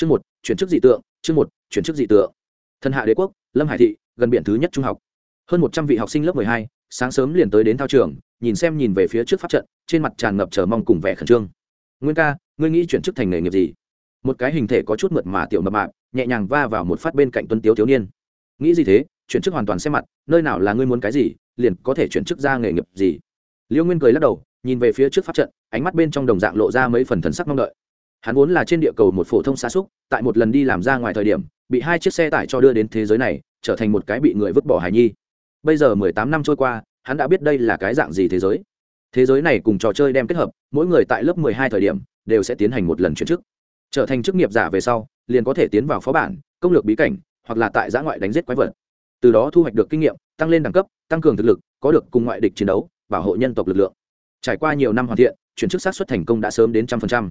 chương một, chuyển chức dị tượng, chương một, chuyển chức dị tượng. Thần hạ đế quốc, lâm hải thị, gần biển thứ nhất trung học. Hơn một trăm vị học sinh lớp mười hai, sáng sớm liền tới đến thao trường, nhìn xem nhìn về phía trước pháp trận, trên mặt tràn ngập chờ mong cùng vẻ khẩn trương. Nguyên ca, ngươi nghĩ chuyển chức thành nghề nghiệp gì? Một cái hình thể có chút mượt mà tiểu mập mạp, nhẹ nhàng va vào một phát bên cạnh tuân tiếu thiếu niên. Nghĩ gì thế? Chuyển chức hoàn toàn xem mặt, nơi nào là ngươi muốn cái gì, liền có thể chuyển chức ra nghề nghiệp gì? Liêu nguyên cười lắc đầu, nhìn về phía trước pháp trận, ánh mắt bên trong đồng dạng lộ ra mấy phần thần sắc mong đợi hắn vốn là trên địa cầu một phổ thông xa xúc, tại một lần đi làm ra ngoài thời điểm, bị hai chiếc xe tải cho đưa đến thế giới này, trở thành một cái bị người vứt bỏ hài nhi. Bây giờ mười tám năm trôi qua, hắn đã biết đây là cái dạng gì thế giới. Thế giới này cùng trò chơi đem kết hợp, mỗi người tại lớp mười hai thời điểm, đều sẽ tiến hành một lần chuyển chức. Trở thành chức nghiệp giả về sau, liền có thể tiến vào phó bản, công lược bí cảnh, hoặc là tại giã ngoại đánh giết quái vật. Từ đó thu hoạch được kinh nghiệm, tăng lên đẳng cấp, tăng cường thực lực, có được cùng ngoại địch chiến đấu, bảo hộ nhân tộc lực lượng. Trải qua nhiều năm hoàn thiện, chuyển chức sát xuất thành công đã sớm đến trăm phần trăm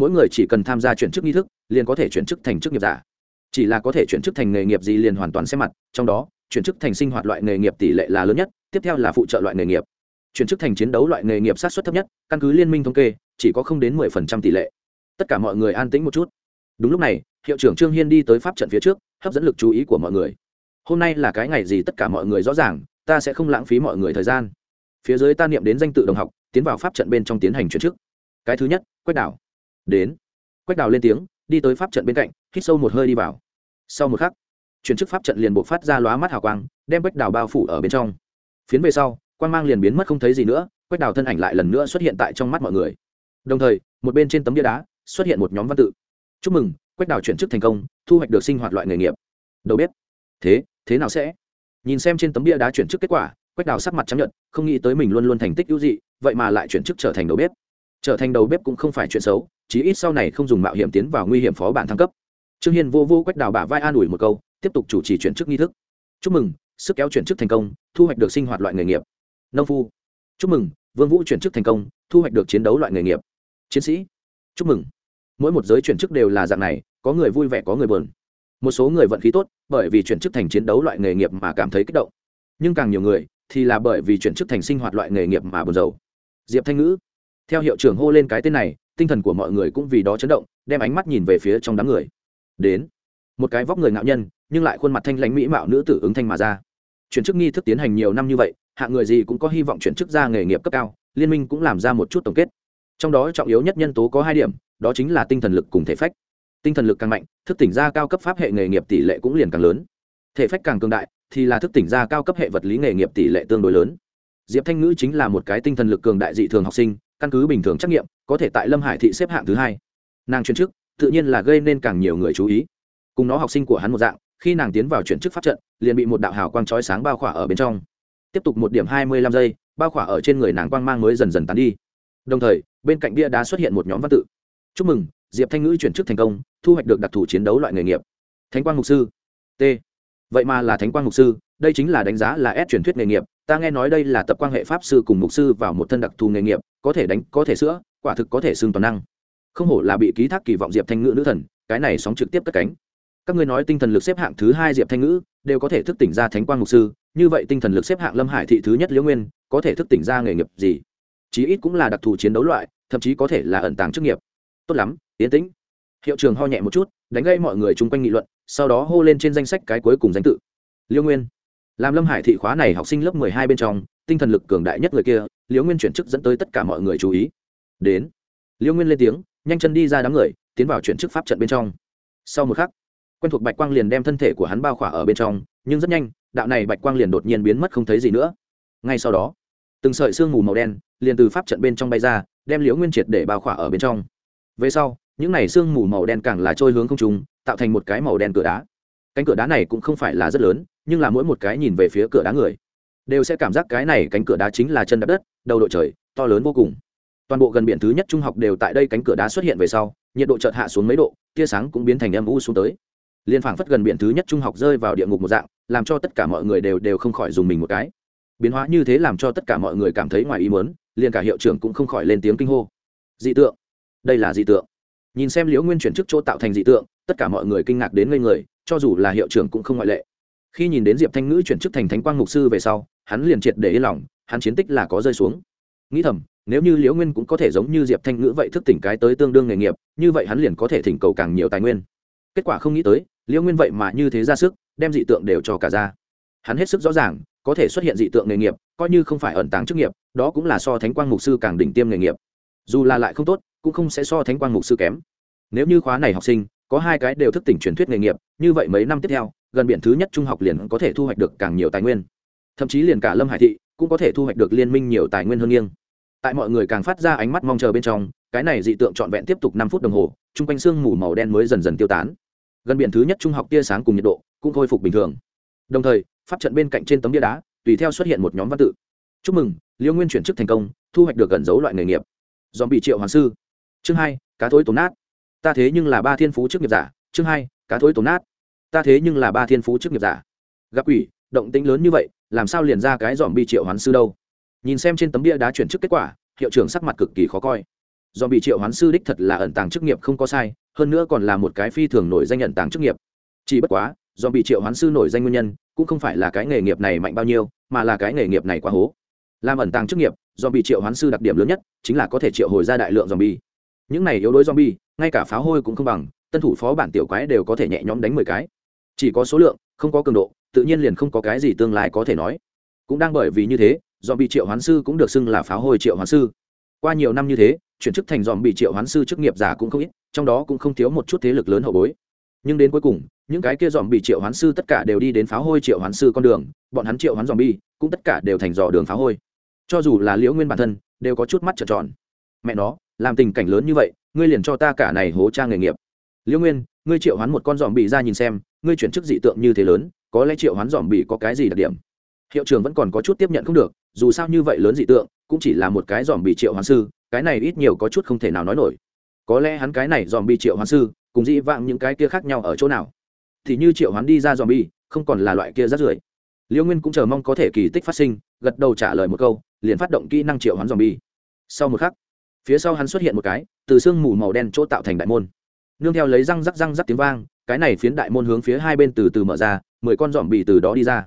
mỗi người chỉ cần tham gia chuyển chức nghi thức, liền có thể chuyển chức thành chức nghiệp giả. Chỉ là có thể chuyển chức thành nghề nghiệp gì liền hoàn toàn xem mặt, trong đó, chuyển chức thành sinh hoạt loại nghề nghiệp tỷ lệ là lớn nhất, tiếp theo là phụ trợ loại nghề nghiệp. Chuyển chức thành chiến đấu loại nghề nghiệp sát xuất thấp nhất, căn cứ liên minh thống kê, chỉ có không đến mười phần trăm tỷ lệ. Tất cả mọi người an tĩnh một chút. Đúng lúc này, hiệu trưởng trương hiên đi tới pháp trận phía trước, hấp dẫn lực chú ý của mọi người. Hôm nay là cái ngày gì tất cả mọi người rõ ràng, ta sẽ không lãng phí mọi người thời gian. Phía dưới ta niệm đến danh tự đồng học, tiến vào pháp trận bên trong tiến hành chuyển chức. Cái thứ nhất, quách đảo đến. Quách Đào lên tiếng, đi tới pháp trận bên cạnh, hít sâu một hơi đi vào. Sau một khắc, chuyển chức pháp trận liền buộc phát ra lóa mắt hào quang, đem quách Đào bao phủ ở bên trong. Phiến về sau, quang mang liền biến mất không thấy gì nữa, quách Đào thân ảnh lại lần nữa xuất hiện tại trong mắt mọi người. Đồng thời, một bên trên tấm bia đá, xuất hiện một nhóm văn tự. Chúc mừng, quách Đào chuyển chức thành công, thu hoạch được sinh hoạt loại nghề nghiệp. Đầu bếp. Thế thế nào sẽ? Nhìn xem trên tấm bia đá chuyển chức kết quả, quách đào sắc mặt chấp nhận không nghĩ tới mình luôn luôn thành tích ưu dị, vậy mà lại chuyển chức trở thành đầu bếp trở thành đầu bếp cũng không phải chuyện xấu, chí ít sau này không dùng mạo hiểm tiến vào nguy hiểm phó bản thăng cấp. Trương hiên vô vô quách đào bả vai an ủi một câu, tiếp tục chủ trì chuyển chức nghi thức. Chúc mừng, sức kéo chuyển chức thành công, thu hoạch được sinh hoạt loại nghề nghiệp. Nông phu. Chúc mừng, vương vũ chuyển chức thành công, thu hoạch được chiến đấu loại nghề nghiệp. Chiến sĩ. Chúc mừng. Mỗi một giới chuyển chức đều là dạng này, có người vui vẻ, có người buồn. Một số người vận khí tốt, bởi vì chuyển chức thành chiến đấu loại nghề nghiệp mà cảm thấy kích động. Nhưng càng nhiều người, thì là bởi vì chuyển chức thành sinh hoạt loại nghề nghiệp mà buồn rầu. Diệp thanh ngữ theo hiệu trưởng hô lên cái tên này, tinh thần của mọi người cũng vì đó chấn động, đem ánh mắt nhìn về phía trong đám người. Đến. Một cái vóc người ngạo nhân, nhưng lại khuôn mặt thanh lãnh mỹ mạo nữ tử ứng thanh mà ra. Chuyển chức nghi thức tiến hành nhiều năm như vậy hạng người gì cũng có hy vọng chuyển chức ra nghề nghiệp cấp cao, liên minh cũng làm ra một chút tổng kết. Trong đó trọng yếu nhất nhân tố có hai điểm, đó chính là tinh thần lực cùng thể phách. Tinh thần lực càng mạnh, thức tỉnh ra cao cấp pháp hệ nghề nghiệp tỷ lệ cũng liền càng lớn. Thể phách càng cường đại, thì là thức tỉnh ra cao cấp hệ vật lý nghề nghiệp tỷ lệ tương đối lớn. Diệp thanh ngữ chính là một cái tinh thần lực cường đại dị thường học sinh căn cứ bình thường trắc nghiệm, có thể tại lâm hải thị xếp hạng thứ hai. Nàng chuyển chức, tự nhiên là gây nên càng nhiều người chú ý. Cùng nó học sinh của hắn một dạng, khi nàng tiến vào chuyển chức pháp trận, liền bị một đạo hào quang trói sáng bao khỏa ở bên trong. Tiếp tục một điểm hai mươi lăm giây, bao khỏa ở trên người nàng quang mang mới dần dần tán đi. Đồng thời, bên cạnh bia đá xuất hiện một nhóm văn tự. Chúc mừng, diệp thanh ngữ chuyển chức thành công, thu hoạch được đặc thù chiến đấu loại nghề nghiệp. Thánh quang mục sư. T. Vậy mà là thánh quang mục sư đây chính là đánh giá là ép truyền thuyết nghề nghiệp, ta nghe nói đây là tập quan hệ pháp sư cùng mục sư vào một thân đặc thù nghề nghiệp, có thể đánh, có thể sữa quả thực có thể xương toàn năng. Không hổ là bị ký thác kỳ vọng diệp thanh ngữ nữ thần, cái này sóng trực tiếp cất cánh. Các ngươi nói tinh thần lực xếp hạng thứ hai diệp thanh ngữ, đều có thể thức tỉnh ra thánh quang mục sư, như vậy tinh thần lực xếp hạng lâm hải thị thứ nhất liễu nguyên, có thể thức tỉnh ra nghề nghiệp gì? Chí ít cũng là đặc thù chiến đấu loại, thậm chí có thể là ẩn tàng chức nghiệp. Tốt lắm, yên tĩnh. Hiệu trường ho nhẹ một chút, đánh gây mọi người chung quanh nghị luận, sau đó hô lên trên danh sách cái cuối cùng danh tự. Liêu nguyên làm lâm hải thị khóa này học sinh lớp mười hai bên trong, tinh thần lực cường đại nhất người kia, Liễu nguyên chuyển chức dẫn tới tất cả mọi người chú ý. Đến. Liễu nguyên lên tiếng, nhanh chân đi ra đám người, tiến vào chuyển chức pháp trận bên trong. Sau một khắc, quen thuộc bạch quang liền đem thân thể của hắn bao khỏa ở bên trong, nhưng rất nhanh, đạo này bạch quang liền đột nhiên biến mất không thấy gì nữa. Ngay sau đó, từng sợi sương mù màu đen liền từ pháp trận bên trong bay ra, đem liễu nguyên triệt để bao khỏa ở bên trong. Về sau, những này sương mù màu đen càng là trôi hướng không trung, tạo thành một cái màu đen cửa đá. Cánh cửa đá này cũng không phải là rất lớn nhưng là mỗi một cái nhìn về phía cửa đá người, đều sẽ cảm giác cái này cánh cửa đá chính là chân đạp đất, đầu đội trời, to lớn vô cùng. Toàn bộ gần biển thứ nhất trung học đều tại đây cánh cửa đá xuất hiện về sau, nhiệt độ chợt hạ xuống mấy độ, tia sáng cũng biến thành âm u xuống tới. Liên phảng phất gần biển thứ nhất trung học rơi vào địa ngục một dạng, làm cho tất cả mọi người đều đều không khỏi dùng mình một cái. Biến hóa như thế làm cho tất cả mọi người cảm thấy ngoài ý muốn, liền cả hiệu trưởng cũng không khỏi lên tiếng kinh hô. Dị tượng. Đây là dị tượng. Nhìn xem liễu nguyên chuyển chức chỗ tạo thành dị tượng, tất cả mọi người kinh ngạc đến ngây người, cho dù là hiệu trưởng cũng không ngoại lệ khi nhìn đến diệp thanh ngữ chuyển chức thành thánh quang mục sư về sau, hắn liền triệt để yên lòng, hắn chiến tích là có rơi xuống. Nghĩ thầm, nếu như liễu nguyên cũng có thể giống như diệp thanh ngữ vậy thức tỉnh cái tới tương đương nghề nghiệp, như vậy hắn liền có thể thỉnh cầu càng nhiều tài nguyên. Kết quả không nghĩ tới, liễu nguyên vậy mà như thế ra sức, đem dị tượng đều cho cả ra. Hắn hết sức rõ ràng, có thể xuất hiện dị tượng nghề nghiệp, coi như không phải ẩn tàng chức nghiệp, đó cũng là so thánh quang mục sư càng đỉnh tiêm nghề nghiệp. Dù là lại không tốt, cũng không sẽ so thánh quang mục sư kém. Nếu như khóa này học sinh, có hai cái đều thức tỉnh truyền thuyết nghề nghiệp, như vậy mấy năm tiếp theo gần biển thứ nhất trung học liền có thể thu hoạch được càng nhiều tài nguyên. Thậm chí liền cả lâm hải thị cũng có thể thu hoạch được liên minh nhiều tài nguyên hơn nghiêng. Tại mọi người càng phát ra ánh mắt mong chờ bên trong, cái này dị tượng trọn vẹn tiếp tục năm phút đồng hồ, chung quanh sương mù màu đen mới dần dần tiêu tán. Gần biển thứ nhất trung học tia sáng cùng nhiệt độ cũng khôi phục bình thường. Đồng thời, pháp trận bên cạnh trên tấm bia đá, tùy theo xuất hiện một nhóm văn tự. Chúc mừng, liêu nguyên chuyển chức thành công, thu hoạch được gần dấu loại nghề nghiệp. Dòm bị triệu hoàng sư. Chương hai, cá thối tổn nát. Ta thế nhưng là ba thiên phú chức nghiệp giả. Chương hai, cá thối tổn nát ta thế nhưng là ba thiên phú chức nghiệp giả. Gặp quỷ, động tĩnh lớn như vậy, làm sao liền ra cái dòm bị triệu hoán sư đâu? Nhìn xem trên tấm bia đá chuyển chức kết quả, hiệu trưởng sắc mặt cực kỳ khó coi. Dòm bị triệu hoán sư đích thật là ẩn tàng chức nghiệp không có sai, hơn nữa còn là một cái phi thường nổi danh ẩn tàng chức nghiệp. Chỉ bất quá dòm bị triệu hoán sư nổi danh nguyên nhân, cũng không phải là cái nghề nghiệp này mạnh bao nhiêu, mà là cái nghề nghiệp này quá hố. Làm ẩn tàng chức nghiệp dòm bị triệu hoán sư đặc điểm lớn nhất chính là có thể triệu hồi ra đại lượng dòm bi những này yếu đuối dòm bi ngay cả pháo hôi cũng không bằng, tân thủ phó bản tiểu quái đều có thể nhẹ nhõm đánh mười cái chỉ có số lượng, không có cường độ, tự nhiên liền không có cái gì tương lai có thể nói. Cũng đang bởi vì như thế dòm bị triệu hoán sư cũng được xưng là pháo hôi triệu hoán sư. Qua nhiều năm như thế, chuyển chức thành dòm bị triệu hoán sư chức nghiệp giả cũng không ít, trong đó cũng không thiếu một chút thế lực lớn hậu bối. Nhưng đến cuối cùng, những cái kia dòm bị triệu hoán sư tất cả đều đi đến pháo hôi triệu hoán sư con đường, bọn hắn triệu hoán dòm bi cũng tất cả đều thành dò đường pháo hôi. Cho dù là liễu nguyên bản thân, đều có chút mắt trợn tròn. Mẹ nó, làm tình cảnh lớn như vậy, ngươi liền cho ta cả này hố trang nghề nghiệp. Liễu nguyên, ngươi triệu hoán một con dòm bị ra nhìn xem ngươi chuyển chức dị tượng như thế lớn, có lẽ triệu hoán dòm bị có cái gì đặc điểm? Hiệu trường vẫn còn có chút tiếp nhận không được, dù sao như vậy lớn dị tượng, cũng chỉ là một cái dòm bị triệu hoán sư, cái này ít nhiều có chút không thể nào nói nổi. Có lẽ hắn cái này dòm bị triệu hoán sư, cùng dĩ vãng những cái kia khác nhau ở chỗ nào? Thì như triệu hoán đi ra dòm bi không còn là loại kia rát rưởi. Liễu nguyên cũng chờ mong có thể kỳ tích phát sinh, gật đầu trả lời một câu, liền phát động kỹ năng triệu hoán dòm bi sau một khắc, phía sau hắn xuất hiện một cái, từ sương mù màu đen chỗ tạo thành đại môn. Nương theo lấy răng rắc răng rắc tiếng vang cái này phiến đại môn hướng phía hai bên từ từ mở ra, mười con dòm bì từ đó đi ra.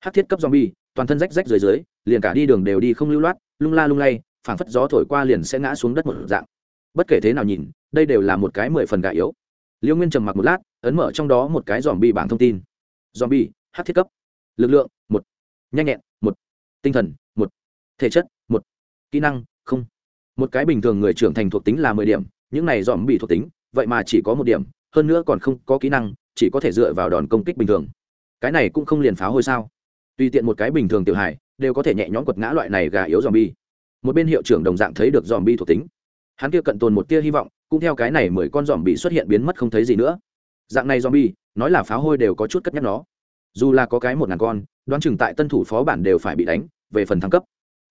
Hát thiết cấp dòm bi toàn thân rách rách dưới dưới, liền cả đi đường đều đi không lưu loát, lung la lung lay, phảng phất gió thổi qua liền sẽ ngã xuống đất một dạng. Bất kể thế nào nhìn, đây đều là một cái mười phần gà yếu. Liêu nguyên trầm mặc một lát, ấn mở trong đó một cái dòm bi bảng thông tin. Dòm bi hát thiết cấp. Lực lượng, một. Nhanh nhẹn, một. Tinh thần, một. Thể chất, một. Kỹ năng, không. Một cái bình thường người trưởng thành thuộc tính là mười điểm, những này dòm bị thuộc tính, vậy mà chỉ có một điểm hơn nữa còn không có kỹ năng, chỉ có thể dựa vào đòn công kích bình thường. Cái này cũng không liền phá hôi sao? Tùy tiện một cái bình thường tiểu hài, đều có thể nhẹ nhõm quật ngã loại này gà yếu dòm bi một bên hiệu trưởng đồng dạng thấy được dòm bi thuộc tính. Hắn kia cận tồn một tia hy vọng, cũng theo cái này mười con dòm bị xuất hiện biến mất không thấy gì nữa. Dạng này dòm bi nói là phá hôi đều có chút cất nhắc nó. Dù là có cái một ngàn con, đoán chừng tại tân thủ phó bản đều phải bị đánh, về phần thăng cấp.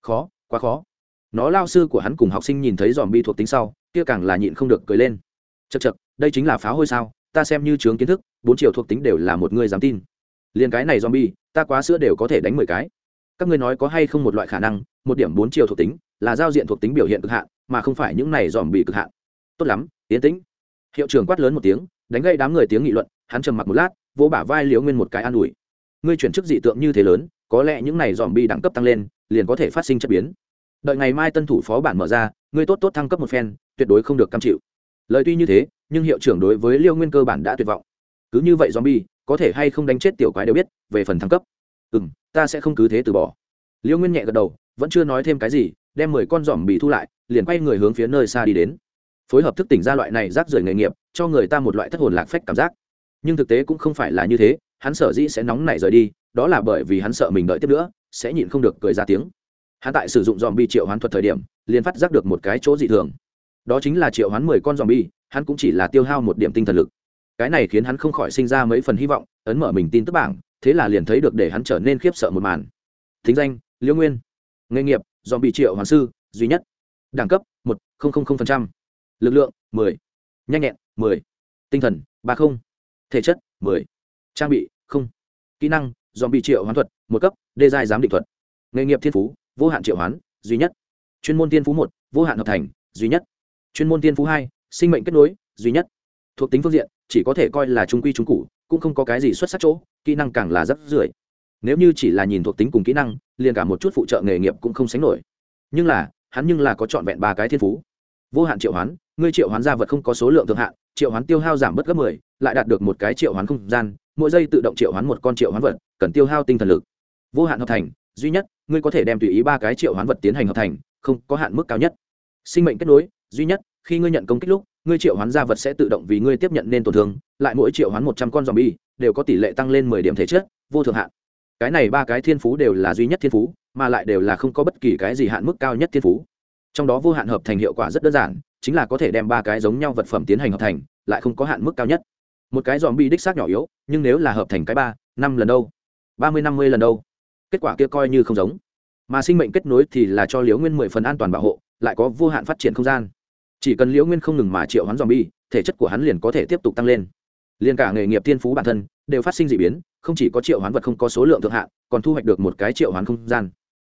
Khó, quá khó. Nó lao sư của hắn cùng học sinh nhìn thấy dòm bi thuộc tính sau, kia càng là nhịn không được cười lên. Chật chật đây chính là phá hôi sao? Ta xem như chướng kiến thức, bốn triệu thuộc tính đều là một người dám tin. Liền cái này zombie, ta quá sữa đều có thể đánh mười cái. Các ngươi nói có hay không một loại khả năng, một điểm bốn chiều thuộc tính, là giao diện thuộc tính biểu hiện cực hạn, mà không phải những này dòm bị cực hạn. Tốt lắm tiến tĩnh. Hiệu trưởng quát lớn một tiếng, đánh gây đám người tiếng nghị luận, hắn trầm mặc một lát, vỗ bả vai liếu nguyên một cái an ủi. Ngươi chuyển chức dị tượng như thế lớn, có lẽ những này dòm bi đẳng cấp tăng lên, liền có thể phát sinh chất biến. Đợi ngày mai tân thủ phó bản mở ra, ngươi tốt tốt thăng cấp một phen, tuyệt đối không được cam chịu. Lời tuy như thế nhưng hiệu trưởng đối với liêu nguyên cơ bản đã tuyệt vọng. Cứ như vậy zombie, có thể hay không đánh chết tiểu quái đều biết, về phần thăng cấp. Ừ m ta sẽ không cứ thế từ bỏ. Liêu nguyên nhẹ gật đầu, vẫn chưa nói thêm cái gì, đem mười con dòm bị thu lại, liền quay người hướng phía nơi xa đi đến. Phối hợp thức tỉnh ra loại này rác rưởi nghề nghiệp, cho người ta một loại thất hồn lạc phách cảm giác. Nhưng thực tế cũng không phải là như thế, hắn sợ dĩ sẽ nóng nảy rời đi, đó là bởi vì hắn sợ mình đợi tiếp nữa, sẽ nhịn không được cười ra tiếng. Hắn tại sử dụng dòm bi triệu hoán thuật thời điểm, liền phát giác được một cái chỗ dị thường. Đó chính là triệu hoán mười con dòm bi hắn cũng chỉ là tiêu hao một điểm tinh thần lực. Cái này khiến hắn không khỏi sinh ra mấy phần hy vọng, ấn mở mình tin tức bảng, thế là liền thấy được để hắn trở nên khiếp sợ một màn. Thính danh liễu nguyên. Nghề nghiệp dòm bị triệu hoàng sư, duy nhất. Đẳng cấp, một lực lượng, mười. Nhanh nhẹn, mười. Tinh thần, ba không. Thể chất, mười. Trang bị, không. Kỹ năng dòm bị triệu hoán thuật, một cấp, đê giai giám định thuật. Nghề nghiệp thiên phú, vô hạn triệu hoán, duy nhất. Chuyên môn thiên phú một, vô hạn hợp thành, duy nhất. Chuyên môn thiên phú hai sinh mệnh kết nối, duy nhất. Thuộc tính phương diện, chỉ có thể coi là trung quy trung cụ cũng không có cái gì xuất sắc chỗ, kỹ năng càng là rất rưỡi. Nếu như chỉ là nhìn thuộc tính cùng kỹ năng, liền cả một chút phụ trợ nghề nghiệp cũng không sánh nổi. Nhưng là, hắn nhưng là có trọn vẹn ba cái thiên phú. Vô hạn triệu hoán, ngươi triệu hoán gia vật không có số lượng thượng hạn, triệu hoán tiêu hao giảm bất gấp mười, lại đạt được một cái triệu hoán không gian, mỗi giây tự động triệu hoán một con triệu hoán vật, cần tiêu hao tinh thần lực. Vô hạn hợp thành, duy nhất, ngươi có thể đem tùy ý ba cái triệu hoán vật tiến hành hợp thành, không có hạn mức cao nhất. Sinh mệnh kết nối, duy nhất khi ngươi nhận công kích lúc, ngươi triệu hoán gia vật sẽ tự động vì ngươi tiếp nhận nên tổn thương, lại mỗi triệu hoán một trăm con z o m bi e đều có tỷ lệ tăng lên mười điểm thể chất, vô thượng hạn. Cái này ba cái thiên phú đều là duy nhất thiên phú, mà lại đều là không có bất kỳ cái gì hạn mức cao nhất thiên phú. Trong đó vô hạn hợp thành hiệu quả rất đơn giản, chính là có thể đem ba cái giống nhau vật phẩm tiến hành hợp thành, lại không có hạn mức cao nhất. Một cái dòm bi đích xác nhỏ yếu, nhưng nếu là hợp thành cái ba, năm lần đâu? Ba mươi, năm mươi lần đâu? Kết quả kia coi như không giống. Mà sinh mệnh kết nối thì là cho liều nguyên mười phần an toàn bảo hộ, lại có vô hạn phát triển không gian chỉ cần liễu nguyên không ngừng mà triệu hắn dòm bi thể chất của hắn liền có thể tiếp tục tăng lên. Liền cả nghề nghiệp thiên phú bản thân đều phát sinh d ị biến, không chỉ có triệu hoán vật không có số lượng thượng hạn còn thu hoạch được một cái triệu hoán không gian.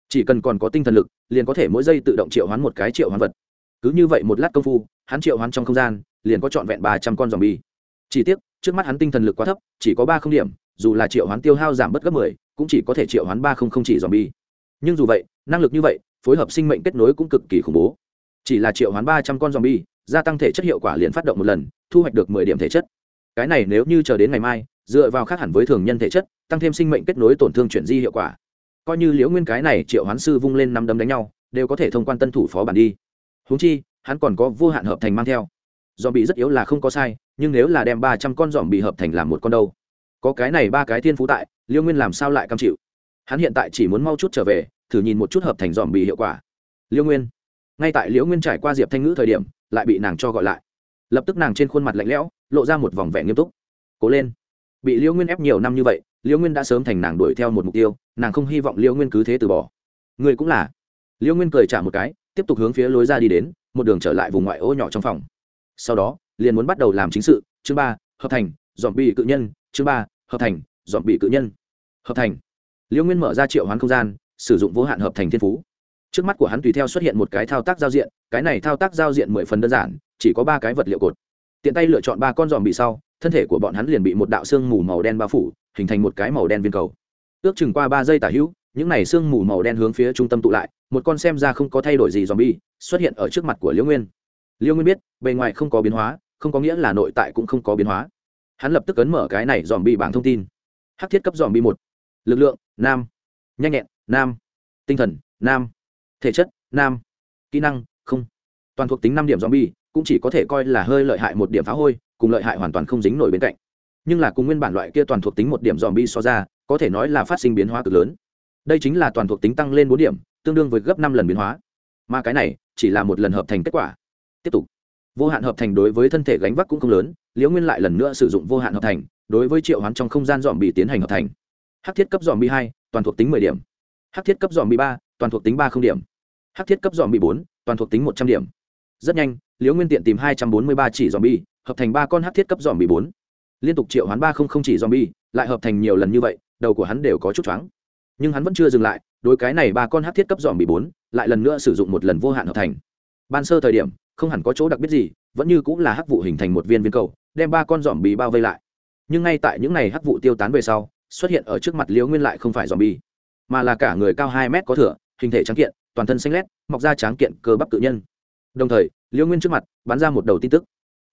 Chỉ cần còn có tinh thần lực, liền có thể mỗi giây tự động triệu hoán một cái triệu hoán vật. Cứ như vậy một lát công phu, hắn triệu hoán trong không gian, liền có trọn vẹn ba trăm con dòm bi chỉ tiếc, trước mắt hắn tinh thần lực quá thấp, chỉ có ba không điểm, dù là triệu hoán tiêu hao giảm bất gấp mười, cũng chỉ có thể triệu hoán ba không không chỉ dòm bi nhưng dù vậy, năng lực như vậy, phối hợp sinh mệnh kết nối cũng cực kỳ khủng bố chỉ là triệu hoán ba trăm con dòm bi gia tăng thể chất hiệu quả liền phát động một lần, thu hoạch được mười điểm thể chất. Cái này nếu như chờ đến ngày mai, dựa vào khác hẳn với thường nhân thể chất, tăng thêm sinh mệnh kết nối tổn thương chuyển di hiệu quả. Coi như liễu nguyên cái này triệu hoán sư vung lên năm đấm đánh nhau, đều có thể thông quan tân thủ phó bản đi. Húng chi, hắn còn có vô hạn hợp thành mang theo. Dòm bị rất yếu là không có sai, nhưng nếu là đem ba trăm con dòm bị hợp thành làm một con đâu? Có cái này ba cái thiên phú tại, liễu nguyên làm sao lại cam chịu? Hắn hiện tại chỉ muốn mau chút trở về, thử nhìn một chút hợp thành dòm bị hiệu quả. Liễu nguyên ngay tại liễu nguyên trải qua diệp thanh ngữ thời điểm, lại bị nàng cho gọi lại. Lập tức nàng trên khuôn mặt lạnh lẽo, lộ ra một vòng vẻ nghiêm túc. Cố lên. Bị liễu nguyên ép nhiều năm như vậy, liễu nguyên đã sớm thành nàng đuổi theo một mục tiêu, nàng không hy vọng liễu nguyên cứ thế từ bỏ. Người cũng là. Liễu nguyên cười trả một cái, tiếp tục hướng phía lối ra đi đến, một đường trở lại vùng ngoại ô nhỏ trong phòng. Sau đó, liền muốn bắt đầu làm chính sự, chương ba, hợp thành, dọn bị cự nhân, chương ba, hợp thành, dọn bị cự nhân, hợp thành. Liễu nguyên mở ra triệu hoán không gian, sử dụng vô hạn hợp thành thiên phú trước mắt của hắn tùy theo xuất hiện một cái thao tác giao diện, cái này thao tác giao diện mười phần đơn giản, chỉ có ba cái vật liệu cột. Tiện tay lựa chọn ba con dòm bị sau, thân thể của bọn hắn liền bị một đạo xương mù màu đen bao phủ, hình thành một cái màu đen viên cầu. Ước chừng qua ba giây tả hữu, những này xương mù màu đen hướng phía trung tâm tụ lại, một con xem ra không có thay đổi gì dòm bi xuất hiện ở trước mặt của liễu nguyên. Liễu nguyên biết, bề ngoài không có biến hóa, không có nghĩa là nội tại cũng không có biến hóa. Hắn lập tức ấn mở cái này dòm bi bảng thông tin. Hắc thiết cấp dòm bi một. Lực lượng, nam. Nhanh nhẹn, nam. Tinh thần, nam thể chất, nam, kỹ năng, không. Toàn thuộc tính năm điểm dòm bi cũng chỉ có thể coi là hơi lợi hại một điểm phá hôi, cùng lợi hại hoàn toàn không dính nổi bên cạnh. Nhưng là cùng nguyên bản loại kia toàn thuộc tính một điểm dòm bi so ra, có thể nói là phát sinh biến hóa cực lớn. Đây chính là toàn thuộc tính tăng lên bốn điểm, tương đương với gấp năm lần biến hóa. Mà cái này, chỉ là một lần hợp thành kết quả. Tiếp tục. Vô hạn hợp thành đối với thân thể gánh vác cũng không lớn, liễu nguyên lại lần nữa sử dụng vô hạn hợp thành, đối với triệu hoán trong không gian dòm bị tiến hành hợp thành. Hắc thiết cấp dòm bi hai, toàn thuộc tính mười điểm. Hắc thiết cấp dòm bi ba, toàn thuộc tính ba không điểm hắc thiết cấp dòm bị bốn, toàn thuộc tính một trăm điểm. Rất nhanh, liễu nguyên tiện tìm hai trăm bốn mươi ba chỉ dòm bi hợp thành ba con hắc thiết cấp dòm bị bốn. Liên tục triệu hoán ba không không chỉ dòm bi lại hợp thành nhiều lần như vậy, đầu của hắn đều có chút choáng. Nhưng hắn vẫn chưa dừng lại, đối cái này ba con hắc thiết cấp dòm bị bốn, lại lần nữa sử dụng một lần vô hạn hợp thành. Ban sơ thời điểm, không hẳn có chỗ đặc biệt gì, vẫn như cũng là hắc vụ hình thành một viên viên cầu, đem ba con dòm bị bao vây lại. Nhưng ngay tại những ngày hắc vụ tiêu tán về sau, xuất hiện ở trước mặt liễu nguyên lại không phải dòm bi mà là cả người cao hai mét có thửa, hình thể trắng kiện toàn thân xanh lét mọc ra tráng kiện cơ bắp cự nhân. Đồng thời liễu nguyên trước mặt bắn ra một đầu tin tức.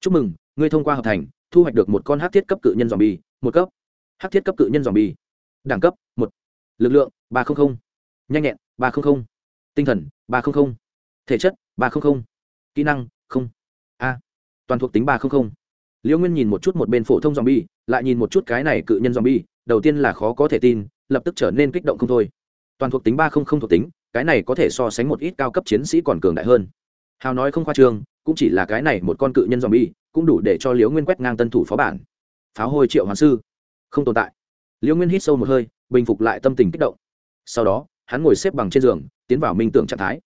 Chúc mừng ngươi thông qua hợp thành thu hoạch được một con hắc thiết cấp cự nhân dòm bì, một cấp. Hắc thiết cấp cự nhân dòm bì, đẳng cấp một. Lực lượng ba trăm linh nhanh nhẹn ba trăm linh tinh thần ba trăm linh thể chất ba trăm linh kỹ năng không. A. Toàn thuộc tính ba trăm linh liễu nguyên nhìn một chút một bên phổ thông z bì, lại nhìn một chút cái này cự nhân z bì, đầu tiên là khó có thể tin lập tức trở nên kích động không thôi. Toàn thuộc tính ba trăm linh thuộc tính cái này có thể so sánh một ít cao cấp chiến sĩ còn cường đại hơn. Hào nói không khoa trương, cũng chỉ là cái này một con cự nhân z bi cũng đủ để cho liễu nguyên quét ngang tân thủ phó bản. Pháo hôi triệu hoàng sư. Không tồn tại. Liễu nguyên hít sâu một hơi, bình phục lại tâm tình kích động. Sau đó, hắn ngồi xếp bằng trên giường, tiến vào minh tưởng trạng thái.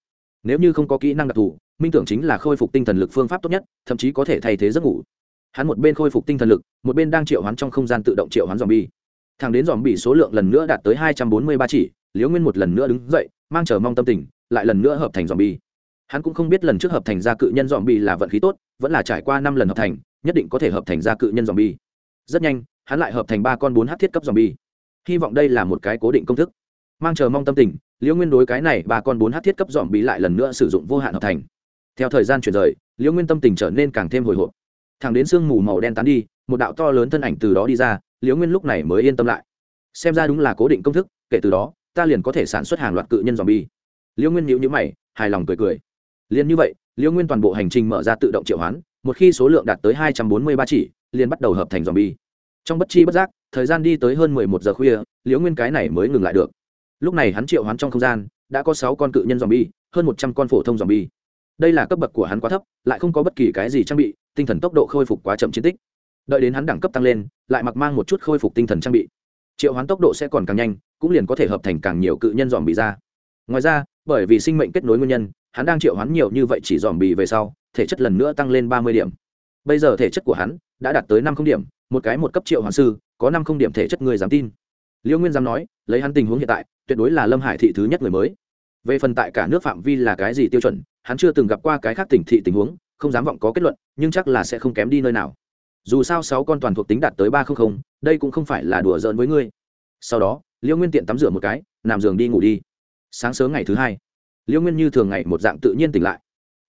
Nếu như không có kỹ năng đặc thù, minh tưởng chính là khôi phục tinh thần lực phương pháp tốt nhất, thậm chí có thể thay thế giấc ngủ. Hắn một bên khôi phục tinh thần lực, một bên đang triệu hoán trong không gian tự động triệu hoán dòm bi thằng đến dòm bị số lượng lần nữa đạt tới hai trăm bốn mươi ba chỉ liễu nguyên một lần nữa đứng dậy, mang chờ mong tâm tình, lại lần nữa hợp thành dòm bi hắn cũng không biết lần trước hợp thành ra cự nhân dòm bi là vận khí tốt, vẫn là trải qua năm lần hợp thành, nhất định có thể hợp thành ra cự nhân dòm bi rất nhanh, hắn lại hợp thành ba con bốn h thiết cấp dòm bi hy vọng đây là một cái cố định công thức. Mang chờ mong tâm tình, liễu nguyên đối cái này ba con bốn h thiết cấp dòm bi lại lần nữa sử dụng vô hạn hợp thành. Theo thời gian chuyển rời, liễu nguyên tâm tình trở nên càng thêm hồi hộp. Thẳng đến sương mù màu đen tán đi, một đạo to lớn thân ảnh từ đó đi ra, liễu nguyên lúc này mới yên tâm lại. Xem ra đúng là cố định công thức, kể từ đó ta liền có thể sản xuất hàng loạt cự nhân dòm bi liễu nguyên nhíu nhíu mày, hài lòng cười cười. Liền như vậy liễu nguyên toàn bộ hành trình mở ra tự động triệu hoán, một khi số lượng đạt tới hai trăm bốn mươi ba chỉ, liền bắt đầu hợp thành dòm bi trong bất chi bất giác, thời gian đi tới hơn mười một giờ khuya liễu nguyên cái này mới ngừng lại được. Lúc này hắn triệu hoán trong không gian, đã có sáu con cự nhân dòm bi hơn một trăm con phổ thông dòm bi đây là cấp bậc của hắn quá thấp, lại không có bất kỳ cái gì trang bị, tinh thần tốc độ khôi phục quá chậm chiến tích. Đợi đến hắn đẳng cấp tăng lên, lại mặc mang một chút khôi phục tinh thần trang bị triệu hoán tốc độ sẽ còn càng nhanh, cũng liền có thể hợp thành càng nhiều cự nhân dòm bị ra. Ngoài ra, bởi vì sinh mệnh kết nối nguyên nhân, hắn đang triệu hoán nhiều như vậy chỉ dòm bì về sau, thể chất lần nữa tăng lên ba mươi điểm. Bây giờ thể chất của hắn đã đạt tới năm không điểm, một cái một cấp triệu hoán sư, có năm không điểm thể chất người dám tin. Liễu nguyên dám nói, lấy hắn tình huống hiện tại, tuyệt đối là lâm hải thị thứ nhất người mới. Về phần tại cả nước phạm vi là cái gì tiêu chuẩn, hắn chưa từng gặp qua cái khác tỉnh thị tình huống, không dám vọng có kết luận, nhưng chắc là sẽ không kém đi nơi nào. Dù sao sáu con toàn thuộc tính đạt tới ba không không đây cũng không phải là đùa giỡn với ngươi. Sau đó liễu nguyên tiện tắm rửa một cái, nằm giường đi ngủ đi. Sáng sớm ngày thứ hai liễu nguyên như thường ngày một dạng tự nhiên tỉnh lại.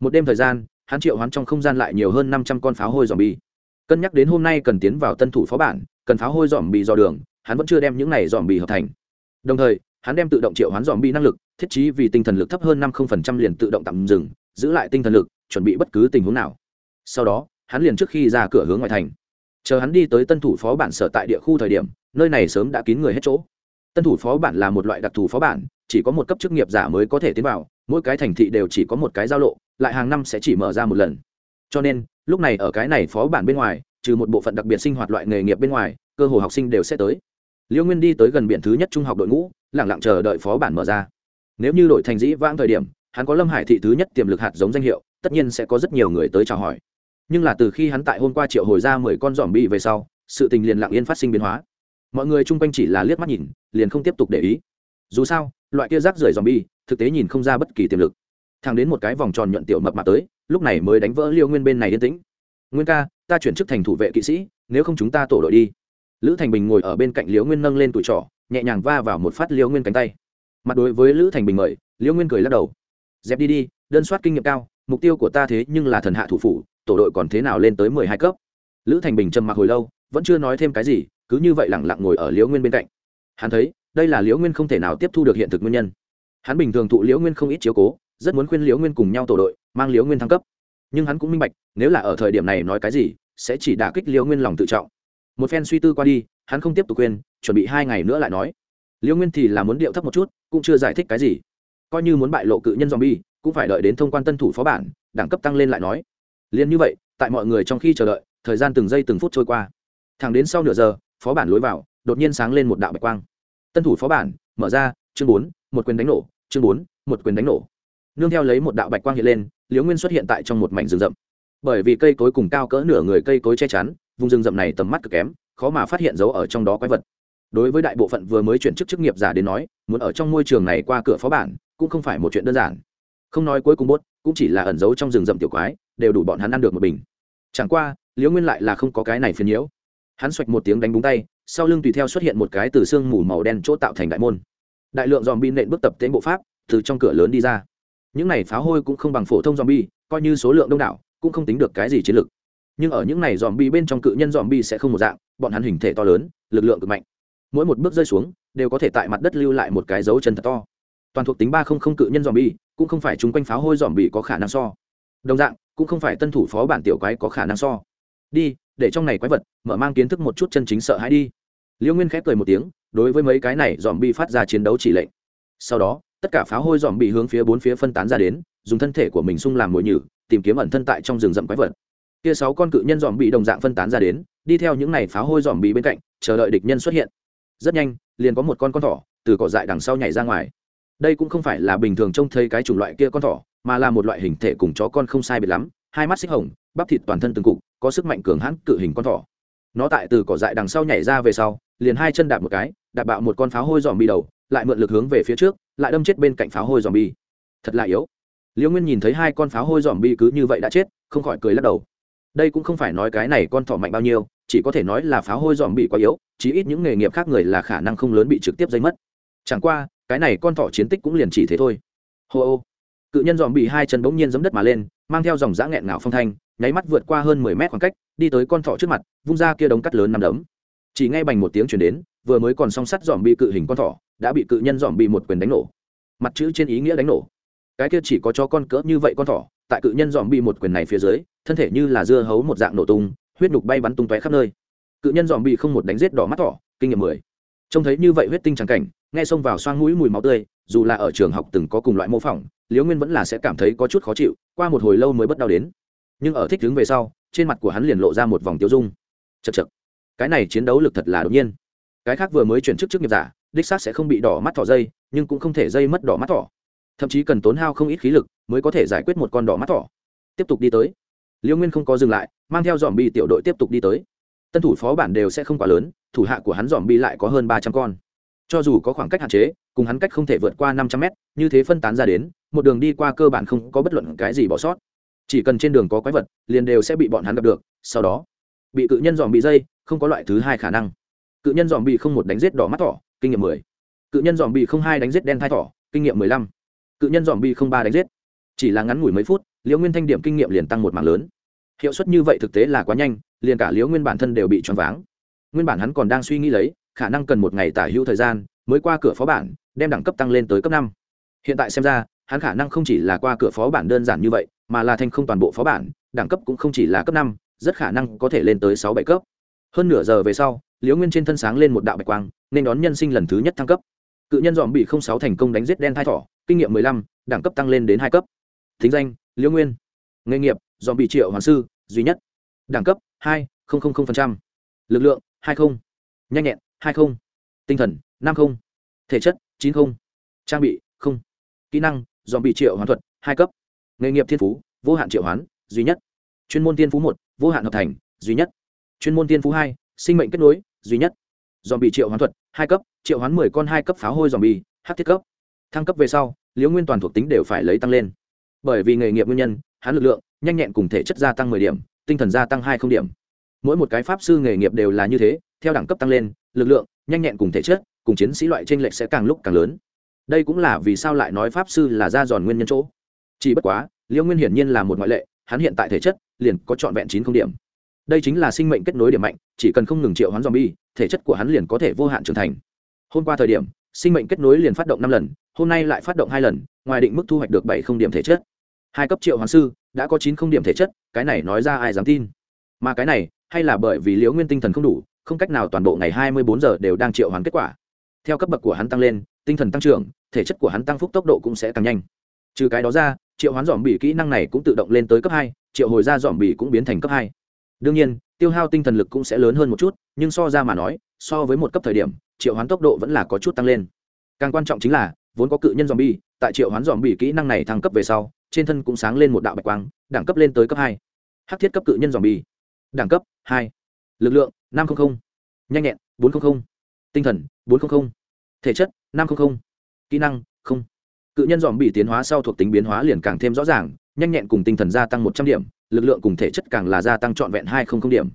Một đêm thời gian, hắn triệu hoán trong không gian lại nhiều hơn năm trăm con pháo hôi dòm bi cân nhắc đến hôm nay cần tiến vào tân thủ phó bản, cần pháo hôi dòm bi dò đường, hắn vẫn chưa đem những này dòm bi hợp thành. Đồng thời, hắn đem tự động triệu hoán dòm bi năng lực, thiết trí vì tinh thần lực thấp hơn năm liền tự động tạm dừng, giữ lại tinh thần lực, chuẩn bị bất cứ tình huống nào. Sau đó, hắn liền trước khi ra cửa hướng ngoài thành chờ hắn đi tới tân thủ phó bản sở tại địa khu thời điểm, nơi này sớm đã kín người hết chỗ. Tân thủ phó bản là một loại đặc thù phó bản, chỉ có một cấp chức nghiệp giả mới có thể tiến vào, mỗi cái thành thị đều chỉ có một cái giao lộ, lại hàng năm sẽ chỉ mở ra một lần. Cho nên, lúc này ở cái này phó bản bên ngoài, trừ một bộ phận đặc biệt sinh hoạt loại nghề nghiệp bên ngoài, cơ hồ học sinh đều sẽ tới. Liêu nguyên đi tới gần biển thứ nhất trung học đội ngũ lẳng lặng chờ đợi phó bản mở ra. Nếu như đội thành dĩ vãng thời điểm, hắn có lâm hải thị thứ nhất tiềm lực hạt giống danh hiệu, tất nhiên sẽ có rất nhiều người tới chào hỏi nhưng là từ khi hắn tại hôm qua triệu hồi ra mười con dòm bi về sau, sự tình liền lặng yên phát sinh biến hóa. Mọi người chung quanh chỉ là liếc mắt nhìn, liền không tiếp tục để ý. Dù sao, loại kia rác rưởi dòm bi thực tế nhìn không ra bất kỳ tiềm lực. Thang đến một cái vòng tròn nhuận tiểu mập mạp tới, lúc này mới đánh vỡ liêu nguyên bên này yên tĩnh. Nguyên ca, ta chuyển chức thành thủ vệ kỵ sĩ, nếu không chúng ta tổ đội đi. Lữ thành bình ngồi ở bên cạnh liêu nguyên nâng lên tuổi trỏ nhẹ nhàng va vào một phát liêu nguyên cánh tay. Mặt đối với lữ thành bình mời, liêu nguyên cười lắc đầu. Dẹp đi đi, đơn soát kinh nghiệm cao, mục tiêu của ta thế nhưng là thần hạ thủ phủ tổ đội còn thế nào lên tới mười hai cấp? Lữ thành bình trầm mặc hồi lâu, vẫn chưa nói thêm cái gì, cứ như vậy lẳng lặng ngồi ở liễu nguyên bên cạnh. Hắn thấy, đây là liễu nguyên không thể nào tiếp thu được hiện thực nguyên nhân. Hắn bình thường thụ liễu nguyên không ít chiếu cố, rất muốn khuyên liễu nguyên cùng nhau tổ đội, mang liễu nguyên thăng cấp. Nhưng hắn cũng minh bạch, nếu là ở thời điểm này nói cái gì, sẽ chỉ đả kích liễu nguyên lòng tự trọng. Một phen suy tư qua đi, hắn không tiếp tục quên, chuẩn bị hai ngày nữa lại nói. Liễu nguyên thì là muốn điệu thấp một chút, cũng chưa giải thích cái gì. Coi như muốn bại lộ cự nhân zombie, cũng phải đợi đến thông quan tân thủ phó bản, đẳng cấp tăng lên lại nói liền như vậy, tại mọi người trong khi chờ đợi, thời gian từng giây từng phút trôi qua. Thẳng đến sau nửa giờ, phó bản lối vào, đột nhiên sáng lên một đạo bạch quang. Tân thủ phó bản, mở ra, chương bốn, một quyền đánh nổ, chương bốn, một quyền đánh nổ. Nương theo lấy một đạo bạch quang hiện lên, liễu nguyên xuất hiện tại trong một mảnh rừng rậm. Bởi vì cây cối cùng cao cỡ nửa người cây cối che chắn, vùng rừng rậm này tầm mắt cực kém, khó mà phát hiện dấu ở trong đó quái vật. Đối với đại bộ phận vừa mới chuyển chức chức nghiệp giả đến nói, muốn ở trong môi trường này qua cửa phó bản, cũng không phải một chuyện đơn giản. Không nói cuối cùng bốt, cũng chỉ là ẩn giấu trong rừng rậm tiểu quái đều đủ bọn hắn ăn được một bình. Chẳng qua, liễu nguyên lại là không có cái này phiền nhiễu. Hắn xoạch một tiếng đánh búng tay, sau lưng tùy theo xuất hiện một cái từ xương mù màu đen chỗ tạo thành đại môn. Đại lượng dòm bi nện bước tập tên bộ pháp, từ trong cửa lớn đi ra. Những này pháo hôi cũng không bằng phổ thông dòm bi coi như số lượng đông đảo, cũng không tính được cái gì chiến lực. nhưng ở những này dòm bi bên trong cự nhân dòm bi sẽ không một dạng, bọn hắn hình thể to lớn, lực lượng cực mạnh. Mỗi một bước rơi xuống, đều có thể tại mặt đất lưu lại một cái dấu chân thật to. Toàn thuộc tính ba không không cự nhân dòm bi cũng không phải chúng quanh pháo hôi dòm bi có khả năng so. Đồng dạng cũng không phải tân thủ phó bản tiểu quái có khả năng so. Đi, để trong này quái vật, mở mang kiến thức một chút chân chính sợ hãi đi. Liêu nguyên khép cười một tiếng, đối với mấy cái này dòm bị phát ra chiến đấu chỉ lệnh. Sau đó, tất cả pháo hôi dòm bị hướng phía bốn phía phân tán ra đến, dùng thân thể của mình sung làm mồi nhử, tìm kiếm ẩn thân tại trong rừng rậm quái vật. Kia sáu con cự nhân dòm bị đồng dạng phân tán ra đến, đi theo những này pháo hôi dòm bị bên cạnh, chờ đợi địch nhân xuất hiện. Rất nhanh, liền có một con con thỏ từ cỏ dại đằng sau nhảy ra ngoài. Đây cũng không phải là bình thường trông thấy cái chủng loại kia con thỏ mà là một loại hình thể cùng chó con không sai biệt lắm, hai mắt xích hồng, bắp thịt toàn thân từng cục, có sức mạnh cường hãn, cự hình con thỏ. Nó tại từ cỏ dại đằng sau nhảy ra về sau, liền hai chân đạp một cái, đạp bạo một con pháo hôi dòm bi đầu, lại mượn lực hướng về phía trước, lại đâm chết bên cạnh pháo hôi dòm bi thật là yếu. Liễu nguyên nhìn thấy hai con pháo hôi dòm bi cứ như vậy đã chết, không khỏi cười lắc đầu. Đây cũng không phải nói cái này con thỏ mạnh bao nhiêu, chỉ có thể nói là pháo hôi dòm bị quá yếu, chí ít những nghề nghiệp khác người là khả năng không lớn bị trực tiếp dây mất. Chẳng qua, cái này con thỏ chiến tích cũng liền chỉ thế thôi. Hô ô cự nhân dòm bị hai chân bỗng nhiên giấm đất mà lên, mang theo dòng dã nghẹn ngào phong thanh, nháy mắt vượt qua hơn mười mét khoảng cách, đi tới con thỏ trước mặt, vung ra kia đống cắt lớn nằm đấm. Chỉ ngay bành một tiếng chuyển đến, vừa mới còn song sắt dòm bị cự hình con thỏ, đã bị cự nhân dòm bị một quyền đánh nổ. Mặt chữ trên ý nghĩa đánh nổ. Cái kia chỉ có cho con cỡ như vậy con thỏ, tại cự nhân dòm bị một quyền này phía dưới, thân thể như là dưa hấu một dạng nổ tung, huyết nhục bay bắn tung tóe khắp nơi. Cự nhân dòm bị không một đánh giết đỏ mắt thỏ, kinh nghiệm mười. Trông thấy như vậy huyết tinh trắng cảnh nghe xông vào xoang mũi mùi máu tươi, dù là ở trường học từng có cùng loại mô phỏng, liễu nguyên vẫn là sẽ cảm thấy có chút khó chịu, qua một hồi lâu mới bất đau đến. Nhưng ở thích đứng về sau, trên mặt của hắn liền lộ ra một vòng tiêu dung. Chật chật cái này chiến đấu lực thật là đột nhiên. Cái khác vừa mới chuyển chức chức nghiệp giả, đích xác sẽ không bị đỏ mắt thỏ dây, nhưng cũng không thể dây mất đỏ mắt thỏ. Thậm chí cần tốn hao không ít khí lực mới có thể giải quyết một con đỏ mắt thỏ. Tiếp tục đi tới. Liễu nguyên không có dừng lại, mang theo dòm bi tiểu đội tiếp tục đi tới. Tân thủ phó bản đều sẽ không quá lớn, thủ hạ của hắn dòm bi lại có hơn ba trăm con cho dù có khoảng cách hạn chế, cùng hắn cách không thể vượt qua năm trăm mét, như thế phân tán ra đến, một đường đi qua cơ bản không có bất luận cái gì bỏ sót. Chỉ cần trên đường có quái vật, liền đều sẽ bị bọn hắn gặp được, sau đó, bị cự nhân dòm bị dây, không có loại thứ hai khả năng. Cự nhân dòm bị không một đánh giết đỏ mắt thỏ, kinh nghiệm mười. Cự nhân dòm bị không hai đánh giết đen thai thỏ, kinh nghiệm mười lăm. Cự nhân dòm bị không ba đánh giết. Chỉ là ngắn ngủi mấy phút, liễu nguyên thanh điểm kinh nghiệm liền tăng một mảng lớn. Hiệu suất như vậy thực tế là quá nhanh, liền cả liễu nguyên bản thân đều bị choáng váng. Nguyên bản hắn còn đang suy nghĩ lấy khả năng cần một ngày tả hữu thời gian mới qua cửa phó bản, đem đẳng cấp tăng lên tới cấp năm. Hiện tại xem ra, hắn khả năng không chỉ là qua cửa phó bản đơn giản như vậy, mà là thành không toàn bộ phó bản, đẳng cấp cũng không chỉ là cấp năm, rất khả năng có thể lên tới sáu bảy cấp. Hơn nửa giờ về sau, liễu nguyên trên thân sáng lên một đạo bạch quang, nên đón nhân sinh lần thứ nhất thăng cấp. Cự nhân dòm bị không sáu thành công đánh giết đen thai thỏ, kinh nghiệm mười lăm, đẳng cấp tăng lên đến hai cấp. Thính danh, liễu nguyên. Nghề nghiệp, dòm bị triệu hoàng sư, duy nhất. Đẳng cấp, hai lực lượng, hai không. nhanh nhẹn hai không, tinh thần năm không, thể chất chín không, trang bị không kỹ năng dòm bị triệu hoán thuật hai cấp nghề nghiệp thiên phú vô hạn triệu hoán duy nhất chuyên môn thiên phú một vô hạn hợp thành duy nhất chuyên môn thiên phú hai sinh mệnh kết nối duy nhất dòm bị triệu hoán thuật hai cấp triệu hoán mười con hai cấp pháo hôi dòm bị hát thiết cấp thăng cấp về sau liễu nguyên toàn thuộc tính đều phải lấy tăng lên. Bởi vì nghề nghiệp nguyên nhân hắn lực lượng nhanh nhẹn cùng thể chất gia tăng mười điểm tinh thần gia tăng hai không điểm. Mỗi một cái pháp sư nghề nghiệp đều là như thế theo đẳng cấp tăng lên lực lượng, nhanh nhẹn cùng thể chất, cùng chiến sĩ loại t r ê n lệch sẽ càng lúc càng lớn. Đây cũng là vì sao lại nói pháp sư là ra giòn nguyên nhân chỗ. Chỉ bất quá liễu nguyên hiển nhiên là một ngoại lệ, hắn hiện tại thể chất liền có trọn vẹn chín không điểm. Đây chính là sinh mệnh kết nối điểm mạnh, chỉ cần không ngừng triệu hoán dòm bi thể chất của hắn liền có thể vô hạn trưởng thành. Hôm qua thời điểm, sinh mệnh kết nối liền phát động năm lần, hôm nay lại phát động hai lần, ngoài định mức thu hoạch được bảy không điểm thể chất. Hai cấp triệu hoàng sư, đã có chín không điểm thể chất, cái này nói ra ai dám tin? Mà cái này, hay là bởi vì liễu nguyên tinh thần không đủ không cách nào toàn bộ ngày hai mươi bốn giờ đều đang triệu hoán kết quả. Theo cấp bậc của hắn tăng lên, tinh thần tăng trưởng, thể chất của hắn tăng phúc tốc độ cũng sẽ tăng nhanh. Trừ cái đó ra, triệu hoán dòm bị kỹ năng này cũng tự động lên tới cấp hai, triệu hồi ra dòm bị cũng biến thành cấp hai. Đương nhiên, tiêu hao tinh thần lực cũng sẽ lớn hơn một chút, nhưng so ra mà nói, so với một cấp thời điểm, triệu hoán tốc độ vẫn là có chút tăng lên. Càng quan trọng chính là, vốn có cự nhân dòm bi tại triệu hoán dòm bị kỹ năng này thăng cấp về sau, trên thân cũng sáng lên một đạo bạch quang, đẳng cấp lên tới cấp hai. Hắc thiết cấp cự nhân dòm bi đẳng cấp hai. Lực lượng năm trăm linh nhanh nhẹn, bốn trăm linh tinh thần, bốn trăm linh thể chất, năm trăm linh kỹ năng, không. Cự nhân dòm bị tiến hóa sau thuộc tính biến hóa liền càng thêm rõ ràng, nhanh nhẹn cùng tinh thần gia tăng một trăm điểm, lực lượng cùng thể chất càng là gia tăng trọn vẹn hai trăm linh điểm.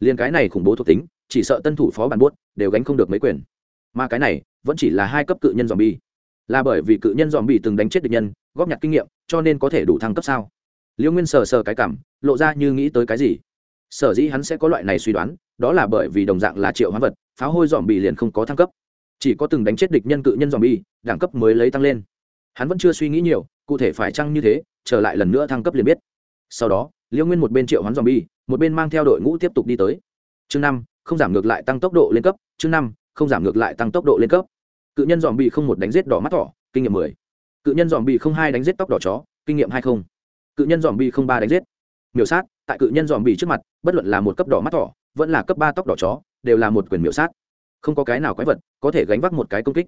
Liền cái này khủng bố thuộc tính, chỉ sợ tân thủ phó bản buốt, đều gánh không được mấy quyền. Mà cái này, vẫn chỉ là hai cấp cự nhân dòm bi. Là bởi vì cự nhân dòm bị từng đánh chết địch nhân, góp nhặt kinh nghiệm, cho nên có thể đủ thăng cấp sao? Liễu nguyên sờ sờ cái cảm, lộ ra như nghĩ tới cái gì? Sở dĩ hắn sẽ có loại này suy đoán, đó là bởi vì đồng dạng là triệu hoán vật, pháo hôi dòm bị liền không có thăng cấp. Chỉ có từng đánh chết địch nhân cự nhân dòm bi đẳng cấp mới lấy tăng lên. Hắn vẫn chưa suy nghĩ nhiều, cụ thể phải chăng như thế trở lại lần nữa thăng cấp liền biết. Sau đó liễu nguyên một bên triệu hoán dòm bi một bên mang theo đội ngũ tiếp tục đi tới. Chương năm, không giảm ngược lại tăng tốc độ lên cấp. Chương năm, không giảm ngược lại tăng tốc độ lên cấp. Cự nhân dòm bì không một đánh giết đỏ mắt thỏ, kinh nghiệm mười. Cự nhân dòm bì không hai đánh giết tóc đỏ chó, kinh nghiệm hai không. Cự nhân dòm bì không ba đánh giết. Miểu sát tại cự nhân dòm bị trước mặt, bất luận là một cấp đỏ mắt thỏ, vẫn là cấp ba tóc đỏ chó, đều là một quyền miểu sát. Không có cái nào quái vật có thể gánh vác một cái công kích.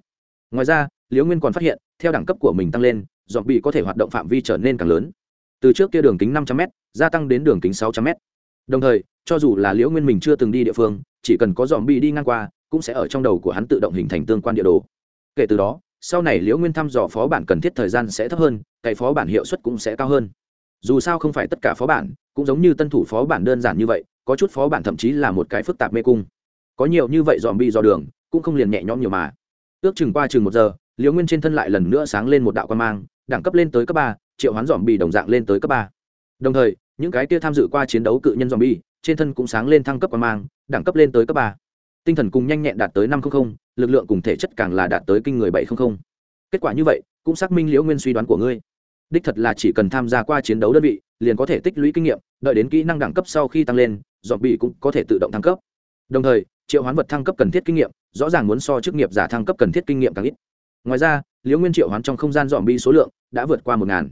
Ngoài ra, liễu nguyên còn phát hiện, theo đẳng cấp của mình tăng lên, dòm bị có thể hoạt động phạm vi trở nên càng lớn. Từ trước kia đường kính năm trăm m gia tăng đến đường kính sáu trăm m đồng thời, cho dù là liễu nguyên mình chưa từng đi địa phương, chỉ cần có dòm bị đi ngang qua, cũng sẽ ở trong đầu của hắn tự động hình thành tương quan địa đồ. Kể từ đó, sau này liễu nguyên thăm dò phó bản cần thiết thời gian sẽ thấp hơn cày phó bản hiệu suất cũng sẽ cao hơn. Dù sao không phải tất cả phó bản cũng giống như tân thủ phó bản đơn giản như vậy, có chút phó bản thậm chí là một cái phức tạp mê cung. Có nhiều như vậy dòm bi dò đường, cũng không liền nhẹ nhõm nhiều mà. Ước chừng qua chừng một giờ, liễu nguyên trên thân lại lần nữa sáng lên một đạo quan mang, đẳng cấp lên tới cấp ba, triệu hoán dòm bị đồng dạng lên tới cấp ba. Đồng thời, những cái kia tham dự qua chiến đấu cự nhân dòm bi, trên thân cũng sáng lên thăng cấp quan mang, đẳng cấp lên tới cấp ba. Tinh thần cùng nhanh nhẹn đạt tới năm trăm linh lực lượng cùng thể chất càng là đạt tới kinh người bảy trăm linh kết quả như vậy, cũng xác minh liễu nguyên suy đoán của ngươi. Đích thật là chỉ cần tham gia qua chiến đấu đơn vị liền có thể tích lũy kinh nghiệm, đợi đến kỹ năng đẳng cấp sau khi tăng lên dọn bị cũng có thể tự động thăng cấp. Đồng thời, triệu hoán vật thăng cấp cần thiết kinh nghiệm, rõ ràng muốn so chức nghiệp giả thăng cấp cần thiết kinh nghiệm càng ít. Ngoài ra, liễu nguyên triệu hoán trong không gian dòm bi số lượng đã vượt qua một ngàn.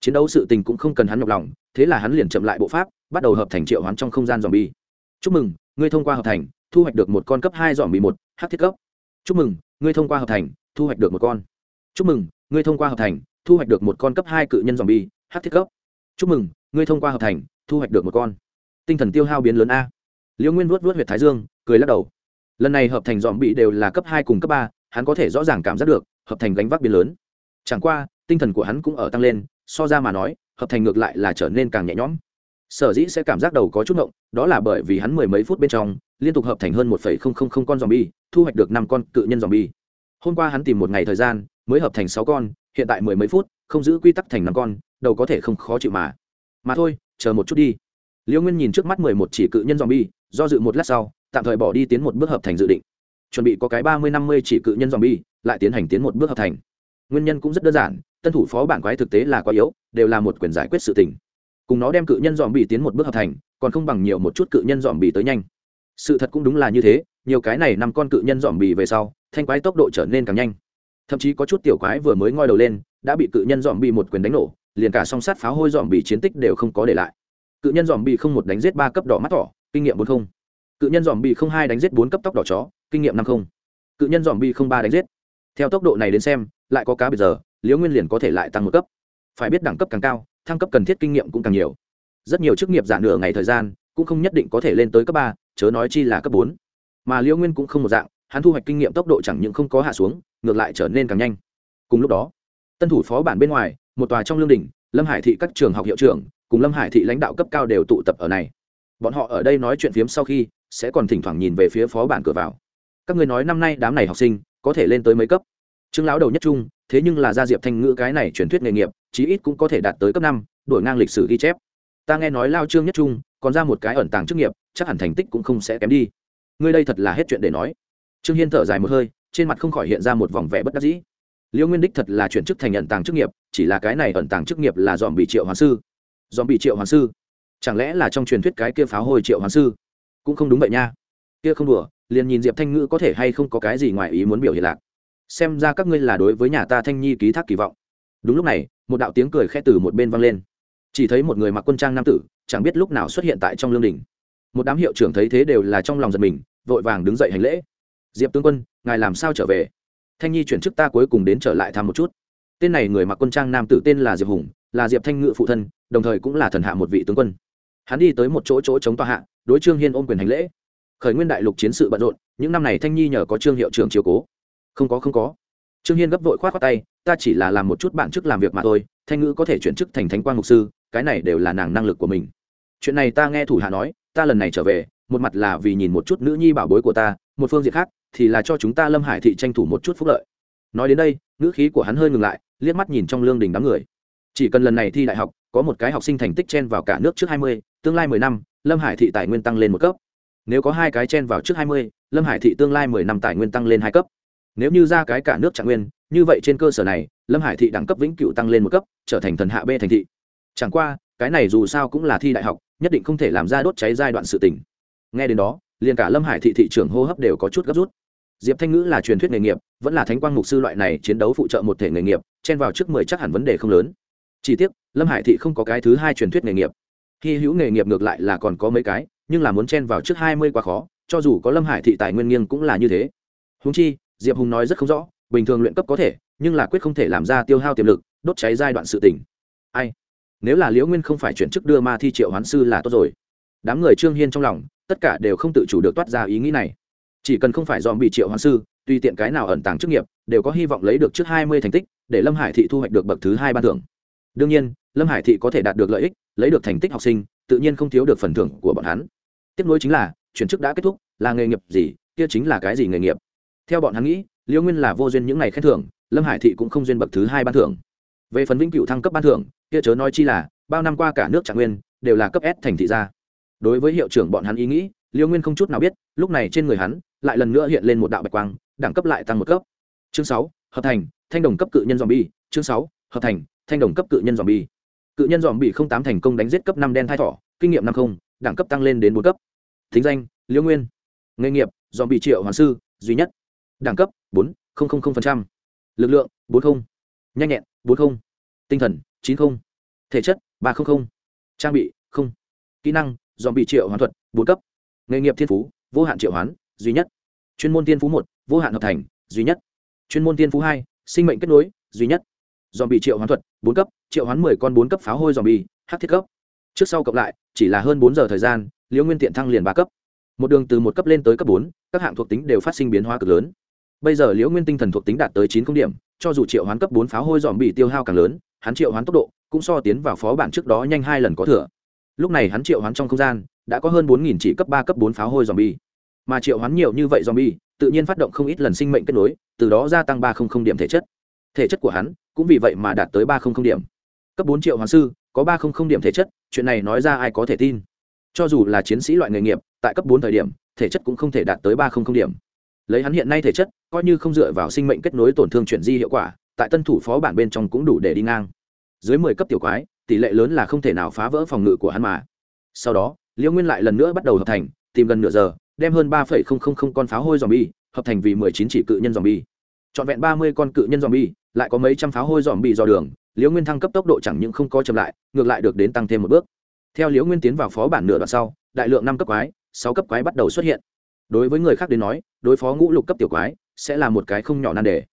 Chiến đấu sự tình cũng không cần hắn nhọc lòng, thế là hắn liền chậm lại bộ pháp, bắt đầu hợp thành triệu hoán trong không gian dòm bi chúc mừng, ngươi thông qua hợp thành, thu hoạch được một con cấp hai dòm bi một h thiết cấp. Chúc mừng, ngươi thông qua hợp thành, thu hoạch được một con. Chúc mừng, ngươi thông qua hợp thành, thu hoạch được một con cấp hai cự nhân dòm bi h thiết cấp chúc mừng, ngươi thông qua hợp thành, thu hoạch được một con. Tinh thần tiêu hao biến lớn a. Liễu nguyên vuốt vuốt huyệt thái dương, cười lắc đầu. Lần này hợp thành dòm bị đều là cấp hai cùng cấp ba, hắn có thể rõ ràng cảm giác được, hợp thành gánh vác biến lớn. Chẳng qua, tinh thần của hắn cũng ở tăng lên, so ra mà nói, hợp thành ngược lại là trở nên càng nhẹ nhõm. Sở dĩ sẽ cảm giác đầu có chút ngộng, đó là bởi vì hắn mười mấy phút bên trong, liên tục hợp thành hơn một phẩy không không không con dòm bi thu hoạch được năm con cự nhân dòm bi hôm qua hắn tìm một ngày thời gian, mới hợp thành sáu con, hiện tại mười mấy phút không giữ quy tắc thành năm con, đầu có thể không khó chịu mà. Mà thôi, chờ một chút đi. Liễu nguyên nhìn trước mắt mười một chỉ cự nhân dòm bi do dự một lát sau, tạm thời bỏ đi tiến một bước hợp thành dự định. Chuẩn bị có cái ba mươi năm mươi chỉ cự nhân dòm bi lại tiến hành tiến một bước hợp thành. Nguyên nhân cũng rất đơn giản, tân thủ phó bản quái thực tế là quá yếu, đều là một quyền giải quyết sự tình. Cùng nó đem cự nhân dòm bị tiến một bước hợp thành, còn không bằng nhiều một chút cự nhân dòm bị tới nhanh. Sự thật cũng đúng là như thế, nhiều cái này nằm con cự nhân dòm bị về sau, thanh quái tốc độ trở nên càng nhanh. Thậm chí có chút tiểu quái vừa mới ngoi đầu lên đã bị cự nhân dòm bị một quyền đánh nổ, liền cả song sát pháo hôi dòm bị chiến tích đều không có để lại. Cự nhân dòm bị không một đánh giết ba cấp đỏ mắt thỏ, kinh nghiệm bốn không. Cự nhân dòm bị không hai đánh giết bốn cấp tóc đỏ chó, kinh nghiệm năm không. Cự nhân dòm bị không ba đánh giết. Theo tốc độ này đến xem, lại có cá bây giờ, liễu nguyên liền có thể lại tăng một cấp. Phải biết đẳng cấp càng cao, thăng cấp cần thiết kinh nghiệm cũng càng nhiều. Rất nhiều chức nghiệp giả nửa ngày thời gian, cũng không nhất định có thể lên tới cấp ba, chớ nói chi là cấp bốn. Mà liễu nguyên cũng không một dạng, hắn thu hoạch kinh nghiệm tốc độ chẳng những không có hạ xuống, ngược lại trở nên càng nhanh. Cùng lúc đó tân thủ phó bản bên ngoài, một tòa trong lương đình lâm hải thị các trường học hiệu trưởng cùng lâm hải thị lãnh đạo cấp cao đều tụ tập ở này. Bọn họ ở đây nói chuyện phiếm sau khi sẽ còn thỉnh thoảng nhìn về phía phó bản cửa vào. Các người nói năm nay đám này học sinh có thể lên tới mấy cấp? Trương lão đầu nhất trung, thế nhưng là gia diệp thanh ngữ cái này truyền thuyết nghề nghiệp, chí ít cũng có thể đạt tới cấp năm, đổi ngang lịch sử ghi chép. Ta nghe nói lao trương nhất trung còn ra một cái ẩn tàng chức nghiệp, chắc hẳn thành tích cũng không sẽ kém đi. Ngươi đây thật là hết chuyện để nói. Trương hiên thở dài một hơi, trên mặt không khỏi hiện ra một vòng vẻ bất đắc dĩ liễu nguyên đích thật là chuyển chức thành ẩn tàng chức nghiệp, chỉ là cái này ẩn tàng chức nghiệp là dòm bị triệu hoàng sư. Dòm bị triệu hoàng sư? Chẳng lẽ là trong truyền thuyết cái kia pháo hồi triệu hoàng sư? Cũng không đúng vậy nha. Kia không đùa, liền nhìn diệp thanh ngữ có thể hay không có cái gì ngoài ý muốn biểu hiện lạc. Xem ra các ngươi là đối với nhà ta thanh nhi ký thác kỳ vọng. Đúng lúc này, một đạo tiếng cười khẽ từ một bên vang lên. Chỉ thấy một người mặc quân trang nam tử, chẳng biết lúc nào xuất hiện tại trong lương đình. Một đám hiệu trưởng thấy thế đều là trong lòng giật mình, vội vàng đứng dậy hành lễ. Diệp tướng quân, ngài làm sao trở về? Thanh nhi chuyển chức ta cuối cùng đến trở lại thăm một chút. Tên này người mặc quân trang nam tử tên là diệp hùng, là diệp thanh ngự phụ thân, đồng thời cũng là thần hạ một vị tướng quân. Hắn đi tới một chỗ chỗ chống tòa hạ, đối trương hiên ôm quyền hành lễ. Khởi nguyên đại lục chiến sự bận rộn, những năm này thanh nhi nhờ có trương hiệu trưởng chiều cố. Không có không có. Trương hiên gấp vội k h o á t khoác tay, ta chỉ là làm một chút bản chức làm việc mà thôi, thanh ngữ có thể chuyển chức thành thánh quan mục sư, cái này đều là nàng năng lực của mình. Chuyện này ta nghe thủ hạ nói, ta lần này trở về, một mặt là vì nhìn một chút nữ nhi bảo bối của ta một phương diện khác thì là cho chúng ta lâm hải thị tranh thủ một chút phúc lợi. Nói đến đây, ngữ khí của hắn hơi ngừng lại, liếc mắt nhìn trong lương đình đám người. Chỉ cần lần này thi đại học, có một cái học sinh thành tích chen vào cả nước trước hai mươi, tương lai mười năm, lâm hải thị tài nguyên tăng lên một cấp. Nếu có hai cái chen vào trước hai mươi, lâm hải thị tương lai mười năm tài nguyên tăng lên hai cấp. Nếu như ra cái cả nước trạng nguyên, như vậy trên cơ sở này, lâm hải thị đẳng cấp vĩnh cựu tăng lên một cấp, trở thành thần hạ b thành thị. Chẳng qua, cái này dù sao cũng là thi đại học, nhất định không thể làm ra đốt cháy giai đoạn sự tỉnh nghe đến đó liền cả lâm hải thị thị trưởng hô hấp đều có chút gấp rút. Diệp thanh ngữ là truyền thuyết nghề nghiệp, vẫn là thánh quang mục sư loại này chiến đấu phụ trợ một thể nghề nghiệp, chen vào trước mười chắc hẳn vấn đề không lớn. Chỉ tiếc, lâm hải thị không có cái thứ hai truyền thuyết nghề nghiệp. Hy hữu nghề nghiệp ngược lại là còn có mấy cái, nhưng là muốn chen vào trước hai mươi quá khó, cho dù có lâm hải thị tài nguyên nghiêng cũng là như thế. Húng chi, diệp hùng nói rất không rõ, bình thường luyện cấp có thể, nhưng là quyết không thể làm ra tiêu hao tiềm lực, đốt cháy giai đoạn sự tỉnh ai? Nếu là liễu nguyên không phải chuyển chức đưa ma thi triệu hoán sư là tốt rồi. Đám người trương hiên trong lòng tất cả đều không tự chủ được toát ra ý nghĩ này. Chỉ cần không phải dòm bị triệu hoán sư, tùy tiện cái nào ẩn tàng chức nghiệp, đều có hy vọng lấy được trước hai mươi thành tích, để lâm hải thị thu hoạch được bậc thứ hai ban thưởng. Đương nhiên, lâm hải thị có thể đạt được lợi ích, lấy được thành tích học sinh, tự nhiên không thiếu được phần thưởng của bọn hắn. Tiếp nối chính là, chuyển chức đã kết thúc, là nghề nghiệp gì, kia chính là cái gì nghề nghiệp? Theo bọn hắn nghĩ liễu nguyên là vô duyên những ngày khen thưởng, lâm hải thị cũng không duyên bậc thứ hai ban thưởng. Về phần vĩnh cựu thăng cấp ban thưởng, kia chớ nói chi là, bao năm qua cả nước trạng nguyên, đều là cấp s thành thị gia đối với hiệu trưởng bọn hắn ý nghĩ, liêu nguyên không chút nào biết, lúc này trên người hắn lại lần nữa hiện lên một đạo bạch quang, đẳng cấp lại tăng một cấp. Chương sáu, hợp thành, thanh đồng cấp cự nhân dòm bi chương sáu, hợp thành, thanh đồng cấp cự nhân dòm bi cự nhân dòm bị không tám thành công đánh giết cấp năm đen thai thỏ, kinh nghiệm năm không, đẳng cấp tăng lên đến bốn cấp. Thính danh liễu nguyên. Nghề nghiệp dòm bị triệu hoàng sư, duy nhất. Đẳng cấp, bốn lực lượng, bốn không. Nhanh nhẹn, bốn không. Tinh thần, chín không. Thể chất, ba không không. Trang bị, không. Kỹ năng dòm bị triệu hoàn thuật, bốn cấp. Nghề nghiệp thiên phú, vô hạn triệu hoán, duy nhất. Chuyên môn thiên phú một, vô hạn hợp thành, duy nhất. Chuyên môn thiên phú hai, sinh mệnh kết nối, duy nhất. Dòm bị triệu hoán thuật, bốn cấp, triệu hoán mười con bốn cấp pháo hôi dòm bị hát thiết cấp. Trước sau cộng lại, chỉ là hơn bốn giờ thời gian, liễu nguyên tiện thăng liền ba cấp. Một đường từ một cấp lên tới cấp bốn, các hạng thuộc tính đều phát sinh biến hóa cực lớn. Bây giờ liễu nguyên tinh thần thuộc tính đạt tới chín công điểm, cho dù triệu hoán cấp bốn pháo hôi dòm bị tiêu hao càng lớn, hắn triệu hoán tốc độ cũng so tiến vào phó bản trước đó nhanh hai lần có thừa lúc này hắn triệu hoán trong không gian, đã có hơn bốn nghìn chỉ cấp ba, cấp bốn pháo hôi dòm bi mà triệu hoán nhiều như vậy dòm bi tự nhiên phát động không ít lần sinh mệnh kết nối, từ đó gia tăng ba không không điểm thể chất. Thể chất của hắn cũng vì vậy mà đạt tới ba không không điểm. Cấp bốn triệu hoàng sư, có ba không không điểm thể chất, chuyện này nói ra ai có thể tin. Cho dù là chiến sĩ loại nghề nghiệp, tại cấp bốn thời điểm, thể chất cũng không thể đạt tới ba không không điểm. Lấy hắn hiện nay thể chất, coi như không dựa vào sinh mệnh kết nối tổn thương chuyển di hiệu quả, tại tân thủ phó bản bên trong cũng đủ để đi ngang. Dưới mười cấp tiểu quái tỷ lệ lớn là không thể nào phá vỡ phòng ngự của hắn mà. Sau đó, liễu nguyên lại lần nữa bắt đầu hợp thành, tìm gần nửa giờ, đem hơn ba phẩy không không không con pháo hôi dòm bi hợp thành vì mười chín chỉ cự nhân dòm bi trọn vẹn ba mươi con cự nhân dòm bi lại có mấy trăm pháo hôi dòm bi dò đường, liễu nguyên thăng cấp tốc độ chẳng những không có chậm lại, ngược lại được đến tăng thêm một bước. Theo liễu nguyên tiến vào phó bản nửa đoạn sau, đại lượng năm cấp quái, sáu cấp quái bắt đầu xuất hiện. Đối với người khác đến nói, đối phó ngũ lục cấp tiểu quái sẽ là một cái không nhỏ nan đề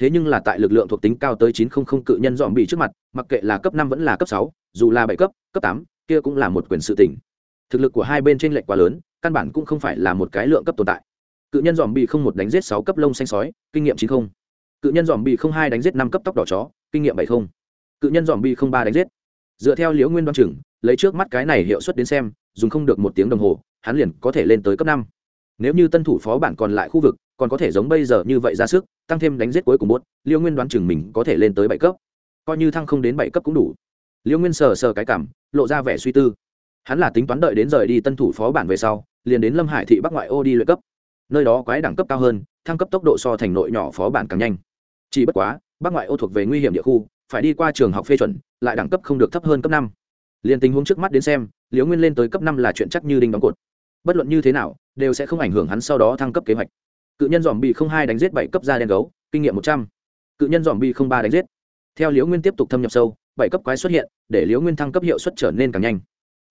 thế nhưng là tại lực lượng thuộc tính cao tới chín trăm linh cự nhân dòm bị trước mặt, mặc kệ là cấp năm vẫn là cấp sáu, dù là bảy cấp cấp tám, kia cũng là một quyền sự tỉnh thực lực của hai bên trên lệch quá lớn, căn bản cũng không phải là một cái lượng cấp tồn tại. Cự nhân dòm bị không một đánh giết sáu cấp lông xanh sói, kinh nghiệm chín không. Cự nhân dòm bị không hai đánh giết năm cấp tóc đỏ chó, kinh nghiệm bảy không. Cự nhân dòm bị không ba đánh giết. Dựa theo liễu nguyên đoan chừng, lấy trước mắt cái này hiệu suất đến xem, dùng không được một tiếng đồng hồ, hắn liền có thể lên tới cấp năm. Nếu như tân thủ phó bản còn lại khu vực còn có thể giống bây giờ như vậy ra sức, tăng thêm đánh giết cuối cùng bốt, liêu nguyên đoán chừng mình có thể lên tới bảy cấp. Coi như thăng không đến bảy cấp cũng đủ. Liêu nguyên sờ sờ cái cảm, lộ ra vẻ suy tư. Hắn là tính toán đợi đến rời đi tân thủ phó bản về sau, liền đến lâm hải thị bắc ngoại ô đi luyện cấp. Nơi đó quái đẳng cấp cao hơn, thăng cấp tốc độ so thành nội nhỏ phó bản càng nhanh. Chỉ bất quá, bắc ngoại ô thuộc về nguy hiểm địa khu, phải đi qua trường học phê chuẩn, lại đẳng cấp không được thấp hơn cấp năm. Liền tình huống trước mắt đến xem liều nguyên lên tới cấp năm là chuyện chắc như đinh đóng cột. Bất luận như thế nào, đều sẽ không ảnh hưởng hắn sau đó thăng cấp kế hoạch cự nhân dòm bị không hai đánh giết bảy cấp da đen gấu, kinh nghiệm một trăm. Cự nhân dòm bị không ba đánh giết. Theo liễu nguyên tiếp tục thâm nhập sâu, bảy cấp quái xuất hiện, để liễu nguyên thăng cấp hiệu suất trở nên càng nhanh.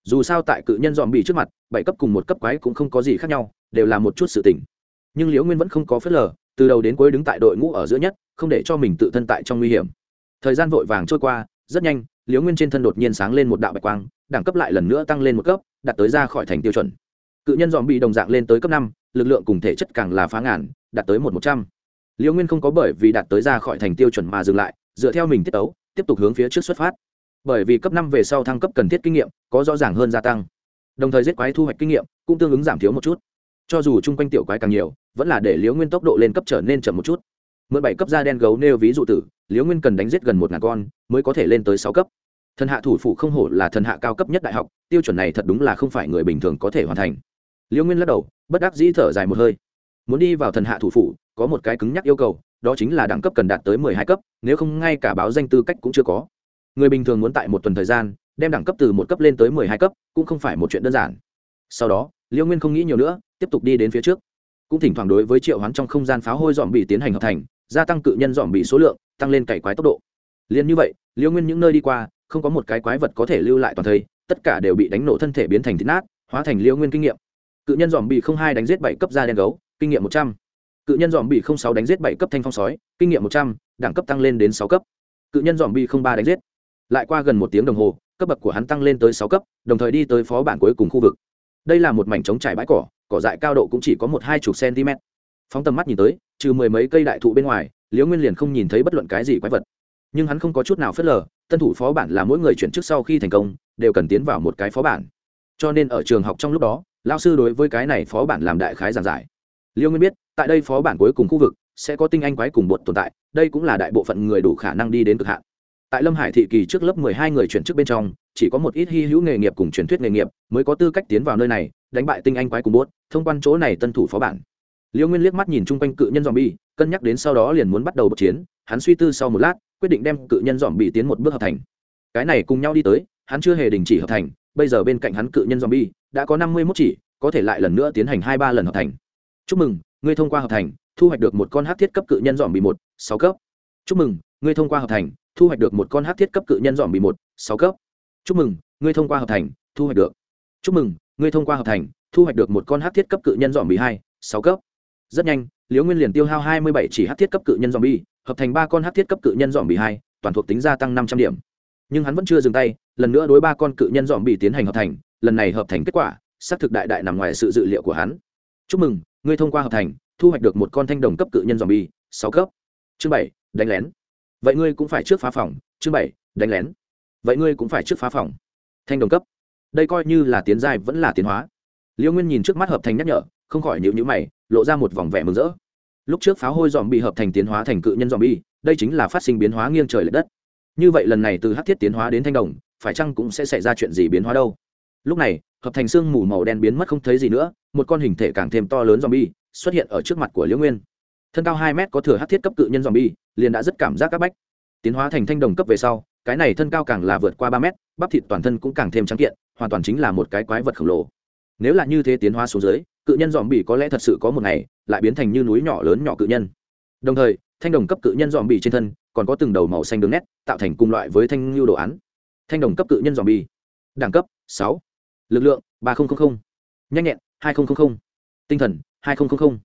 Dù sao tại cự nhân dòm bị trước mặt, bảy cấp cùng một cấp quái cũng không có gì khác nhau, đều là một chút sự tỉnh nhưng liễu nguyên vẫn không có phớt lờ, từ đầu đến cuối đứng tại đội ngũ ở giữa nhất, không để cho mình tự thân tại trong nguy hiểm. Thời gian vội vàng trôi qua, rất nhanh, liễu nguyên trên thân đột nhiên sáng lên một đạo bạch quang, đẳng cấp lại lần nữa tăng lên một cấp đặt tới ra khỏi thành tiêu chuẩn. Cự nhân dòm bị đồng dạng lên tới cấp năm lực lượng cùng thể chất càng là phá ngàn, đạt tới một một trăm. Liễu nguyên không có bởi vì đạt tới ra khỏi thành tiêu chuẩn mà dừng lại, dựa theo mình tiết tấu, tiếp tục hướng phía trước xuất phát. Bởi vì cấp năm về sau thăng cấp cần thiết kinh nghiệm, có rõ ràng hơn gia tăng. Đồng thời giết quái thu hoạch kinh nghiệm cũng tương ứng giảm thiếu một chút. Cho dù chung quanh tiểu quái càng nhiều, vẫn là để liễu nguyên tốc độ lên cấp trở nên chậm một chút. Mượn bảy cấp da đen gấu nêu ví dụ tử liễu nguyên cần đánh giết gần một ngàn con, mới có thể lên tới sáu cấp. Thần hạ thủ phủ không hổ là thần hạ cao cấp nhất đại học, tiêu chuẩn này thật đúng là không phải người bình thường có thể hoàn thành liễu nguyên lắc đầu, bất đắc dĩ thở dài một hơi. Muốn đi vào thần hạ thủ phủ, có một cái cứng nhắc yêu cầu, đó chính là đẳng cấp cần đạt tới mười hai cấp, nếu không ngay cả báo danh tư cách cũng chưa có. Người bình thường muốn tại một tuần thời gian, đem đẳng cấp từ một cấp lên tới mười hai cấp, cũng không phải một chuyện đơn giản. Sau đó liễu nguyên không nghĩ nhiều nữa, tiếp tục đi đến phía trước. Cũng thỉnh thoảng đối với triệu hoán trong không gian pháo hôi dòm bị tiến hành hợp thành, gia tăng cự nhân dòm bị số lượng, tăng lên cày quái tốc độ. Liền như vậy liễu nguyên những nơi đi qua, không có một cái quái vật có thể lưu lại toàn thây tất cả đều bị đánh nổ thân thể biến thành thịt nát, hóa thành liễu nguyên kinh nghiệm cự nhân dòm bị không hai đánh giết bảy cấp da đen gấu, kinh nghiệm một trăm. Cự nhân dòm bị không sáu đánh giết bảy cấp thanh phong sói, kinh nghiệm một trăm, đẳng cấp tăng lên đến sáu cấp. Cự nhân dòm bị không ba đánh giết. Lại qua gần một tiếng đồng hồ, cấp bậc của hắn tăng lên tới sáu cấp, đồng thời đi tới phó bản cuối cùng khu vực. Đây là một mảnh trống trải bãi cỏ cỏ dại cao độ cũng chỉ có một hai chục cm phóng tầm mắt nhìn tới, trừ mười mấy cây đại thụ bên ngoài, liễu nguyên liền không nhìn thấy bất luận cái gì quái vật. Nhưng hắn không có chút nào phớt lờ, tân thủ phó bản là mỗi người chuyển chức sau khi thành công, đều cần tiến vào một cái phó bản. Cho nên ở trường học trong lúc đó lao sư đối với cái này phó bản làm đại khái giảng giải. Liêu nguyên biết, tại đây phó bản cuối cùng khu vực sẽ có tinh anh quái cùng bột tồn tại, đây cũng là đại bộ phận người đủ khả năng đi đến cực hạn. Tại lâm hải thị kỳ trước lớp mười hai người chuyển chức bên trong, chỉ có một ít hy hữu nghề nghiệp cùng truyền thuyết nghề nghiệp mới có tư cách tiến vào nơi này, đánh bại tinh anh quái cùng bốt thông quan chỗ này tân thủ phó bản. Liêu nguyên liếc mắt nhìn chung quanh cự nhân dòm bi, cân nhắc đến sau đó liền muốn bắt đầu bậc chiến, hắn suy tư sau một lát, quyết định đem cự nhân dòm bị tiến một bước hợp thành. Cái này cùng nhau đi tới, hắn chưa hề đình chỉ hợp thành, bây giờ bên cạnh hắn cự nhân dòm bi đã có năm mươi mốt chỉ, có thể lại lần nữa tiến hành hai ba lần hợp thành. Chúc mừng, ngươi thông qua hợp thành, thu hoạch được một con hát thiết cấp cự nhân dòm bị một, sáu cấp. Chúc mừng, ngươi thông qua hợp thành, thu hoạch được một con hát thiết cấp cự nhân dòm bị một, sáu cấp. Chúc mừng, ngươi thông qua hợp thành, thu hoạch được. Chúc mừng, ngươi thông qua hợp thành, thu hoạch được một con hát thiết cấp cự nhân dòm bị hai, sáu cấp. Rất nhanh, liễu nguyên liền tiêu hao hai mươi bảy chỉ hát thiết cấp cự nhân dòm bi hợp thành ba con hát thiết cấp cự nhân dòm bị hai, toàn thuộc tính gia tăng năm trăm điểm. Nhưng hắn vẫn chưa dừng tay, lần nữa đối ba con cự nhân dòm bị tiến hành hợp thành lần này hợp thành kết quả, xác thực đại đại nằm ngoài sự dự liệu của hắn. Chúc mừng, ngươi thông qua hợp thành, thu hoạch được một con thanh đồng cấp cự nhân dòm bi sáu cấp. Chương bảy, đánh lén. Vậy ngươi cũng phải trước phá phòng. Chương bảy, đánh lén. Vậy ngươi cũng phải trước phá phòng. Thanh đồng cấp. Đây coi như là tiến giai, vẫn là tiến hóa. Liêu nguyên nhìn trước mắt hợp thành nhắc nhở, không khỏi nhịu nhữ mày, lộ ra một vòng vẻ mừng rỡ. Lúc trước pháo hôi dòm bị hợp thành tiến hóa thành cự nhân dòm bi đây chính là phát sinh biến hóa nghiêng trời l ệ đất. Như vậy lần này từ hát thiết tiến hóa đến thanh đồng, phải chăng cũng sẽ xảy ra chuyện gì biến hóa đâu? Lúc này, hợp thành xương mù màu đen biến mất không thấy gì nữa, một con hình thể càng thêm to lớn dòm bi xuất hiện ở trước mặt của liễu nguyên. Thân cao hai mét có thừa hát thiết cấp cự nhân dòm bi liền đã rất cảm giác các bách. Tiến hóa thành thanh đồng cấp về sau, cái này thân cao càng là vượt qua ba mét, bắp thịt toàn thân cũng càng thêm trắng kiện, hoàn toàn chính là một cái quái vật khổng lồ. Nếu là như thế tiến hóa xuống dưới, cự nhân dòm bị có lẽ thật sự có một ngày lại biến thành như núi nhỏ lớn nhỏ cự nhân. Đồng thời, thanh đồng cấp cự nhân dòm bị trên thân còn có từng đầu màu xanh đường nét, tạo thành cùng loại với thanh lưu đồ án. Thanh đồng cấp cự nhân dòm bi đẳng cấp sáu lực lượng ba nghìn nhanh nhẹn hai nghìn tinh thần hai nghìn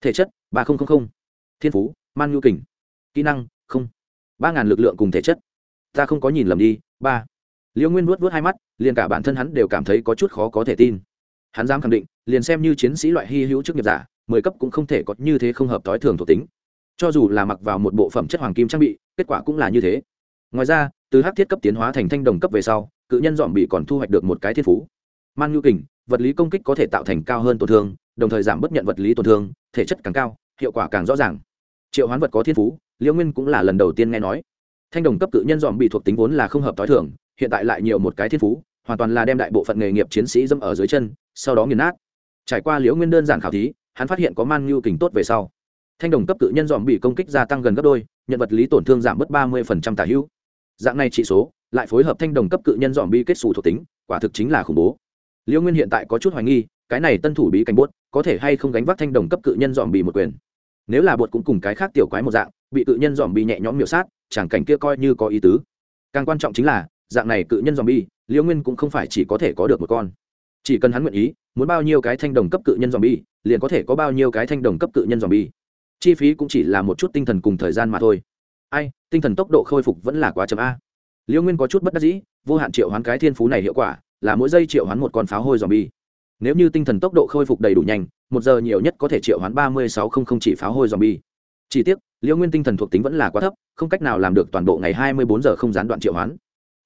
thể chất ba nghìn thiên phú man nhu kình, kỹ năng không, ba ngàn lực lượng cùng thể chất. Ta không có nhìn lầm đi, ba. Liễu nguyên vuốt vuốt hai mắt, liền cả bản thân hắn đều cảm thấy có chút khó có thể tin. Hắn dám khẳng định, liền xem như chiến sĩ loại hy hữu chức nghiệp giả, mười cấp cũng không thể có như thế không hợp thói thường thuộc tính. Cho dù là mặc vào một bộ phẩm chất hoàng kim trang bị, kết quả cũng là như thế. Ngoài ra, từ hắc thiết cấp tiến hóa thành thanh đồng cấp về sau, cự nhân dọn bị còn thu hoạch được một cái thiên phú man nhu kình, vật lý công kích có thể tạo thành cao hơn tổn thương, đồng thời giảm bất nhận vật lý tổn thương, thể chất càng cao, hiệu quả càng rõ ràng. Triệu hoán vật có thiên phú, liễu nguyên cũng là lần đầu tiên nghe nói. Thanh đồng cấp cự nhân dòm bị thuộc tính vốn là không hợp t h o i thường, hiện tại lại nhiều một cái thiên phú, hoàn toàn là đem đại bộ phận nghề nghiệp chiến sĩ dâm ở dưới chân, sau đó nghiền nát. Trải qua liễu nguyên đơn giản khảo thí, hắn phát hiện có man nhu kình tốt về sau. Thanh đồng cấp cự nhân dòm bị công kích gia tăng gần gấp đôi, nhận vật lý tổn thương giảm mất ba mươi tả hữu. Dạng này trị số, lại phối hợp thanh đồng cấp cự nhân dòm bi kết xù thuộc tính, quả thực chính là khủng bố liễu nguyên hiện tại có chút hoài nghi, cái này tân thủ bí cảnh bốt có thể hay không gánh vác thanh đồng cấp cự nhân dòm bị một quyền. Nếu là bột cũng cùng cái khác tiểu quái một dạng, bị cự nhân dòm bì nhẹ nhõm miểu sát, chẳng cảnh kia coi như có ý tứ. Càng quan trọng chính là, dạng này cự nhân dòm bi liễu nguyên cũng không phải chỉ có thể có được một con. Chỉ cần hắn nguyện ý, muốn bao nhiêu cái thanh đồng cấp cự nhân dòm bi liền có thể có bao nhiêu cái thanh đồng cấp cự nhân dòm bi chi phí cũng chỉ là một chút tinh thần cùng thời gian mà thôi. Ai, tinh thần tốc độ khôi phục vẫn là quá chậm a. Liễu nguyên có chút bất đắc dĩ, vô hạn triệu hoán cái thiên phú này hiệu quả là mỗi giây triệu hoán một con pháo hôi dòm bi nếu như tinh thần tốc độ khôi phục đầy đủ nhanh, một giờ nhiều nhất có thể triệu hoán ba mươi sáu không không chỉ pháo hôi dòm bi chỉ tiếc, liễu nguyên tinh thần thuộc tính vẫn là quá thấp, không cách nào làm được toàn bộ ngày hai mươi bốn giờ không gián đoạn triệu hoán.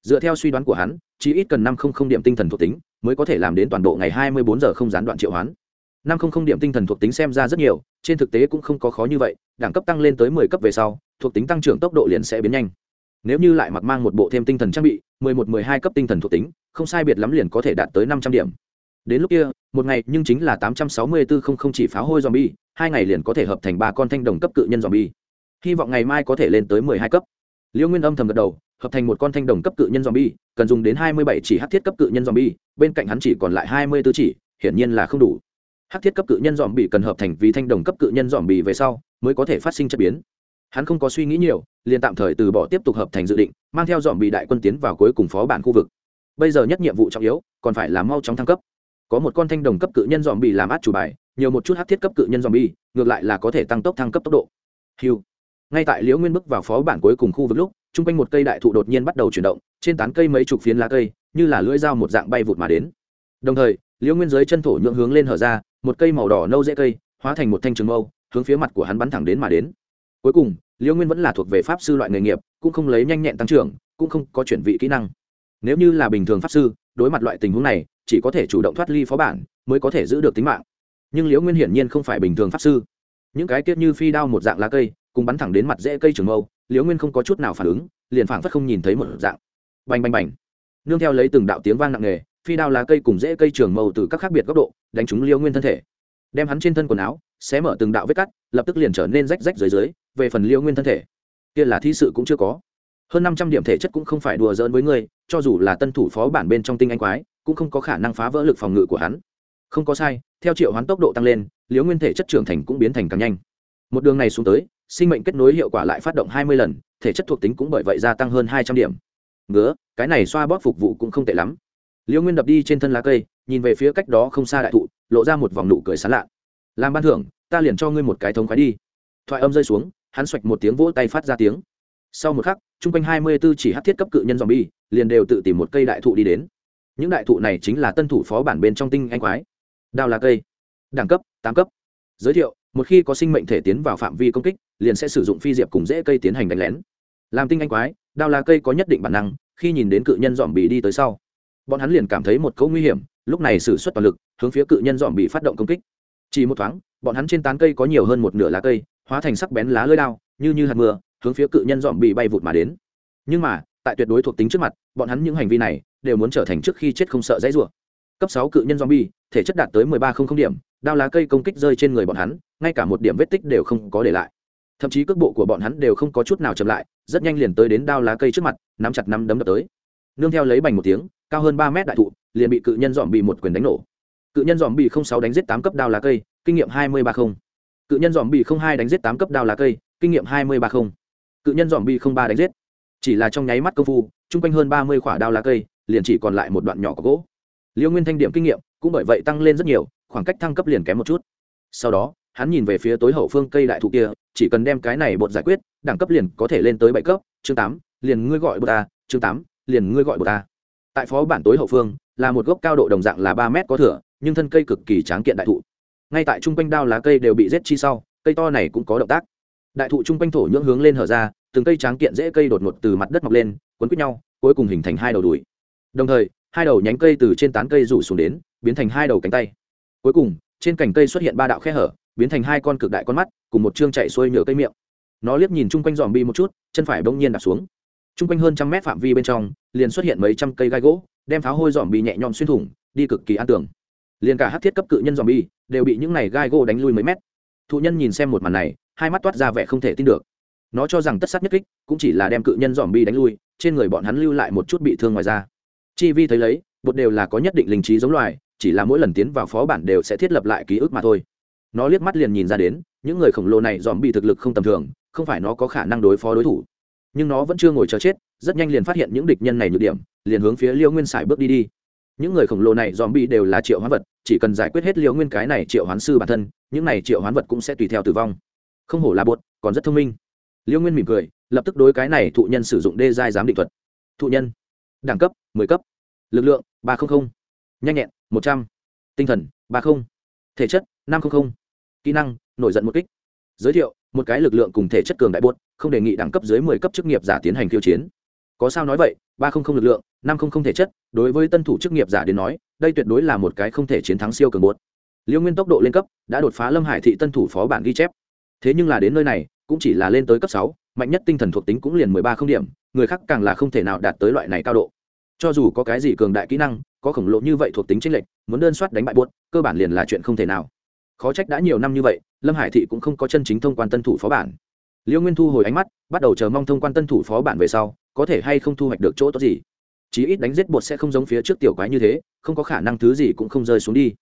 Dựa theo suy đoán của hắn, chỉ ít cần năm không không điểm tinh thần thuộc tính mới có thể làm đến toàn bộ ngày hai mươi bốn giờ không gián đoạn triệu hoán. năm không không điểm tinh thần thuộc tính xem ra rất nhiều, trên thực tế cũng không có khó như vậy, đẳng cấp tăng lên tới mười cấp về sau, thuộc tính tăng trưởng tốc độ liền sẽ biến nhanh nếu như lại mặc mang một bộ thêm tinh thần trang bị, mười một, mười hai cấp tinh thần thuộc tính, không sai biệt lắm liền có thể đạt tới năm trăm điểm. Đến lúc kia, một ngày nhưng chính là tám trăm sáu mươi bốn không không chỉ pháo hôi zombie, hai ngày liền có thể hợp thành ba con thanh đồng cấp cự nhân zombie. Hy vọng ngày mai có thể lên tới mười hai cấp. Liễu nguyên âm thầm gật đầu, hợp thành một con thanh đồng cấp cự nhân zombie, cần dùng đến hai mươi bảy chỉ hát thiết cấp cự nhân zombie, bên cạnh hắn chỉ còn lại hai mươi b chỉ, hiển nhiên là không đủ. Hát thiết cấp cự nhân dòm bị cần hợp thành vì thanh đồng cấp cự nhân dòm bị về sau, mới có thể phát sinh chất biến hắn không có suy nghĩ nhiều, liền tạm thời từ bỏ tiếp tục hợp thành dự định, mang theo dòm bị đại quân tiến vào cuối cùng phó bản khu vực. Bây giờ nhất nhiệm vụ trọng yếu, còn phải là mau chóng thăng cấp. Có một con thanh đồng cấp cự nhân dòm bị làm át chủ bài, nhiều một chút hát thiết cấp cự nhân dòm bi ngược lại là có thể tăng tốc thăng cấp tốc độ. Hiu ngay tại liễu nguyên bước vào phó bản cuối cùng khu vực lúc, chung quanh một cây đại thụ đột nhiên bắt đầu chuyển động, trên tán cây mấy chục phiến lá cây, như là lưỡi dao một dạng bay vụt mà đến. Đồng thời, liễu nguyên dưới chân thổ nhượng hướng lên hở ra, một cây màu đỏ nâu dễ cây, hóa thành một thanh trường mâu, hướng phía mặt của hắn bắn thẳng đến mà đến cuối cùng liễu nguyên vẫn là thuộc về pháp sư loại nghề nghiệp, cũng không lấy nhanh nhẹn tăng trưởng, cũng không có chuyển vị kỹ năng. Nếu như là bình thường pháp sư, đối mặt loại tình huống này, chỉ có thể chủ động thoát ly phó bản, mới có thể giữ được tính mạng. Nhưng liễu nguyên hiển nhiên không phải bình thường pháp sư. Những cái tiết như phi đao một dạng lá cây, cùng bắn thẳng đến mặt rễ cây trường mâu liễu nguyên không có chút nào phản ứng, liền phảng phất không nhìn thấy một dạng. Bành bành bành. Nương theo lấy từng đạo tiếng vang nặng nề, phi đao lá cây cùng rễ cây trường mâu từ các khác biệt góc độ, đánh trúng liễu nguyên thân thể. Đem hắn trên thân quần áo xé mở từng đạo vết cắt, lập tức liền trở nên rách rách dưới dưới, về phần liễu nguyên thân thể. Kia là thi sự cũng chưa có. Hơn năm trăm điểm thể chất cũng không phải đùa giỡn với ngươi, cho dù là tân thủ phó bản bên trong tinh anh quái, cũng không có khả năng phá vỡ lực phòng ngự của hắn. Không có sai, theo triệu hoán tốc độ tăng lên liễu nguyên thể chất trưởng thành cũng biến thành càng nhanh. Một đường này xuống tới, sinh mệnh kết nối hiệu quả lại phát động hai mươi lần, thể chất thuộc tính cũng bởi vậy gia tăng hơn hai trăm điểm. Ngứa, cái này xoa bóp phục vụ cũng không tệ lắm. Liễu nguyên đập đi trên thân lá cây, nhìn về phía cách đó không xa đại thụ, lộ ra một vòng nụ cười sán lạ làm ban thưởng, ta liền cho ngươi một cái thống khoái đi. Thoại âm rơi xuống, hắn xoạch một tiếng vỗ tay phát ra tiếng. Sau một khắc, chung quanh hai mươi b ố chỉ hát thiết cấp cự nhân dòm bi liền đều tự tìm một cây đại thụ đi đến. Những đại thụ này chính là tân thủ phó bản bên trong tinh anh quái. Đao là cây. Đẳng cấp, tám cấp. Giới thiệu, một khi có sinh mệnh thể tiến vào phạm vi công kích, liền sẽ sử dụng phi diệp cùng dễ cây tiến hành đánh lén. Làm tinh anh quái, đao là cây có nhất định bản năng, khi nhìn đến cự nhân dòm bị đi tới sau, bọn hắn liền cảm thấy một câu nguy hiểm, lúc này xử suất toàn lực, hướng phía cự nhân dòm bị phát động công kích chỉ một thoáng, bọn hắn trên tán cây có nhiều hơn một nửa lá cây, hóa thành sắc bén lá lơi lao như như hạt mưa, hướng phía cự nhân dọn bị bay vụt mà đến. Nhưng mà, tại tuyệt đối thuộc tính trước mặt, bọn hắn những hành vi này đều muốn trở thành trước khi chết không sợ dãy rủa. Cấp sáu cự nhân zombie, thể chất đạt tới mười ba không không điểm, đao lá cây công kích rơi trên người bọn hắn, ngay cả một điểm vết tích đều không có để lại. Thậm chí cước bộ của bọn hắn đều không có chút nào chậm lại, rất nhanh liền tới đến đao lá cây trước mặt, nắm chặt nắm đấm đập tới. Nương theo lấy bành một tiếng, cao hơn ba mét đại thụ, liền bị cự nhân dọn bị một quyền đánh nổ cự nhân dòm bị không sáu đánh giết tám cấp đao lá cây, kinh nghiệm hai mươi ba không. Cự nhân dòm bị không hai đánh giết tám cấp đao lá cây, kinh nghiệm hai mươi ba không. Cự nhân dòm bị không ba đánh giết. Chỉ là trong nháy mắt công phu, chung quanh hơn ba mươi khỏa đao lá cây, liền chỉ còn lại một đoạn nhỏ có gỗ. Liêu nguyên thanh điểm kinh nghiệm, cũng bởi vậy tăng lên rất nhiều, khoảng cách thăng cấp liền kém một chút. Sau đó, hắn nhìn về phía tối hậu phương cây đại thụ kia, chỉ cần đem cái này bột giải quyết, đẳng cấp liền có thể lên tới bảy cấp. Chương tám, liền ngươi gọi bột ta. Chương tám, liền ngươi gọi bột ta. Tại phó bản tối hậu phương là một gốc cao độ đồng dạng là ba mét có thửa nhưng thân cây cực kỳ tráng kiện đại thụ. Ngay tại trung quanh đao lá cây đều bị rết chi sau, cây to này cũng có động tác. Đại thụ trung quanh thổ nhưỡng hướng lên hở ra, từng cây tráng kiện dễ cây đột ngột từ mặt đất mọc lên, quấn quýt nhau, cuối cùng hình thành hai đầu đùi. Đồng thời, hai đầu nhánh cây từ trên tán cây rủ xuống đến, biến thành hai đầu cánh tay. Cuối cùng, trên cành cây xuất hiện ba đạo khe hở, biến thành hai con cực đại con mắt, cùng một chương chạy xuôi nhựa cây miệng. Nó liếc nhìn chung quanh dòm bi một chút, chân phải bỗng nhiên đạp xuống. Chung quanh hơn trăm mét phạm vi bên trong, liền xuất hiện mấy trăm cây gai gỗ đem pháo hôi dòm bị nhẹ nhõm xuyên thủng, đi cực kỳ an tưởng liền cả hát thiết cấp cự nhân dòm bi đều bị những này gai gỗ đánh lui mấy mét. Thụ nhân nhìn xem một màn này, hai mắt toát ra vẻ không thể tin được. Nó cho rằng tất sát nhất kích cũng chỉ là đem cự nhân dòm bi đánh lui, trên người bọn hắn lưu lại một chút bị thương ngoài ra chi vi thấy lấy, bột đều là có nhất định linh trí giống loài, chỉ là mỗi lần tiến vào phó bản đều sẽ thiết lập lại ký ức mà thôi. Nó liếc mắt liền nhìn ra đến, những người khổng lồ này dòm bị thực lực không tầm thường, không phải nó có khả năng đối phó đối thủ nhưng nó vẫn chưa ngồi chờ chết, rất nhanh liền phát hiện những địch nhân này nhược điểm, liền hướng phía liêu nguyên sải bước đi đi. Những người khổng lồ này dòm bị đều là triệu hoán vật, chỉ cần giải quyết hết liêu nguyên cái này triệu hoán sư bản thân, những này triệu hoán vật cũng sẽ tùy theo tử vong. Không hổ là bột còn rất thông minh. Liêu nguyên mỉm cười, lập tức đối cái này thụ nhân sử dụng đê giai giám định thuật. Thụ nhân, đẳng cấp 10 cấp. Lực lượng, ba trăm linh nhanh nhẹn, một trăm. Tinh thần, ba mươi thể chất, năm trăm linh kỹ năng, nổi giận một kích. Giới thiệu một cái lực lượng cùng thể chất cường đại buốt, không đề nghị đẳng cấp dưới 10 cấp chức nghiệp giả tiến hành khiêu chiến. Có sao nói vậy, ba không không lực lượng, năm không không thể chất, đối với tân thủ chức nghiệp giả đến nói, đây tuyệt đối là một cái không thể chiến thắng siêu cường buốt. Liêu nguyên tốc độ lên cấp, đã đột phá lâm hải thị tân thủ phó bản ghi chép. Thế nhưng là đến nơi này, cũng chỉ là lên tới cấp sáu, mạnh nhất tinh thần thuộc tính cũng liền mười ba không điểm, người khác càng là không thể nào đạt tới loại này cao độ. Cho dù có cái gì cường đại kỹ năng, có khổng lồ như vậy thuộc tính chênh lệch, muốn đơn soát đánh bại buốt, cơ bản liền là chuyện không thể nào. Khó trách đã nhiều năm như vậy lâm hải thị cũng không có chân chính thông quan tân thủ phó bản. Liêu nguyên thu hồi ánh mắt, bắt đầu chờ mong thông quan tân thủ phó bản về sau, có thể hay không thu hoạch được chỗ tốt gì. Chí ít đánh giết bột sẽ không giống phía trước tiểu quái như thế, không có khả năng thứ gì cũng không rơi xuống đi.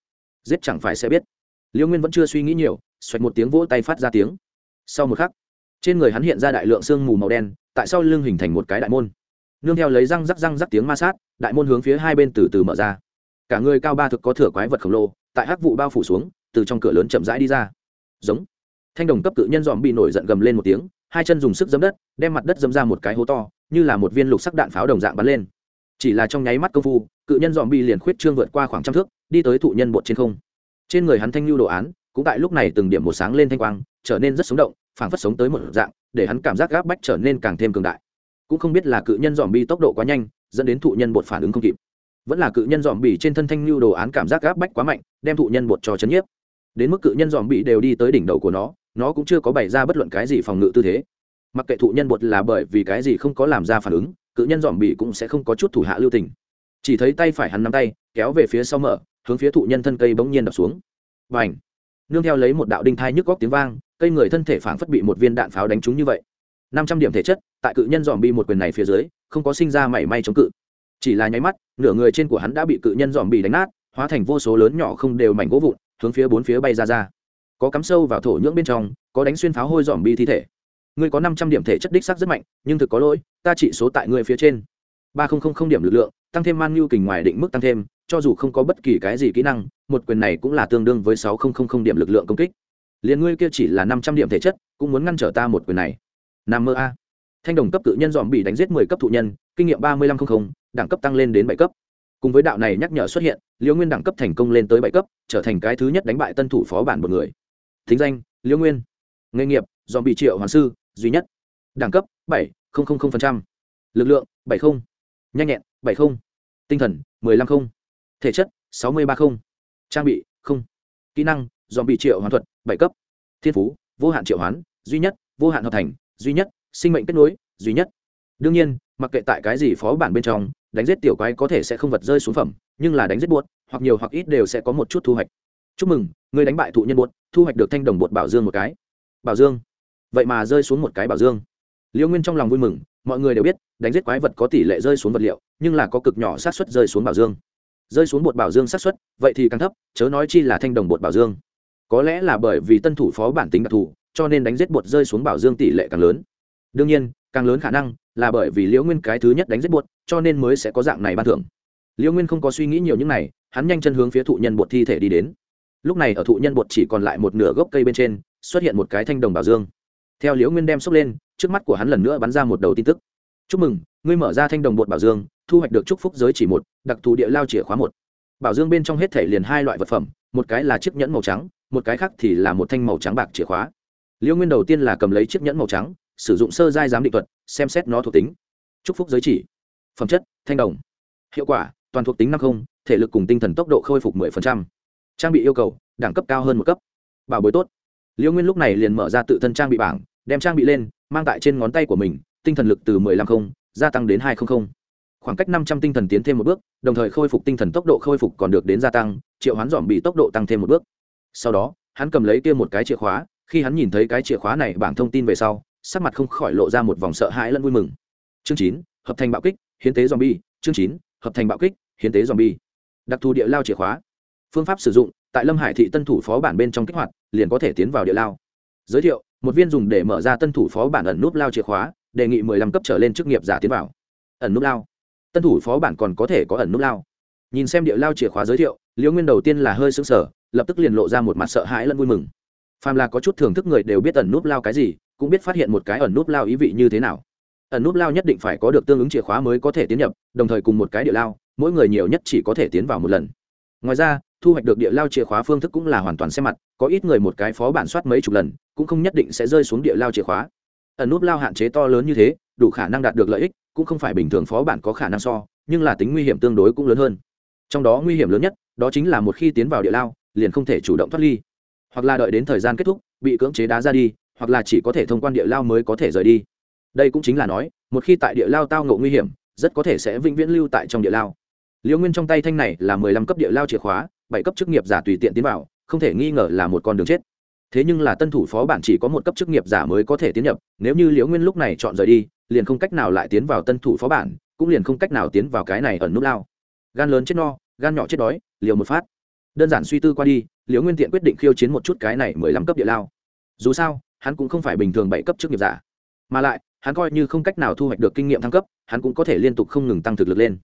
Giết chẳng phải sẽ biết. Liêu nguyên vẫn chưa suy nghĩ nhiều xoạch một tiếng vỗ tay phát ra tiếng. Sau một khắc, trên người hắn hiện ra đại lượng sương mù màu đen, tại sau lưng hình thành một cái đại môn. Nương theo lấy răng rắc răng rắc tiếng ma sát, đại môn hướng phía hai bên từ từ mở ra. Cả người cao ba thực có thửa quái vật khổng lồ, tại hắc vụ bao phủ xuống, từ trong cửa lớn chậm rãi đi ra giống. Thanh đồng cấp cự nhân dòm bị nổi giận gầm lên một tiếng, hai chân dùng sức dấm đất, đem mặt đất dấm ra một cái hố to, như là một viên lục sắc đạn pháo đồng dạng bắn lên. Chỉ là trong nháy mắt công phu, cự nhân dòm bị liền khuyết trương vượt qua khoảng trăm thước, đi tới thụ nhân bột trên không. Trên người hắn thanh lưu đồ án, cũng tại lúc này từng điểm một sáng lên thanh quang, trở nên rất sống động, phảng phất sống tới một dạng, để hắn cảm giác gáp bách trở nên càng thêm cường đại. Cũng không biết là cự nhân dòm bi tốc độ quá nhanh, dẫn đến thụ nhân bột phản ứng không kịp, vẫn là cự nhân dòm bỉ trên thân thanh lưu đồ án cảm giác gáp bách quá mạnh, đem thụ nhân bột cho chấn nhiếp đến mức cự nhân dòm bị đều đi tới đỉnh đầu của nó nó cũng chưa có bày ra bất luận cái gì phòng ngự tư thế. Mặc kệ thụ nhân bột là bởi vì cái gì không có làm ra phản ứng, cự nhân dòm bị cũng sẽ không có chút thủ hạ lưu tình. Chỉ thấy tay phải hắn nắm tay, kéo về phía sau mở, hướng phía thụ nhân thân cây bỗng nhiên đập xuống. Và ảnh nương theo lấy một đạo đinh thai nhức góc tiếng vang, cây người thân thể phảng phất bị một viên đạn pháo đánh trúng như vậy. Năm trăm điểm thể chất, tại cự nhân dòm bị một quyền này phía dưới, không có sinh ra mảy may chống cự. Chỉ là nháy mắt, nửa người trên của hắn đã bị cự nhân dòm bị đánh nát, hóa thành vô số lớn nhỏ không đều mảnh gỗ vụn hướng phía bốn phía bay ra ra. Có cắm sâu vào thổ nhưỡng bên trong, có đánh xuyên pháo hôi dòm bi thi thể. Ngươi có năm trăm điểm thể chất đích sắc rất mạnh, nhưng thực có lỗi, ta trị số tại ngươi phía trên. Ba không điểm lực lượng, tăng thêm man nhu kình ngoài định mức tăng thêm, cho dù không có bất kỳ cái gì kỹ năng, một quyền này cũng là tương đương với sáu không điểm lực lượng công kích. Liền ngươi kia chỉ là năm trăm điểm thể chất, cũng muốn ngăn trở ta một quyền này. Nam mơ a. Thanh đồng cấp cự nhân dòm bị đánh giết mười cấp thụ nhân, kinh nghiệm ba mươi lăm không, đẳng cấp tăng lên đến bảy cấp cùng với đạo này nhắc nhở xuất hiện liễu nguyên đẳng cấp thành công lên tới bảy cấp, trở thành cái thứ nhất đánh bại tân thủ phó bản một người. Thính danh liễu nguyên. Nghề nghiệp dòm bị triệu hoàng sư, duy nhất. Đẳng cấp, bảy lực lượng, bảy không. Nhanh nhẹn, bảy không. Tinh thần, mười lăm không. Thể chất, sáu mươi ba không. Trang bị, không. Kỹ năng dòm bị triệu hoàn thuật, bảy cấp. Thiên phú, vô hạn triệu hoán, duy nhất, vô hạn hợp thành, duy nhất. Sinh mệnh kết nối, duy nhất. Đương nhiên, mặc kệ tại cái gì phó bản bên trong đánh giết tiểu quái có thể sẽ không vật rơi xuống phẩm, nhưng là đánh giết buốt, hoặc nhiều hoặc ít đều sẽ có một chút thu hoạch. Chúc mừng người đánh bại thụ nhân buốt, thu hoạch được thanh đồng bột bảo dương một cái. Bảo dương? Vậy mà rơi xuống một cái bảo dương. Liễu nguyên trong lòng vui mừng, mọi người đều biết, đánh giết quái vật có tỷ lệ rơi xuống vật liệu, nhưng là có cực nhỏ sát xuất rơi xuống bảo dương. Rơi xuống bột bảo dương sát xuất vậy thì càng thấp, chớ nói chi là thanh đồng bột bảo dương. Có lẽ là bởi vì tân thủ phó bản tính đặc thù, cho nên đánh giết bột rơi xuống bảo dương tỷ lệ càng lớn. Đương nhiên, càng lớn khả năng là bởi vì liễu nguyên cái thứ nhất đánh giết bột, cho nên mới sẽ có dạng này ban thưởng. Liễu nguyên không có suy nghĩ nhiều những này, hắn nhanh chân hướng phía thụ nhân bột thi thể đi đến. Lúc này ở thụ nhân bột chỉ còn lại một nửa gốc cây bên trên, xuất hiện một cái thanh đồng bảo dương. Theo liễu nguyên đem xốc lên, trước mắt của hắn lần nữa bắn ra một đầu tin tức. Chúc mừng, ngươi mở ra thanh đồng bột bảo dương, thu hoạch được chúc phúc giới chỉ một, đặc thù địa lao chìa khóa một. Bảo dương bên trong hết thể liền hai loại vật phẩm, một cái là chiếc nhẫn màu trắng, một cái khác thì là một thanh màu trắng bạc chìa khóa. Liễu nguyên đầu tiên là cầm lấy chiếc nhẫn màu trắng sử dụng sơ giai giám định thuật, xem xét nó thuộc tính. Chúc phúc giới chỉ. Phẩm chất, thanh đồng. Hiệu quả, toàn thuộc tính năm không, thể lực cùng tinh thần tốc độ khôi phục 10%. trang bị yêu cầu, đẳng cấp cao hơn một cấp. Bảo bối tốt. Liễu nguyên lúc này liền mở ra tự thân trang bị bảng, đem trang bị lên, mang tại trên ngón tay của mình, tinh thần lực từ 15 không, gia tăng đến 200. khoảng cách 500 tinh thần tiến thêm một bước, đồng thời khôi phục tinh thần tốc độ khôi phục còn được đến gia tăng, triệu hoán dòm bị tốc độ tăng thêm một bước. Sau đó, hắn cầm lấy kia một cái chìa khóa, khi hắn nhìn thấy cái chìa khóa này bảng thông tin về sau sắc mặt không khỏi lộ ra một vòng sợ hãi lẫn vui mừng. Chương chín, hợp thành bạo kích, hiến tế zombie. Chương chín, hợp thành bạo kích, hiến tế zombie. Đặc thù địa lao chìa khóa. Phương pháp sử dụng, tại lâm hải thị tân thủ phó bản bên trong kích hoạt, liền có thể tiến vào địa lao. Giới thiệu, một viên dùng để mở ra tân thủ phó bản ẩn nút lao chìa khóa, đề nghị mười lăm cấp trở lên chức nghiệp giả tiến vào. Ẩn nút lao. Tân thủ phó bản còn có thể có ẩn nút lao. Nhìn xem địa lao chìa khóa giới thiệu, liễu nguyên đầu tiên là hơi xứng sở lập tức liền lộ ra một mặt sợ hãi lẫn vui mừng phàm là có chút thưởng thức người đều biết ẩn nút lao cái gì, cũng biết phát hiện một cái ẩn nút lao ý vị như thế nào. Ẩn nút lao nhất định phải có được tương ứng chìa khóa mới có thể tiến nhập, đồng thời cùng một cái địa lao, mỗi người nhiều nhất chỉ có thể tiến vào một lần. Ngoài ra, thu hoạch được địa lao chìa khóa phương thức cũng là hoàn toàn xem mặt, có ít người một cái phó bản soát mấy chục lần, cũng không nhất định sẽ rơi xuống địa lao chìa khóa. Ẩn nút lao hạn chế to lớn như thế, đủ khả năng đạt được lợi ích, cũng không phải bình thường phó bản có khả năng so, nhưng là tính nguy hiểm tương đối cũng lớn hơn. Trong đó nguy hiểm lớn nhất, đó chính là một khi tiến vào địa lao, liền không thể chủ động thoát ly hoặc là đợi đến thời gian kết thúc, bị cưỡng chế đá ra đi, hoặc là chỉ có thể thông quan địa lao mới có thể rời đi. Đây cũng chính là nói, một khi tại địa lao tao ngộ nguy hiểm, rất có thể sẽ vĩnh viễn lưu tại trong địa lao. Liễu nguyên trong tay thanh này là mười lăm cấp địa lao chìa khóa, bảy cấp chức nghiệp giả tùy tiện tiến vào, không thể nghi ngờ là một con đường chết. Thế nhưng là tân thủ phó bản chỉ có một cấp chức nghiệp giả mới có thể tiến nhập, nếu như liễu nguyên lúc này chọn rời đi, liền không cách nào lại tiến vào tân thủ phó bản, cũng liền không cách nào tiến vào cái này ẩn nút lao. Gan lớn chết no, gan nhỏ chết đói, liều một phát đơn giản suy tư qua đi, liễu nguyên tiện quyết định khiêu chiến một chút cái này mười lăm cấp địa lao. Dù sao, hắn cũng không phải bình thường bảy cấp chức nghiệp giả. Mà lại, hắn coi như không cách nào thu hoạch được kinh nghiệm thăng cấp, hắn cũng có thể liên tục không ngừng tăng thực lực lên.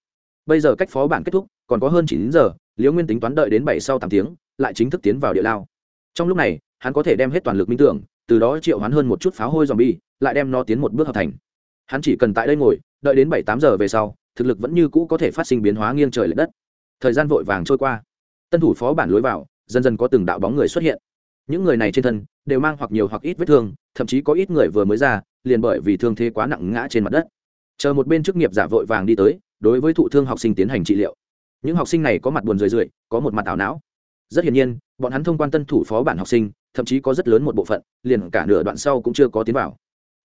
Bây giờ cách phó bản kết thúc, còn có hơn chín giờ, liễu nguyên tính toán đợi đến bảy sau tám tiếng, lại chính thức tiến vào địa lao. Trong lúc này, hắn có thể đem hết toàn lực minh tưởng, từ đó triệu hoán hơn một chút pháo hôi dòm bi lại đem nó tiến một bước hợp thành. Hắn chỉ cần tại đây ngồi, đợi đến bảy tám giờ về sau, thực lực vẫn như cũ có thể phát sinh biến hóa nghiêng trời l ệ đất. Thời gian vội vàng trôi qua tân thủ phó bản lối vào, dần dần có từng đạo bóng người xuất hiện. Những người này trên thân đều mang hoặc nhiều hoặc ít vết thương, thậm chí có ít người vừa mới ra, liền bởi vì thương thế quá nặng ngã trên mặt đất. Chờ một bên chức nghiệp giả vội vàng đi tới, đối với thụ thương học sinh tiến hành trị liệu. Những học sinh này có mặt buồn rười rượi, có một mặt ảo não. Rất hiển nhiên, bọn hắn thông quan tân thủ phó bản học sinh, thậm chí có rất lớn một bộ phận, liền cả nửa đoạn sau cũng chưa có tiến vào.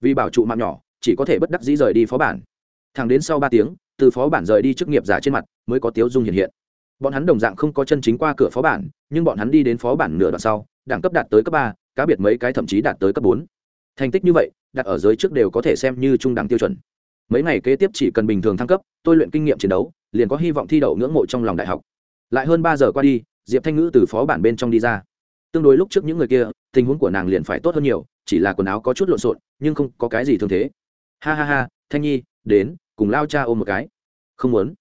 Vì bảo trụ mạng nhỏ, chỉ có thể bất đắc dĩ rời đi phó bản. Thẳng đến sau ba tiếng, từ phó bản rời đi chức nghiệp giả trên mặt, mới có tiếu dung hiện hiện bọn hắn đồng dạng không có chân chính qua cửa phó bản, nhưng bọn hắn đi đến phó bản nửa đoạn sau, đẳng cấp đạt tới cấp ba, cá biệt mấy cái thậm chí đạt tới cấp bốn. Thành tích như vậy, đặt ở giới trước đều có thể xem như trung đẳng tiêu chuẩn. Mấy ngày kế tiếp chỉ cần bình thường thăng cấp, tôi luyện kinh nghiệm chiến đấu, liền có hy vọng thi đậu ngưỡng mộ trong lòng đại học. Lại hơn ba giờ qua đi, diệp thanh ngữ từ phó bản bên trong đi ra. Tương đối lúc trước những người kia, tình huống của nàng liền phải tốt hơn nhiều, chỉ là quần áo có chút lộn xộn, nhưng không có cái gì thương thế. Ha ha ha, thanh nhi, đến, cùng lao cha ôm một cái. Không muốn.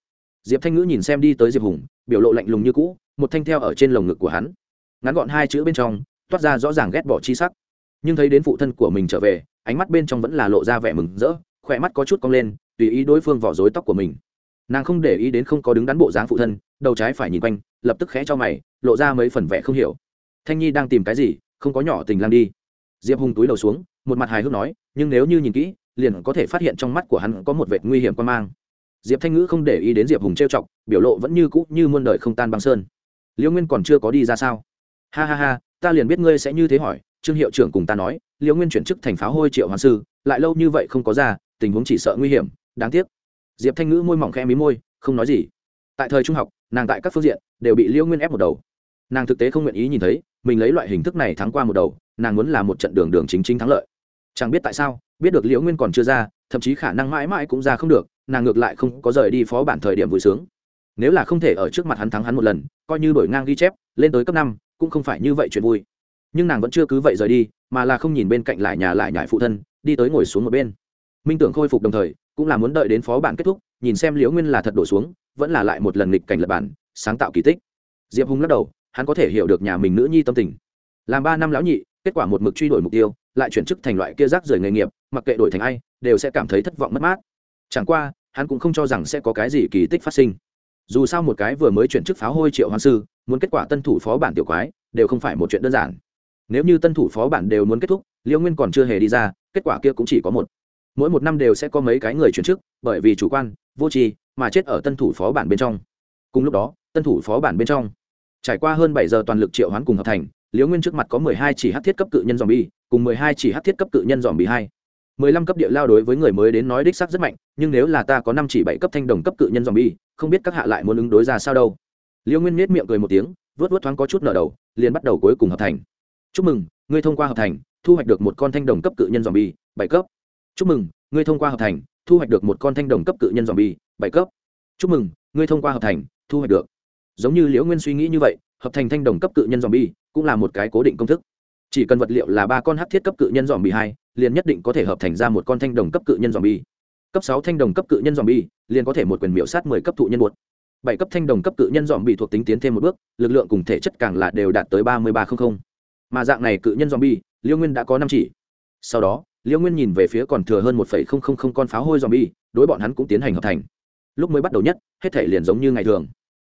Diệp thanh ngữ nhìn xem đi tới diệp hùng biểu lộ lạnh lùng như cũ, một thanh theo ở trên lồng ngực của hắn. Ngắn gọn hai chữ bên trong, toát ra rõ ràng ghét bỏ chi sắc. Nhưng thấy đến phụ thân của mình trở về, ánh mắt bên trong vẫn là lộ ra vẻ mừng rỡ, khỏe mắt có chút cong lên, tùy ý đối phương vỏ dối tóc của mình. Nàng không để ý đến không có đứng đắn bộ dáng phụ thân, đầu trái phải nhìn quanh, lập tức khẽ cho mày, lộ ra mấy phần vẻ không hiểu. Thanh nhi đang tìm cái gì, không có nhỏ tình lang đi. Diệp hùng túi đầu xuống, một mặt hài hước nói, nhưng nếu như nhìn kỹ, liền có thể phát hiện trong mắt của hắn có một vệt nguy hiểm quan mang diệp thanh ngữ không để ý đến diệp hùng trêu chọc, biểu lộ vẫn như cũ như muôn đời không tan băng sơn. Liễu nguyên còn chưa có đi ra sao? Ha ha ha, ta liền biết ngươi sẽ như thế hỏi, trương hiệu trưởng cùng ta nói liễu nguyên chuyển chức thành pháo hôi triệu hoàng sư, lại lâu như vậy không có ra, tình huống chỉ sợ nguy hiểm, đáng tiếc. Diệp thanh ngữ môi mỏng khẽ mí môi, không nói gì. Tại thời trung học, nàng tại các phương diện đều bị liễu nguyên ép một đầu. Nàng thực tế không nguyện ý nhìn thấy, mình lấy loại hình thức này thắng qua một đầu, nàng muốn là một trận đường đường chính chính thắng lợi. Chẳng biết tại sao, biết được liễu nguyên còn chưa ra thậm chí khả năng mãi mãi cũng ra không được, nàng ngược lại không có rời đi phó bản thời điểm vui sướng. Nếu là không thể ở trước mặt hắn thắng hắn một lần, coi như đổi ngang ghi chép, lên tới cấp năm, cũng không phải như vậy chuyện vui. Nhưng nàng vẫn chưa cứ vậy rời đi, mà là không nhìn bên cạnh lại nhà lại nhải phụ thân, đi tới ngồi xuống một bên. Minh tưởng khôi phục đồng thời, cũng là muốn đợi đến phó bản kết thúc, nhìn xem liễu nguyên là thật đổ xuống, vẫn là lại một lần nghịch cảnh lập bản, sáng tạo kỳ tích. Diệp hùng lắc đầu, hắn có thể hiểu được nhà mình nữ nhi tâm tình. Làm ba năm lão nhị, kết quả một mực truy đuổi mục tiêu lại chuyển chức thành loại kia rác rưởi nghề nghiệp, mặc kệ đổi thành ai, đều sẽ cảm thấy thất vọng mất mát. Chẳng qua, hắn cũng không cho rằng sẽ có cái gì kỳ tích phát sinh. Dù sao một cái vừa mới chuyển chức pháo hôi triệu hoan sư, muốn kết quả tân thủ phó bản tiểu quái, đều không phải một chuyện đơn giản. Nếu như tân thủ phó bản đều muốn kết thúc, liễu nguyên còn chưa hề đi ra, kết quả kia cũng chỉ có một. Mỗi một năm đều sẽ có mấy cái người chuyển chức, bởi vì chủ quan, vô tri, mà chết ở tân thủ phó bản bên trong. Cùng lúc đó, tân thủ phó bản bên trong. Trải qua hơn bảy giờ toàn lực triệu hoán cùng hợp thành, liễu nguyên trước mặt có mười hai chỉ hát thiết cấp cự nhân dòm bi cùng mười hai chỉ hắc thiết cấp cự nhân dòm bị hai. Mười lăm cấp địa lao đối với người mới đến nói đích sắc rất mạnh, nhưng nếu là ta có năm chỉ bảy cấp thanh đồng cấp cự nhân dòm bi không biết các hạ lại muốn ứng đối ra sao đâu. Liễu nguyên nết miệng cười một tiếng vớt vớt thoáng có chút nở đầu, liền bắt đầu cuối cùng hợp thành. Chúc mừng, ngươi thông qua hợp thành, thu hoạch được một con thanh đồng cấp cự nhân dòm bi bảy cấp. Chúc mừng, ngươi thông qua hợp thành, thu hoạch được một con thanh đồng cấp cự nhân dòm bi bảy cấp. Chúc mừng, ngươi thông qua hợp thành, thu hoạch được. Giống như liễu nguyên suy nghĩ như vậy, hợp thành thanh đồng cấp cự nhân dòm bi cũng là một cái cố định công thức chỉ cần vật liệu là ba con hát thiết cấp cự nhân dòm bì hai, liền nhất định có thể hợp thành ra một con thanh đồng cấp cự nhân dòm bi cấp sáu thanh đồng cấp cự nhân dòm bi liền có thể một quyền miễu sát mười cấp thụ nhân một. bảy cấp thanh đồng cấp cự nhân dòm bị thuộc tính tiến thêm một bước, lực lượng cùng thể chất càng là đều đạt tới ba mươi ba trăm linh mà dạng này cự nhân dòm bi liêu nguyên đã có năm chỉ. Sau đó, liêu nguyên nhìn về phía còn thừa hơn một con pháo hôi dòm bi đối bọn hắn cũng tiến hành hợp thành. Lúc mới bắt đầu nhất, hết thể liền giống như ngày thường.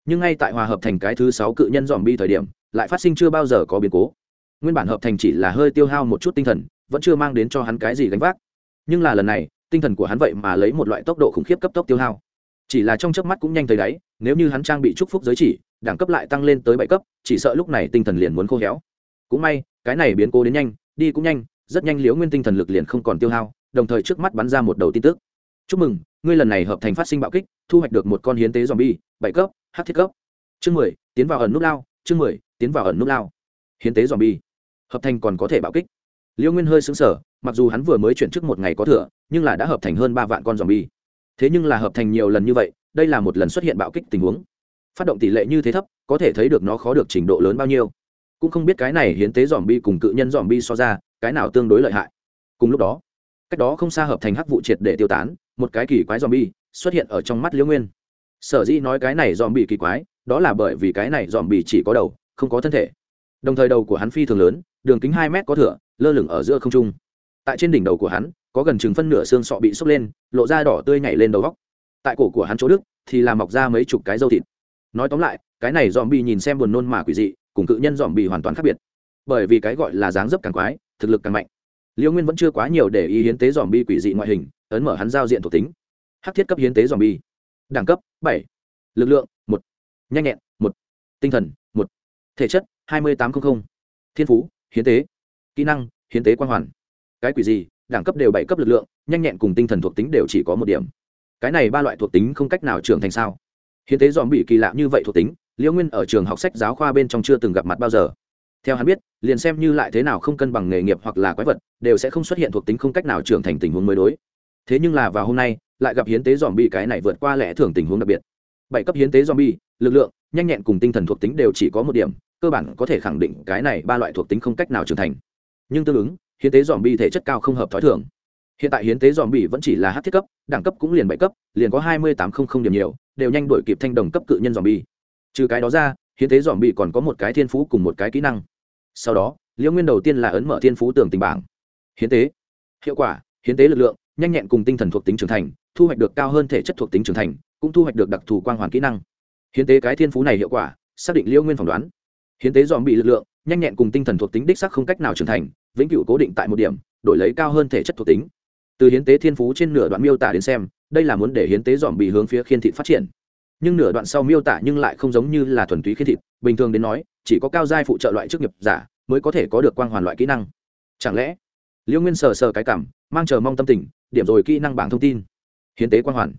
Nhưng ngay tại hòa hợp thành cái thứ sáu cự nhân dòm bi thời điểm, lại phát sinh chưa bao giờ có biến cố nguyên bản hợp thành chỉ là hơi tiêu hao một chút tinh thần, vẫn chưa mang đến cho hắn cái gì gánh vác. Nhưng là lần này, tinh thần của hắn vậy mà lấy một loại tốc độ khủng khiếp cấp tốc tiêu hao. Chỉ là trong chớp mắt cũng nhanh tới đáy, nếu như hắn trang bị trúc phúc giới chỉ, đẳng cấp lại tăng lên tới bảy cấp, chỉ sợ lúc này tinh thần liền muốn khô héo. Cũng may, cái này biến cố đến nhanh, đi cũng nhanh, rất nhanh liễu nguyên tinh thần lực liền không còn tiêu hao, đồng thời trước mắt bắn ra một đầu tin tức. Chúc mừng, ngươi lần này hợp thành phát sinh bạo kích, thu hoạch được một con hiến tế zombie, bảy cấp h thiết cấp. Chương mười, tiến vào ẩn nút lao, chương mười, tiến vào ẩn nút lao. Hiến tế zombie hợp thành còn có thể bạo kích. Liêu nguyên hơi xứng sở mặc dù hắn vừa mới chuyển trước một ngày có thừa, nhưng là đã hợp thành hơn ba vạn con zombie. Thế nhưng là hợp thành nhiều lần như vậy, đây là một lần xuất hiện bạo kích tình huống. Phát động tỷ lệ như thế thấp, có thể thấy được nó khó được trình độ lớn bao nhiêu. Cũng không biết cái này hiến tế dòm bi cùng cự nhân dòm bi so ra, cái nào tương đối lợi hại. Cùng lúc đó, cách đó không xa hợp thành hắc vụ triệt để tiêu tán, một cái kỳ quái dòm bi xuất hiện ở trong mắt liễu nguyên. Sở dĩ nói cái này dòm bi kỳ quái, đó là bởi vì cái này dòm bi chỉ có đầu, không có thân thể đồng thời đầu của hắn phi thường lớn, đường kính hai mét có thửa, lơ lửng ở giữa không trung. Tại trên đỉnh đầu của hắn, có gần chừng phân nửa xương sọ bị sốc lên, lộ ra đỏ tươi nhảy lên đầu góc. Tại cổ của hắn chỗ đức thì làm mọc ra mấy chục cái dâu thịt. Nói tóm lại, cái này dòm bị nhìn xem buồn nôn mà quỷ dị, cùng cự nhân dòm bị hoàn toàn khác biệt. Bởi vì cái gọi là dáng dấp càng quái, thực lực càng mạnh. Liêu nguyên vẫn chưa quá nhiều để ý hiến tế dòm bi quỷ dị ngoại hình, ấn mở hắn giao diện thuộc tính. Hắc thiết cấp hiến tế dòm bi đẳng cấp bảy. Lực lượng, một. Nhanh nhẹn, một. Tinh thần, một. Thể chất hai mươi tám trăm linh thiên phú, hiến tế. Kỹ năng, hiến tế quan hoàn. Cái quỷ gì? Đẳng cấp đều bảy cấp lực lượng, nhanh nhẹn cùng tinh thần thuộc tính đều chỉ có một điểm. Cái này ba loại thuộc tính không cách nào trưởng thành sao? Hiến tế dòm bị kỳ lạ như vậy thuộc tính, liễu nguyên ở trường học sách giáo khoa bên trong chưa từng gặp mặt bao giờ. Theo hắn biết, liền xem như lại thế nào không cân bằng nghề nghiệp hoặc là quái vật, đều sẽ không xuất hiện thuộc tính không cách nào trưởng thành tình huống mới đối. Thế nhưng là vào hôm nay, lại gặp hiến tế dòm bị cái này vượt qua lẽ thường tình huống đặc biệt. Bảy cấp hiến tế dòm bi lực lượng, nhanh nhẹn cùng tinh thần thuộc tính đều chỉ có một điểm cơ bản có thể khẳng định cái này ba loại thuộc tính không cách nào trưởng thành. Nhưng tương ứng, hiến tế dòm bi thể chất cao không hợp t h ó i thường. Hiện tại hiến tế dòm bi vẫn chỉ là hát thiết cấp, đẳng cấp cũng liền bảy cấp, liền có hai mươi tám không không điểm nhiều, đều nhanh đổi kịp thanh đồng cấp cự nhân dòm bi trừ cái đó ra, hiến tế dòm bi còn có một cái thiên phú cùng một cái kỹ năng. Sau đó, liễu nguyên đầu tiên là ấn mở thiên phú tưởng tình bảng. Hiến tế. Hiệu quả, hiến tế lực lượng, nhanh nhẹn cùng tinh thần thuộc tính trưởng thành, thu hoạch được cao hơn thể chất thuộc tính trưởng thành, cũng thu hoạch được đặc thù quang hoàn kỹ năng. Hiến tế cái thiên phú này hiệu quả, xác định liễu nguyên phỏng đoán hiến tế dòm bị lực lượng, nhanh nhẹn cùng tinh thần thuộc tính đích sắc không cách nào trưởng thành, vĩnh cửu cố định tại một điểm, đổi lấy cao hơn thể chất thuộc tính. Từ hiến tế thiên phú trên nửa đoạn miêu tả đến xem, đây là muốn để hiến tế dòm bị hướng phía khiên thị phát triển. Nhưng nửa đoạn sau miêu tả nhưng lại không giống như là thuần túy khiên thịt bình thường đến nói, chỉ có cao giai phụ trợ loại chức nghiệp giả mới có thể có được quang hoàn loại kỹ năng. Chẳng lẽ liễu nguyên sờ sờ cái cảm, mang chờ mong tâm tình, điểm rồi kỹ năng bảng thông tin. Hiến tế quang hoàn.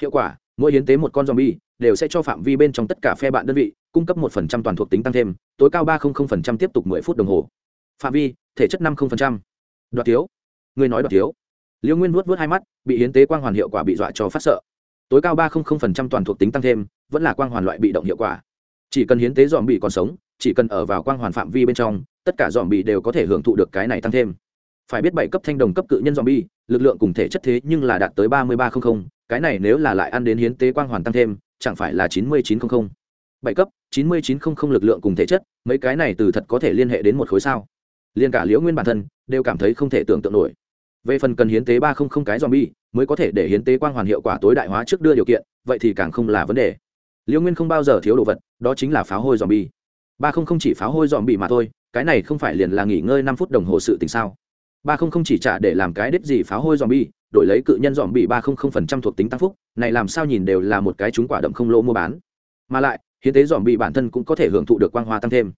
Hiệu quả mỗi hiến tế một con zombie đều sẽ cho phạm vi bên trong tất cả phe bạn đơn vị cung cấp một phần trăm toàn thuộc tính tăng thêm tối cao ba phần trăm tiếp tục mười phút đồng hồ. Phạm vi thể chất năm phần trăm. Đoạt thiếu. Người nói đoạt thiếu. Liễu nguyên vuốt vuốt hai mắt bị hiến tế quang hoàn hiệu quả bị dọa cho phát sợ. Tối cao ba phần trăm toàn thuộc tính tăng thêm vẫn là quang hoàn loại bị động hiệu quả. Chỉ cần hiến tế dòm bị còn sống chỉ cần ở vào quang hoàn phạm vi bên trong tất cả dòm bị đều có thể hưởng thụ được cái này tăng thêm. Phải biết bảy cấp thanh đồng cấp cự nhân zombie, lực lượng cùng thể chất thế nhưng là đạt tới ba mươi ba trăm linh cái này nếu là lại ăn đến hiến tế quang hoàn tăng thêm, chẳng phải là chín mươi chín trăm linh bảy cấp chín mươi chín trăm linh lực lượng cùng thể chất, mấy cái này từ thật có thể liên hệ đến một khối sao? Liên cả Liễu Nguyên bản thân đều cảm thấy không thể tưởng tượng nổi. Về phần cần hiến tế ba trăm linh cái zombie, mới có thể để hiến tế quang hoàn hiệu quả tối đại hóa trước đưa điều kiện, vậy thì càng không là vấn đề. Liễu Nguyên không bao giờ thiếu đồ vật, đó chính là pháo hôi zombie. ba trăm linh chỉ pháo hôi zombie mà thôi, cái này không phải liền là nghỉ ngơi năm phút đồng hồ sự tình sao? ba không không chỉ trả để làm cái đếp gì pháo hôi dòm bi đổi lấy cự nhân dòm bị ba không không phần trăm thuộc tính tăng phúc, này làm sao nhìn đều là một cái chúng quả đậm không lỗ mua bán. Mà lại, hiến tế dòm bị bản thân cũng có thể hưởng thụ được quang hoa tăng thêm.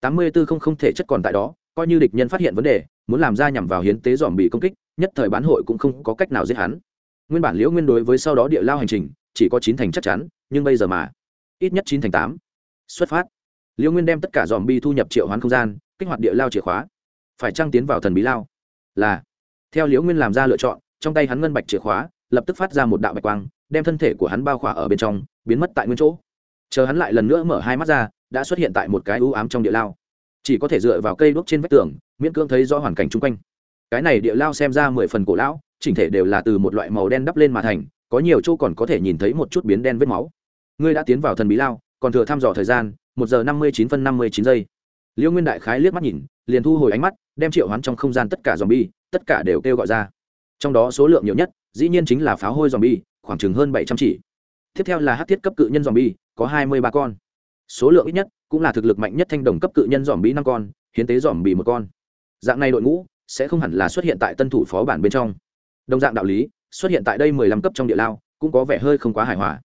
Tám mươi bốn không không thể chất còn tại đó, coi như địch nhân phát hiện vấn đề, muốn làm ra nhằm vào hiến tế dòm bị công kích, nhất thời bán hội cũng không có cách nào giết hắn. Nguyên bản liễu nguyên đối với sau đó địa lao hành trình, chỉ có chín thành chắc chắn, nhưng bây giờ mà, ít nhất chín thành tám. Xuất phát. Liễu nguyên đem tất cả dòm bi thu nhập triệu hoán không gian, kích hoạt địa lao chìa khóa. Phải trăng tiến vào thần bí lao? Là. Theo liễu nguyên làm ra lựa chọn trong tay hắn ngân bạch chìa khóa, lập tức phát ra một đạo bạch quang, đem thân thể của hắn bao khỏa ở bên trong, biến mất tại nguyên chỗ. Chờ hắn lại lần nữa mở hai mắt ra, đã xuất hiện tại một cái ưu ám trong địa lao. Chỉ có thể dựa vào cây đuốc trên vách tường, miễn cưỡng thấy rõ hoàn cảnh chung quanh. Cái này địa lao xem ra mười phần cổ lão, chỉnh thể đều là từ một loại màu đen đắp lên mà thành, có nhiều chỗ còn có thể nhìn thấy một chút biến đen vết máu. Ngươi đã tiến vào thần bí lao, còn thừa thăm dò thời gian, một giờ năm mươi chín phân năm mươi chín giây. Liễu nguyên đại khái liếc mắt nhìn, liền thu hồi ánh mắt, đem triệu hoán trong không gian tất cả dòm bi tất cả đều kêu gọi ra trong đó số lượng nhiều nhất, dĩ nhiên chính là pháo hôi dòm bi khoảng chừng hơn bảy trăm chỉ. Tiếp theo là hát thiết cấp cự nhân dòm bi có hai mươi ba con. Số lượng ít nhất cũng là thực lực mạnh nhất thanh đồng cấp cự nhân dòm bi năm con, hiến tế dòm bi một con. Dạng này đội ngũ sẽ không hẳn là xuất hiện tại tân thủ phó bản bên trong. Đồng dạng đạo lý, xuất hiện tại đây mười lăm cấp trong địa lao cũng có vẻ hơi không quá hài hòa.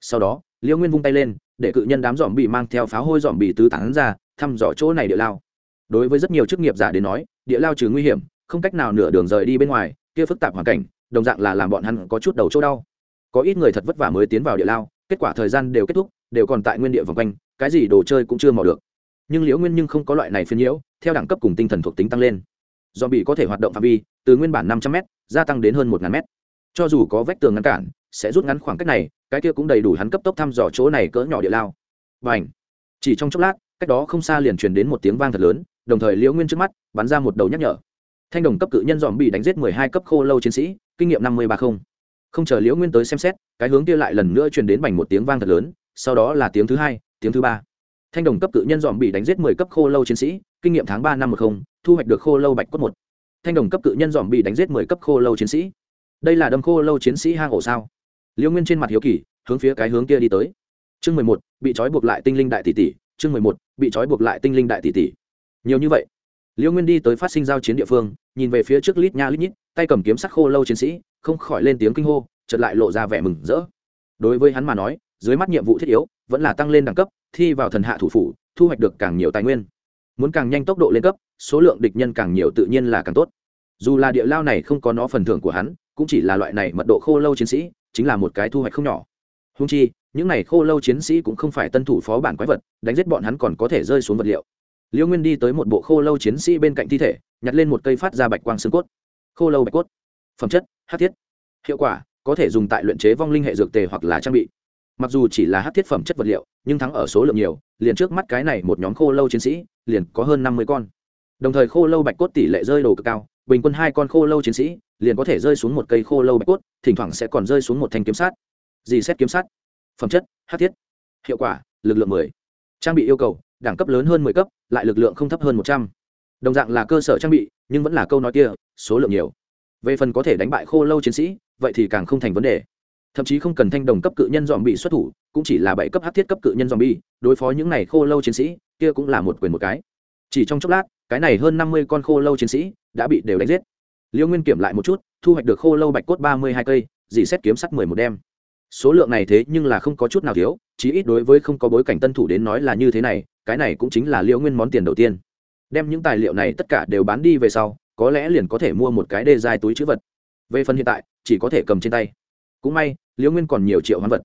Sau đó, liêu nguyên vung tay lên, để cự nhân đám dòm bị mang theo pháo hôi dòm bị tứ tán ra, thăm dò chỗ này địa lao. Đối với rất nhiều chức nghiệp giả đến nói, địa lao trừ nguy hiểm, không cách nào nửa đường rời đi bên ngoài kia phức tạp hoàn cảnh, đồng dạng là làm bọn hắn có chút đầu chỗ đau. Có ít người thật vất vả mới tiến vào địa lao, kết quả thời gian đều kết thúc, đều còn tại nguyên địa vòng quanh, cái gì đồ chơi cũng chưa mò được. Nhưng liễu nguyên nhưng không có loại này phiên nhiễu, theo đẳng cấp cùng tinh thần thuộc tính tăng lên. Do bị có thể hoạt động phạm vi từ nguyên bản năm trăm m gia tăng đến hơn một ngàn m cho dù có vách tường ngăn cản, sẽ rút ngắn khoảng cách này, cái kia cũng đầy đủ hắn cấp tốc thăm dò chỗ này cỡ nhỏ địa lao. Và ảnh chỉ trong chốc lát, cách đó không xa liền truyền đến một tiếng vang thật lớn, đồng thời liễu nguyên trước mắt, bắn ra một đầu nhắc nhở thanh đồng cấp cự nhân dòm bị đánh giết mười hai cấp khô lâu chiến sĩ, kinh nghiệm năm mươi ba không. Không chờ liễu nguyên tới xem xét, cái hướng kia lại lần nữa truyền đến bành một tiếng vang thật lớn, sau đó là tiếng thứ hai, tiếng thứ ba. Thanh đồng cấp cự nhân dòm bị đánh giết mười cấp khô lâu chiến sĩ, kinh nghiệm tháng ba năm một không, thu hoạch được khô lâu bạch cốt một. Thanh đồng cấp cự nhân dòm bị đánh giết mười cấp khô lâu chiến sĩ. Đây là đâm khô lâu chiến sĩ hang ổ sao? Liễu nguyên trên mặt hiếu kỳ, hướng phía cái hướng kia đi tới. Chương mười một, bị trói buộc lại tinh linh đại tỷ tỷ. Chương mười một, bị trói buộc lại tinh linh đại tỷ tỷ. Nhiều như vậy liễu nguyên đi tới phát sinh giao chiến địa phương, nhìn về phía trước lít nha lít nhít, tay cầm kiếm sắc khô lâu chiến sĩ, không khỏi lên tiếng kinh hô, chợt lại lộ ra vẻ mừng rỡ. Đối với hắn mà nói, dưới mắt nhiệm vụ thiết yếu, vẫn là tăng lên đẳng cấp, thi vào thần hạ thủ phủ, thu hoạch được càng nhiều tài nguyên. Muốn càng nhanh tốc độ lên cấp, số lượng địch nhân càng nhiều tự nhiên là càng tốt. Dù là địa lao này không có nó phần thưởng của hắn, cũng chỉ là loại này mật độ khô lâu chiến sĩ, chính là một cái thu hoạch không nhỏ. Húng chi, những này khô lâu chiến sĩ cũng không phải tân thủ phó bản quái vật, đánh giết bọn hắn còn có thể rơi xuống vật liệu. Liễu nguyên đi tới một bộ khô lâu chiến sĩ bên cạnh thi thể, nhặt lên một cây phát ra bạch quang xương cốt. Khô lâu bạch cốt. Phẩm chất, hát thiết. Hiệu quả, có thể dùng tại luyện chế vong linh hệ dược tề hoặc là trang bị. Mặc dù chỉ là hát thiết phẩm chất vật liệu, nhưng thắng ở số lượng nhiều, liền trước mắt cái này một nhóm khô lâu chiến sĩ, liền có hơn năm mươi con. Đồng thời khô lâu bạch cốt tỷ lệ rơi đồ cực cao, bình quân hai con khô lâu chiến sĩ, liền có thể rơi xuống một cây khô lâu bạch cốt, thỉnh thoảng sẽ còn rơi xuống một thanh kiếm sát dì xét kiếm sát phẩm chất, hát thiết. Hiệu quả, lực lượng mười. Trang bị yêu cầu đẳng cấp lớn hơn mười cấp, lại lực lượng không thấp hơn một trăm. Đồng dạng là cơ sở trang bị, nhưng vẫn là câu nói kia, số lượng nhiều. Về phần có thể đánh bại khô lâu chiến sĩ, vậy thì càng không thành vấn đề. Thậm chí không cần thanh đồng cấp cự nhân dòm bị xuất thủ, cũng chỉ là bảy cấp hát thiết cấp cự nhân dòm bi đối phó những này khô lâu chiến sĩ, kia cũng là một quyền một cái. Chỉ trong chốc lát, cái này hơn năm mươi con khô lâu chiến sĩ đã bị đều đánh giết. Liêu nguyên kiểm lại một chút, thu hoạch được khô lâu bạch cốt ba mươi hai cây, dì xét kiếm sắt mười một đem. Số lượng này thế nhưng là không có chút nào thiếu, chí ít đối với không có bối cảnh tân thủ đến nói là như thế này cái này cũng chính là liễu nguyên món tiền đầu tiên. Đem những tài liệu này tất cả đều bán đi về sau, có lẽ liền có thể mua một cái đê dài túi chữ vật. Về phần hiện tại, chỉ có thể cầm trên tay. Cũng may, liễu nguyên còn nhiều triệu hoán vật.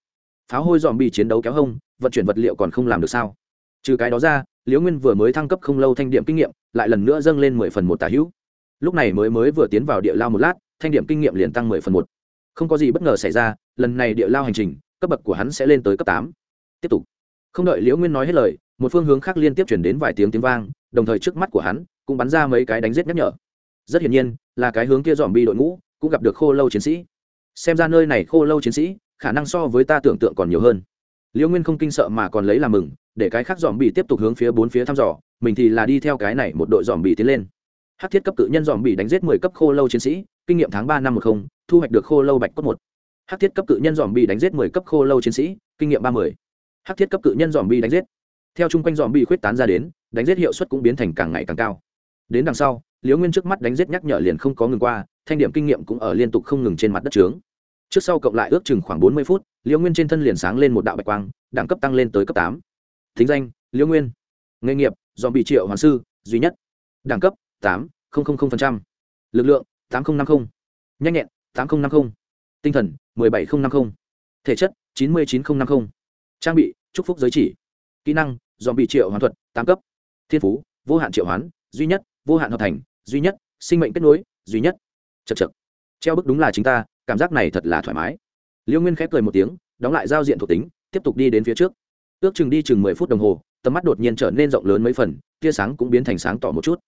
Pháo hôi dòm bị chiến đấu kéo hông, vận chuyển vật liệu còn không làm được sao? Trừ cái đó ra, liễu nguyên vừa mới thăng cấp không lâu thanh điểm kinh nghiệm, lại lần nữa dâng lên mười phần một tả hữu. Lúc này mới mới vừa tiến vào địa lao một lát, thanh điểm kinh nghiệm liền tăng mười phần một. Không có gì bất ngờ xảy ra, lần này địa lao hành trình, cấp bậc của hắn sẽ lên tới cấp tám. Tiếp tục. Không đợi liễu nguyên nói hết lời một phương hướng khác liên tiếp chuyển đến vài tiếng tiếng vang, đồng thời trước mắt của hắn cũng bắn ra mấy cái đánh giết nhắc nhở. Rất hiển nhiên, là cái hướng kia dòm bi đội ngũ cũng gặp được khô lâu chiến sĩ. Xem ra nơi này khô lâu chiến sĩ, khả năng so với ta tưởng tượng còn nhiều hơn. Liễu nguyên không kinh sợ mà còn lấy làm mừng, để cái khác dòm bị tiếp tục hướng phía bốn phía thăm dò, mình thì là đi theo cái này một đội dòm bị tiến lên. Hát thiết cấp cự nhân dòm bị đánh giết mười cấp khô lâu chiến sĩ, kinh nghiệm tháng ba năm một không, thu hoạch được khô lâu bạch cốt một. Hát thiết cấp cự nhân dòm bị đánh giết mười cấp khô lâu chiến sĩ, kinh nghiệm ba mươi hát thiết cấp cự nhân dòm bị đánh giết theo chung quanh dòm bị khuyết tán ra đến, đánh giết hiệu suất cũng biến thành càng ngày càng cao. Đến đằng sau, liễu nguyên trước mắt đánh giết nhắc nhở liền không có ngừng qua, thanh điểm kinh nghiệm cũng ở liên tục không ngừng trên mặt đất trướng. Trước sau cộng lại ước chừng khoảng bốn mươi phút, liễu nguyên trên thân liền sáng lên một đạo bạch quang, đẳng cấp tăng lên tới cấp tám. Thính danh, liễu nguyên. Nghề nghiệp dòm bị triệu hoàng sư, duy nhất. Đẳng cấp, tám lực lượng, tám nghìn năm mươi nhanh nhẹn, tám nghìn năm mươi tinh thần một mươi bảy nghìn năm mươi thể chất, chín mươi chín nghìn năm mươi trang bị, chúc phúc giới chỉ kỹ năng, dòm bị triệu hoán thuật, tám cấp. Thiên phú, vô hạn triệu hoán, duy nhất, vô hạn hợp thành, duy nhất, sinh mệnh kết nối, duy nhất. Chật chật treo bức đúng là chính ta, cảm giác này thật là thoải mái. Liêu nguyên khép cười một tiếng, đóng lại giao diện thuộc tính, tiếp tục đi đến phía trước. Ước chừng đi chừng mười phút đồng hồ, tầm mắt đột nhiên trở nên rộng lớn mấy phần, tia sáng cũng biến thành sáng tỏ một chút.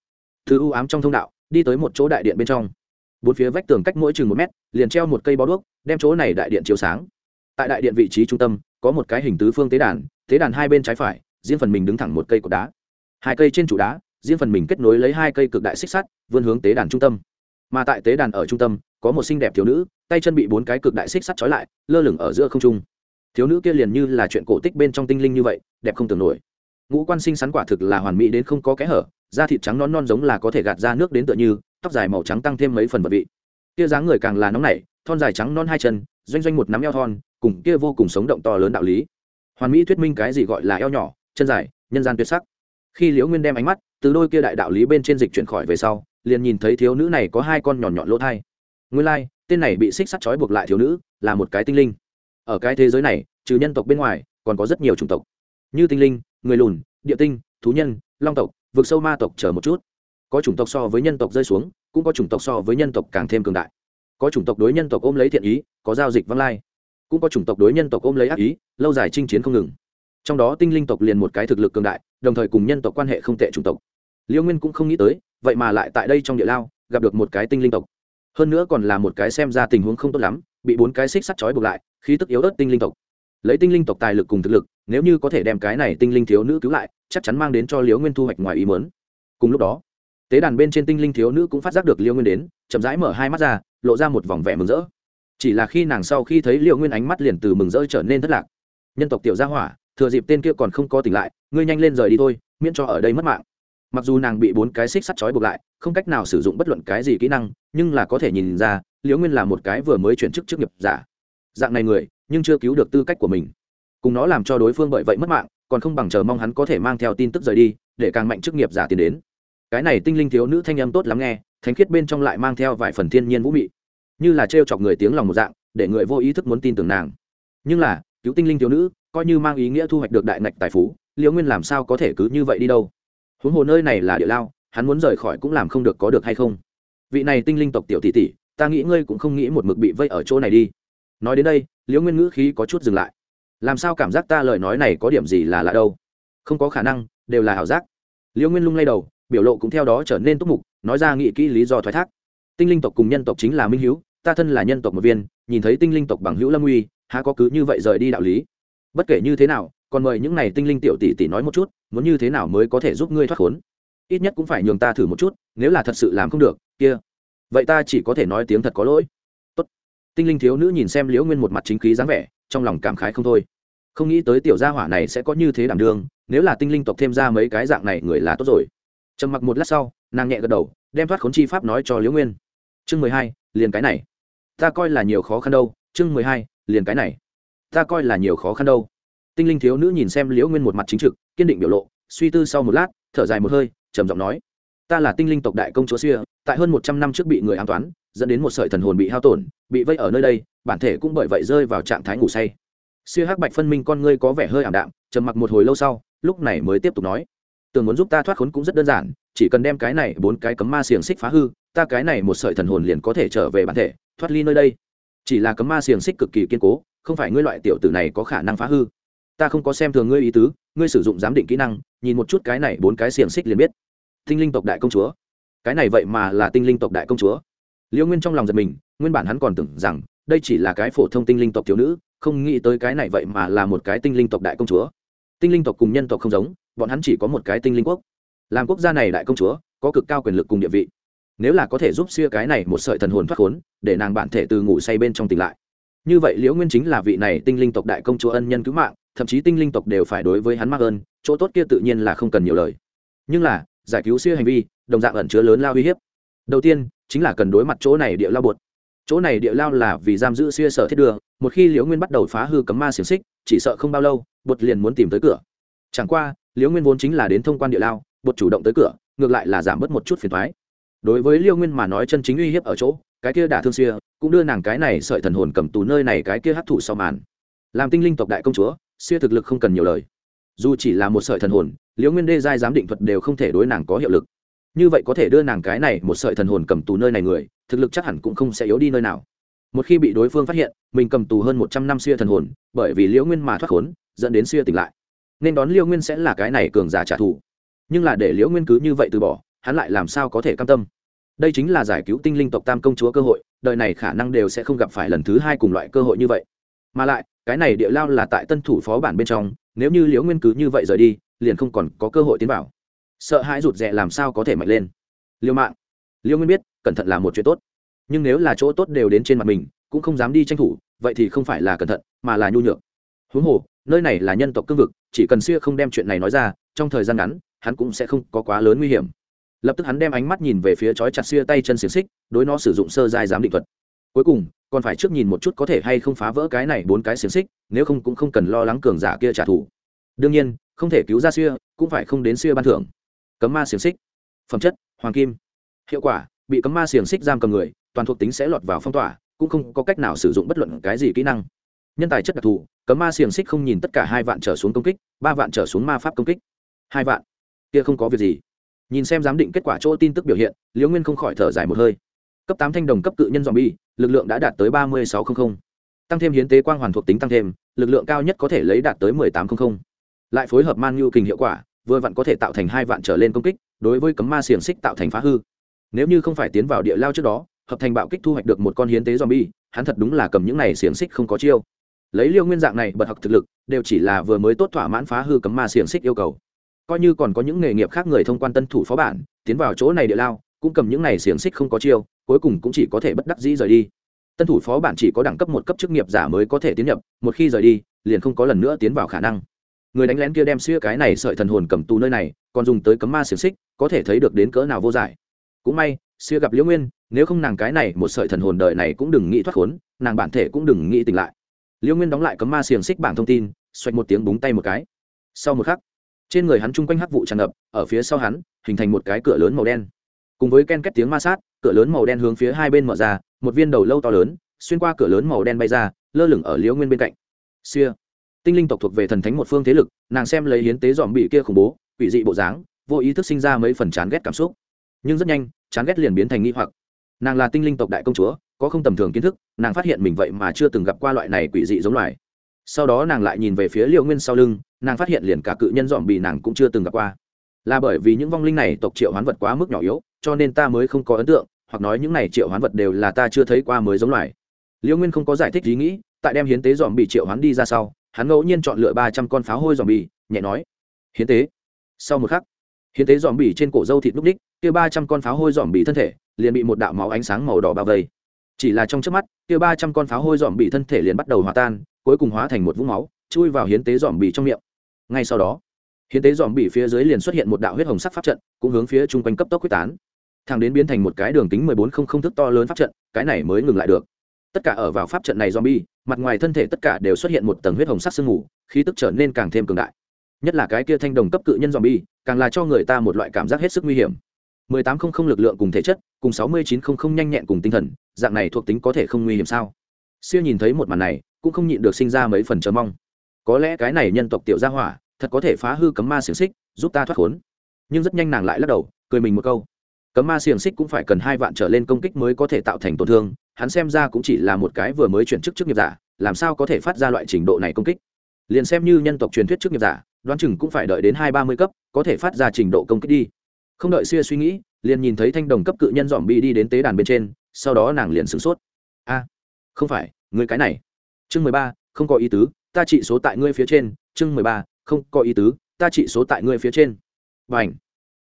Thứ u ám trong thông đạo, đi tới một chỗ đại điện bên trong. Bốn phía vách tường cách mỗi chừng một mét, liền treo một cây bó đuốc, đem chỗ này đại điện chiếu sáng. Tại đại điện vị trí trung tâm, có một cái hình tứ phương tế đàn tế đàn hai bên trái phải, riêng phần mình đứng thẳng một cây cột đá. Hai cây trên trụ đá, riêng phần mình kết nối lấy hai cây cực đại xích sắt, vươn hướng tế đàn trung tâm. Mà tại tế đàn ở trung tâm, có một xinh đẹp thiếu nữ, tay chân bị bốn cái cực đại xích sắt trói lại, lơ lửng ở giữa không trung. Thiếu nữ kia liền như là chuyện cổ tích bên trong tinh linh như vậy, đẹp không tưởng nổi. Ngũ quan sinh sắn quả thực là hoàn mỹ đến không có kẽ hở, da thịt trắng non non giống là có thể gạt ra nước đến tựa như, tóc dài màu trắng tăng thêm mấy phần vật vị. Kia dáng người càng là nóng nảy, thon dài trắng non hai chân, doanh doanh một nắm eo thon, cùng kia vô cùng sống động to lớn đạo lý hoàn mỹ thuyết minh cái gì gọi là eo nhỏ chân dài nhân gian tuyệt sắc. Khi liễu nguyên đem ánh mắt từ đôi kia đại đạo lý bên trên dịch chuyển khỏi về sau liền nhìn thấy thiếu nữ này có hai con nhọn nhọn lỗ thai. Nguyên lai、like, tên này bị xích sắt trói buộc lại thiếu nữ là một cái tinh linh. Ở cái thế giới này trừ nhân tộc bên ngoài còn có rất nhiều chủng tộc. Như tinh linh người lùn địa tinh thú nhân long tộc vực sâu ma tộc chờ một chút. Có chủng tộc so với nhân tộc rơi xuống cũng có chủng tộc so với nhân tộc càng thêm cường đại. Có chủng tộc đối nhân tộc ôm lấy thiện ý có giao dịch văng lai cũng có chủng tộc đối nhân tộc ôm lấy ác ý, lâu dài chinh chiến không ngừng. Trong đó tinh linh tộc liền một cái thực lực cường đại, đồng thời cùng nhân tộc quan hệ không tệ chủng tộc. Liêu nguyên cũng không nghĩ tới, vậy mà lại tại đây trong địa lao, gặp được một cái tinh linh tộc. Hơn nữa còn là một cái xem ra tình huống không tốt lắm, bị bốn cái xích sắt chói buộc lại, khí tức yếu ớt tinh linh tộc. Lấy tinh linh tộc tài lực cùng thực lực, nếu như có thể đem cái này tinh linh thiếu nữ cứu lại, chắc chắn mang đến cho liễu nguyên thu hoạch ngoài ý mớn cùng lúc đó, tế đàn bên trên tinh linh thiếu nữ cũng phát giác được liễu nguyên đến, chậm rãi mở hai mắt ra, lộ ra một vòng vẻ mừng rỡ chỉ là khi nàng sau khi thấy liễu nguyên ánh mắt liền từ mừng rỡ trở nên thất lạc. Nhân tộc tiểu gia hỏa, thừa dịp tên kia còn không có tỉnh lại, ngươi nhanh lên rời đi thôi, miễn cho ở đây mất mạng. Mặc dù nàng bị bốn cái xích sắt trói buộc lại, không cách nào sử dụng bất luận cái gì kỹ năng, nhưng là có thể nhìn ra, liễu nguyên là một cái vừa mới chuyển chức chức nghiệp giả. Dạng này người, nhưng chưa cứu được tư cách của mình. Cùng nó làm cho đối phương bởi vậy mất mạng, còn không bằng chờ mong hắn có thể mang theo tin tức rời đi, để càng mạnh chức nghiệp giả tiến đến. Cái này tinh linh thiếu nữ thanh âm tốt lắm nghe, thánh khiết bên trong lại mang theo vài phần thiên nhiên vũ mị như là t chọc người tiếng lòng một dạng, để người vô ý thức muốn tin tưởng nàng. Nhưng là, cứu tinh linh thiếu nữ, coi như mang ý nghĩa thu hoạch được đại ngạch tài phú, liễu nguyên làm sao có thể cứ như vậy đi đâu? Huống hồ nơi này là địa lao, hắn muốn rời khỏi cũng làm không được có được hay không? Vị này tinh linh tộc tiểu tỷ tỷ, ta nghĩ ngươi cũng không nghĩ một mực bị vây ở chỗ này đi. Nói đến đây, liễu nguyên ngữ khí có chút dừng lại. Làm sao cảm giác ta lời nói này có điểm gì là lạ đâu? Không có khả năng, đều là ảo giác. Liễu nguyên lung lay đầu, biểu lộ cũng theo đó trở nên túc mục, nói ra nghị kỹ lý do thoái thác. Tinh linh tộc cùng nhân tộc chính là minh hiếu ta thân là nhân tộc một viên, nhìn thấy tinh linh tộc bằng hữu lâm uy, há có cứ như vậy rời đi đạo lý. Bất kể như thế nào, còn mời những này tinh linh tiểu tỷ tỷ nói một chút, muốn như thế nào mới có thể giúp ngươi thoát khốn. Ít nhất cũng phải nhường ta thử một chút, nếu là thật sự làm không được, kia. Vậy ta chỉ có thể nói tiếng thật có lỗi. Tốt. tinh linh thiếu nữ nhìn xem liễu nguyên một mặt chính khí dáng vẻ, trong lòng cảm khái không thôi. Không nghĩ tới tiểu gia hỏa này sẽ có như thế đảm đương, nếu là tinh linh tộc thêm ra mấy cái dạng này người là tốt rồi. Trầm mặc một lát sau, nàng nhẹ gật đầu, đem thoát khốn chi pháp nói cho liễu nguyên. Chương mười hai, liền cái này ta coi là nhiều khó khăn đâu, chương mười hai, liền cái này. Ta coi là nhiều khó khăn đâu. Tinh linh thiếu nữ nhìn xem liễu nguyên một mặt chính trực, kiên định biểu lộ, suy tư sau một lát, thở dài một hơi, trầm giọng nói. Ta là tinh linh tộc đại công chúa xưa tại hơn một trăm năm trước bị người an toán, dẫn đến một sợi thần hồn bị hao tổn, bị vây ở nơi đây, bản thể cũng bởi vậy rơi vào trạng thái ngủ say. Xưa hắc bạch phân minh con ngươi có vẻ hơi ảm đạm, trầm mặc một hồi lâu sau, lúc này mới tiếp tục nói. Tưởng muốn giúp ta thoát khốn cũng rất đơn giản, chỉ cần đem cái này bốn cái cấm ma xiềng xích phá hư, ta cái này một sợi thần hồn liền có thể trở về bản thể thoát ly nơi đây. Chỉ là cấm ma xiềng xích cực kỳ kiên cố, không phải ngươi loại tiểu tử này có khả năng phá hư. Ta không có xem thường ngươi ý tứ, ngươi sử dụng giám định kỹ năng, nhìn một chút cái này bốn cái xiềng xích liền biết. Tinh linh tộc đại công chúa. Cái này vậy mà là tinh linh tộc đại công chúa. Liêu nguyên trong lòng giật mình, nguyên bản hắn còn tưởng rằng, đây chỉ là cái phổ thông tinh linh tộc thiếu nữ, không nghĩ tới cái này vậy mà là một cái tinh linh tộc đại công chúa. Tinh linh tộc cùng nhân tộc không giống, bọn hắn chỉ có một cái tinh linh quốc. Làm quốc gia này đại công chúa, có cực cao quyền lực cùng địa vị nếu là có thể giúp xưa cái này một sợi thần hồn thoát khốn, để nàng bản thể từ ngủ say bên trong tỉnh lại. Như vậy liễu nguyên chính là vị này tinh linh tộc đại công chúa ân nhân cứu mạng, thậm chí tinh linh tộc đều phải đối với hắn mắc ơn, chỗ tốt kia tự nhiên là không cần nhiều lời. Nhưng là, giải cứu xưa hành vi, đồng dạng ẩn chứa lớn lao uy hiếp. Đầu tiên, chính là cần đối mặt chỗ này địa lao buột chỗ này địa lao là vì giam giữ xưa sở thiết đường một khi liễu nguyên bắt đầu phá hư cấm ma xiềng xích, chỉ sợ không bao lâu bột liền muốn tìm tới cửa. Chẳng qua, liễu nguyên vốn chính là đến thông quan địa lao bột chủ động tới cửa, ngược lại là giảm bớt một chút phiền thoái đối với liêu nguyên mà nói chân chính uy hiếp ở chỗ, cái kia đả thương xia, cũng đưa nàng cái này sợi thần hồn cầm tù nơi này cái kia hấp thụ sau màn. Làm tinh linh tộc đại công chúa, xia thực lực không cần nhiều lời. Dù chỉ là một sợi thần hồn liễu nguyên đê giai giám định thuật đều không thể đối nàng có hiệu lực. Như vậy có thể đưa nàng cái này một sợi thần hồn cầm tù nơi này người, thực lực chắc hẳn cũng không sẽ yếu đi nơi nào. Một khi bị đối phương phát hiện, mình cầm tù hơn một trăm năm xia thần hồn, bởi vì liễu nguyên mà thoát khốn, dẫn đến xia tỉnh lại. Nên đón liễu nguyên sẽ là cái này cường giả trả thù. Nhưng là để liễu nguyên cứ như vậy từ bỏ hắn lại làm sao có thể cam tâm? Đây chính là giải cứu tinh linh tộc tam công chúa cơ hội, đời này khả năng đều sẽ không gặp phải lần thứ hai cùng loại cơ hội như vậy. Mà lại, cái này địa lao là tại tân thủ phó bản bên trong, nếu như liễu nguyên cứ như vậy rời đi, liền không còn có cơ hội tiến vào. Sợ hãi rụt rè làm sao có thể mạnh lên? Liêu mạng liễu nguyên biết, cẩn thận là một chuyện tốt. Nhưng nếu là chỗ tốt đều đến trên mặt mình, cũng không dám đi tranh thủ, vậy thì không phải là cẩn thận, mà là nhu nhược. Huống hồ, nơi này là nhân tộc cương vực, chỉ cần xưa không đem chuyện này nói ra, trong thời gian ngắn, hắn cũng sẽ không có quá lớn nguy hiểm lập tức hắn đem ánh mắt nhìn về phía chói chặt xia tay chân xiềng xích, đối nó sử dụng sơ giai giám định thuật. Cuối cùng, còn phải trước nhìn một chút có thể hay không phá vỡ cái này bốn cái xiềng xích, nếu không cũng không cần lo lắng cường giả kia trả thù. Đương nhiên, không thể cứu ra xia, cũng phải không đến xia ban thưởng. Cấm ma xiềng xích. Phẩm chất, hoàng kim. Hiệu quả, bị cấm ma xiềng xích giam cầm người, toàn thuộc tính sẽ lọt vào phong tỏa, cũng không có cách nào sử dụng bất luận cái gì kỹ năng. Nhân tài chất đặc thù, cấm ma xiềng xích không nhìn tất cả hai vạn trở xuống công kích, ba vạn trở xuống ma pháp công kích. Hai vạn. Kia không có việc gì nhìn xem giám định kết quả chỗ tin tức biểu hiện, liễu nguyên không khỏi thở dài một hơi. Cấp tám thanh đồng cấp cự nhân dòm bi lực lượng đã đạt tới ba mươi sáu trăm linh tăng thêm hiến tế quang hoàn thuộc tính tăng thêm, lực lượng cao nhất có thể lấy đạt tới mười tám trăm linh lại phối hợp man nhu kình hiệu quả, vừa vặn có thể tạo thành hai vạn trở lên công kích, đối với cấm ma xiềng xích tạo thành phá hư. Nếu như không phải tiến vào địa lao trước đó, hợp thành bạo kích thu hoạch được một con hiến tế dòm bi hắn thật đúng là cầm những này xiềng xích không có chiêu. Lấy liêu nguyên dạng này bật học thực lực, đều chỉ là vừa mới tốt thỏa mãn phá hư cấm ma xiềng xích yêu cầu coi như còn có những nghề nghiệp khác người thông quan tân thủ phó bản, tiến vào chỗ này địa lao, cũng cầm những này xiềng xích không có chiêu, cuối cùng cũng chỉ có thể bất đắc dĩ rời đi. Tân thủ phó bản chỉ có đẳng cấp một cấp chức nghiệp giả mới có thể tiến nhập, một khi rời đi, liền không có lần nữa tiến vào khả năng. Người đánh lén kia đem xưa cái này sợi thần hồn cầm tù nơi này, còn dùng tới cấm ma xiềng xích, có thể thấy được đến cỡ nào vô giải. Cũng may xưa gặp liễu nguyên, nếu không nàng cái này, một sợi thần hồn đời này cũng đừng nghĩ thoát khốn, nàng bản thể cũng đừng nghĩ tỉnh lại. Liễu nguyên đóng lại cấm ma xiềng xích bảng thông tin, xoạch một tiếng búng tay một cái. Sau một khắc trên người hắn chung quanh hắc vụ tràn ngập, ở phía sau hắn, hình thành một cái cửa lớn màu đen. Cùng với ken két tiếng ma sát, cửa lớn màu đen hướng phía hai bên mở ra, một viên đầu lâu to lớn, xuyên qua cửa lớn màu đen bay ra, lơ lửng ở liễu nguyên bên cạnh. Xia. Tinh linh tộc thuộc về thần thánh một phương thế lực, nàng xem lấy hiến tế dòm bị kia khủng bố, quỷ dị bộ dáng, vô ý thức sinh ra mấy phần chán ghét cảm xúc. Nhưng rất nhanh, chán ghét liền biến thành nghi hoặc. Nàng là tinh linh tộc đại công chúa, có không tầm thường kiến thức, nàng phát hiện mình vậy mà chưa từng gặp qua loại này quỷ dị giống loài sau đó nàng lại nhìn về phía liệu nguyên sau lưng, nàng phát hiện liền cả cự nhân dòm bị nàng cũng chưa từng gặp qua. Là bởi vì những vong linh này tộc triệu hoán vật quá mức nhỏ yếu, cho nên ta mới không có ấn tượng, hoặc nói những này triệu hoán vật đều là ta chưa thấy qua mới giống loài. Liễu nguyên không có giải thích ý nghĩ, tại đem hiến tế dòm bị triệu hoán đi ra sau, hắn ngẫu nhiên chọn lựa ba trăm con pháo hôi dòm bị, nhẹ nói, hiến tế. Sau một khắc, hiến tế dòm bị trên cổ dâu thịt núc ních, kia ba trăm con pháo hôi dòm bị thân thể liền bị một đạo máu ánh sáng màu đỏ bao vây. Chỉ là trong trước mắt, kia ba trăm con pháo hôi dòm bị thân thể liền bắt đầu hòa tan cuối cùng hóa thành một vũng máu, chui vào hiến tế dòm bị trong miệng. Ngay sau đó, hiến tế dòm bị phía dưới liền xuất hiện một đạo huyết hồng sắc pháp trận, cũng hướng phía chung quanh cấp tốc quyết tán. Thang đến biến thành một cái đường kính mười bốn không không thức to lớn pháp trận, cái này mới ngừng lại được. Tất cả ở vào pháp trận này zombie, mặt ngoài thân thể tất cả đều xuất hiện một tầng huyết hồng sắc sương mù, khí tức trở nên càng thêm cường đại. Nhất là cái kia thanh đồng cấp cự nhân zombie, càng là cho người ta một loại cảm giác hết sức nguy hiểm. 1800 lực lượng cùng thể chất, cùng 6900 nhanh nhẹn cùng tinh thần, dạng này thuộc tính có thể không nguy hiểm sao? Siêu nhìn thấy một màn này cũng không nhịn được sinh ra mấy phần chờ mong. Có lẽ cái này nhân tộc tiểu gia hỏa, thật có thể phá hư cấm ma xiềng xích, giúp ta thoát khốn. Nhưng rất nhanh nàng lại lắc đầu, cười mình một câu. Cấm ma xiềng xích cũng phải cần hai vạn trở lên công kích mới có thể tạo thành tổn thương, hắn xem ra cũng chỉ là một cái vừa mới chuyển chức chức nghiệp giả, làm sao có thể phát ra loại trình độ này công kích? Liền xem như nhân tộc truyền thuyết chức nghiệp giả, đoán chừng cũng phải đợi đến hai ba mươi cấp, có thể phát ra trình độ công kích đi. Không đợi xia suy nghĩ, liền nhìn thấy thanh đồng cấp cự nhân dòm bi đi đến tế đàn bên trên, sau đó nàng liền sửng sốt. A, không phải, người cái này chương mười ba, không có ý tứ, ta trị số tại ngươi phía trên. Chương mười ba, không có ý tứ, ta trị số tại ngươi phía trên. Và ảnh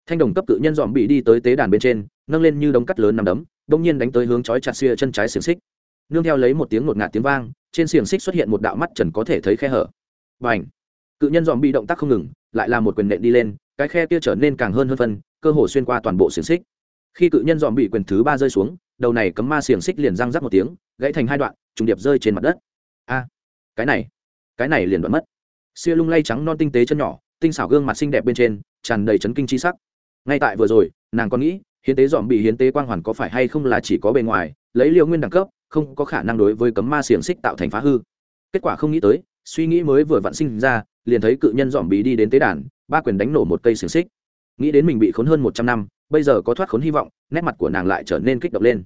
thanh đồng cấp cự nhân dòm bị đi tới tế đàn bên trên, nâng lên như đống cắt lớn nằm đấm đông nhiên đánh tới hướng chói chặt xia chân trái xiềng xích. Nương theo lấy một tiếng ngột ngạt tiếng vang, trên xiềng xích xuất hiện một đạo mắt trần có thể thấy khe hở. Và ảnh cự nhân dòm bị động tác không ngừng, lại là một quyền nện đi lên, cái khe kia trở nên càng hơn hơn phân, cơ hồ xuyên qua toàn bộ xiềng xích. Khi cự nhân dòm bị quyền thứ ba rơi xuống, đầu này cấm ma xiềng xích liền răng rắc một tiếng, gãy thành hai đoạn, trùng điệp rơi trên mặt đất a, cái này cái này liền đoạn mất. Xia lung lay trắng non tinh tế chân nhỏ, tinh xảo gương mặt xinh đẹp bên trên, tràn đầy chấn kinh chi sắc. Ngay tại vừa rồi, nàng còn nghĩ, hiến tế dòm bị hiến tế quang hoàn có phải hay không là chỉ có bề ngoài, lấy liệu nguyên đẳng cấp, không có khả năng đối với cấm ma xiềng xích tạo thành phá hư. Kết quả không nghĩ tới, suy nghĩ mới vừa vặn sinh ra, liền thấy cự nhân dòm bị đi đến tế đàn, ba quyền đánh nổ một cây xiềng xích. Nghĩ đến mình bị khốn hơn một trăm năm, bây giờ có thoát khốn hy vọng, nét mặt của nàng lại trở nên kích động lên.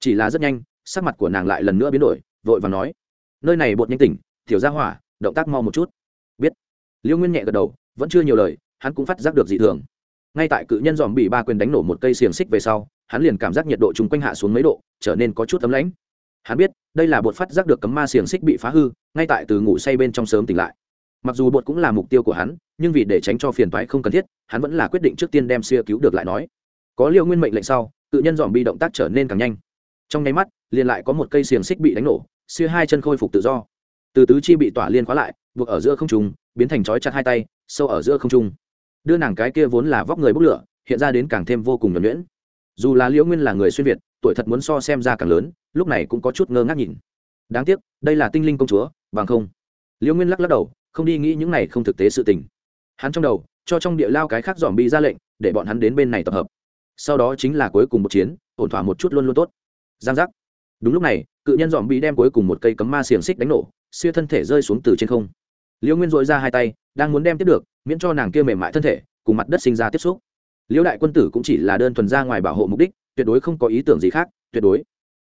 Chỉ là rất nhanh, sắc mặt của nàng lại lần nữa biến đổi, vội và nói nơi này bột nhanh tỉnh, tiểu ra hỏa, động tác mau một chút. Biết. Liêu nguyên nhẹ gật đầu, vẫn chưa nhiều lời, hắn cũng phát giác được dị thường. Ngay tại cự nhân dòm bị ba quyền đánh nổ một cây xiềng xích về sau, hắn liền cảm giác nhiệt độ chung quanh hạ xuống mấy độ, trở nên có chút ấm lãnh. Hắn biết, đây là bột phát giác được cấm ma xiềng xích bị phá hư, ngay tại từ ngủ say bên trong sớm tỉnh lại. Mặc dù bột cũng là mục tiêu của hắn, nhưng vì để tránh cho phiền toái không cần thiết, hắn vẫn là quyết định trước tiên đem xia cứu được lại nói. Có liêu nguyên mệnh lệnh sau, cự nhân dòm bị động tác trở nên càng nhanh. Trong nháy mắt, liền lại có một cây xiềng xích bị đánh nổ xia hai chân khôi phục tự do. Từ tứ chi bị tỏa liên khóa lại, buộc ở giữa không trung, biến thành trói chặt hai tay, sâu ở giữa không trung. Đưa nàng cái kia vốn là vóc người bốc lửa, hiện ra đến càng thêm vô cùng nhuẩn nhuyễn. Dù là liễu nguyên là người xuyên việt, tuổi thật muốn so xem ra càng lớn, lúc này cũng có chút ngơ ngác nhìn. Đáng tiếc, đây là tinh linh công chúa, bằng không. Liễu nguyên lắc lắc đầu, không đi nghĩ những này không thực tế sự tình. Hắn trong đầu, cho trong địa lao cái khác dòm bi ra lệnh, để bọn hắn đến bên này tập hợp. Sau đó chính là cuối cùng một chiến, ổn thỏa một chút luôn luôn tốt. Giang giác. Đúng lúc này cự nhân dòm bị đem cuối cùng một cây cấm ma xiềng xích đánh nổ xia thân thể rơi xuống từ trên không. Liễu nguyên dội ra hai tay, đang muốn đem tiếp được, miễn cho nàng kia mềm mại thân thể, cùng mặt đất sinh ra tiếp xúc. Liễu đại quân tử cũng chỉ là đơn thuần ra ngoài bảo hộ mục đích, tuyệt đối không có ý tưởng gì khác, tuyệt đối.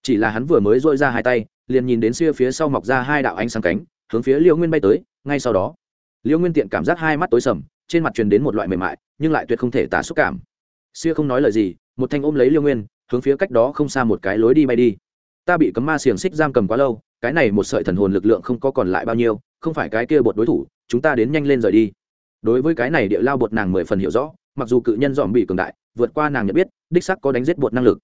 Chỉ là hắn vừa mới dội ra hai tay, liền nhìn đến xia phía sau mọc ra hai đạo ánh sáng cánh, hướng phía liễu nguyên bay tới, ngay sau đó liễu nguyên tiện cảm giác hai mắt tối sầm, trên mặt truyền đến một loại mềm mại, nhưng lại tuyệt không thể tả xúc cảm. Xia không nói lời gì, một thanh ôm lấy liễu nguyên, hướng phía cách đó không xa một cái lối đi bay đi ta bị cấm ma xiềng xích giam cầm quá lâu, cái này một sợi thần hồn lực lượng không có còn lại bao nhiêu, không phải cái kia bột đối thủ, chúng ta đến nhanh lên rời đi. Đối với cái này địa lao bột nàng mười phần hiểu rõ, mặc dù cự nhân dòm bị cường đại, vượt qua nàng nhận biết, đích sắc có đánh giết bột năng lực.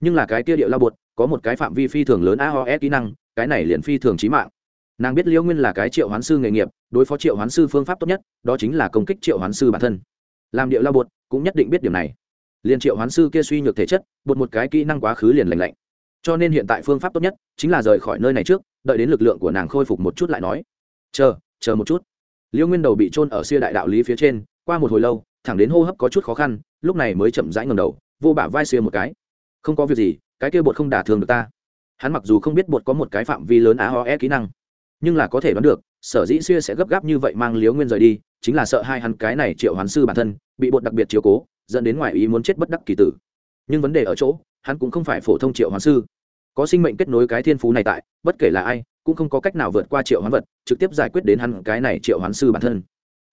Nhưng là cái kia địa lao bột, có một cái phạm vi phi thường lớn aos kỹ năng, cái này liền phi thường trí mạng. Nàng biết liễu nguyên là cái triệu hoán sư nghề nghiệp, đối phó triệu hoán sư phương pháp tốt nhất, đó chính là công kích triệu hoán sư bản thân. Làm địa lao bột cũng nhất định biết điểm này. Liền triệu hoán sư kia suy nhược thể chất, bột một cái kỹ năng quá khứ liền lành lạnh cho nên hiện tại phương pháp tốt nhất chính là rời khỏi nơi này trước, đợi đến lực lượng của nàng khôi phục một chút lại nói. Chờ chờ một chút. Liêu nguyên đầu bị trôn ở xia đại đạo lý phía trên, qua một hồi lâu, thẳng đến hô hấp có chút khó khăn, lúc này mới chậm rãi ngầm đầu, vô bả vai xia một cái. Không có việc gì, cái kia bột không đả thường được ta. Hắn mặc dù không biết bột có một cái phạm vi lớn á ho e kỹ năng, nhưng là có thể đoán được, sở dĩ xia sẽ gấp gáp như vậy mang liễu nguyên rời đi, chính là sợ hai hắn cái này triệu hoán sư bản thân, bị bột đặc biệt chiếu cố, dẫn đến ngoài ý muốn chết bất đắc kỳ tử. Nhưng vấn đề ở chỗ, hắn cũng không phải phổ thông triệu hoán sư có sinh mệnh kết nối cái thiên phú này tại, bất kể là ai, cũng không có cách nào vượt qua triệu hoán vật, trực tiếp giải quyết đến hắn cái này triệu hoán sư bản thân.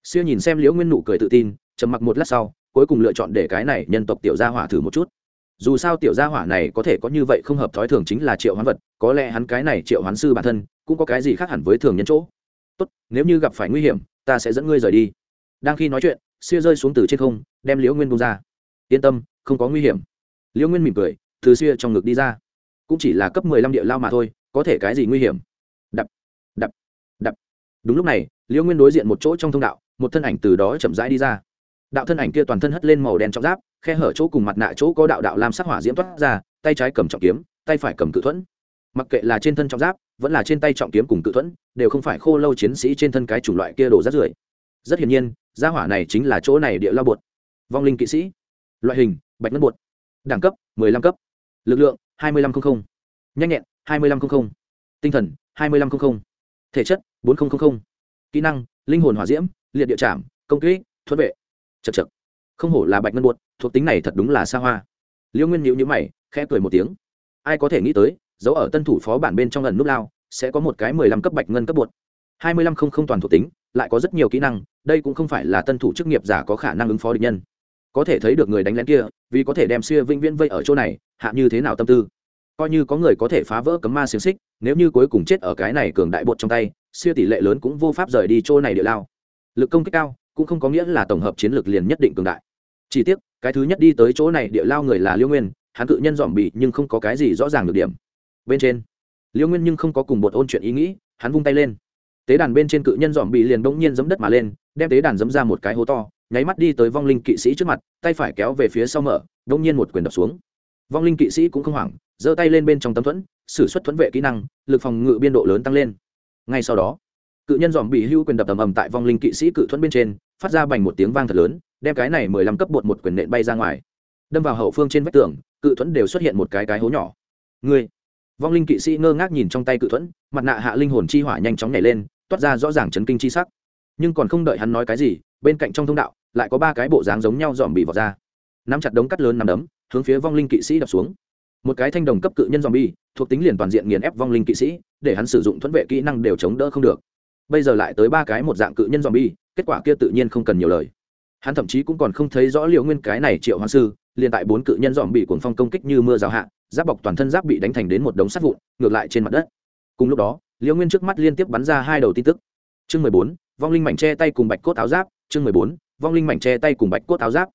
Siêu nhìn xem liễu nguyên nụ cười tự tin, trầm mặc một lát sau, cuối cùng lựa chọn để cái này nhân tộc tiểu gia hỏa thử một chút. Dù sao tiểu gia hỏa này có thể có như vậy không hợp thói thường chính là triệu hoán vật, có lẽ hắn cái này triệu hoán sư bản thân, cũng có cái gì khác hẳn với thường nhân chỗ. Tốt, nếu như gặp phải nguy hiểm, ta sẽ dẫn ngươi rời đi. Đang khi nói chuyện, siêu rơi xuống từ trên không, đem liễu nguyên bông ra. Yên tâm, không có nguy hiểm. Liễu nguyên mỉm cười, từ siêu trong ngực đi ra cũng chỉ là cấp mười lăm địa lao mà thôi, có thể cái gì nguy hiểm? Đập đập đập. Đúng lúc này liễu nguyên đối diện một chỗ trong thông đạo, một thân ảnh từ đó chậm rãi đi ra. Đạo thân ảnh kia toàn thân hất lên màu đen trọng giáp, khe hở chỗ cùng mặt nạ chỗ có đạo đạo lam sắc hỏa diễm toát ra, tay trái cầm trọng kiếm, tay phải cầm cự thuẫn. Mặc kệ là trên thân trọng giáp, vẫn là trên tay trọng kiếm cùng cự thuẫn, đều không phải khô lâu chiến sĩ trên thân cái chủng loại kia đổ rác rưởi. Rất hiển nhiên, gia hỏa này chính là chỗ này địa lao bột. Vong linh kỵ sĩ. Loại hình, bạch ngân bột. Đẳng cấp 15 cấp. Lực lượng 2500 nhanh nhẹn 2500 tinh thần 2500 thể chất 4000 kỹ năng, linh hồn hỏa diễm, liệt địa trảm, công kỹ thuật vệ. Chật chật không hổ là bạch ngân buột thuộc tính này thật đúng là xa hoa. Liêu nguyên nhịu nhữ mày, khẽ cười một tiếng. Ai có thể nghĩ tới, dấu ở tân thủ phó bản bên trong lần nút lao, sẽ có một cái mười lăm cấp bạch ngân cấp buột hai mươi lăm không không toàn thuộc tính, lại có rất nhiều kỹ năng, đây cũng không phải là tân thủ chức nghiệp giả có khả năng ứng phó địch nhân có thể thấy được người đánh lén kia, vì có thể đem xưa vĩnh viễn vây ở chỗ này, hạ như thế nào tâm tư? Coi như có người có thể phá vỡ cấm ma xiềng xích, nếu như cuối cùng chết ở cái này cường đại bột trong tay siêu tỷ lệ lớn cũng vô pháp rời đi chỗ này địa lao. Lực công kích cao, cũng không có nghĩa là tổng hợp chiến lược liền nhất định cường đại. Chỉ tiếc, cái thứ nhất đi tới chỗ này địa lao người là liêu nguyên, hắn cự nhân dòm bị nhưng không có cái gì rõ ràng được điểm. Bên trên, liêu nguyên nhưng không có cùng bột ôn chuyện ý nghĩ, hắn vung tay lên. Tế đàn bên trên cự nhân dòm bị liền bỗng nhiên giấm đất mà lên, đem tế đàn giấm ra một cái hố to nháy mắt đi tới vong linh kỵ sĩ trước mặt tay phải kéo về phía sau mở đông nhiên một quyền đập xuống. Vong linh kỵ sĩ cũng không hoảng giơ tay lên bên trong tấm thuẫn sử xuất thuẫn vệ kỹ năng lực phòng ngự biên độ lớn tăng lên. Ngay sau đó cự nhân dòm bị hưu quyền đập ầm ầm tại vong linh kỵ sĩ cự thuẫn bên trên phát ra bành một tiếng vang thật lớn đem cái này mười lăm cấp bột một quyền nện bay ra ngoài. Đâm vào hậu phương trên vách tường cự thuẫn đều xuất hiện một cái cái hố nhỏ. Người, vong linh kỵ sĩ ngơ ngác nhìn trong tay cự thuẫn mặt nạ hạ linh hồn chi hỏa nhanh chóng nhảy lên toát ra rõ ràng chấn kinh chi sắc nhưng còn không đợi hắn nói cái gì, bên cạnh trong thông đạo, lại có ba cái bộ dáng giống nhau dòm bị vọt ra. Nắm chặt đống cắt lớn nằm đấm, hướng phía vong linh kỵ sĩ đập xuống. Một cái thanh đồng cấp cự nhân dòm bi thuộc tính liền toàn diện nghiền ép vong linh kỵ sĩ, để hắn sử dụng thuẫn vệ kỹ năng đều chống đỡ không được. Bây giờ lại tới ba cái một dạng cự nhân dòm bi kết quả kia tự nhiên không cần nhiều lời. Hắn thậm chí cũng còn không thấy rõ liệu nguyên cái này triệu hoàng sư, liền tại bốn cự nhân dòm bị cuồng phong công kích như mưa rào hạ, giáp bọc toàn thân giáp bị đánh thành đến một đống sắt vụn, ngược lại trên mặt đất. Cùng lúc đó, liễu nguyên trước mắt liên tiếp bắn ra hai đầu tin tức. Chương mười bốn vong linh mảnh che tay cùng bạch cốt áo giáp, chương mười bốn, vong linh mảnh che tay cùng bạch cốt áo giáp.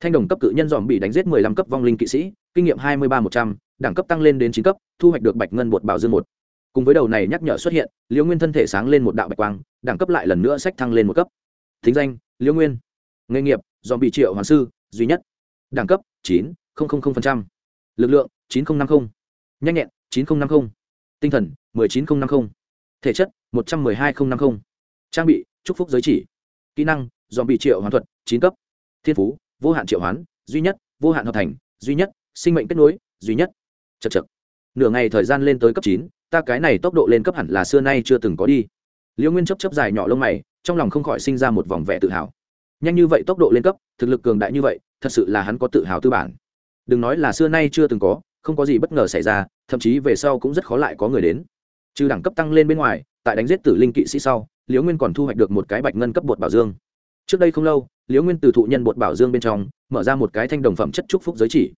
Thanh đồng cấp cự nhân dòm bị đánh giết mười lăm cấp vong linh kỵ sĩ, kinh nghiệm hai mươi ba một trăm, đẳng cấp tăng lên đến chín cấp, thu hoạch được bạch ngân bột bảo dương một. Cùng với đầu này nhắc nhở xuất hiện liễu nguyên thân thể sáng lên một đạo bạch quang, đẳng cấp lại lần nữa sách thăng lên một cấp. Thính danh liễu nguyên. Nghề nghiệp dòm bị triệu hoàng sư, duy nhất. Đẳng cấp, chín lực lượng, chín nghìn năm mươi nhanh nhẹn, chín nghìn năm mươi tinh thần một mươi chín nghìn năm mươi thể chất, một trăm m ư ơ i hai nghìn năm mươi trang bị, chúc phúc giới chỉ. Kỹ năng, dòm bị triệu hoàn thuật, chín cấp. Thiên phú, vô hạn triệu hoán, duy nhất, vô hạn hợp thành, duy nhất, sinh mệnh kết nối, duy nhất. Chật chật nửa ngày thời gian lên tới cấp chín, ta cái này tốc độ lên cấp hẳn là xưa nay chưa từng có đi. Liễu nguyên chấp chấp dài nhỏ lông mày, trong lòng không khỏi sinh ra một vòng vẻ tự hào. Nhanh như vậy tốc độ lên cấp, thực lực cường đại như vậy, thật sự là hắn có tự hào tư bản. Đừng nói là xưa nay chưa từng có, không có gì bất ngờ xảy ra, thậm chí về sau cũng rất khó lại có người đến. Trừ đẳng cấp tăng lên bên ngoài, tại đánh giết tử linh kỵ sĩ sau liễu nguyên còn thu hoạch được một cái bạch ngân cấp bột bảo dương. Trước đây không lâu, liễu nguyên từ thụ nhân bột bảo dương bên trong, mở ra một cái thanh đồng phẩm chất trúc phúc giới chỉ.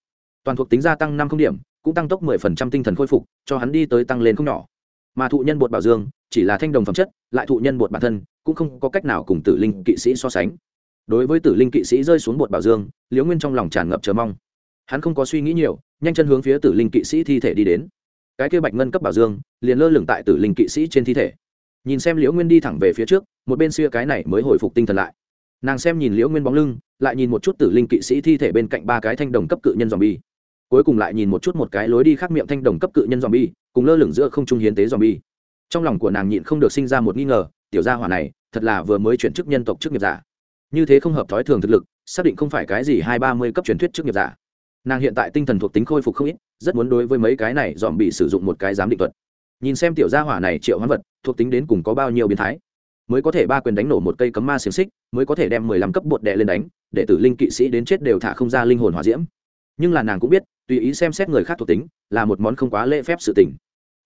Toàn thuộc tính gia tăng năm không điểm, cũng tăng tốc mười phần trăm tinh thần khôi phục, cho hắn đi tới tăng lên không nhỏ. Mà thụ nhân bột bảo dương, chỉ là thanh đồng phẩm chất, lại thụ nhân bột bản thân, cũng không có cách nào cùng tử linh kỵ sĩ so sánh. Đối với tử linh kỵ sĩ rơi xuống bột bảo dương, liễu nguyên trong lòng tràn ngập chờ mong. Hắn không có suy nghĩ nhiều, nhanh chân hướng phía tử linh kỵ sĩ thi thể đi đến. Cái kia bạch ngân cấp bảo dương, liền lơ lửng tại tử linh kỵ sĩ trên thi thể nhìn xem liễu nguyên đi thẳng về phía trước, một bên xưa cái này mới hồi phục tinh thần lại. Nàng xem nhìn liễu nguyên bóng lưng, lại nhìn một chút tử linh kỵ sĩ thi thể bên cạnh ba cái thanh đồng cấp cự nhân dòm bi cuối cùng lại nhìn một chút một cái lối đi khác miệng thanh đồng cấp cự nhân dòm bi cùng lơ lửng giữa không trung hiến tế dòm bi trong lòng của nàng nhịn không được sinh ra một nghi ngờ, tiểu gia hỏa này, thật là vừa mới chuyển chức nhân tộc chức nghiệp giả. Như thế không hợp thói thường thực lực, xác định không phải cái gì hai ba mươi cấp truyền thuyết chức nghiệp giả. Nàng hiện tại tinh thần thuộc tính khôi phục không ít, rất muốn đối với mấy cái này dòm bị sử dụng một cái giám định thuật nhìn xem tiểu gia hỏa này triệu hoán vật, thuộc tính đến cùng có bao nhiêu biến thái. Mới có thể ba quyền đánh nổ một cây cấm ma xiềng xích, mới có thể đem mười lăm cấp bột đệ lên đánh, để tử linh kỵ sĩ đến chết đều thả không ra linh hồn hỏa diễm. Nhưng là nàng cũng biết, tùy ý xem xét người khác thuộc tính, là một món không quá lễ phép sự tình.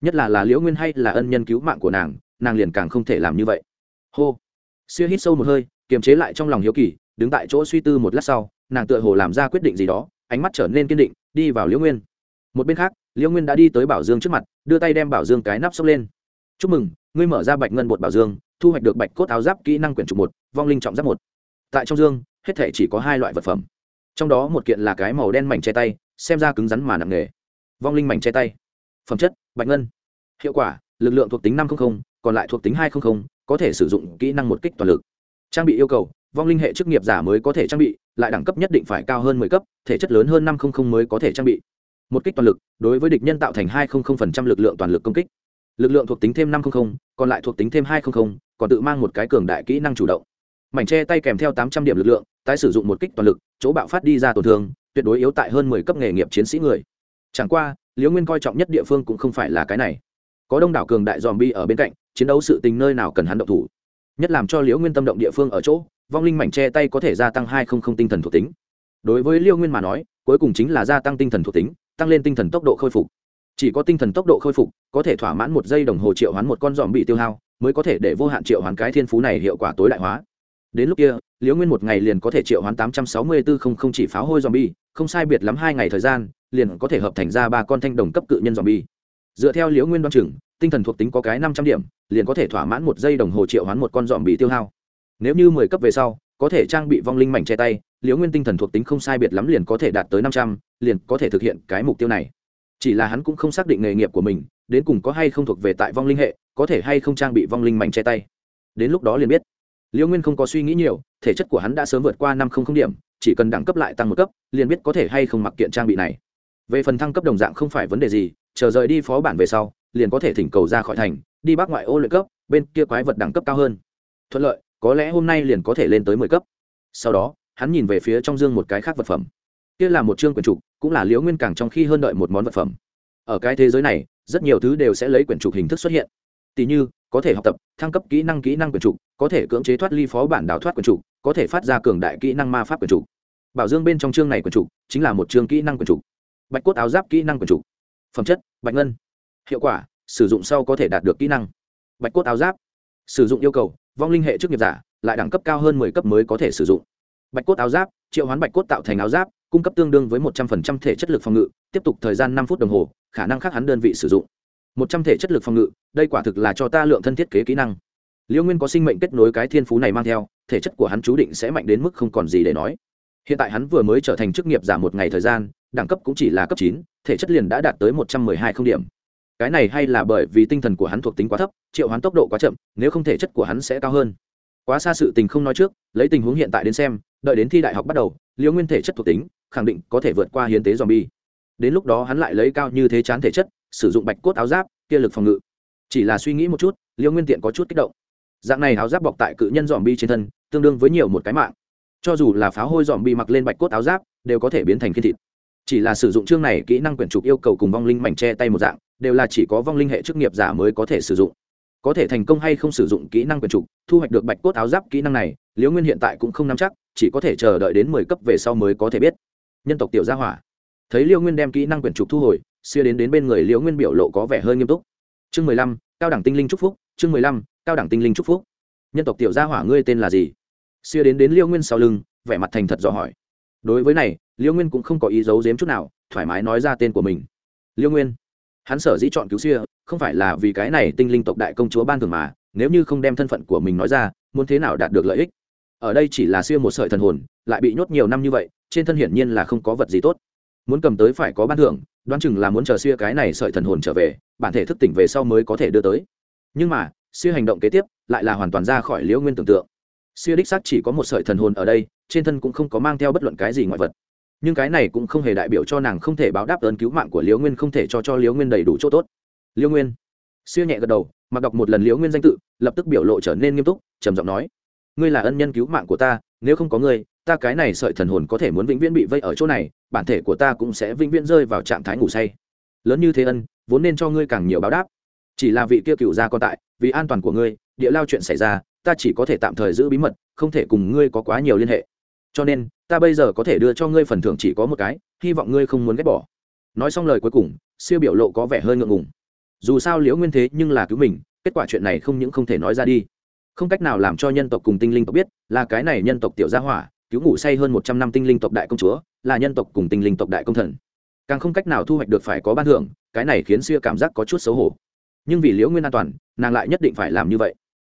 Nhất là là liễu nguyên hay là ân nhân cứu mạng của nàng nàng liền càng không thể làm như vậy. Hô. Xưa hít sâu một hơi, kiềm chế lại trong lòng hiếu kỳ, đứng tại chỗ suy tư một lát sau, nàng tựa hồ làm ra quyết định gì đó, ánh mắt trở nên kiên định, đi vào liễu nguyên. Một bên khác, liễu nguyên đã đi tới bảo dương trước mặt đưa tay đem bảo dương cái nắp xốc lên. Chúc mừng, ngươi mở ra bạch ngân bột bảo dương, thu hoạch được bạch cốt áo giáp kỹ năng quyển trục một, vong linh trọng giáp một. Tại trong dương, hết thể chỉ có hai loại vật phẩm. Trong đó một kiện là cái màu đen mảnh che tay, xem ra cứng rắn mà nặng nghề vong linh mảnh che tay. Phẩm chất, bạch ngân. Hiệu quả, lực lượng thuộc tính năm trăm linh còn lại thuộc tính hai trăm linh có thể sử dụng kỹ năng một kích toàn lực. Trang bị yêu cầu, vong linh hệ chức nghiệp giả mới có thể trang bị, lại đẳng cấp nhất định phải cao hơn mười cấp, thể chất lớn hơn năm trăm linh mới có thể trang bị một kích toàn lực, đối với địch nhân tạo thành hai lực lượng toàn lực công kích. Lực lượng thuộc tính thêm năm còn lại thuộc tính thêm hai còn tự mang một cái cường đại kỹ năng chủ động. Mảnh tre tay kèm theo tám trăm điểm lực lượng, tái sử dụng một kích toàn lực, chỗ bạo phát đi ra tổn thương, tuyệt đối yếu tại hơn mười cấp nghề nghiệp chiến sĩ người. Chẳng qua, liễu nguyên coi trọng nhất địa phương cũng không phải là cái này. Có đông đảo cường đại dòm bi ở bên cạnh, chiến đấu sự tình nơi nào cần hắn động thủ. Nhất làm cho liễu nguyên tâm động địa phương ở chỗ, vong linh mảnh tre tay có thể gia tăng hai không không tinh thần thuộc tính. Đối với liễu nguyên mà nói, cuối cùng chính là gia tăng tinh thần thuộc tính tăng lên tinh thần tốc độ khôi phục. Chỉ có tinh thần tốc độ khôi phục, có thể thỏa mãn một giây đồng hồ triệu hoán một con dòm bị tiêu hao, mới có thể để vô hạn triệu hoán cái thiên phú này hiệu quả tối đại hóa. Đến lúc kia, liễu nguyên một ngày liền có thể triệu hoán tám trăm sáu mươi bốn không không chỉ pháo hôi dòm bi không sai biệt lắm hai ngày thời gian, liền có thể hợp thành ra ba con thanh đồng cấp cự nhân dòm bi dựa theo liễu nguyên đoan chừng, tinh thần thuộc tính có cái năm trăm điểm, liền có thể thỏa mãn một giây đồng hồ triệu hoán một con dòm bị tiêu hao. Nếu như mười cấp về sau, có thể trang bị vong linh mảnh che tay liễu nguyên tinh thần thuộc tính không sai biệt lắm liền có thể đạt tới năm trăm, liền có thể thực hiện cái mục tiêu này. Chỉ là hắn cũng không xác định nghề nghiệp của mình, đến cùng có hay không thuộc về tại vong linh hệ, có thể hay không trang bị vong linh mảnh che tay. Đến lúc đó liền biết. Liễu nguyên không có suy nghĩ nhiều, thể chất của hắn đã sớm vượt qua năm không không điểm, chỉ cần đẳng cấp lại tăng một cấp, liền biết có thể hay không mặc kiện trang bị này. Về phần thăng cấp đồng dạng không phải vấn đề gì, chờ rời đi phó bản về sau, liền có thể thỉnh cầu ra khỏi thành, đi bắc ngoại ô luyện cấp, bên kia quái vật đẳng cấp cao hơn. Thuận lợi, có lẽ hôm nay liền có thể lên tới mười cấp. Sau đó hắn nhìn về phía trong dương một cái khác vật phẩm. Kia là một chương quyển trục, cũng là liễu nguyên càng trong khi hơn đợi một món vật phẩm. Ở cái thế giới này, rất nhiều thứ đều sẽ lấy quyển trục hình thức xuất hiện. Tỷ như, có thể học tập, thăng cấp kỹ năng kỹ năng quyển trục, có thể cưỡng chế thoát ly phó bản đào thoát quyển trục, có thể phát ra cường đại kỹ năng ma pháp quyển trục. Bảo dương bên trong chương này quyển trục, chính là một chương kỹ năng quyển trục. Bạch cốt áo giáp kỹ năng quyển trục. Phẩm chất, bạch ngân. Hiệu quả, sử dụng sau có thể đạt được kỹ năng. Bạch cốt áo giáp. Sử dụng yêu cầu, vong linh hệ chức nghiệp giả, lại đẳng cấp cao hơn mười cấp mới có thể sử dụng bạch cốt áo giáp, triệu hoán bạch cốt tạo thành áo giáp, cung cấp tương đương với một trăm phần trăm thể chất lực phòng ngự, tiếp tục thời gian năm phút đồng hồ, khả năng khác hắn đơn vị sử dụng. Một trăm thể chất lực phòng ngự, đây quả thực là cho ta lượng thân thiết kế kỹ năng. Liêu nguyên có sinh mệnh kết nối cái thiên phú này mang theo, thể chất của hắn chú định sẽ mạnh đến mức không còn gì để nói. Hiện tại hắn vừa mới trở thành chức nghiệp giả một ngày thời gian, đẳng cấp cũng chỉ là cấp chín, thể chất liền đã đạt tới một trăm mười hai không điểm. Cái này hay là bởi vì tinh thần của hắn thuộc tính quá thấp, triệu hoán tốc độ quá chậm, nếu không thể chất của hắn sẽ cao hơn. Quá xa sự tình không nói trước, lấy tình huống hiện tại đến xem đợi đến thi đại học bắt đầu liễu nguyên thể chất thuộc tính, khẳng định có thể vượt qua hiến tế dòm bi đến lúc đó hắn lại lấy cao như thế chán thể chất, sử dụng bạch cốt áo giáp, kia lực phòng ngự. Chỉ là suy nghĩ một chút liễu nguyên tiện có chút kích động. Dạng này áo giáp bọc tại cự nhân dòm bi trên thân, tương đương với nhiều một cái mạng. Cho dù là pháo hôi dòm bi mặc lên bạch cốt áo giáp, đều có thể biến thành khiên thịt. Chỉ là sử dụng chương này kỹ năng quyển trục yêu cầu cùng vong linh mảnh che tay một dạng, đều là chỉ có vong linh hệ chức nghiệp giả mới có thể sử dụng. Có thể thành công hay không sử dụng kỹ năng quyển trục, thu hoạch được bạch cốt áo giáp kỹ năng này liễu nguyên hiện tại cũng không nắm chắc chỉ có thể chờ đợi đến mười cấp về sau mới có thể biết. Nhân tộc tiểu gia hỏa. Thấy liêu nguyên đem kỹ năng quyển trục thu hồi xưa đến đến bên người liễu nguyên biểu lộ có vẻ hơi nghiêm túc. Chương mười lăm, cao đẳng tinh linh trúc phúc, chương mười lăm, cao đẳng tinh linh trúc phúc. Nhân tộc tiểu gia hỏa ngươi tên là gì? Xưa đến đến liễu nguyên sau lưng, vẻ mặt thành thật dò hỏi. Đối với này liễu nguyên cũng không có ý giấu giếm chút nào, thoải mái nói ra tên của mình. Liễu nguyên. Hắn sở dĩ chọn cứu xưa không phải là vì cái này tinh linh tộc đại công chúa ban thường mà, nếu như không đem thân phận của mình nói ra, muốn thế nào đạt được lợi ích? Ở đây chỉ là xia một sợi thần hồn, lại bị nhốt nhiều năm như vậy, trên thân hiển nhiên là không có vật gì tốt. Muốn cầm tới phải có ban thưởng, đoán chừng là muốn chờ xia cái này sợi thần hồn trở về, bản thể thức tỉnh về sau mới có thể đưa tới. Nhưng mà xia hành động kế tiếp lại là hoàn toàn ra khỏi liễu nguyên tưởng tượng. Xia đích xác chỉ có một sợi thần hồn ở đây, trên thân cũng không có mang theo bất luận cái gì ngoại vật. Nhưng cái này cũng không hề đại biểu cho nàng không thể báo đáp ơn cứu mạng của liễu nguyên không thể cho cho liễu nguyên đầy đủ chỗ tốt. Liễu nguyên. Siêu nhẹ gật đầu, mặc đọc một lần liễu nguyên danh tự, lập tức biểu lộ trở nên nghiêm túc, trầm giọng nói ngươi là ân nhân cứu mạng của ta, nếu không có ngươi, ta cái này sợi thần hồn có thể muốn vĩnh viễn bị vây ở chỗ này, bản thể của ta cũng sẽ vĩnh viễn rơi vào trạng thái ngủ say. Lớn như thế ân, vốn nên cho ngươi càng nhiều báo đáp. Chỉ là vị kia cựu gia còn tại, vì an toàn của ngươi, địa lao chuyện xảy ra, ta chỉ có thể tạm thời giữ bí mật, không thể cùng ngươi có quá nhiều liên hệ. Cho nên, ta bây giờ có thể đưa cho ngươi phần thưởng chỉ có một cái, hy vọng ngươi không muốn ghét bỏ. Nói xong lời cuối cùng, siêu biểu lộ có vẻ hơi ngượng ngùng. Dù sao liễu nguyên thế nhưng là cứu mình, kết quả chuyện này không những không thể nói ra đi không cách nào làm cho nhân tộc cùng tinh linh tộc biết là cái này nhân tộc tiểu gia hỏa, cứu ngủ say hơn một trăm năm tinh linh tộc đại công chúa, là nhân tộc cùng tinh linh tộc đại công thần. Càng không cách nào thu hoạch được phải có ban thưởng, cái này khiến xưa cảm giác có chút xấu hổ. Nhưng vì liễu nguyên an toàn, nàng lại nhất định phải làm như vậy.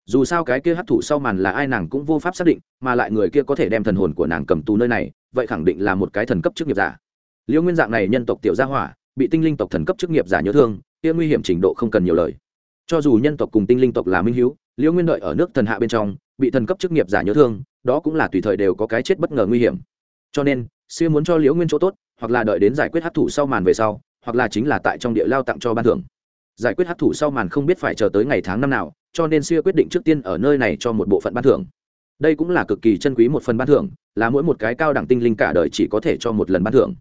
Dù sao cái kia hấp thụ sau màn là ai nàng cũng vô pháp xác định, mà lại người kia có thể đem thần hồn của nàng cầm tù nơi này, vậy khẳng định là một cái thần cấp chức nghiệp giả. Liễu nguyên dạng này nhân tộc tiểu gia hỏa, bị tinh linh tộc thần cấp chức nghiệp giả nhớ thương, kia nguy hiểm trình độ không cần nhiều lời. Cho dù nhân tộc cùng tinh linh tộc là minh hiếu liễu nguyên đợi ở nước thần hạ bên trong, bị thần cấp chức nghiệp giả nhớ thương, đó cũng là tùy thời đều có cái chết bất ngờ nguy hiểm. Cho nên, siêu muốn cho liễu nguyên chỗ tốt, hoặc là đợi đến giải quyết hấp thụ sau màn về sau, hoặc là chính là tại trong địa lao tặng cho ban thưởng. Giải quyết hấp thụ sau màn không biết phải chờ tới ngày tháng năm nào, cho nên siêu quyết định trước tiên ở nơi này cho một bộ phận ban thưởng. Đây cũng là cực kỳ chân quý một phần ban thưởng, là mỗi một cái cao đẳng tinh linh cả đời chỉ có thể cho một lần ban thưởng.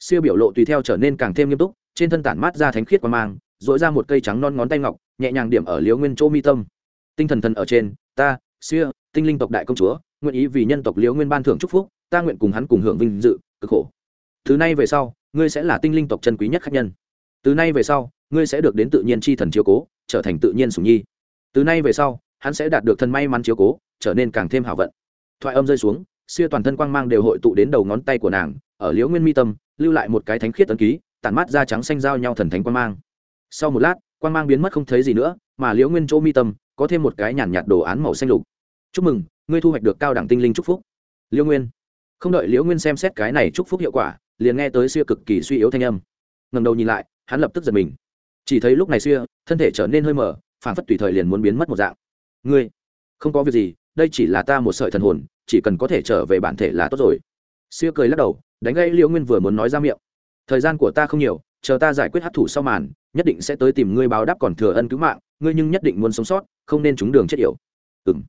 Siêu biểu lộ tùy theo trở nên càng thêm nghiêm túc, trên thân tản mát ra thánh khiết qua mang dội ra một cây trắng non ngón tay ngọc, nhẹ nhàng điểm ở liễu nguyên chỗ mi tâm tinh thần thần ở trên ta Xưa, tinh linh tộc đại công chúa nguyện ý vì nhân tộc liễu nguyên ban thưởng chúc phúc ta nguyện cùng hắn cùng hưởng vinh dự cực khổ. Từ nay về sau ngươi sẽ là tinh linh tộc chân quý nhất khách nhân. Từ nay về sau ngươi sẽ được đến tự nhiên chi thần chiếu cố trở thành tự nhiên sùng nhi. Từ nay về sau hắn sẽ đạt được thần may mắn chiếu cố trở nên càng thêm hảo vận. Thoại âm rơi xuống Xưa toàn thân quang mang đều hội tụ đến đầu ngón tay của nàng ở liễu nguyên mi tâm lưu lại một cái thánh khiết tấn ký tản mát da trắng xanh giao nhau thần thánh quang mang. Sau một lát quang mang biến mất không thấy gì nữa mà liễu nguyên chỗ mi tâm có thêm một cái nhàn nhạt đồ án màu xanh lục. Chúc mừng, ngươi thu hoạch được cao đẳng tinh linh chúc phúc. Liễu nguyên. Không đợi liễu nguyên xem xét cái này chúc phúc hiệu quả, liền nghe tới Xưa cực kỳ suy yếu thanh âm. Ngầm đầu nhìn lại, hắn lập tức giật mình. Chỉ thấy lúc này Xưa, thân thể trở nên hơi mở phản phất tùy thời liền muốn biến mất một dạng. Ngươi, không có việc gì, đây chỉ là ta một sợi thần hồn, chỉ cần có thể trở về bản thể là tốt rồi. Xưa cười lắc đầu, đánh gây liễu nguyên vừa muốn nói ra miệng. Thời gian của ta không nhiều chờ ta giải quyết hát thủ sau màn, nhất định sẽ tới tìm ngươi báo đáp còn thừa ân cứu mạng, ngươi nhưng nhất định muốn sống sót, không nên trúng đường chết yểu. Ừng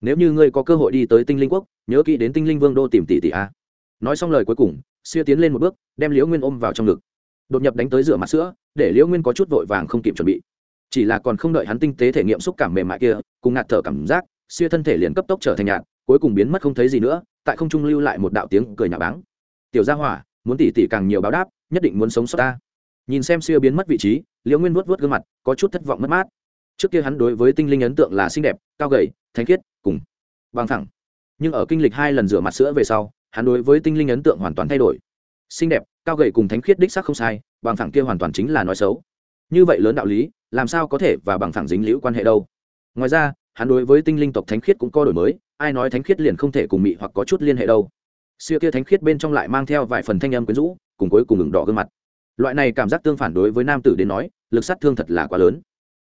nếu như ngươi có cơ hội đi tới tinh linh quốc, nhớ kỹ đến tinh linh vương đô tìm tỷ tỷ a. Nói xong lời cuối cùng siêu tiến lên một bước, đem liễu nguyên ôm vào trong ngực. Đột nhập đánh tới rửa mặt sữa, để liễu nguyên có chút vội vàng không kịp chuẩn bị. Chỉ là còn không đợi hắn tinh tế thể nghiệm xúc cảm mềm mại kia, cùng ngạt thở cảm giác siêu thân thể liền cấp tốc trở thành nhạt, cuối cùng biến mất không thấy gì nữa, tại không trung lưu lại một đạo tiếng cười nhà báng. Tiểu gia hỏa, muốn tỷ tỷ càng nhiều báo đáp, nhất định muốn sống sót ta nhìn xem siêu biến mất vị trí, liễu nguyên vuốt vuốt gương mặt, có chút thất vọng mất mát. Trước kia hắn đối với tinh linh ấn tượng là xinh đẹp, cao gầy, thanh khiết, cùng bằng thẳng. Nhưng ở kinh lịch hai lần rửa mặt sữa về sau, hắn đối với tinh linh ấn tượng hoàn toàn thay đổi. Xinh đẹp, cao gầy cùng thánh khiết đích sắc không sai, bằng thẳng kia hoàn toàn chính là nói xấu. Như vậy lớn đạo lý, làm sao có thể và bằng thẳng dính liễu quan hệ đâu? Ngoài ra, hắn đối với tinh linh tộc thánh khiết cũng có đổi mới, ai nói thánh khiết liền không thể cùng mị hoặc có chút liên hệ đâu. Xưa kia thánh khiết bên trong lại mang theo vài phần thanh âm quyến rũ, cùng cuối cùng ngừng đỏ gương mặt loại này cảm giác tương phản đối với nam tử đến nói, lực sát thương thật là quá lớn.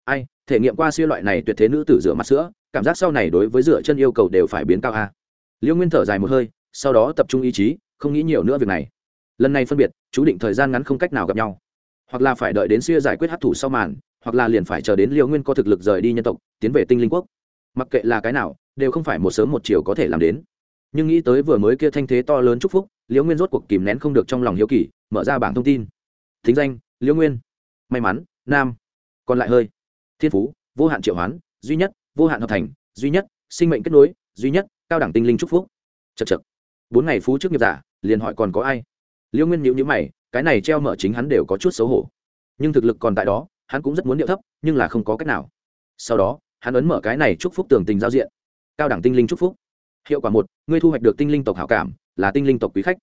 Ai, thể nghiệm qua siêu loại này tuyệt thế nữ tử rửa mặt sữa, cảm giác sau này đối với rửa chân yêu cầu đều phải biến cao a. Liêu nguyên thở dài một hơi, sau đó tập trung ý chí, không nghĩ nhiều nữa việc này. Lần này phân biệt, chú định thời gian ngắn không cách nào gặp nhau. Hoặc là phải đợi đến xưa giải quyết hấp thủ sau màn, hoặc là liền phải chờ đến liêu nguyên có thực lực rời đi nhân tộc, tiến về tinh linh quốc. Mặc kệ là cái nào, đều không phải một sớm một chiều có thể làm đến. Nhưng nghĩ tới vừa mới kia thanh thế to lớn chúc phúc liễu nguyên rốt cuộc kìm nén không được trong lòng hiếu kỳ, mở ra bảng thông tin thính danh liễu nguyên. May mắn, nam. Còn lại hơi. Thiên phú, vô hạn triệu hoán, duy nhất, vô hạn hợp thành, duy nhất, sinh mệnh kết nối, duy nhất, cao đẳng tinh linh chúc phúc. Chật chật bốn ngày phú trước nghiệp giả, liền hỏi còn có ai? Liễu nguyên nhịu nhữ mày, cái này treo mở chính hắn đều có chút xấu hổ. Nhưng thực lực còn tại đó, hắn cũng rất muốn điệu thấp, nhưng là không có cách nào. Sau đó, hắn ấn mở cái này chúc phúc tường tình giao diện. Cao đẳng tinh linh chúc phúc. Hiệu quả một, ngươi thu hoạch được tinh linh tộc hảo cảm, là tinh linh tộc quý khách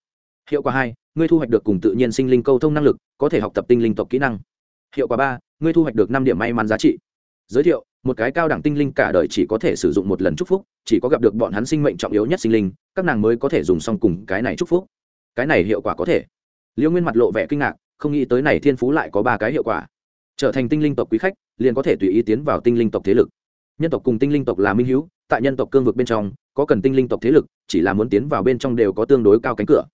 hiệu quả hai, ngươi thu hoạch được cùng tự nhiên sinh linh câu thông năng lực, có thể học tập tinh linh tộc kỹ năng. Hiệu quả ba, ngươi thu hoạch được năm điểm may mắn giá trị. Giới thiệu, một cái cao đẳng tinh linh cả đời chỉ có thể sử dụng một lần chúc phúc, chỉ có gặp được bọn hắn sinh mệnh trọng yếu nhất sinh linh, các nàng mới có thể dùng xong cùng cái này chúc phúc. Cái này hiệu quả có thể. Liễu nguyên mặt lộ vẻ kinh ngạc, không nghĩ tới này thiên phú lại có ba cái hiệu quả. Trở thành tinh linh tộc quý khách, liền có thể tùy ý tiến vào tinh linh tộc thế lực. Nhân tộc cùng tinh linh tộc là minh hữu, tại nhân tộc cương vực bên trong, có cần tinh linh tộc thế lực, chỉ là muốn tiến vào bên trong đều có tương đối cao cánh cửa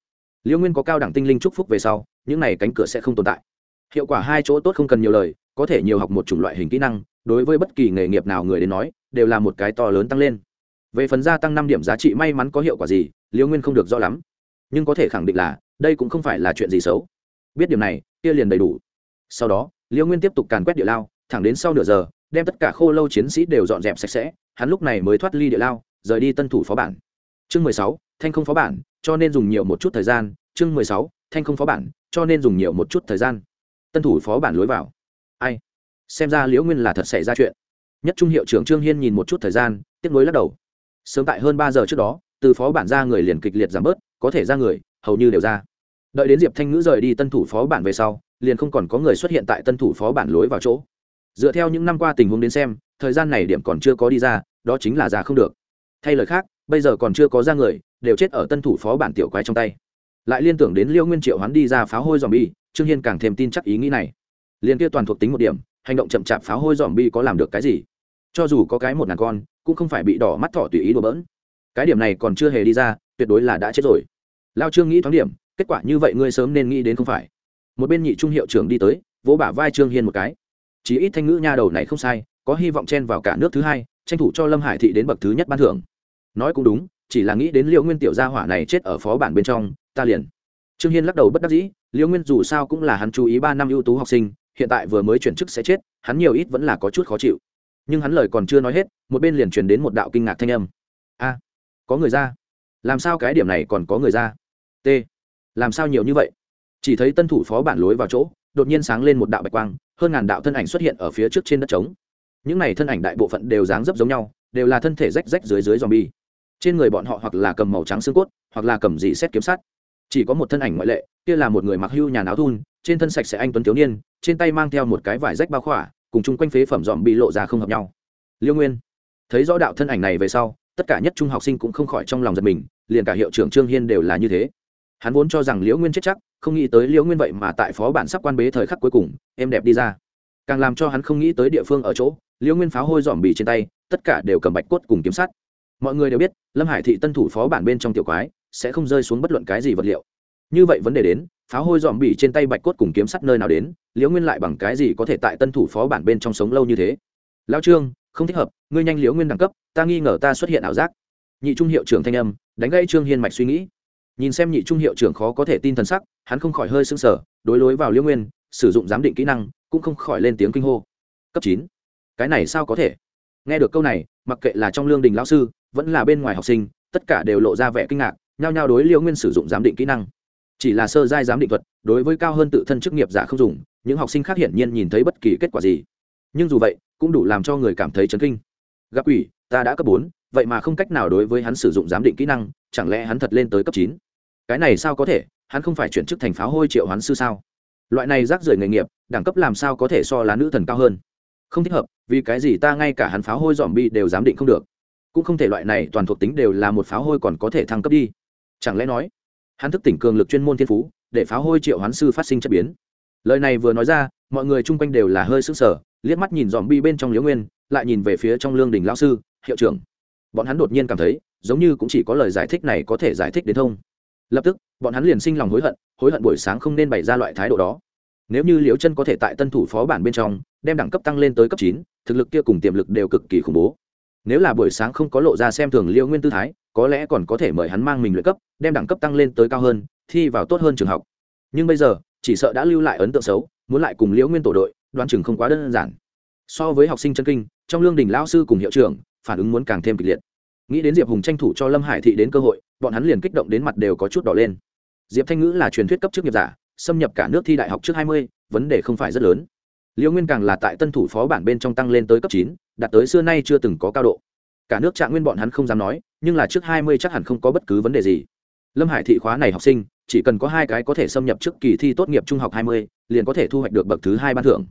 liễu nguyên có cao đẳng tinh linh chúc phúc về sau, những này cánh cửa sẽ không tồn tại. Hiệu quả hai chỗ tốt không cần nhiều lời, có thể nhiều học một chủng loại hình kỹ năng, đối với bất kỳ nghề nghiệp nào người đến nói, đều là một cái to lớn tăng lên. Về phần gia tăng năm điểm giá trị may mắn có hiệu quả gì liễu nguyên không được rõ lắm. Nhưng có thể khẳng định là, đây cũng không phải là chuyện gì xấu. Biết điểm này, kia liền đầy đủ. Sau đó liễu nguyên tiếp tục càn quét địa lao, thẳng đến sau nửa giờ, đem tất cả khô lâu chiến sĩ đều dọn dẹp sạch sẽ, hắn lúc này mới thoát ly địa lao, rời đi tân thủ phó bản. Chương mười sáu thanh không phó bản, cho nên dùng nhiều một chút thời gian. Chương mười sáu, thanh không phó bản, cho nên dùng nhiều một chút thời gian. Tân thủ phó bản lối vào. Ai? Xem ra liễu nguyên là thật xảy ra chuyện. Nhất trung hiệu trưởng trương hiên nhìn một chút thời gian tiếp nối lắc đầu. Sớm tại hơn ba giờ trước đó, từ phó bản ra người liền kịch liệt giảm bớt, có thể ra người, hầu như đều ra. Đợi đến diệp thanh ngữ rời đi tân thủ phó bản về sau, liền không còn có người xuất hiện tại tân thủ phó bản lối vào chỗ. Dựa theo những năm qua tình huống đến xem, thời gian này điểm còn chưa có đi ra, đó chính là ra không được. Thay lời khác, bây giờ còn chưa có ra người đều chết ở tân thủ phó bản tiểu quái trong tay. Lại liên tưởng đến liêu nguyên triệu hoán đi ra pháo hôi dòm bi trương hiên càng thêm tin chắc ý nghĩ này. Liền kia toàn thuộc tính một điểm, hành động chậm chạp pháo hôi dòm bi có làm được cái gì? Cho dù có cái một ngàn con, cũng không phải bị đỏ mắt thỏ tùy ý đùa bỡn. Cái điểm này còn chưa hề đi ra, tuyệt đối là đã chết rồi. Lao trương nghĩ thoáng điểm, kết quả như vậy ngươi sớm nên nghĩ đến không phải. Một bên nhị trung hiệu trưởng đi tới, vỗ bả vai trương hiên một cái. Chỉ ít thanh ngữ nha đầu này không sai, có hy vọng chen vào cả nước thứ hai, tranh thủ cho lâm hải thị đến bậc thứ nhất ban thưởng. Nói cũng đúng chỉ là nghĩ đến liệu nguyên tiểu gia hỏa này chết ở phó bản bên trong, ta liền. Trương hiên lắc đầu bất đắc dĩ, liễu nguyên dù sao cũng là hắn chú ý ba năm ưu tú học sinh, hiện tại vừa mới chuyển chức sẽ chết, hắn nhiều ít vẫn là có chút khó chịu. Nhưng hắn lời còn chưa nói hết, một bên liền truyền đến một đạo kinh ngạc thanh âm. A, có người ra. Làm sao cái điểm này còn có người ra? T, làm sao nhiều như vậy? Chỉ thấy tân thủ phó bản lối vào chỗ, đột nhiên sáng lên một đạo bạch quang, hơn ngàn đạo thân ảnh xuất hiện ở phía trước trên đất trống. Những này thân ảnh đại bộ phận đều dáng dấp giống nhau, đều là thân thể rách rách dưới dưới dòm bi trên người bọn họ hoặc là cầm màu trắng xương cốt, hoặc là cầm dị xét kiếm sắt. Chỉ có một thân ảnh ngoại lệ, kia là một người mặc hưu nhà áo thun, trên thân sạch sẽ anh tuấn thiếu niên, trên tay mang theo một cái vải rách bao khỏa, cùng chung quanh phế phẩm dòm bị lộ ra không hợp nhau. Liêu nguyên, thấy rõ đạo thân ảnh này về sau, tất cả nhất trung học sinh cũng không khỏi trong lòng giật mình, liền cả hiệu trưởng trương hiên đều là như thế. Hắn vốn cho rằng liễu nguyên chết chắc, không nghĩ tới liễu nguyên vậy mà tại phó bản sắp quan bế thời khắc cuối cùng, em đẹp đi ra. Càng làm cho hắn không nghĩ tới địa phương ở chỗ, liễu nguyên pháo hôi dòm bì trên tay, tất cả đều cầm bạch cốt cùng kiếm sắt mọi người đều biết, lâm hải thị tân thủ phó bản bên trong tiểu quái, sẽ không rơi xuống bất luận cái gì vật liệu. Như vậy vấn đề đến pháo hôi dòm bỉ trên tay bạch cốt cùng kiếm sắt nơi nào đến, liễu nguyên lại bằng cái gì có thể tại tân thủ phó bản bên trong sống lâu như thế? Lao trương, không thích hợp, ngươi nhanh liễu nguyên đẳng cấp, ta nghi ngờ ta xuất hiện ảo giác. Nhị trung hiệu trưởng thanh âm, đánh gây trương hiên mạch suy nghĩ. Nhìn xem nhị trung hiệu trưởng khó có thể tin thần sắc, hắn không khỏi hơi sưng sở đối lối vào liễu nguyên, sử dụng giám định kỹ năng, cũng không khỏi lên tiếng kinh hô. Cấp chín. Cái này sao có thể? Nghe được câu này, mặc kệ là trong lương đình lão sư vẫn là bên ngoài học sinh, tất cả đều lộ ra vẻ kinh ngạc, nhao nhao đối liễu nguyên sử dụng giám định kỹ năng. Chỉ là sơ giai giám định thuật, đối với cao hơn tự thân chức nghiệp giả không dùng, những học sinh khác hiển nhiên nhìn thấy bất kỳ kết quả gì. Nhưng dù vậy, cũng đủ làm cho người cảm thấy chấn kinh. Gặp ủy ta đã cấp bốn, vậy mà không cách nào đối với hắn sử dụng giám định kỹ năng, chẳng lẽ hắn thật lên tới cấp chín? Cái này sao có thể, hắn không phải chuyển chức thành pháo hôi triệu hoán sư sao? Loại này rác rưởi nghề nghiệp, đẳng cấp làm sao có thể so là nữ thần cao hơn? Không thích hợp, vì cái gì ta ngay cả hắn pháo hôi dòm bi đều giám định không được? Cũng không thể loại này toàn thuộc tính đều là một pháo hôi còn có thể thăng cấp đi. Chẳng lẽ nói, hắn thức tỉnh cường lực chuyên môn thiên phú, để pháo hôi triệu hoán sư phát sinh chất biến. Lời này vừa nói ra, mọi người chung quanh đều là hơi sững sờ, liếc mắt nhìn dòm bi bên trong liễu nguyên, lại nhìn về phía trong lương đình lão sư, hiệu trưởng. Bọn hắn đột nhiên cảm thấy, giống như cũng chỉ có lời giải thích này có thể giải thích đến thông. Lập tức, bọn hắn liền sinh lòng hối hận hối hận buổi sáng không nên bày ra loại thái độ đó. Nếu như liễu chân có thể tại tân thủ phó bản bên trong, đem đẳng cấp tăng lên tới cấp chín, thực lực kia cùng tiềm lực đều cực kỳ khủng bố nếu là buổi sáng không có lộ ra xem thường liễu nguyên tư thái, có lẽ còn có thể mời hắn mang mình luyện cấp, đem đẳng cấp tăng lên tới cao hơn, thi vào tốt hơn trường học. Nhưng bây giờ, chỉ sợ đã lưu lại ấn tượng xấu, muốn lại cùng liễu nguyên tổ đội đoan chừng không quá đơn giản. So với học sinh chân kinh, trong lương đình lão sư cùng hiệu trưởng, phản ứng muốn càng thêm kịch liệt. Nghĩ đến diệp hùng tranh thủ cho lâm hải thị đến cơ hội, bọn hắn liền kích động đến mặt đều có chút đỏ lên. Diệp thanh ngữ là truyền thuyết cấp chức nghiệp giả, xâm nhập cả nước thi đại học trước hai mươi, vấn đề không phải rất lớn. Liễu nguyên càng là tại tân thủ phó bản bên trong tăng lên tới cấp chín đạt tới xưa nay chưa từng có cao độ. Cả nước trạng nguyên bọn hắn không dám nói, nhưng là trước hai mươi chắc hẳn không có bất cứ vấn đề gì. Lâm hải thị khóa này học sinh, chỉ cần có hai cái có thể xâm nhập trước kỳ thi tốt nghiệp trung học hai mươi, liền có thể thu hoạch được bậc thứ hai ban thưởng.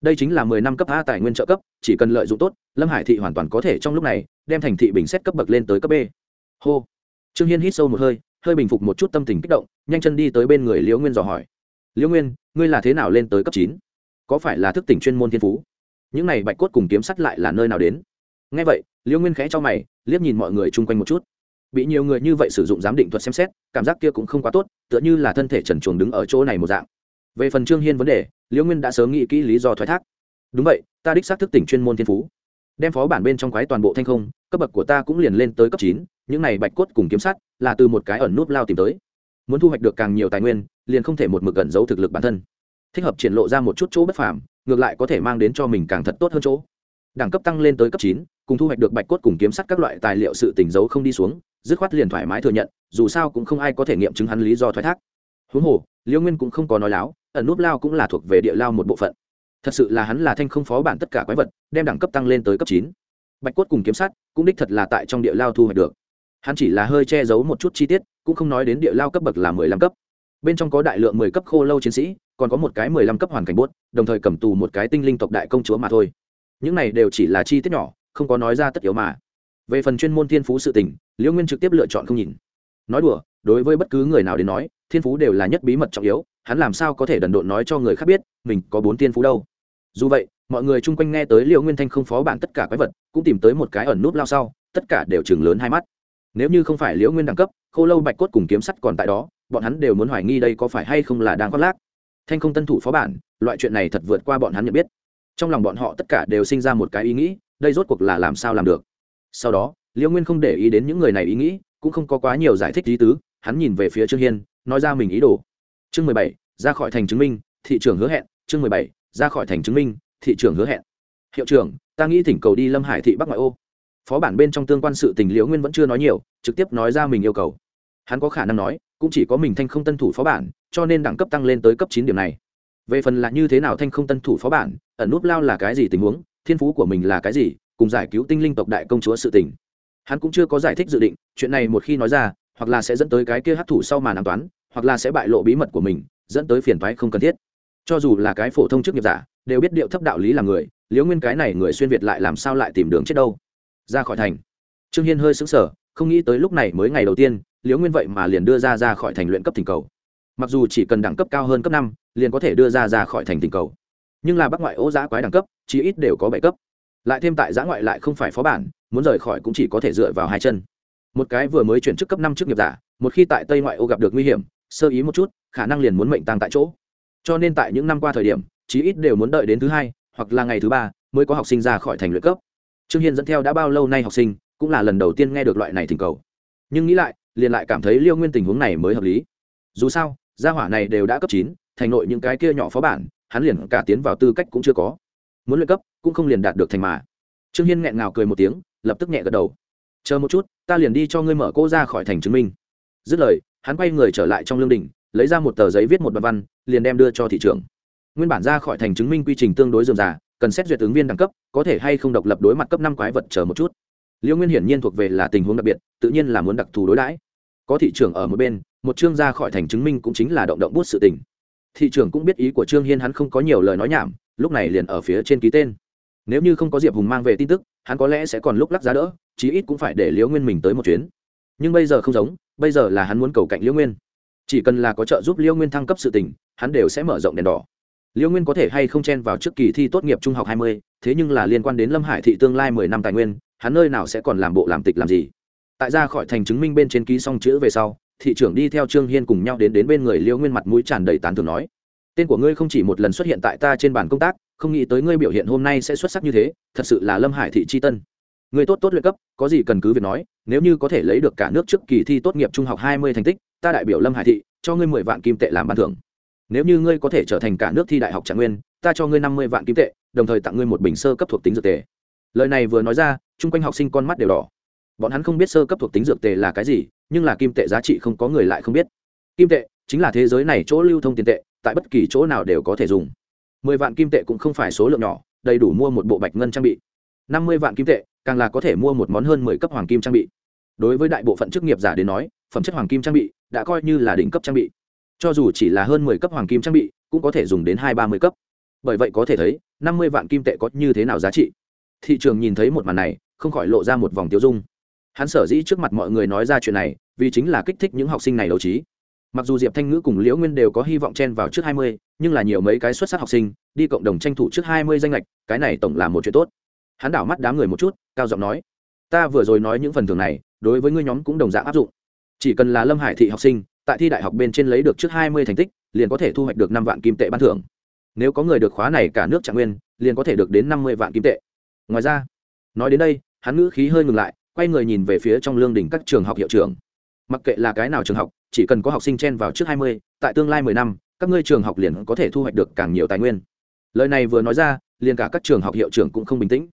Đây chính là mười năm cấp a tài nguyên trợ cấp, chỉ cần lợi dụng tốt, lâm hải thị hoàn toàn có thể trong lúc này, đem thành thị bình xét cấp bậc lên tới cấp b. Hô. Trương hiên hít sâu một hơi hơi bình phục một chút tâm tình kích động, nhanh chân đi tới bên người liễu nguyên dò hỏi. Liễu nguyên, ngươi là thế nào lên tới cấp chín? Có phải là thức tỉnh chuyên môn thiên phú? Những này bạch cốt cùng kiếm sắt lại là nơi nào đến? Ngay vậy liễu nguyên khẽ cho mày, liếc nhìn mọi người chung quanh một chút. Bị nhiều người như vậy sử dụng giám định thuật xem xét, cảm giác kia cũng không quá tốt, tựa như là thân thể trần chuồng đứng ở chỗ này một dạng. Về phần trương hiên vấn đề liễu nguyên đã sớm nghĩ kỹ lý do thoái thác. Đúng vậy, ta đích xác thức tỉnh chuyên môn thiên phú. Đem phó bản bên trong quái toàn bộ thanh không, cấp bậc của ta cũng liền lên tới cấp chín, những này bạch cốt cùng kiếm sắt là từ một cái ẩn núp lao tìm tới. Muốn thu hoạch được càng nhiều tài nguyên, liền không thể một mực gần giấu thực lực bản thân thích hợp triển lộ ra một chút chỗ bất phàm, ngược lại có thể mang đến cho mình càng thật tốt hơn chỗ. Đẳng cấp tăng lên tới cấp chín, cùng thu hoạch được bạch cốt cùng kiếm sắt các loại tài liệu sự tỉnh giấu không đi xuống, dứt khoát liền thoải mái thừa nhận, dù sao cũng không ai có thể nghiệm chứng hắn lý do thoái thác. Huống hồ, liêu nguyên cũng không có nói láo, ẩn núp lao cũng là thuộc về địa lao một bộ phận. Thật sự là hắn là thanh không phó bản tất cả quái vật, đem đẳng cấp tăng lên tới cấp chín. Bạch cốt cùng kiếm sắt cũng đích thật là tại trong địa lao thu hoạch được. Hắn chỉ là hơi che giấu một chút chi tiết, cũng không nói đến địa lao cấp bậc là mười lăm cấp. Bên trong có đại lượng mười cấp khô lâu chiến sĩ còn có một cái mười lăm cấp hoàn cảnh bốt, đồng thời cầm tù một cái tinh linh tộc đại công chúa mà thôi. Những này đều chỉ là chi tiết nhỏ, không có nói ra tất yếu mà. Về phần chuyên môn thiên phú sự tình, liễu nguyên trực tiếp lựa chọn không nhìn. Nói đùa, đối với bất cứ người nào đến nói, thiên phú đều là nhất bí mật trọng yếu, hắn làm sao có thể đần độn nói cho người khác biết, mình có bốn thiên phú đâu. Dù vậy, mọi người chung quanh nghe tới liễu nguyên thanh không phó bản tất cả quái vật, cũng tìm tới một cái ẩn nút lao sau, tất cả đều chừng lớn hai mắt. Nếu như không phải liễu nguyên đẳng cấp, khô lâu bạch cốt cùng kiếm sắt còn tại đó, bọn hắn đều muốn hoài nghi đây có phải hay không là đang khoác lác thanh không tân thủ phó bản, loại chuyện này thật vượt qua bọn hắn nhận biết. Trong lòng bọn họ tất cả đều sinh ra một cái ý nghĩ, đây rốt cuộc là làm sao làm được? Sau đó liễu nguyên không để ý đến những người này ý nghĩ, cũng không có quá nhiều giải thích lý tứ, hắn nhìn về phía trương hiên, nói ra mình ý đồ. Chương mười bảy, ra khỏi thành chứng minh, thị trường hứa hẹn. Chương mười bảy, ra khỏi thành chứng minh, thị trường hứa hẹn. Hiệu trưởng, ta nghĩ thỉnh cầu đi lâm hải thị bắc ngoại ô. Phó bản bên trong tương quan sự tình liễu nguyên vẫn chưa nói nhiều, trực tiếp nói ra mình yêu cầu hắn có khả năng nói, cũng chỉ có mình thanh không tân thủ phó bản, cho nên đẳng cấp tăng lên tới cấp chín điểm này. Về phần là như thế nào thanh không tân thủ phó bản, ẩn núp lao là cái gì tình huống, thiên phú của mình là cái gì, cùng giải cứu tinh linh tộc đại công chúa sự tình. Hắn cũng chưa có giải thích dự định, chuyện này một khi nói ra, hoặc là sẽ dẫn tới cái kia hấp thụ sau màn an toán, hoặc là sẽ bại lộ bí mật của mình, dẫn tới phiền toái không cần thiết. Cho dù là cái phổ thông chức nghiệp giả, đều biết điệu thấp đạo lý là người liễu nguyên cái này người xuyên việt lại làm sao lại tìm đường chết đâu. Ra khỏi thành. Trương hiên hơi sững sờ, không nghĩ tới lúc này mới ngày đầu tiên liễu nguyên vậy mà liền đưa ra ra khỏi thành luyện cấp thỉnh cầu. Mặc dù chỉ cần đẳng cấp cao hơn cấp năm, liền có thể đưa ra ra khỏi thành thỉnh cầu. Nhưng là bắc ngoại ô giã quái đẳng cấp chỉ ít đều có bảy cấp. Lại thêm tại giã ngoại lại không phải phó bản, muốn rời khỏi cũng chỉ có thể dựa vào hai chân. Một cái vừa mới chuyển chức cấp năm chức nghiệp giả, một khi tại tây ngoại ô gặp được nguy hiểm, sơ ý một chút, khả năng liền muốn mệnh tăng tại chỗ. Cho nên tại những năm qua thời điểm, chí ít đều muốn đợi đến thứ hai, hoặc là ngày thứ ba, mới có học sinh ra khỏi thành luyện cấp. Trương hiên dẫn theo đã bao lâu nay học sinh, cũng là lần đầu tiên nghe được loại này thỉnh cầu. Nhưng nghĩ lại liền lại cảm thấy liêu nguyên tình huống này mới hợp lý. Dù sao, gia hỏa này đều đã cấp chín, thành nội những cái kia nhỏ phó bản, hắn liền cả tiến vào tư cách cũng chưa có. Muốn luyện cấp, cũng không liền đạt được thành mà. Trương hiên nghẹn ngào cười một tiếng, lập tức nhẹ gật đầu. Chờ một chút, ta liền đi cho ngươi mở cô ra khỏi thành chứng minh. Dứt lời, hắn quay người trở lại trong lương đình lấy ra một tờ giấy viết một đoạn văn, liền đem đưa cho thị trường nguyên bản ra khỏi thành chứng minh quy trình tương đối dườm già, cần xét duyệt ứng viên đẳng cấp, có thể hay không độc lập đối mặt cấp năm quái vật chờ một chút. Liễu nguyên hiển nhiên thuộc về là tình huống đặc biệt, tự nhiên là muốn đặc thù đối đãi có thị trường ở một bên, một chương ra khỏi thành chứng minh cũng chính là động động bút sự tình. Thị trường cũng biết ý của trương hiên hắn không có nhiều lời nói nhảm, lúc này liền ở phía trên ký tên. Nếu như không có diệp hùng mang về tin tức, hắn có lẽ sẽ còn lúc lắc giá đỡ, chí ít cũng phải để liễu nguyên mình tới một chuyến. Nhưng bây giờ không giống, bây giờ là hắn muốn cầu cạnh liễu nguyên. Chỉ cần là có trợ giúp liễu nguyên thăng cấp sự tình, hắn đều sẽ mở rộng đèn đỏ. Liễu nguyên có thể hay không chen vào trước kỳ thi tốt nghiệp trung học hai mươi, thế nhưng là liên quan đến lâm hải thị tương lai mười năm tài nguyên, hắn nơi nào sẽ còn làm bộ làm tịch làm gì? Tại ra khỏi thành chứng minh bên trên ký xong chữ về sau, thị trưởng đi theo trương hiên cùng nhau đến đến bên người liễu nguyên mặt mũi tràn đầy tán thường nói, tên của ngươi không chỉ một lần xuất hiện tại ta trên bàn công tác, không nghĩ tới ngươi biểu hiện hôm nay sẽ xuất sắc như thế, thật sự là lâm hải thị c tân. Người tốt tốt luyện cấp, có gì cần cứ việc nói, nếu như có thể lấy được cả nước trước kỳ thi tốt nghiệp trung học hai mươi thành tích, ta đại biểu lâm hải thị, cho ngươi mười vạn kim tệ làm ban thưởng. Nếu như ngươi có thể trở thành cả nước thi đại học trạng nguyên, ta cho ngươi năm mươi vạn kim tệ, đồng thời tặng ngươi một bình sơ cấp thuộc tính dược tề. Lời này vừa nói ra, chung quanh học sinh con mắt đều đỏ bọn hắn không biết sơ cấp thuộc tính dược tề là cái gì, nhưng là kim tệ giá trị không có người lại không biết. Kim tệ chính là thế giới này chỗ lưu thông tiền tệ, tại bất kỳ chỗ nào đều có thể dùng. Mười vạn kim tệ cũng không phải số lượng nhỏ, đầy đủ mua một bộ bạch ngân trang bị. Năm mươi vạn kim tệ, càng là có thể mua một món hơn mười cấp hoàng kim trang bị. Đối với đại bộ phận chức nghiệp giả đến nói, phẩm chất hoàng kim trang bị đã coi như là đỉnh cấp trang bị. Cho dù chỉ là hơn mười cấp hoàng kim trang bị, cũng có thể dùng đến hai ba mươi cấp. Bởi vậy có thể thấy, năm mươi vạn kim tệ có như thế nào giá trị? Thị trường nhìn thấy một màn này, không khỏi lộ ra một vòng tiêu dung hắn sở dĩ trước mặt mọi người nói ra chuyện này, vì chính là kích thích những học sinh này đấu trí. Mặc dù diệp thanh ngữ cùng liễu nguyên đều có hy vọng chen vào trước hai mươi, nhưng là nhiều mấy cái xuất sắc học sinh, đi cộng đồng tranh thủ trước hai mươi danh lệch, cái này tổng là một chuyện tốt. Hắn đảo mắt đám người một chút, cao giọng nói, ta vừa rồi nói những phần thưởng này, đối với ngươi nhóm cũng đồng dạng áp dụng. Chỉ cần là lâm hải thị học sinh, tại thi đại học bên trên lấy được trước hai mươi thành tích, liền có thể thu hoạch được năm vạn kim tệ ban thưởng. Nếu có người được khóa này cả nước trạng nguyên, liền có thể được đến năm mươi vạn kim tệ. Ngoài ra, nói đến đây, hắn ngữ khí hơi ngừng lại quay người nhìn về phía trong lương đỉnh các trường học hiệu trưởng. Mặc kệ là cái nào trường học, chỉ cần có học sinh chen vào trước hai mươi, tại tương lai mười năm, các ngươi trường học liền có thể thu hoạch được càng nhiều tài nguyên. Lời này vừa nói ra, liền cả các trường học hiệu trưởng cũng không bình tĩnh.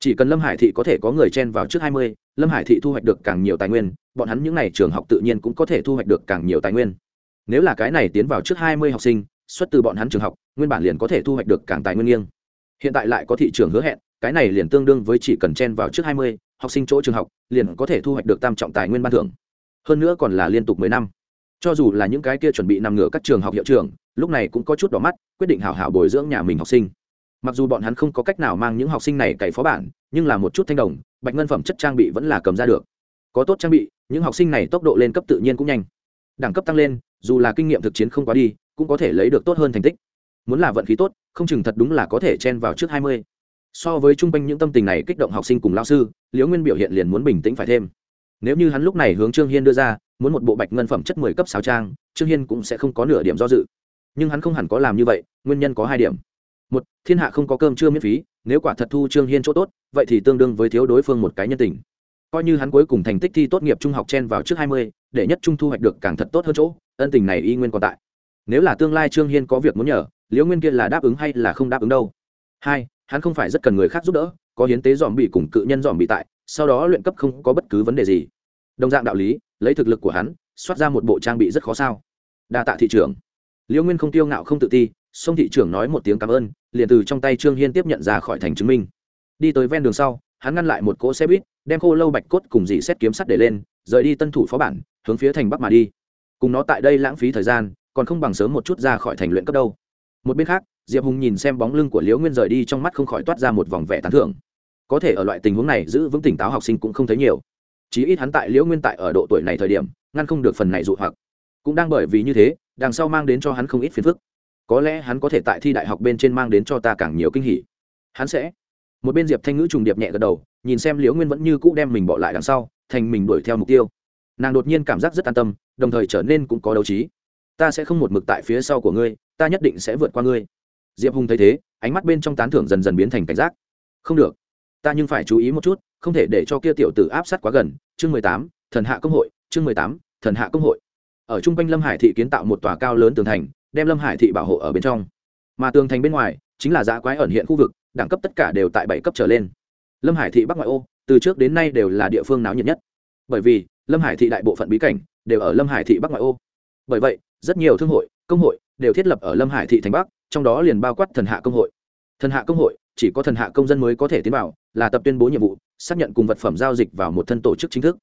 Chỉ cần lâm hải thị có thể có người chen vào trước hai mươi, lâm hải thị thu hoạch được càng nhiều tài nguyên, bọn hắn những n à y trường học tự nhiên cũng có thể thu hoạch được càng nhiều tài nguyên. Nếu là cái này tiến vào trước hai mươi học sinh, xuất từ bọn hắn trường học, nguyên bản liền có thể thu hoạch được càng tài nguyên nghiêng. Hiện tại lại có thị trường hứa hẹn cái này liền tương đương với chỉ cần chen vào trước hai mươi, học sinh chỗ trường học, liền có thể thu hoạch được tam trọng tài nguyên ban thưởng. Hơn nữa còn là liên tục mười năm. Cho dù là những cái kia chuẩn bị nằm ngửa các trường học hiệu trường lúc này cũng có chút đỏ mắt, quyết định hảo hảo bồi dưỡng nhà mình học sinh. Mặc dù bọn hắn không có cách nào mang những học sinh này cày phó bản, nhưng là một chút thanh đồng, bạch ngân phẩm chất trang bị vẫn là cầm ra được. Có tốt trang bị, những học sinh này tốc độ lên cấp tự nhiên cũng nhanh. Đẳng cấp tăng lên, dù là kinh nghiệm thực chiến không quá đi, cũng có thể lấy được tốt hơn thành tích. Muốn là vận khí tốt, không chừng thật đúng là có thể chen vào trước hai mươi so với chung quanh những tâm tình này kích động học sinh cùng lao sư, liễu nguyên biểu hiện liền muốn bình tĩnh phải thêm. Nếu như hắn lúc này hướng trương hiên đưa ra, muốn một bộ bạch ngân phẩm chất mười cấp sáu trang, trương hiên cũng sẽ không có nửa điểm do dự. Nhưng hắn không hẳn có làm như vậy, nguyên nhân có hai điểm. Một, thiên hạ không có cơm chưa miễn phí, nếu quả thật thu trương hiên chỗ tốt, vậy thì tương đương với thiếu đối phương một cái nhân tình. Coi như hắn cuối cùng thành tích thi tốt nghiệp trung học chen vào trước hai mươi, để nhất trung thu hoạch được càng thật tốt hơn chỗ, ân tình này y nguyên còn tại. Nếu là tương lai trương hiên có việc muốn nhờ, liễu nguyên kia là đáp ứng hay là không đáp ứng đâu? Hai hắn không phải rất cần người khác giúp đỡ, có hiến tế dòm bị cùng cự nhân dòm bị tại, sau đó luyện cấp không có bất cứ vấn đề gì. Đồng dạng đạo lý, lấy thực lực của hắn, soát ra một bộ trang bị rất khó sao. Đa tạ thị trường liễu nguyên không tiêu ngạo không tự ti sông thị trưởng nói một tiếng cảm ơn, liền từ trong tay trương hiên tiếp nhận ra khỏi thành chứng minh. Đi tới ven đường sau, hắn ngăn lại một cỗ xe buýt, đem khô lâu bạch cốt cùng dị xét kiếm sắt để lên, rời đi tân thủ phó bản, hướng phía thành bắc mà đi. Cùng nó tại đây lãng phí thời gian, còn không bằng sớm một chút ra khỏi thành luyện cấp đâu. Một bên khác diệp hùng nhìn xem bóng lưng của liễu nguyên rời đi trong mắt không khỏi toát ra một vòng vẻ tán thưởng. Có thể ở loại tình huống này giữ vững tỉnh táo học sinh cũng không thấy nhiều. Chí ít hắn tại liễu nguyên tại ở độ tuổi này thời điểm, ngăn không được phần này dụ hoặc. Cũng đang bởi vì như thế, đằng sau mang đến cho hắn không ít phiền phức. Có lẽ hắn có thể tại thi đại học bên trên mang đến cho ta càng nhiều kinh hỉ. Hắn sẽ. Một bên diệp thanh ngữ trùng điệp nhẹ gật đầu, nhìn xem liễu nguyên vẫn như cũ đem mình bỏ lại đằng sau, thành mình đuổi theo mục tiêu. Nàng đột nhiên cảm giác rất an tâm, đồng thời trở nên cũng có đấu trí. Ta sẽ không một mực tại phía sau của ngươi, ta nhất định sẽ vượt qua ngươi diệp hùng thấy thế, ánh mắt bên trong tán thưởng dần dần biến thành cảnh giác. Không được, ta nhưng phải chú ý một chút, không thể để cho kia tiểu tử áp sát quá gần. Chương mười tám, thần hạ công hội, chương mười tám, thần hạ công hội. Ở trung quanh lâm hải thị kiến tạo một tòa cao lớn tường thành, đem lâm hải thị bảo hộ ở bên trong. Mà tường thành bên ngoài, chính là giã quái ẩn hiện khu vực, đẳng cấp tất cả đều tại bảy cấp trở lên. Lâm hải thị bắc ngoại ô, từ trước đến nay đều là địa phương náo nhiệt nhất. Bởi vì, lâm hải thị đại bộ phận bí cảnh đều ở lâm hải thị bắc ngoại ô. Bởi vậy, rất nhiều thương hội, công hội đều thiết lập ở lâm hải thị thành bắc trong đó liền bao quát thần hạ công hội. Thần hạ công hội, chỉ có thần hạ công dân mới có thể tiến vào, là tập tuyên bố nhiệm vụ, xác nhận cùng vật phẩm giao dịch vào một thân tổ chức chính thức.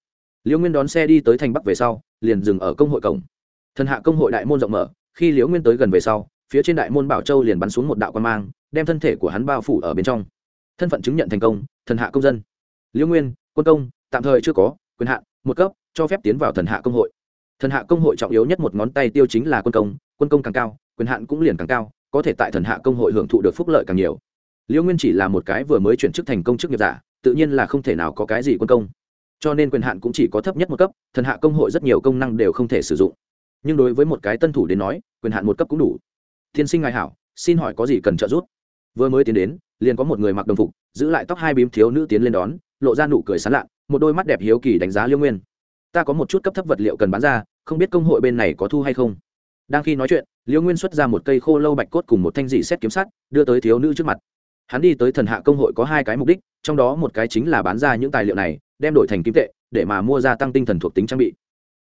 Liễu nguyên đón xe đi tới thành bắc về sau, liền dừng ở công hội cổng. Thần hạ công hội đại môn rộng mở, khi liễu nguyên tới gần về sau, phía trên đại môn bảo châu liền bắn xuống một đạo quan mang, đem thân thể của hắn bao phủ ở bên trong. Thân phận chứng nhận thành công, thần hạ công dân. Liễu nguyên, quân công, tạm thời chưa có, quyền hạn, một cấp, cho phép tiến vào thần hạ công hội. Thần hạ công hội trọng yếu nhất một ngón tay tiêu chính là quân công quân công càng cao, quyền hạn cũng liền càng cao có thể tại thần hạ công hội hưởng thụ được phúc lợi càng nhiều. Liễu nguyên chỉ là một cái vừa mới chuyển chức thành công chức nghiệp giả, tự nhiên là không thể nào có cái gì quân công. Cho nên quyền hạn cũng chỉ có thấp nhất một cấp, thần hạ công hội rất nhiều công năng đều không thể sử dụng. Nhưng đối với một cái tân thủ đến nói, quyền hạn một cấp cũng đủ. Tiên sinh ngài hảo, xin hỏi có gì cần trợ giúp? Vừa mới tiến đến, liền có một người mặc đồng phục, giữ lại tóc hai bím thiếu nữ tiến lên đón, lộ ra nụ cười sán lạ, một đôi mắt đẹp hiếu kỳ đánh giá liêu nguyên. Ta có một chút cấp thấp vật liệu cần bán ra, không biết công hội bên này có thu hay không? Đang khi nói chuyện liêu nguyên xuất ra một cây khô lâu bạch cốt cùng một thanh dị xét kiếm sắt, đưa tới thiếu nữ trước mặt. Hắn đi tới thần hạ công hội có hai cái mục đích, trong đó một cái chính là bán ra những tài liệu này, đem đổi thành kim tệ, để mà mua ra tăng tinh thần thuộc tính trang bị.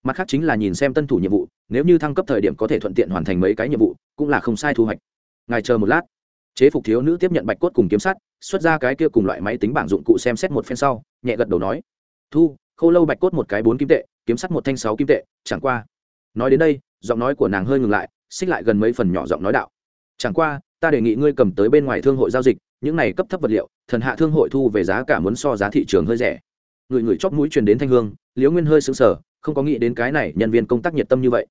Mặt khác chính là nhìn xem tân thủ nhiệm vụ, nếu như thăng cấp thời điểm có thể thuận tiện hoàn thành mấy cái nhiệm vụ, cũng là không sai thu hoạch. Ngài chờ một lát. Chế phục thiếu nữ tiếp nhận bạch cốt cùng kiếm sắt, xuất ra cái kia cùng loại máy tính bảng dụng cụ xem xét một phen sau, nhẹ gật đầu nói. Thu k h ô lâu bạch cốt một cái bốn kim tệ, kiếm sắt một thanh sáu kim tệ, chẳng qua. Nói đến đây giọng nói của nàng hơi ngừng lại, xích lại gần mấy phần nhỏ giọng nói đạo. Chẳng qua, ta đề nghị ngươi cầm tới bên ngoài thương hội giao dịch, những này cấp thấp vật liệu, thần hạ thương hội thu về giá cả muốn so giá thị trường hơi rẻ. Người người chóp mũi truyền đến thanh hương, liễu nguyên hơi sững sờ, không có nghĩ đến cái này nhân viên công tác nhiệt tâm như vậy.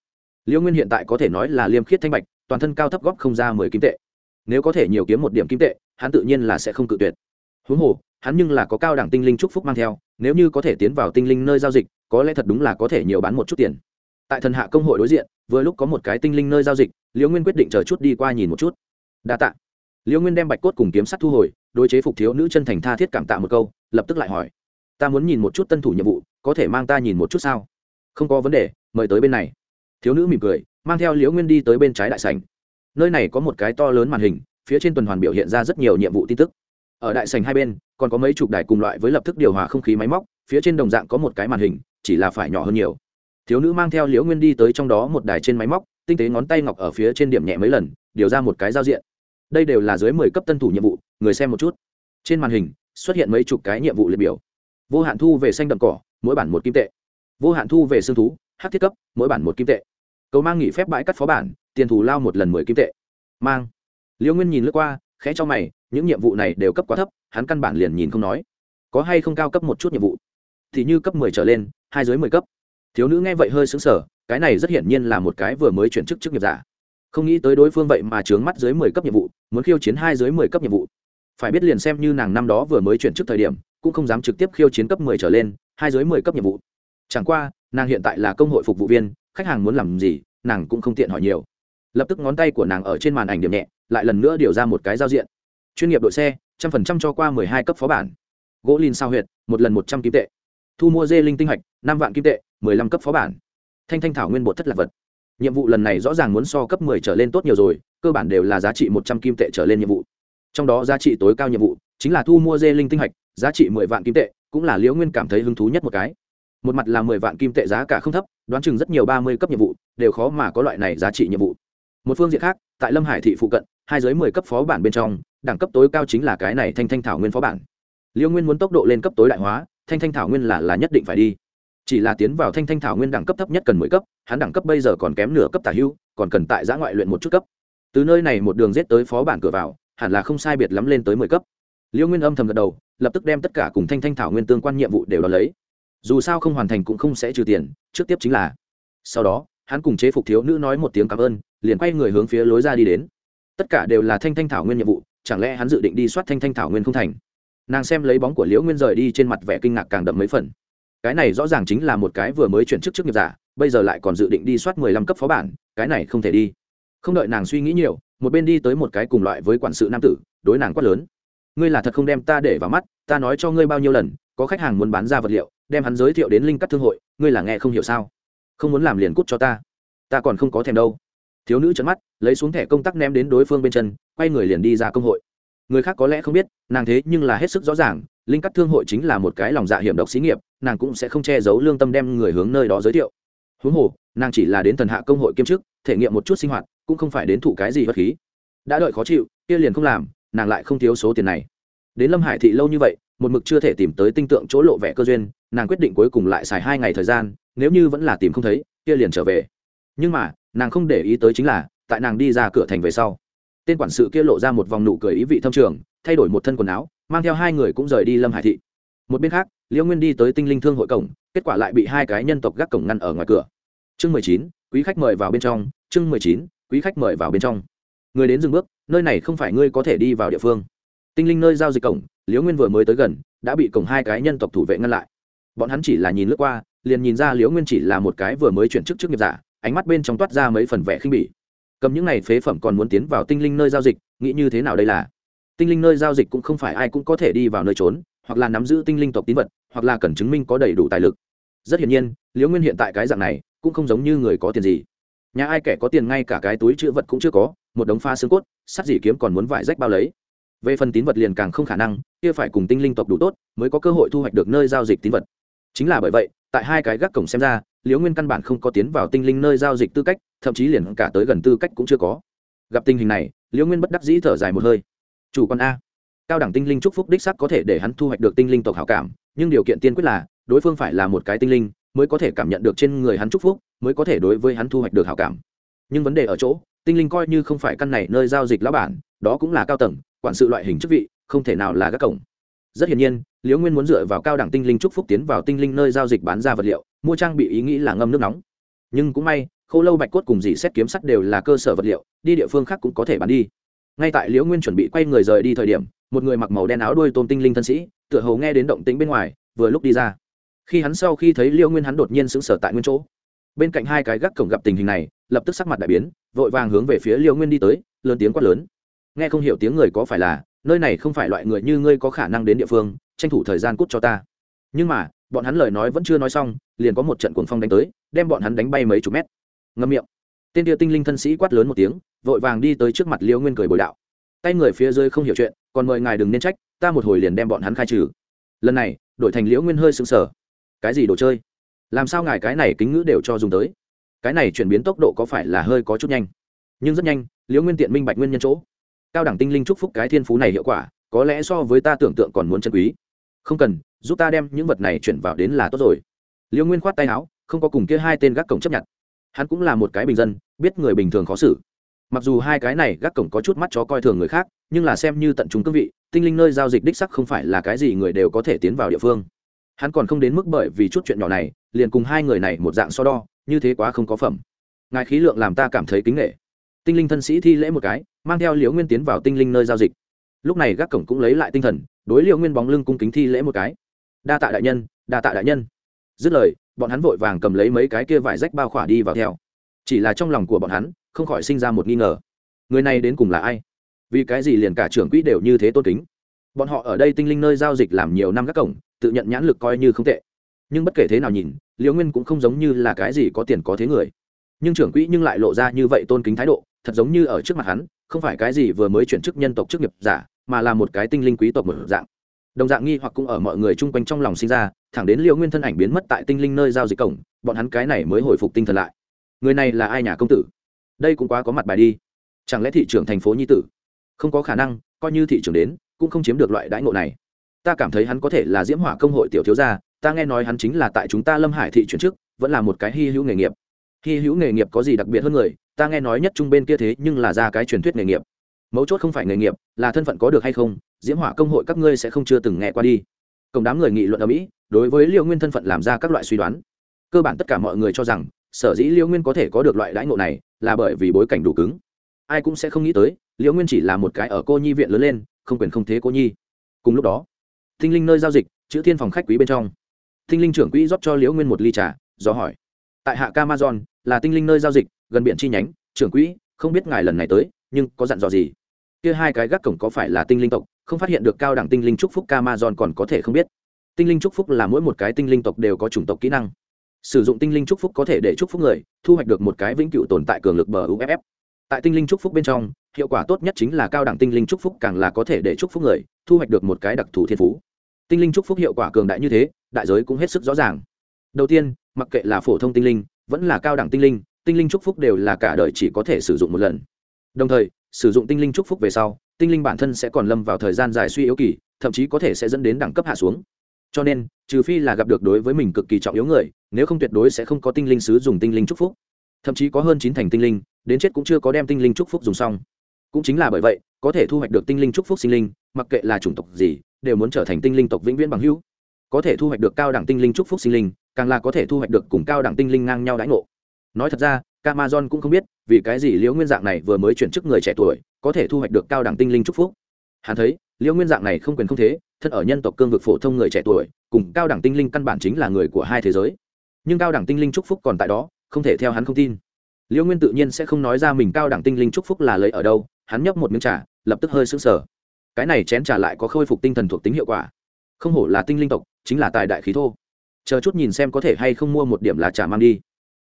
Liễu nguyên hiện tại có thể nói là liêm khiết thanh bạch, toàn thân cao thấp góp không ra mười kim tệ. Nếu có thể nhiều kiếm một điểm kim tệ, hắn tự nhiên là sẽ không cự tuyệt. Huống hồ, hắn nhưng là có cao đẳng tinh linh trúc phúc mang theo, nếu như có thể tiến vào tinh linh nơi giao dịch, có lẽ thật đúng là có thể nhiều bán một chút tiền tại thần hạ công hội đối diện, vừa lúc có một cái tinh linh nơi giao dịch, liễu nguyên quyết định chờ chút đi qua nhìn một chút. Đa tạ. Liễu nguyên đem bạch cốt cùng kiếm sắt thu hồi, đối chế phục thiếu nữ chân thành tha thiết cảm tạ một câu, lập tức lại hỏi. Ta muốn nhìn một chút tân thủ nhiệm vụ, có thể mang ta nhìn một chút sao? Không có vấn đề, mời tới bên này. Thiếu nữ mỉm cười, mang theo liễu nguyên đi tới bên trái đại sảnh. Nơi này có một cái to lớn màn hình, phía trên tuần hoàn biểu hiện ra rất nhiều nhiệm vụ tin tức. Ở đại sảnh hai bên, còn có mấy chục đài cùng loại với lập tức điều hòa không khí máy móc, phía trên đồng dạng có một cái màn hình, chỉ là phải nhỏ hơn nhiều thiếu nữ mang theo liễu nguyên đi tới trong đó một đài trên máy móc, tinh tế ngón tay ngọc ở phía trên điểm nhẹ mấy lần, điều ra một cái giao diện. Đây đều là dưới mười cấp tân thủ nhiệm vụ, người xem một chút. Trên màn hình, xuất hiện mấy chục cái nhiệm vụ liệt biểu. Vô hạn thu về xanh đậm cỏ, mỗi bản một kim tệ. Vô hạn thu về xương thú, hát thiết cấp, mỗi bản một kim tệ. Cầu mang nghỉ phép bãi cắt phó bản, tiền thù lao một lần mười kim tệ. Mang. Liễu nguyên nhìn lướt qua, khẽ cho mày, những nhiệm vụ này đều cấp quá thấp, hắn căn bản liền nhìn không nói. Có hay không cao cấp một chút nhiệm vụ? Thì như cấp mười trở lên, hai dưới mười cấp thiếu nữ nghe vậy hơi xứng sở cái này rất hiển nhiên là một cái vừa mới chuyển chức chức nghiệp giả. Không nghĩ tới đối phương vậy mà trướng mắt dưới mười cấp nhiệm vụ, muốn khiêu chiến hai dưới mười cấp nhiệm vụ. Phải biết liền xem như nàng năm đó vừa mới chuyển chức thời điểm, cũng không dám trực tiếp khiêu chiến cấp mười trở lên, hai dưới mười cấp nhiệm vụ. Chẳng qua, nàng hiện tại là công hội phục vụ viên, khách hàng muốn làm gì, nàng cũng không tiện hỏi nhiều. Lập tức ngón tay của nàng ở trên màn ảnh điểm nhẹ, lại lần nữa điều ra một cái giao diện. Chuyên nghiệp đội xe, trăm phần trăm cho qua mười hai cấp phó bản. Gỗ lin sao huyệt, một lần một trăm kim tệ. Thu mua dê linh tinh hạch năm vạn kim tệ mười lăm cấp phó bản. Thanh thanh thảo nguyên bột thất lạc vật. Nhiệm vụ lần này rõ ràng muốn so cấp mười trở lên tốt nhiều rồi, cơ bản đều là giá trị một trăm kim tệ trở lên nhiệm vụ. Trong đó giá trị tối cao nhiệm vụ chính là thu mua dê linh tinh hạch, giá trị mười vạn kim tệ cũng là liễu nguyên cảm thấy hứng thú nhất một cái. Một mặt là mười vạn kim tệ giá cả không thấp, đoán chừng rất nhiều ba mươi cấp nhiệm vụ đều khó mà có loại này giá trị nhiệm vụ. Một phương diện khác, tại lâm hải thị phụ cận, hai dưới mười cấp phó bản bên trong, đẳng cấp tối cao chính là cái này thanh thanh thảo nguyên phó bản. Liễu nguyên muốn tốc độ lên cấp tối đại hóa, thanh thanh thảo nguyên là là nhất định phải đi chỉ là tiến vào thanh thanh thảo nguyên đẳng cấp thấp nhất cần mười cấp, hắn đẳng cấp bây giờ còn kém nửa cấp tả hưu, còn cần tại giã ngoại luyện một chút cấp. Từ nơi này một đường rết tới phó bản cửa vào, hẳn là không sai biệt lắm lên tới mười cấp. Liêu nguyên âm thầm gật đầu, lập tức đem tất cả cùng thanh thanh thảo nguyên tương quan nhiệm vụ đều đ ó lấy. Dù sao không hoàn thành cũng không sẽ trừ tiền, trước tiếp chính là. Sau đó, hắn cùng chế phục thiếu nữ nói một tiếng cảm ơn, liền quay người hướng phía lối ra đi đến. Tất cả đều là thanh thanh thảo nguyên nhiệm vụ, chẳng lẽ hắn dự định đi soát thanh thanh thảo nguyên không thành? Nàng xem lấy bóng của liễu nguyên rời đi trên mặt vẻ kinh ngạc càng đậm mấy phần cái này rõ ràng chính là một cái vừa mới chuyển chức chức nghiệp giả, bây giờ lại còn dự định đi soát mười lăm cấp phó bản, cái này không thể đi. Không đợi nàng suy nghĩ nhiều, một bên đi tới một cái cùng loại với quản sự nam tử, đối nàng quát lớn. Ngươi là thật không đem ta để vào mắt, ta nói cho ngươi bao nhiêu lần, có khách hàng muốn bán ra vật liệu, đem hắn giới thiệu đến linh cắt thương hội, ngươi là nghe không hiểu sao? Không muốn làm liền cút cho ta. Ta còn không có thèm đâu. Thiếu nữ trấn mắt, lấy xuống thẻ công tác ném đến đối phương bên chân, quay người liền đi ra công hội. Người khác có lẽ không biết, nàng thế nhưng là hết sức rõ ràng linh cắt thương hội chính là một cái lòng dạ hiểm độc xí nghiệp, nàng cũng sẽ không che giấu lương tâm đem người hướng nơi đó giới thiệu. Huống hồ, nàng chỉ là đến thần hạ công hội kiêm chức, thể nghiệm một chút sinh hoạt, cũng không phải đến thụ cái gì bất khí. Đã đợi khó chịu, kia liền không làm, nàng lại không thiếu số tiền này. Đến lâm hải thị lâu như vậy, một mực chưa thể tìm tới tinh tượng chỗ lộ vẻ cơ duyên, nàng quyết định cuối cùng lại xài hai ngày thời gian, nếu như vẫn là tìm không thấy, kia liền trở về. Nhưng mà, nàng không để ý tới chính là, tại nàng đi ra cửa thành về sau, tên quản sự kia lộ ra một vòng nụ cười ý vị thâm trường, thay đổi một thân quần áo mang theo hai người cũng rời đi lâm hải thị một bên khác liễu nguyên đi tới tinh linh thương hội cổng kết quả lại bị hai cái nhân tộc gác cổng ngăn ở ngoài cửa chương mười chín quý khách mời vào bên trong chương mười chín quý khách mời vào bên trong người đến dừng bước nơi này không phải ngươi có thể đi vào địa phương tinh linh nơi giao dịch cổng liễu nguyên vừa mới tới gần đã bị cổng hai cái nhân tộc thủ vệ ngăn lại bọn hắn chỉ là nhìn lướt qua liền nhìn ra liễu nguyên chỉ là một cái vừa mới chuyển chức chức nghiệp giả ánh mắt bên trong toát ra mấy phần vẻ khinh bỉ cầm những này phế phẩm còn muốn tiến vào tinh linh nơi giao dịch nghĩ như thế nào đây là tinh linh nơi giao dịch cũng không phải ai cũng có thể đi vào nơi trốn, hoặc là nắm giữ tinh linh tộc tín vật, hoặc là cần chứng minh có đầy đủ tài lực. Rất hiển nhiên, liễu nguyên hiện tại cái dạng này, cũng không giống như người có tiền gì. Nhà ai kẻ có tiền ngay cả cái túi chữ vật cũng chưa có, một đống pha xương cốt, sắt dỉ kiếm còn muốn vải rách bao lấy. Về phần tín vật liền càng không khả năng, kia phải cùng tinh linh tộc đủ tốt mới có cơ hội thu hoạch được nơi giao dịch tín vật. Chính là bởi vậy, tại hai cái gác cổng xem ra, liễu nguyên căn bản không có tiến vào tinh linh nơi giao dịch tư cách, thậm chí liền cả tới gần tư cách cũng chưa có. Gặp tình hình này, liễu nguyên bất đắc dĩ thở dài một hơi chủ quan a. Cao đẳng tinh linh chúc phúc đích sắc có thể để hắn thu hoạch được tinh linh tộc hảo cảm, nhưng điều kiện tiên quyết là, đối phương phải là một cái tinh linh, mới có thể cảm nhận được trên người hắn chúc phúc, mới có thể đối với hắn thu hoạch được hảo cảm. Nhưng vấn đề ở chỗ, tinh linh coi như không phải căn này nơi giao dịch lão bản, đó cũng là cao tầng, quản sự loại hình chức vị, không thể nào là các cổng. Rất hiển nhiên, liễu nguyên muốn dựa vào cao đẳng tinh linh chúc phúc tiến vào tinh linh nơi giao dịch bán ra vật liệu, mua trang bị ý nghĩ là ngâm nước nóng. Nhưng cũng may, khâu lâu bạch cốt cùng dì xét kiếm sắt đều là cơ sở vật liệu, đi địa phương khác cũng có thể bán đi ngay tại liễu nguyên chuẩn bị quay người rời đi thời điểm, một người mặc màu đen áo đuôi tôm tinh linh thân sĩ, tựa hồ nghe đến động tính bên ngoài, vừa lúc đi ra. Khi hắn sau khi thấy liễu nguyên hắn đột nhiên sững sờ tại nguyên chỗ. Bên cạnh hai cái gác cổng gặp tình hình này, lập tức sắc mặt đại biến, vội vàng hướng về phía liễu nguyên đi tới, lớn tiếng quát lớn. Nghe không hiểu tiếng người có phải là, nơi này không phải loại người như ngươi có khả năng đến địa phương, tranh thủ thời gian cút cho ta. Nhưng mà, bọn hắn lời nói vẫn chưa nói xong, liền có một trận cuồng phong đánh tới, đem bọn hắn đánh bay mấy chục mét. Ngâm miệng. Tên tia tinh linh thân sĩ quát lớn một tiếng vội vàng đi tới trước mặt liễu nguyên cười bồi đạo. Tay người phía dưới không hiểu chuyện, còn mời ngài đừng nên trách, ta một hồi liền đem bọn hắn khai trừ. Lần này, đổi thành liễu nguyên hơi sững sờ. Cái gì đồ chơi? Làm sao ngài cái này kính ngữ đều cho dùng tới? Cái này chuyển biến tốc độ có phải là hơi có chút nhanh? Nhưng rất nhanh, liễu nguyên tiện minh bạch nguyên nhân chỗ. Cao đẳng tinh linh chúc phúc cái thiên phú này hiệu quả, có lẽ so với ta tưởng tượng còn muốn chân quý. Không cần, giúp ta đem những vật này chuyển vào đến là tốt rồi. Liễu nguyên khoát tay áo, không có cùng kia hai tên gác cổng chấp nhận. Hắn cũng là một cái bình dân, biết người bình thường khó xử mặc dù hai cái này gác cổng có chút mắt chó coi thường người khác, nhưng là xem như tận chúng cương vị, tinh linh nơi giao dịch đích sắc không phải là cái gì người đều có thể tiến vào địa phương. Hắn còn không đến mức bởi vì chút chuyện nhỏ này, liền cùng hai người này một dạng so đo, như thế quá không có phẩm. Ngài khí lượng làm ta cảm thấy kính nghệ. Tinh linh thân sĩ thi lễ một cái, mang theo liễu nguyên tiến vào tinh linh nơi giao dịch. Lúc này gác cổng cũng lấy lại tinh thần, đối liễu nguyên bóng lưng cung kính thi lễ một cái. Đa tạ đại nhân, đa tạ đại nhân. Dứt lời, bọn hắn vội vàng cầm lấy mấy cái kia vải rách bao khỏa đi vào theo. Chỉ là trong lòng của bọn hắn không khỏi sinh ra một nghi ngờ. Người này đến cùng là ai? Vì cái gì liền cả trưởng quỹ đều như thế tôn kính? Bọn họ ở đây tinh linh nơi giao dịch làm nhiều năm các cổng, tự nhận nhãn lực coi như không tệ. Nhưng bất kể thế nào nhìn, liễu nguyên cũng không giống như là cái gì có tiền có thế người. Nhưng trưởng quỹ nhưng lại lộ ra như vậy tôn kính thái độ, thật giống như ở trước mặt hắn, không phải cái gì vừa mới chuyển chức nhân tộc chức nghiệp giả, mà là một cái tinh linh quý tộc một dạng. Đồng dạng nghi hoặc cũng ở mọi người chung quanh trong lòng sinh ra, thẳng đến liễu nguyên thân ảnh biến mất tại tinh linh nơi giao dịch cổng, bọn hắn cái này mới hồi phục tinh thần lại. Người này là ai nhà công tử? Đây cũng quá có mặt bài đi. Chẳng lẽ thị trưởng thành phố nhi tử? Không có khả năng, coi như thị trưởng đến, cũng không chiếm được loại đãi ngộ này. Ta cảm thấy hắn có thể là diễm hỏa công hội tiểu thiếu gia, ta nghe nói hắn chính là tại chúng ta lâm hải thị chuyển chức, vẫn là một cái hy hữu nghề nghiệp. Hy hữu nghề nghiệp có gì đặc biệt hơn người, ta nghe nói nhất trung bên kia thế nhưng là ra cái truyền thuyết nghề nghiệp. Mấu chốt không phải nghề nghiệp, là thân phận có được hay không, diễm hỏa công hội các ngươi sẽ không chưa từng nghe qua đi. Cộng đám người nghị luận ở mỹ, đối với liêu nguyên thân phận làm ra các loại suy đoán. Cơ bản tất cả mọi người cho rằng, sở dĩ liêu nguyên có thể có được loại đãi ngộ này là bởi vì bối cảnh đủ cứng. Ai cũng sẽ không nghĩ tới, liễu nguyên chỉ là một cái ở cô nhi viện lớn lên, không quyền không thế cô nhi. Cùng lúc đó, thinh linh nơi giao dịch, chữ thiên phòng khách quý bên trong. Thinh linh trưởng quỹ rót cho liễu nguyên một ly trà, do hỏi, tại hạ camazon, là tinh linh nơi giao dịch, gần biển chi nhánh, trưởng quỹ, không biết ngài lần này tới, nhưng có dặn dò gì? Kia hai cái gác cổng có phải là tinh linh tộc, không phát hiện được cao đẳng tinh linh trúc phúc camazon còn có thể không biết. Tinh linh trúc phúc là mỗi một cái tinh linh tộc đều có chủng tộc kỹ năng sử dụng tinh linh chúc phúc có thể để chúc phúc người, thu hoạch được một cái vĩnh cửu tồn tại cường lực bờ uff tại tinh linh chúc phúc bên trong, hiệu quả tốt nhất chính là cao đẳng tinh linh chúc phúc càng là có thể để chúc phúc người, thu hoạch được một cái đặc thù thiên phú. Tinh linh chúc phúc hiệu quả cường đại như thế, đại giới cũng hết sức rõ ràng. Đầu tiên, mặc kệ là phổ thông tinh linh, vẫn là cao đẳng tinh linh tinh linh chúc phúc đều là cả đời chỉ có thể sử dụng một lần. Đồng thời, sử dụng tinh linh chúc phúc về sau, tinh linh bản thân sẽ còn lâm vào thời gian dài suy yếu kỳ, thậm chí có thể sẽ dẫn đến đẳng cấp hạ xuống cho nên, trừ phi là gặp được đối với mình cực kỳ trọng yếu người, nếu không tuyệt đối sẽ không có tinh linh sứ dùng tinh linh chúc phúc. Thậm chí có hơn chín thành tinh linh, đến chết cũng chưa có đem tinh linh chúc phúc dùng xong. Cũng chính là bởi vậy, có thể thu hoạch được tinh linh chúc phúc sinh linh, mặc kệ là chủng tộc gì, đều muốn trở thành tinh linh tộc vĩnh viễn bằng hữu. Có thể thu hoạch được cao đẳng tinh linh chúc phúc sinh linh, càng là có thể thu hoạch được cùng cao đẳng tinh linh ngang nhau đãi ngộ. Nói thật ra, Amazon cũng không biết, vì cái gì liễu nguyên dạng này vừa mới chuyển chức người trẻ tuổi, có thể thu hoạch được cao đẳng tinh linh trúc phúc. Hắn thấy liễu nguyên dạng này không quyền không thế, thân ở nhân tộc cương vực phổ thông người trẻ tuổi, cùng cao đẳng tinh linh căn bản chính là người của hai thế giới. Nhưng cao đẳng tinh linh trúc phúc còn tại đó, không thể theo hắn không tin. Liễu nguyên tự nhiên sẽ không nói ra mình cao đẳng tinh linh trúc phúc là lấy ở đâu, hắn nhấp một miếng trà, lập tức hơi sững sờ. Cái này chén trà lại có khôi phục tinh thần thuộc tính hiệu quả. Không hổ là tinh linh tộc, chính là tài đại khí thô. Chờ chút nhìn xem có thể hay không mua một điểm là trà mang đi.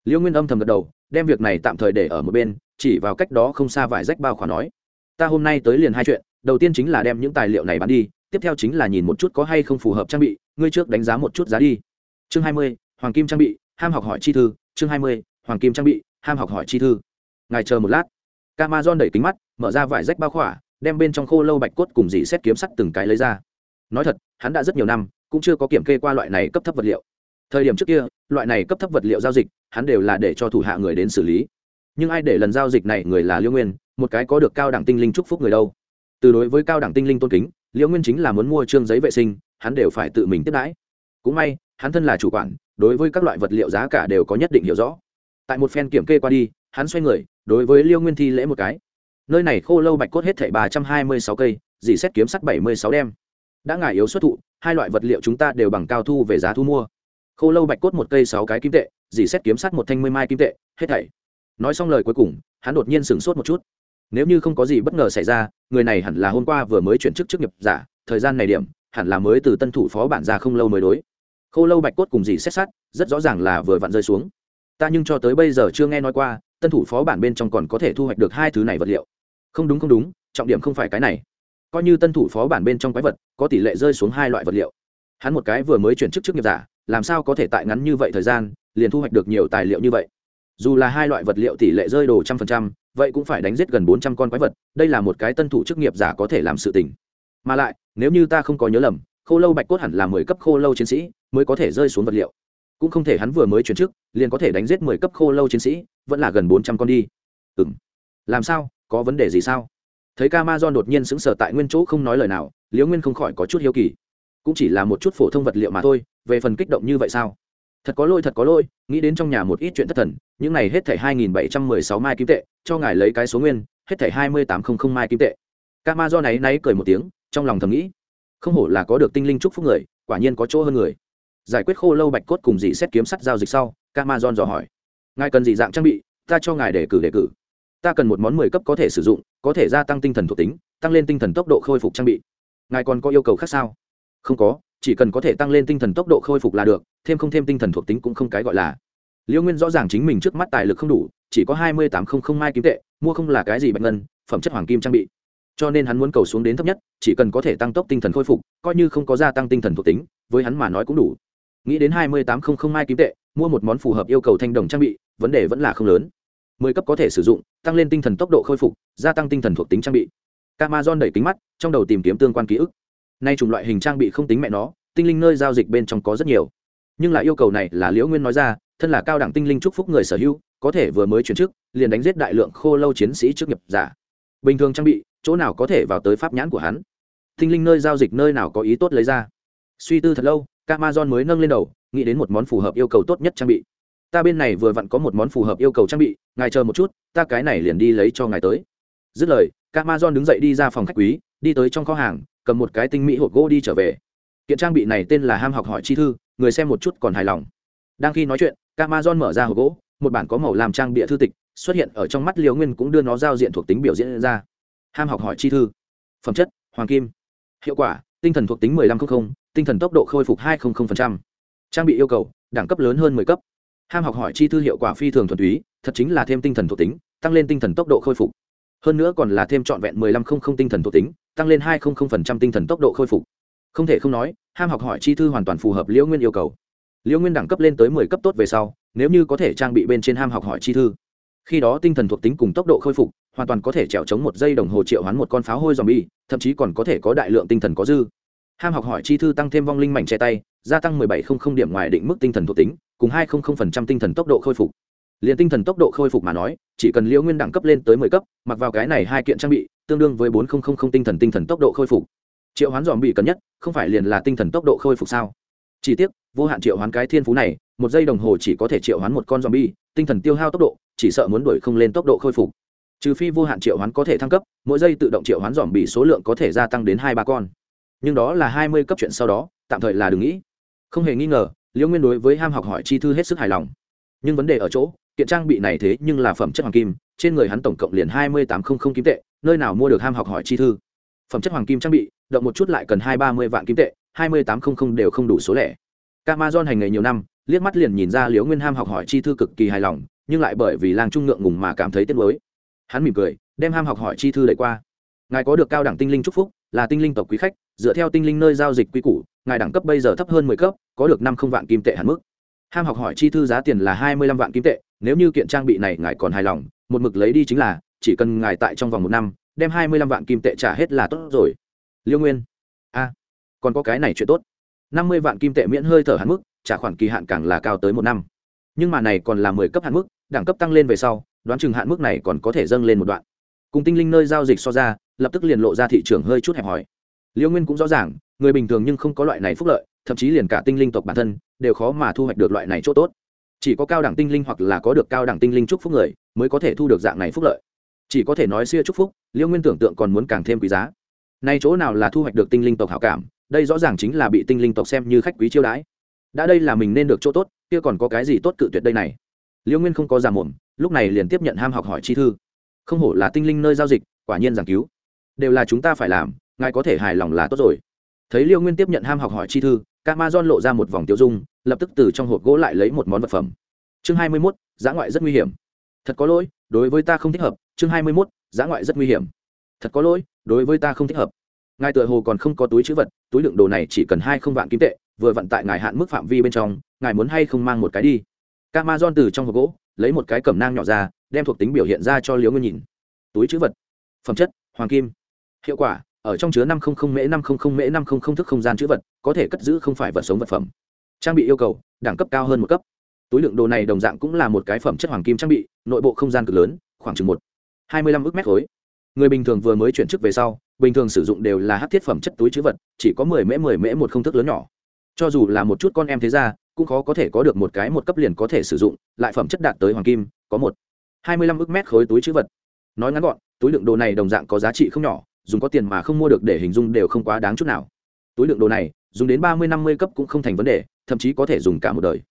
Liễu nguyên âm thầm gật đầu, đem việc này tạm thời để ở một bên, chỉ vào cách đó không xa vải rách bao khỏa nói. Ta hôm nay tới liền hai chuyện đầu tiên chính là đem những tài liệu này bán đi, tiếp theo chính là nhìn một chút có hay không phù hợp trang bị, ngươi trước đánh giá một chút giá đi. Chương hai mươi, hoàng kim trang bị, ham học hỏi chi thư. Chương hai mươi, hoàng kim trang bị, ham học hỏi chi thư. Ngài chờ một lát. Camazon đẩy kính mắt, mở ra vải rách bao khỏa, đem bên trong khô lâu bạch cốt cùng dì xét kiếm sắt từng cái lấy ra. Nói thật, hắn đã rất nhiều năm, cũng chưa có kiểm kê qua loại này cấp thấp vật liệu. Thời điểm trước kia, loại này cấp thấp vật liệu giao dịch, hắn đều là để cho thủ hạ người đến xử lý. Nhưng ai để lần giao dịch này người là liêu nguyên, một cái có được cao đẳng tinh linh chúc phúc người đâu từ đối với cao đẳng tinh linh tôn kính, liễu nguyên chính là muốn mua trương giấy vệ sinh, hắn đều phải tự mình tiếp đãi. Cũng may, hắn thân là chủ quản, đối với các loại vật liệu giá cả đều có nhất định hiểu rõ. Tại một phen kiểm kê qua đi, hắn xoay người, đối với liêu nguyên thi lễ một cái. Nơi này khô lâu bạch cốt hết thảy ba trăm hai mươi sáu cây, dì xét kiếm sắt bảy mươi sáu đem. Đã ngại yếu xuất thụ, hai loại vật liệu chúng ta đều bằng cao thu về giá thu mua. Khô lâu bạch cốt một cây sáu cái kim tệ, dì xét kiếm sắt một thanh mươi mai kim tệ, hết thảy. Nói xong lời cuối cùng, hắn đột nhiên sửng sốt một chút nếu như không có gì bất ngờ xảy ra, người này hẳn là hôm qua vừa mới chuyển chức chức nghiệp giả, thời gian này điểm, hẳn là mới từ tân thủ phó bản ra không lâu mới đối. Khô lâu bạch cốt cùng gì xét sát, rất rõ ràng là vừa vặn rơi xuống. Ta nhưng cho tới bây giờ chưa nghe nói qua, tân thủ phó bản bên trong còn có thể thu hoạch được hai thứ này vật liệu. Không đúng không đúng, trọng điểm không phải cái này. Coi như tân thủ phó bản bên trong quái vật, có tỷ lệ rơi xuống hai loại vật liệu. Hắn một cái vừa mới chuyển chức chức nghiệp giả, làm sao có thể tại ngắn như vậy thời gian, liền thu hoạch được nhiều tài liệu như vậy? Dù là hai loại vật liệu tỷ lệ rơi đồ trăm phần trăm, vậy cũng phải đánh giết gần bốn trăm con quái vật, đây là một cái tân thủ chức nghiệp giả có thể làm sự tình. Mà lại, nếu như ta không có nhớ lầm, khô lâu bạch cốt hẳn là mười cấp khô lâu chiến sĩ mới có thể rơi xuống vật liệu. Cũng không thể hắn vừa mới chuyển chức, liền có thể đánh giết mười cấp khô lâu chiến sĩ, vẫn là gần bốn trăm con đi. Ừ m làm sao? Có vấn đề gì sao? Thấy ca ma don đột nhiên sững sờ tại nguyên chỗ không nói lời nào, liễu nguyên không khỏi có chút hiếu kỳ. Cũng chỉ là một chút phổ thông vật liệu mà thôi, về phần kích động như vậy sao? Thật có lôi thật có lôi nghĩ đến trong nhà một ít chuyện thất thần, những này hết thảy hai nghìn bảy trăm mười sáu mai kim tệ, cho ngài lấy cái số nguyên, hết thảy hai mươi tám không không mai kim tệ. Ca ma do náy náy cười một tiếng, trong lòng thầm nghĩ, không hổ là có được tinh linh chúc phúc người, quả nhiên có chỗ hơn người. Giải quyết khô lâu bạch cốt cùng dị xét kiếm sắt giao dịch sau ca ma don dò hỏi, ngài cần gì dạng trang bị? Ta cho ngài để cử đề cử. Ta cần một món mười cấp có thể sử dụng, có thể gia tăng tinh thần thuộc tính, tăng lên tinh thần tốc độ khôi phục trang bị. Ngài còn có yêu cầu khác sao? Không có, chỉ cần có thể tăng lên tinh thần tốc độ khôi phục là được thêm không thêm tinh thần thuộc tính cũng không cái gọi là. Liêu nguyên rõ ràng chính mình trước mắt tài lực không đủ, chỉ có hai mươi tám không không mai kiếm tệ, mua không là cái gì bạch ngân, phẩm chất hoàng kim trang bị. Cho nên hắn muốn cầu xuống đến thấp nhất, chỉ cần có thể tăng tốc tinh thần khôi phục, coi như không có gia tăng tinh thần thuộc tính, với hắn mà nói cũng đủ. Nghĩ đến hai mươi tám không không mai kiếm tệ, mua một món phù hợp yêu cầu thanh đồng trang bị, vấn đề vẫn là không lớn. Mười cấp có thể sử dụng, tăng lên tinh thần tốc độ khôi phục, gia tăng tinh thần thuộc tính trang bị. Camazon đẩy kính mắt, trong đầu tìm kiếm tương quan ký ức. Nay chủng loại hình trang bị không tính mẹ nó, tinh linh nơi giao dịch bên trong có rất nhiều nhưng lại yêu cầu này là liễu nguyên nói ra, thân là cao đẳng tinh linh chúc phúc người sở hữu, có thể vừa mới chuyển chức, liền đánh giết đại lượng khô lâu chiến sĩ trước nghiệp giả. Bình thường trang bị, chỗ nào có thể vào tới pháp nhãn của hắn? Tinh linh nơi giao dịch nơi nào có ý tốt lấy ra? Suy tư thật lâu camason mới nâng lên đầu, nghĩ đến một món phù hợp yêu cầu tốt nhất trang bị. Ta bên này vừa vặn có một món phù hợp yêu cầu trang bị, ngài chờ một chút, ta cái này liền đi lấy cho ngài tới. Dứt lời camason đứng dậy đi ra phòng khách quý, đi tới trong kho hàng, cầm một cái tinh mỹ hộp gỗ đi trở về. Kiện trang bị này tên là ham học hỏi chi thư người xem một chút còn hài lòng. Đang khi nói chuyện camason mở ra hộp gỗ một bản có màu làm trang bịa thư tịch xuất hiện ở trong mắt liều nguyên cũng đưa nó giao diện thuộc tính biểu diễn ra. Ham học hỏi chi thư. Phẩm chất hoàng kim. Hiệu quả tinh thần thuộc tính 1500, tinh thần tốc độ khôi phục 200%. trang bị yêu cầu đẳng cấp lớn hơn 10 cấp. Ham học hỏi chi thư hiệu quả phi thường thuần túy thật chính là thêm tinh thần thuộc tính tăng lên tinh thần tốc độ khôi phục. Hơn nữa còn là thêm trọn vẹn 1500 tinh thần thuộc tính tăng lên 200% tinh thần tốc độ khôi phục không thể không nói, ham học hỏi chi thư hoàn toàn phù hợp liễu nguyên yêu cầu. Liễu nguyên đẳng cấp lên tới 10 cấp tốt về sau, nếu như có thể trang bị bên trên ham học hỏi chi thư, khi đó tinh thần thuộc tính cùng tốc độ khôi phục, hoàn toàn có thể trèo chống một giây đồng hồ triệu hoán một con pháo hôi dòm bi thậm chí còn có thể có đại lượng tinh thần có dư. Ham học hỏi chi thư tăng thêm vong linh mảnh che tay, gia tăng 1700 điểm ngoài định mức tinh thần thuộc tính, cùng 200% tinh thần tốc độ khôi phục. Liền tinh thần tốc độ khôi phục mà nói, chỉ cần liễu nguyên đẳng cấp lên tới 10 cấp, mặc vào cái này hai kiện trang bị, tương đương với 4000 tinh thần tinh thần tốc độ khôi phục triệu hoán dòm bị cần nhất, không phải liền là tinh thần tốc độ khôi phục sao? Chỉ tiếc, vô hạn triệu hoán cái thiên phú này, một giây đồng hồ chỉ có thể triệu hoán một con dòm bi tinh thần tiêu hao tốc độ, chỉ sợ muốn đuổi không lên tốc độ khôi phục. Trừ phi vô hạn triệu hoán có thể thăng cấp, mỗi giây tự động triệu hoán dòm bị số lượng có thể gia tăng đến hai ba con. Nhưng đó là hai mươi cấp chuyện sau đó, tạm thời là đừng nghĩ. Không hề nghi ngờ, liễu nguyên đối với ham học hỏi chi thư hết sức hài lòng. Nhưng vấn đề ở chỗ, kiện trang bị này thế nhưng là phẩm chất hoàng kim, trên người hắn tổng cộng liền hai mươi tám không không kim tệ, nơi nào mua được ham học hỏi chi thư? Phẩm chất hoàng kim trang bị động một chút lại cần hai ba mươi vạn kim tệ, hai mươi tám không không đều không đủ số lẻ. Amazon hành nghề nhiều năm, liếc mắt liền nhìn ra liễu nguyên ham học hỏi chi thư cực kỳ hài lòng, nhưng lại bởi vì lang trung ngượng ngùng mà cảm thấy tiếc nuối. Hắn mỉm cười, đem ham học hỏi chi thư đẩy qua. Ngài có được cao đẳng tinh linh chúc phúc, là tinh linh tộc quý khách, dựa theo tinh linh nơi giao dịch quy củ, ngài đẳng cấp bây giờ thấp hơn mười cấp, có được năm không vạn kim tệ hạn mức. Ham học hỏi chi thư giá tiền là hai mươi lăm vạn kim tệ, nếu như kiện trang bị này ngài còn hài lòng, một mực lấy đi chính là, chỉ cần ngài tại trong vòng một năm, đem hai mươi lăm vạn kim tệ trả hết là tốt rồi liêu nguyên. A, còn có cái này chuyện tốt. Năm mươi vạn kim tệ miễn hơi thở hạn mức, trả khoản kỳ hạn càng là cao tới một năm. Nhưng mà này còn là mười cấp hạn mức, đẳng cấp tăng lên về sau, đoán chừng hạn mức này còn có thể dâng lên một đoạn. Cùng tinh linh nơi giao dịch so ra, lập tức liền lộ ra thị trường hơi chút hẹp hòi. Liêu nguyên cũng rõ ràng, người bình thường nhưng không có loại này phúc lợi, thậm chí liền cả tinh linh tộc bản thân, đều khó mà thu hoạch được loại này chỗ tốt. Chỉ có cao đẳng tinh linh hoặc là có được cao đẳng tinh linh chúc phúc người, mới có thể thu được dạng này phúc lợi. Chỉ có thể nói xưa chúc phúc, liêu nguyên tưởng tượng còn muốn càng thêm quý giá nay chỗ nào là thu hoạch được tinh linh tộc hảo cảm, đây rõ ràng chính là bị tinh linh tộc xem như khách quý chiêu đãi. Đã đây là mình nên được chỗ tốt, kia còn có cái gì tốt cự tuyệt đây này? Liêu nguyên không có giả mồm, lúc này liền tiếp nhận ham học hỏi chi thư. Không hổ là tinh linh nơi giao dịch, quả nhiên giảng cứu. Đều là chúng ta phải làm, ngài có thể hài lòng là tốt rồi. Thấy liêu nguyên tiếp nhận ham học hỏi chi thư camason lộ ra một vòng tiêu dung, lập tức từ trong hộp gỗ lại lấy một món vật phẩm. Chương hai mươi mốt, giã ngoại rất nguy hiểm. Thật có lỗi, đối với ta không thích hợp, chương hai mươi mốt, giã ngoại rất nguy hiểm. Thật có lỗi đối với ta không thích hợp. Ngài tựa hồ còn không có túi chữ vật, túi đựng đồ này chỉ cần hai không vạn kim tệ, vừa vận tại ngài hạn mức phạm vi bên trong, ngài muốn hay không mang một cái đi. Camason từ trong hộp gỗ, lấy một cái cẩm nang nhỏ ra, đem thuộc tính biểu hiện ra cho liễu nguyên nhìn. Túi chữ vật, phẩm chất, hoàng kim. Hiệu quả, ở trong chứa năm trăm linh mễ, năm trăm linh mễ, năm trăm linh thức không gian chữ vật, có thể cất giữ không phải vật sống vật phẩm. Trang bị yêu cầu, đẳng cấp cao hơn một cấp. Túi lượng đồ này đồng dạng cũng là một cái phẩm chất hoàng kim trang bị, nội bộ không gian cực lớn, khoảng chừng một hai mươi lăm ước mét khối người bình thường vừa mới chuyển chức về sau, bình thường sử dụng đều là hát thiết phẩm chất túi chữ vật, chỉ có mười mễ mười mễ một không thức lớn nhỏ. Cho dù là một chút con em thế ra, cũng khó có thể có được một cái một cấp liền có thể sử dụng, lại phẩm chất đạt tới hoàng kim, có một hai mươi lăm ước mét khối túi chữ vật. Nói ngắn gọn, túi lượng đồ này đồng dạng có giá trị không nhỏ, dùng có tiền mà không mua được để hình dung đều không quá đáng chút nào. Túi lượng đồ này, dùng đến ba mươi năm mươi cấp cũng không thành vấn đề, thậm chí có thể dùng cả một đời.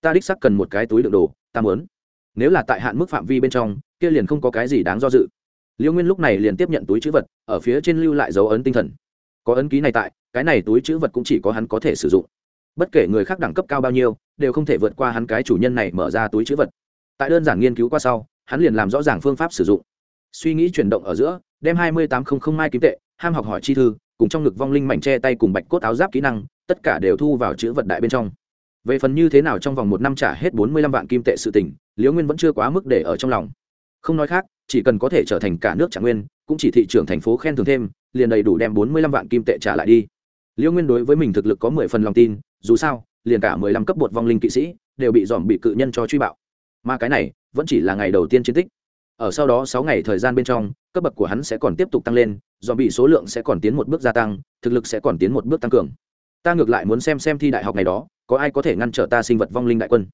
Ta đích sắc cần một cái túi lượng đồ, ta muốn. Nếu là tại hạn mức phạm vi bên trong, kia liền không có cái gì đáng do dự. Liễu nguyên lúc này liền tiếp nhận túi chữ vật, ở phía trên lưu lại dấu ấn tinh thần. Có ấn ký này tại, cái này túi chữ vật cũng chỉ có hắn có thể sử dụng. Bất kể người khác đẳng cấp cao bao nhiêu, đều không thể vượt qua hắn cái chủ nhân này mở ra túi chữ vật. Tại đơn giản nghiên cứu qua sau, hắn liền làm rõ ràng phương pháp sử dụng. Suy nghĩ chuyển động ở giữa, đem hai mươi tám không không mai kim tệ, ham học hỏi chi thư, cùng trong ngực vong linh mảnh che tay cùng bạch cốt áo giáp kỹ năng, tất cả đều thu vào chữ vật đại bên trong. Về phần như thế nào trong vòng một năm trả hết bốn mươi lăm vạn kim tệ sự tỉnh liễu nguyên vẫn chưa quá mức để ở trong lòng. Không nói khác chỉ cần có thể trở thành cả nước trạng nguyên, cũng chỉ thị trưởng thành phố khen thưởng thêm, liền đầy đủ đem bốn mươi lăm vạn kim tệ trả lại đi. Liễu nguyên đối với mình thực lực có mười phần lòng tin, dù sao, liền cả mười lăm cấp bột vong linh kỵ sĩ đều bị dòm bị cự nhân cho truy bạo. Mà cái này, vẫn chỉ là ngày đầu tiên chiến tích. Ở sau đó sáu ngày thời gian bên trong, cấp bậc của hắn sẽ còn tiếp tục tăng lên, dòm bị số lượng sẽ còn tiến một bước gia tăng, thực lực sẽ còn tiến một bước tăng cường. Ta ngược lại muốn xem xem thi đại học này đó, có ai có thể ngăn trở ta sinh vật vong linh đại quân.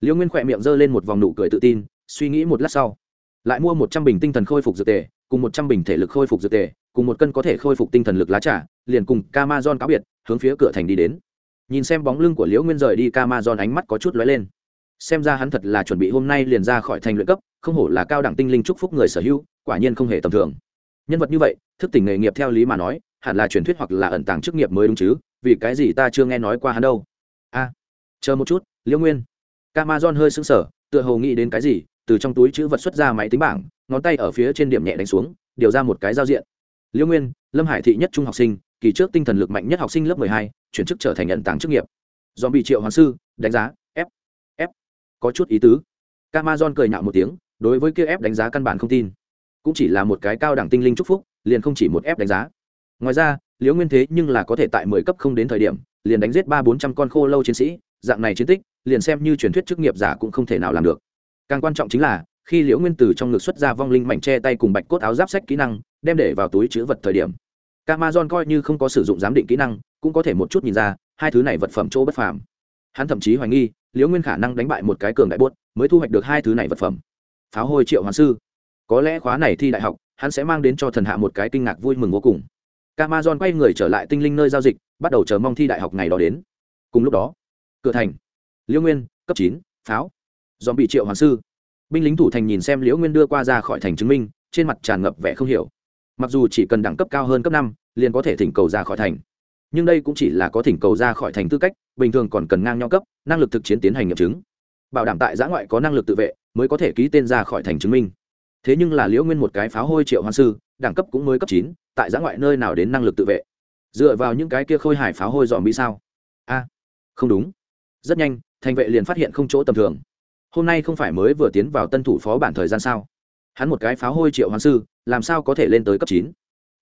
Liễu nguyên khỏe miệng g lên một vòng nụ cười tự tin, suy nghĩ một lát sau lại mua một trăm bình tinh thần khôi phục dược tề, cùng một trăm bình thể lực khôi phục dược tề, cùng một cân có thể khôi phục tinh thần lực lá trà, liền cùng Camazon cáo biệt, hướng phía cửa thành đi đến. Nhìn xem bóng lưng của liễu nguyên rời đi, Camazon ánh mắt có chút lóe lên. Xem ra hắn thật là chuẩn bị hôm nay liền ra khỏi thành luyện cấp, không hổ là cao đẳng tinh linh chúc phúc người sở hữu, quả nhiên không hề tầm thường. Nhân vật như vậy, thức tỉnh nghề nghiệp theo lý mà nói, hẳn là truyền thuyết hoặc là ẩn tàng chức nghiệp mới đúng chứ, vì cái gì ta chưa nghe nói qua hắn đâu. A, chờ một chút, liễu nguyên. Camazon hơi sững sờ, tựa hồ nghĩ đến cái gì từ trong túi chữ vật xuất ra máy tính bảng, ngón tay ở phía trên điểm nhẹ đánh xuống, điều ra một cái giao diện. Liễu nguyên, lâm hải thị nhất trung học sinh, kỳ trước tinh thần lực mạnh nhất học sinh lớp mười hai, chuyển chức trở thành nhận tàng chức nghiệp. Do bị triệu hoàng sư, đánh giá, f f. Có chút ý tứ. Camazon cười nhạo một tiếng, đối với kia f đánh giá căn bản không tin. Cũng chỉ là một cái cao đẳng tinh linh chúc phúc, liền không chỉ một f đánh giá. Ngoài ra liễu nguyên thế nhưng là có thể tại mười cấp không đến thời điểm, liền đánh giết ba bốn trăm con khô lâu chiến sĩ, dạng này chiến tích, liền xem như truyền thuyết chức nghiệp giả cũng không thể nào làm được càng quan trọng chính là, khi liễu nguyên tử trong ngực xuất ra vong linh mảnh che tay cùng bạch cốt áo giáp sách kỹ năng, đem để vào túi chữ vật thời điểm. Camazon coi như không có sử dụng giám định kỹ năng, cũng có thể một chút nhìn ra, hai thứ này vật phẩm chỗ bất phàm. Hắn thậm chí hoài nghi, liễu nguyên khả năng đánh bại một cái cường đại bốt, mới thu hoạch được hai thứ này vật phẩm. Pháo hôi triệu hoàng sư. Có lẽ khóa này thi đại học, hắn sẽ mang đến cho thần hạ một cái kinh ngạc vui mừng vô cùng. Camazon quay người trở lại tinh linh nơi giao dịch, bắt đầu chờ mong thi đại học ngày đó đến. Cùng lúc đó, cửa thành. Liễu nguyên, cấp chín, pháo dòm bị triệu hoàng sư. Binh lính thủ thành nhìn xem liễu nguyên đưa qua ra khỏi thành chứng minh, trên mặt tràn ngập vẻ không hiểu. Mặc dù chỉ cần đẳng cấp cao hơn cấp năm, liền có thể thỉnh cầu ra khỏi thành. Nhưng đây cũng chỉ là có thỉnh cầu ra khỏi thành tư cách, bình thường còn cần ngang nhau cấp, năng lực thực chiến tiến hành nghiệm chứng. Bảo đảm tại giã ngoại có năng lực tự vệ, mới có thể ký tên ra khỏi thành chứng minh. Thế nhưng là liễu nguyên một cái pháo hôi triệu hoàng sư, đẳng cấp cũng mới cấp chín, tại giã ngoại nơi nào đến năng lực tự vệ? Dựa vào những cái kia khôi hải pháo hôi dọn mỹ sao? A, không đúng. Rất nhanh, thành vệ liền phát hiện không chỗ tầm thường hôm nay không phải mới vừa tiến vào tân thủ phó bản thời gian sao? Hắn một cái pháo hôi triệu hoàng sư, làm sao có thể lên tới cấp chín?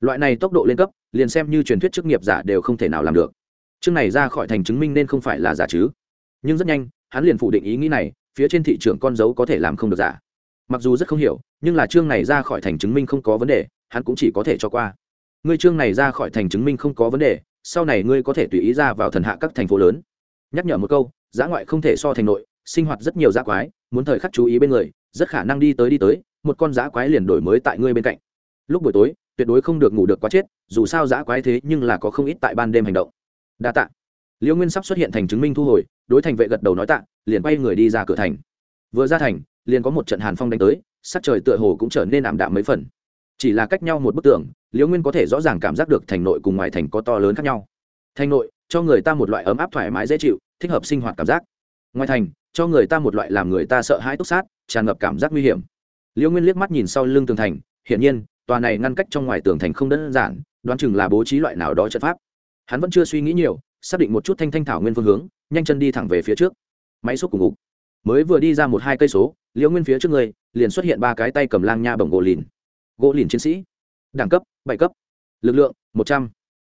Loại này tốc độ lên cấp, liền xem như truyền thuyết chức nghiệp giả đều không thể nào làm được. Chương này ra khỏi thành chứng minh nên không phải là giả chứ. Nhưng rất nhanh, hắn liền phủ định ý nghĩ này, phía trên thị trường con dấu có thể làm không được giả. Mặc dù rất không hiểu, nhưng là chương này ra khỏi thành chứng minh không có vấn đề, hắn cũng chỉ có thể cho qua. Ngươi chương này ra khỏi thành chứng minh không có vấn đề, sau này ngươi có thể tùy ý ra vào thần hạ các thành phố lớn. Nhắc nhở một câu, giã ngoại không thể so thành nội sinh hoạt rất nhiều dã quái, muốn thời khắc chú ý bên người, rất khả năng đi tới đi tới, một con dã quái liền đổi mới tại ngươi bên cạnh. Lúc buổi tối, tuyệt đối không được ngủ được quá chết, dù sao dã quái thế nhưng là có không ít tại ban đêm hành động. Đa tạ. Liễu nguyên sắp xuất hiện thành chứng minh thu hồi, đối thành vệ gật đầu nói tạ, liền quay người đi ra cửa thành. Vừa ra thành, liền có một trận hàn phong đánh tới, sắc trời tựa hồ cũng trở nên ảm đạm mấy phần. Chỉ là cách nhau một bức tường liễu nguyên có thể rõ ràng cảm giác được thành nội cùng ngoài thành có to lớn khác nhau. Thành nội, cho người ta một loại ấm áp thoải mái dễ chịu, thích hợp sinh hoạt cảm giác. Ngoài thành cho người ta một loại làm người ta sợ hãi túc sát, tràn ngập cảm giác nguy hiểm. Liễu nguyên liếc mắt nhìn sau lưng tường thành, hiển nhiên, tòa này ngăn cách trong ngoài tường thành không đơn giản, đoán chừng là bố trí loại nào đó trận pháp. Hắn vẫn chưa suy nghĩ nhiều, xác định một chút thanh thanh thảo nguyên phương hướng, nhanh chân đi thẳng về phía trước. Máy xúc cùng ngục. Mới vừa đi ra một hai cây số liễu nguyên phía trước người, liền xuất hiện ba cái tay cầm lang nha bồng gỗ lìn. Gỗ lìn chiến sĩ. Đẳng cấp, bảy cấp. Lực lượng, một trăm.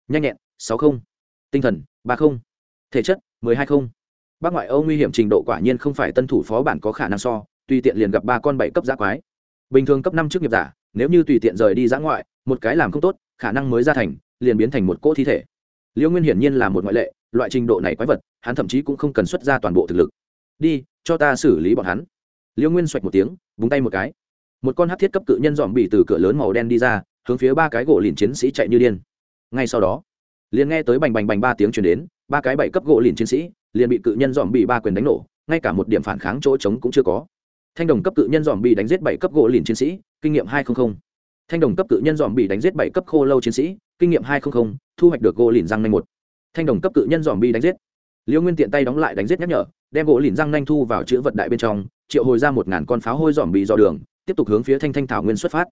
Nhanh nhẹn, sáu không. Tinh thần, ba không. Thể chất, mười hai không bác ngoại âu nguy hiểm trình độ quả nhiên không phải tân thủ phó bản có khả năng so, tùy tiện liền gặp ba con bảy cấp giã quái. Bình thường cấp năm trước nghiệp giả, nếu như tùy tiện rời đi giã ngoại, một cái làm không tốt, khả năng mới ra thành, liền biến thành một cỗ thi thể. Liễu nguyên hiển nhiên là một ngoại lệ, loại trình độ này quái vật, hắn thậm chí cũng không cần xuất ra toàn bộ thực lực. Đi, cho ta xử lý bọn hắn. Liễu nguyên xoạch một tiếng, búng tay một cái. Một con hát thiết cấp cự nhân dòm bị từ cửa lớn màu đen đi ra, hướng phía ba cái gỗ lìn chiến sĩ chạy như điên. Ngay sau đó, liền nghe tới bành bành bành ba tiếng chuyển đến, ba cái bảy cấp gỗ lìn chiến sĩ liền bị cự nhân dòm bị ba quyền đánh nổ, ngay cả một điểm phản kháng chỗ trống cũng chưa có. Thanh đồng cấp cự nhân dòm bị đánh giết bảy cấp gỗ lìn chiến sĩ, kinh nghiệm hai trăm linh thanh đồng cấp cự nhân dòm bị đánh giết bảy cấp khô lâu chiến sĩ, kinh nghiệm hai trăm linh thu hoạch được gỗ lìn răng nanh một. Thanh đồng cấp cự nhân dòm bị đánh giết. Liễu nguyên tiện tay đóng lại đánh giết nhắc nhở, đem gỗ lìn răng nanh thu vào chữ vật đại bên trong, triệu hồi ra một ngàn con pháo hôi dòm bị dò đường, tiếp tục hướng phía thanh thanh thảo nguyên xuất phát.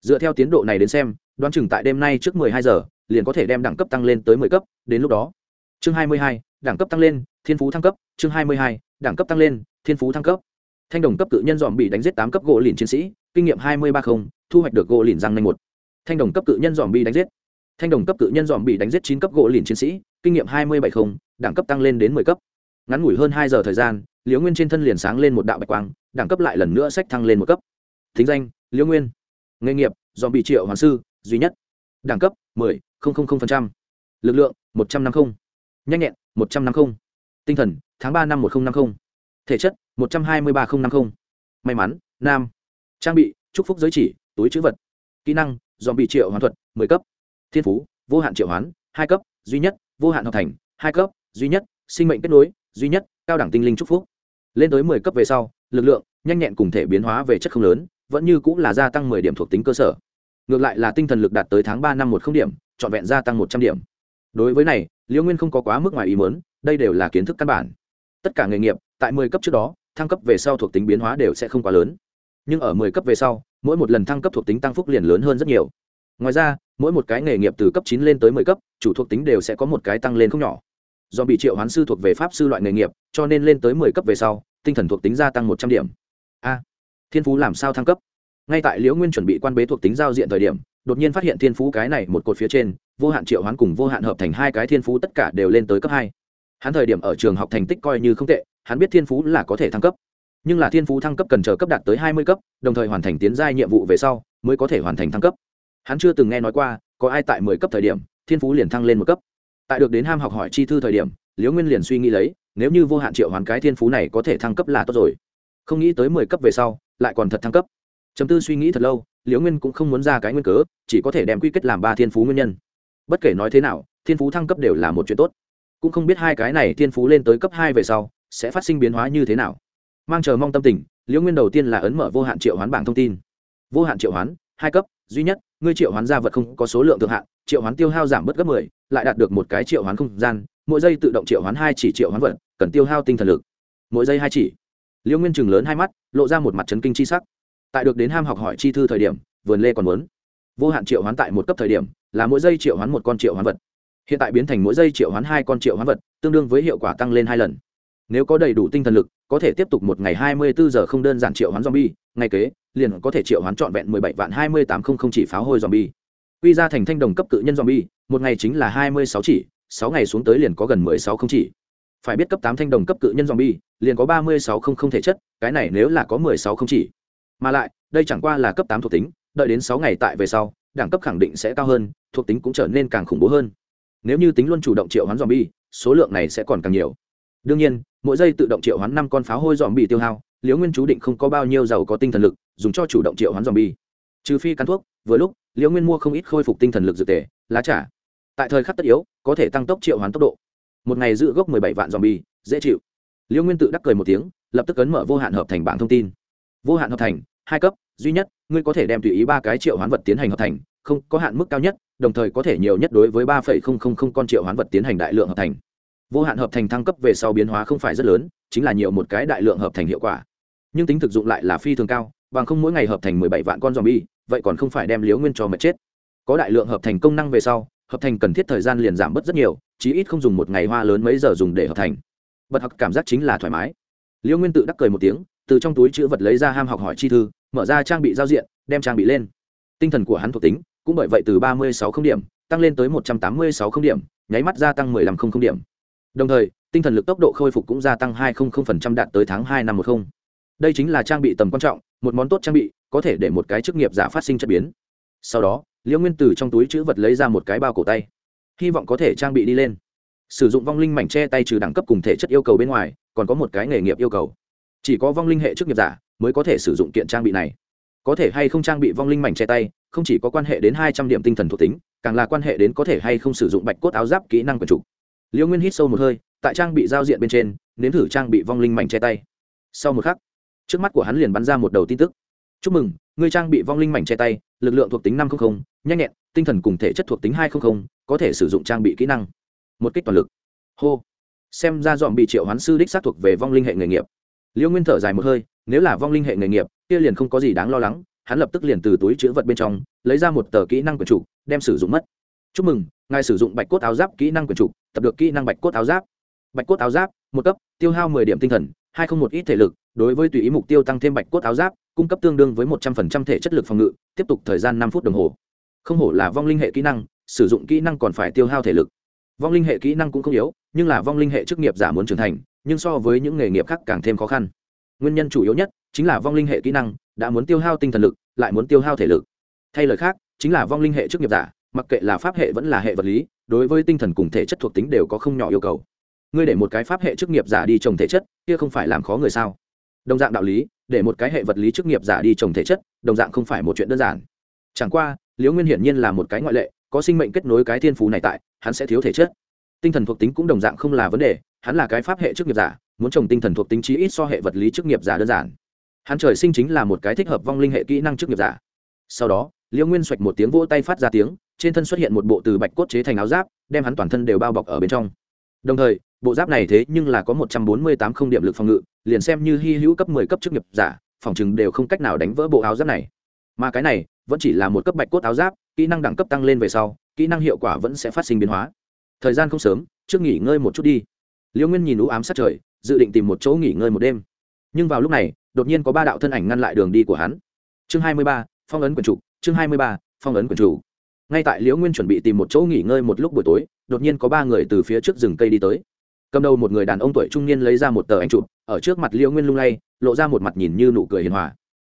Dựa theo tiến độ này đến xem, đoán chừng tại đêm nay trước mười hai giờ, liền có thể đem đẳng cấp tăng lên tới mười cấp, đến lúc đó. Chương hai mươi hai, đẳng cấp tăng lên thiên phú thăng cấp, chương hai mươi hai, đẳng cấp tăng lên, thiên phú thăng cấp. Thanh đồng cấp cự nhân dòm bị đánh giết tám cấp gỗ lìn chiến sĩ, kinh nghiệm hai mươi ba không, thu hoạch được gỗ lìn răng nanh một. Thanh đồng cấp cự nhân dòm bị đánh giết. Thanh đồng cấp cự nhân dòm bị đánh giết chín cấp gỗ lìn chiến sĩ, kinh nghiệm hai mươi bảy không, đẳng cấp tăng lên đến mười cấp. Ngắn ngủi hơn hai giờ thời gian, liễu nguyên trên thân liền sáng lên một đạo bạch quang, đẳng cấp lại lần nữa sách thăng lên một cấp. Thính danh, liễu nguyên. Nghề nghiệp dòm bị triệu hoàng sư, duy nhất. Đẳng cấp, mười lực lượng, một trăm năm mươi. Nhanh nhẹn, một trăm năm mươi tinh thần, tháng ba năm một nghìn năm mươi thể chất, một trăm hai mươi ba nghìn năm mươi may mắn, nam. Trang bị, chúc phúc giới chỉ, túi chữ vật. Kỹ năng dòm bị triệu hoán thuật, mười cấp. Thiên phú, vô hạn triệu hoán, hai cấp, duy nhất, vô hạn học thành, hai cấp, duy nhất, sinh mệnh kết nối, duy nhất, cao đẳng tinh linh chúc phúc. Lên tới mười cấp về sau, lực lượng, nhanh nhẹn cùng thể biến hóa về chất không lớn, vẫn như cũng là gia tăng mười điểm thuộc tính cơ sở. Ngược lại là tinh thần lực đạt tới tháng ba năm một không điểm, trọn vẹn gia tăng một trăm điểm. Đối với này liễu nguyên không có quá mức ngoài ý mớn đây đều là kiến thức căn bản. Tất cả nghề nghiệp, tại mười cấp trước đó, thăng cấp về sau thuộc tính biến hóa đều sẽ không quá lớn. Nhưng ở mười cấp về sau, mỗi một lần thăng cấp thuộc tính tăng phúc liền lớn hơn rất nhiều. Ngoài ra, mỗi một cái nghề nghiệp từ cấp chín lên tới mười cấp, chủ thuộc tính đều sẽ có một cái tăng lên không nhỏ. Do bị triệu hoán sư thuộc về pháp sư loại nghề nghiệp, cho nên lên tới mười cấp về sau, tinh thần thuộc tính gia tăng một trăm điểm. A, thiên phú làm sao thăng cấp? Ngay tại liễu nguyên chuẩn bị quan bế thuộc tính giao diện thời điểm đột nhiên phát hiện thiên phú cái này một cột phía trên, vô hạn triệu hoán cùng vô hạn hợp thành hai cái thiên phú tất cả đều lên tới cấp hai. Hắn thời điểm ở trường học thành tích coi như không tệ, hắn biết thiên phú là có thể thăng cấp. Nhưng là thiên phú thăng cấp cần chờ cấp đạt tới hai mươi cấp, đồng thời hoàn thành tiến giai nhiệm vụ về sau, mới có thể hoàn thành thăng cấp. Hắn chưa từng nghe nói qua, có ai tại mười cấp thời điểm, thiên phú liền thăng lên một cấp. Tại được đến ham học hỏi chi thư thời điểm, liễu nguyên liền suy nghĩ lấy, nếu như vô hạn triệu hoàn cái thiên phú này có thể thăng cấp là tốt rồi. Không nghĩ tới mười cấp về sau, lại còn thật thăng cấp. Chấm tư suy nghĩ thật lâu liễu nguyên cũng không muốn ra cái nguyên cớ, chỉ có thể đem quy kết làm ba thiên phú nguyên nhân. Bất kể nói thế nào, thiên phú thăng cấp đều là một chuyện tốt. Cũng không biết hai cái này thiên phú lên tới cấp hai về sau, sẽ phát sinh biến hóa như thế nào. Mang chờ mong tâm tình, liễu nguyên đầu tiên là ấn mở vô hạn triệu hoán bảng thông tin. Vô hạn triệu hoán, hai cấp, duy nhất, ngươi triệu hoán gia vật không có số lượng thượng hạn, triệu hoán tiêu hao giảm bớt gấp mười, lại đạt được một cái triệu hoán không gian, mỗi giây tự động triệu hoán hai chỉ triệu hoán vật, cần tiêu hao tinh thần lực. Mỗi giây hai chỉ. Liễu nguyên chừng lớn hai mắt, lộ ra một mặt trấn kinh chi sắc tại được đến ham học hỏi chi thư thời điểm, vườn lê còn muốn. Vô hạn triệu hoán tại một cấp thời điểm, là mỗi giây triệu hoán một con triệu hoán vật. Hiện tại biến thành mỗi giây triệu hoán hai con triệu hoán vật, tương đương với hiệu quả tăng lên hai lần. Nếu có đầy đủ tinh thần lực, có thể tiếp tục một ngày hai mươi bốn giờ không đơn giản triệu hoán zombie, Ngay kế, liền có thể triệu hoán trọn vẹn mười bảy vạn hai mươi tám không không chỉ pháo hôi zombie. Quy ra thành thanh đồng cấp cự nhân zombie, một ngày chính là hai mươi sáu chỉ, sáu ngày xuống tới liền có gần mười sáu không chỉ. Phải biết cấp tám thanh đồng cấp cự nhân zombie, liền có ba mươi sáu không không thể chất, cái này nếu là có mười sáu không chỉ mà lại, đây chẳng qua là cấp tám thuộc tính, đợi đến sáu ngày tại về sau, đẳng cấp khẳng định sẽ cao hơn, thuộc tính cũng trở nên càng khủng bố hơn. Nếu như tính luôn chủ động triệu hoán zombie, số lượng này sẽ còn càng nhiều. Đương nhiên, mỗi giây tự động triệu hoán năm con pháo hôi dòm bị tiêu hao, liễu nguyên chú định không có bao nhiêu giàu có tinh thần lực, dùng cho chủ động triệu hoán dòm bi trừ phi cắn thuốc, vừa lúc, liễu nguyên mua không ít khôi phục tinh thần lực dự tề, lá trả tại thời khắc tất yếu, có thể tăng tốc triệu hoán tốc độ. Một ngày giữ gốc mười bảy vạn dòm bi dễ chịu. Liễu nguyên tự đắc cười một tiếng, lập tức ấn mở vô hạn hợp thành bảng thông tin. Vô hạn hợp thành hai cấp, duy nhất, ngươi có thể đem tùy ý ba cái triệu hoán vật tiến hành hợp thành, không có hạn mức cao nhất, đồng thời có thể nhiều nhất đối với ba con triệu hoán vật tiến hành đại lượng hợp thành. Vô hạn hợp thành thăng cấp về sau biến hóa không phải rất lớn, chính là nhiều một cái đại lượng hợp thành hiệu quả. Nhưng tính thực dụng lại là phi thường cao, bằng không mỗi ngày hợp thành mười bảy vạn con zombie, vậy còn không phải đem liếu nguyên cho mệt chết. Có đại lượng hợp thành công năng về sau, hợp thành cần thiết thời gian liền giảm bớt rất nhiều, chí ít không dùng một ngày hoa lớn mấy giờ dùng để hợp thành. Bật học cảm giác chính là thoải mái. Liễu nguyên tự đắc cười một tiếng, từ trong túi chữ vật lấy ra ham học hỏi chi thư mở ra trang bị giao diện, đem trang bị lên. Tinh thần của hắn thuộc tính cũng bởi vậy từ ba mươi sáu không điểm tăng lên tới một trăm tám mươi sáu không điểm, nháy mắt gia tăng mười lăm không không điểm. Đồng thời, tinh thần lực tốc độ khôi phục cũng gia tăng hai không không phần trăm đạt tới tháng hai năm một không. Đây chính là trang bị tầm quan trọng, một món tốt trang bị, có thể để một cái chức nghiệp giả phát sinh chất biến. Sau đó liễu nguyên từ trong túi chữ vật lấy ra một cái bao cổ tay, hy vọng có thể trang bị đi lên. Sử dụng vong linh mảnh che tay trừ đẳng cấp cùng thể chất yêu cầu bên ngoài, còn có một cái nghề nghiệp yêu cầu. Chỉ có vong linh hệ chức nghiệp giả mới có thể sử dụng kiện trang bị này. Có thể hay không trang bị vong linh mảnh che tay, không chỉ có quan hệ đến hai trăm điểm tinh thần thuộc tính, càng là quan hệ đến có thể hay không sử dụng bạch cốt áo giáp kỹ năng quần trục. Liễu nguyên hít sâu một hơi, tại trang bị giao diện bên trên, nếm thử trang bị vong linh mảnh che tay. Sau một khắc, trước mắt của hắn liền bắn ra một đầu tin tức. Chúc mừng ngươi trang bị vong linh mảnh che tay, lực lượng thuộc tính năm trăm linh nhanh nhẹn, tinh thần cùng thể chất thuộc tính hai trăm linh có thể sử dụng trang bị kỹ năng. Một kích toàn lực. Hô. Xem ra dọn bị triệu hoán sư đích xác thuộc về vong linh hệ nghề nghiệp. Liễu nguyên thở dài một hơi nếu là vong linh hệ nghề nghiệp, kia liền không có gì đáng lo lắng, hắn lập tức liền từ túi chữ vật bên trong lấy ra một tờ kỹ năng quyển chủ đem sử dụng mất. Chúc mừng, ngài sử dụng bạch cốt áo giáp kỹ năng quyển chủ tập được kỹ năng bạch cốt áo giáp. Bạch cốt áo giáp, một cấp, tiêu hao mười điểm tinh thần, hai không một ít thể lực, đối với tùy ý mục tiêu tăng thêm bạch cốt áo giáp, cung cấp tương đương với một trăm phần trăm thể chất lực phòng ngự, tiếp tục thời gian năm phút đồng hồ. Không hổ là vong linh hệ kỹ năng, sử dụng kỹ năng còn phải tiêu hao thể lực. Vong linh hệ kỹ năng cũng không yếu, nhưng là vong linh hệ chức nghiệp giả muốn trưởng thành, nhưng so với những nghề nghiệp khác càng thêm khó khăn nguyên nhân chủ yếu nhất chính là vong linh hệ kỹ năng đã muốn tiêu hao tinh thần lực, lại muốn tiêu hao thể lực. Thay lời khác, chính là vong linh hệ chức nghiệp giả, mặc kệ là pháp hệ vẫn là hệ vật lý, đối với tinh thần cùng thể chất thuộc tính đều có không nhỏ yêu cầu. Ngươi để một cái pháp hệ chức nghiệp giả đi trồng thể chất, kia không phải làm khó người sao? Đồng dạng đạo lý, để một cái hệ vật lý chức nghiệp giả đi trồng thể chất, đồng dạng không phải một chuyện đơn giản. Chẳng qua, liễu nguyên hiển nhiên là một cái ngoại lệ, có sinh mệnh kết nối cái thiên phú này tại, hắn sẽ thiếu thể chất. Tinh thần thuộc tính cũng đồng dạng không là vấn đề, hắn là cái pháp hệ chức nghiệp giả muốn trồng tinh thần thuộc tính chí ít so hệ vật lý chức nghiệp giả đơn giản. Hắn trời sinh chính là một cái thích hợp vong linh hệ kỹ năng chức nghiệp giả. Sau đó liễu nguyên xoạch một tiếng vỗ tay phát ra tiếng, trên thân xuất hiện một bộ từ bạch cốt chế thành áo giáp, đem hắn toàn thân đều bao bọc ở bên trong. Đồng thời, bộ giáp này thế nhưng là có một trăm bốn mươi tám không điểm lực phòng ngự, liền xem như hy hữu cấp mười cấp chức nghiệp giả, phòng chừng đều không cách nào đánh vỡ bộ áo giáp này. Mà cái này, vẫn chỉ là một cấp bạch cốt áo giáp, kỹ năng đẳng cấp tăng lên về sau, kỹ năng hiệu quả vẫn sẽ phát sinh biến hóa. Thời gian không sớm, trước nghỉ ngơi một chút đi. Liễu nguyên nhìn ú ám sát trời dự định tìm một chỗ nghỉ ngơi một đêm. Nhưng vào lúc này, đột nhiên có ba đạo thân ảnh ngăn lại đường đi của hắn. Chương hai mươi ba, phong ấn quần chủ, chương hai mươi ba, phong ấn quần chủ. Ngay tại liễu nguyên chuẩn bị tìm một chỗ nghỉ ngơi một lúc buổi tối, đột nhiên có ba người từ phía trước rừng cây đi tới. Cầm đầu một người đàn ông tuổi trung niên lấy ra một tờ ảnh chụp, ở trước mặt liễu nguyên lung lay, lộ ra một mặt nhìn như nụ cười hiền hòa.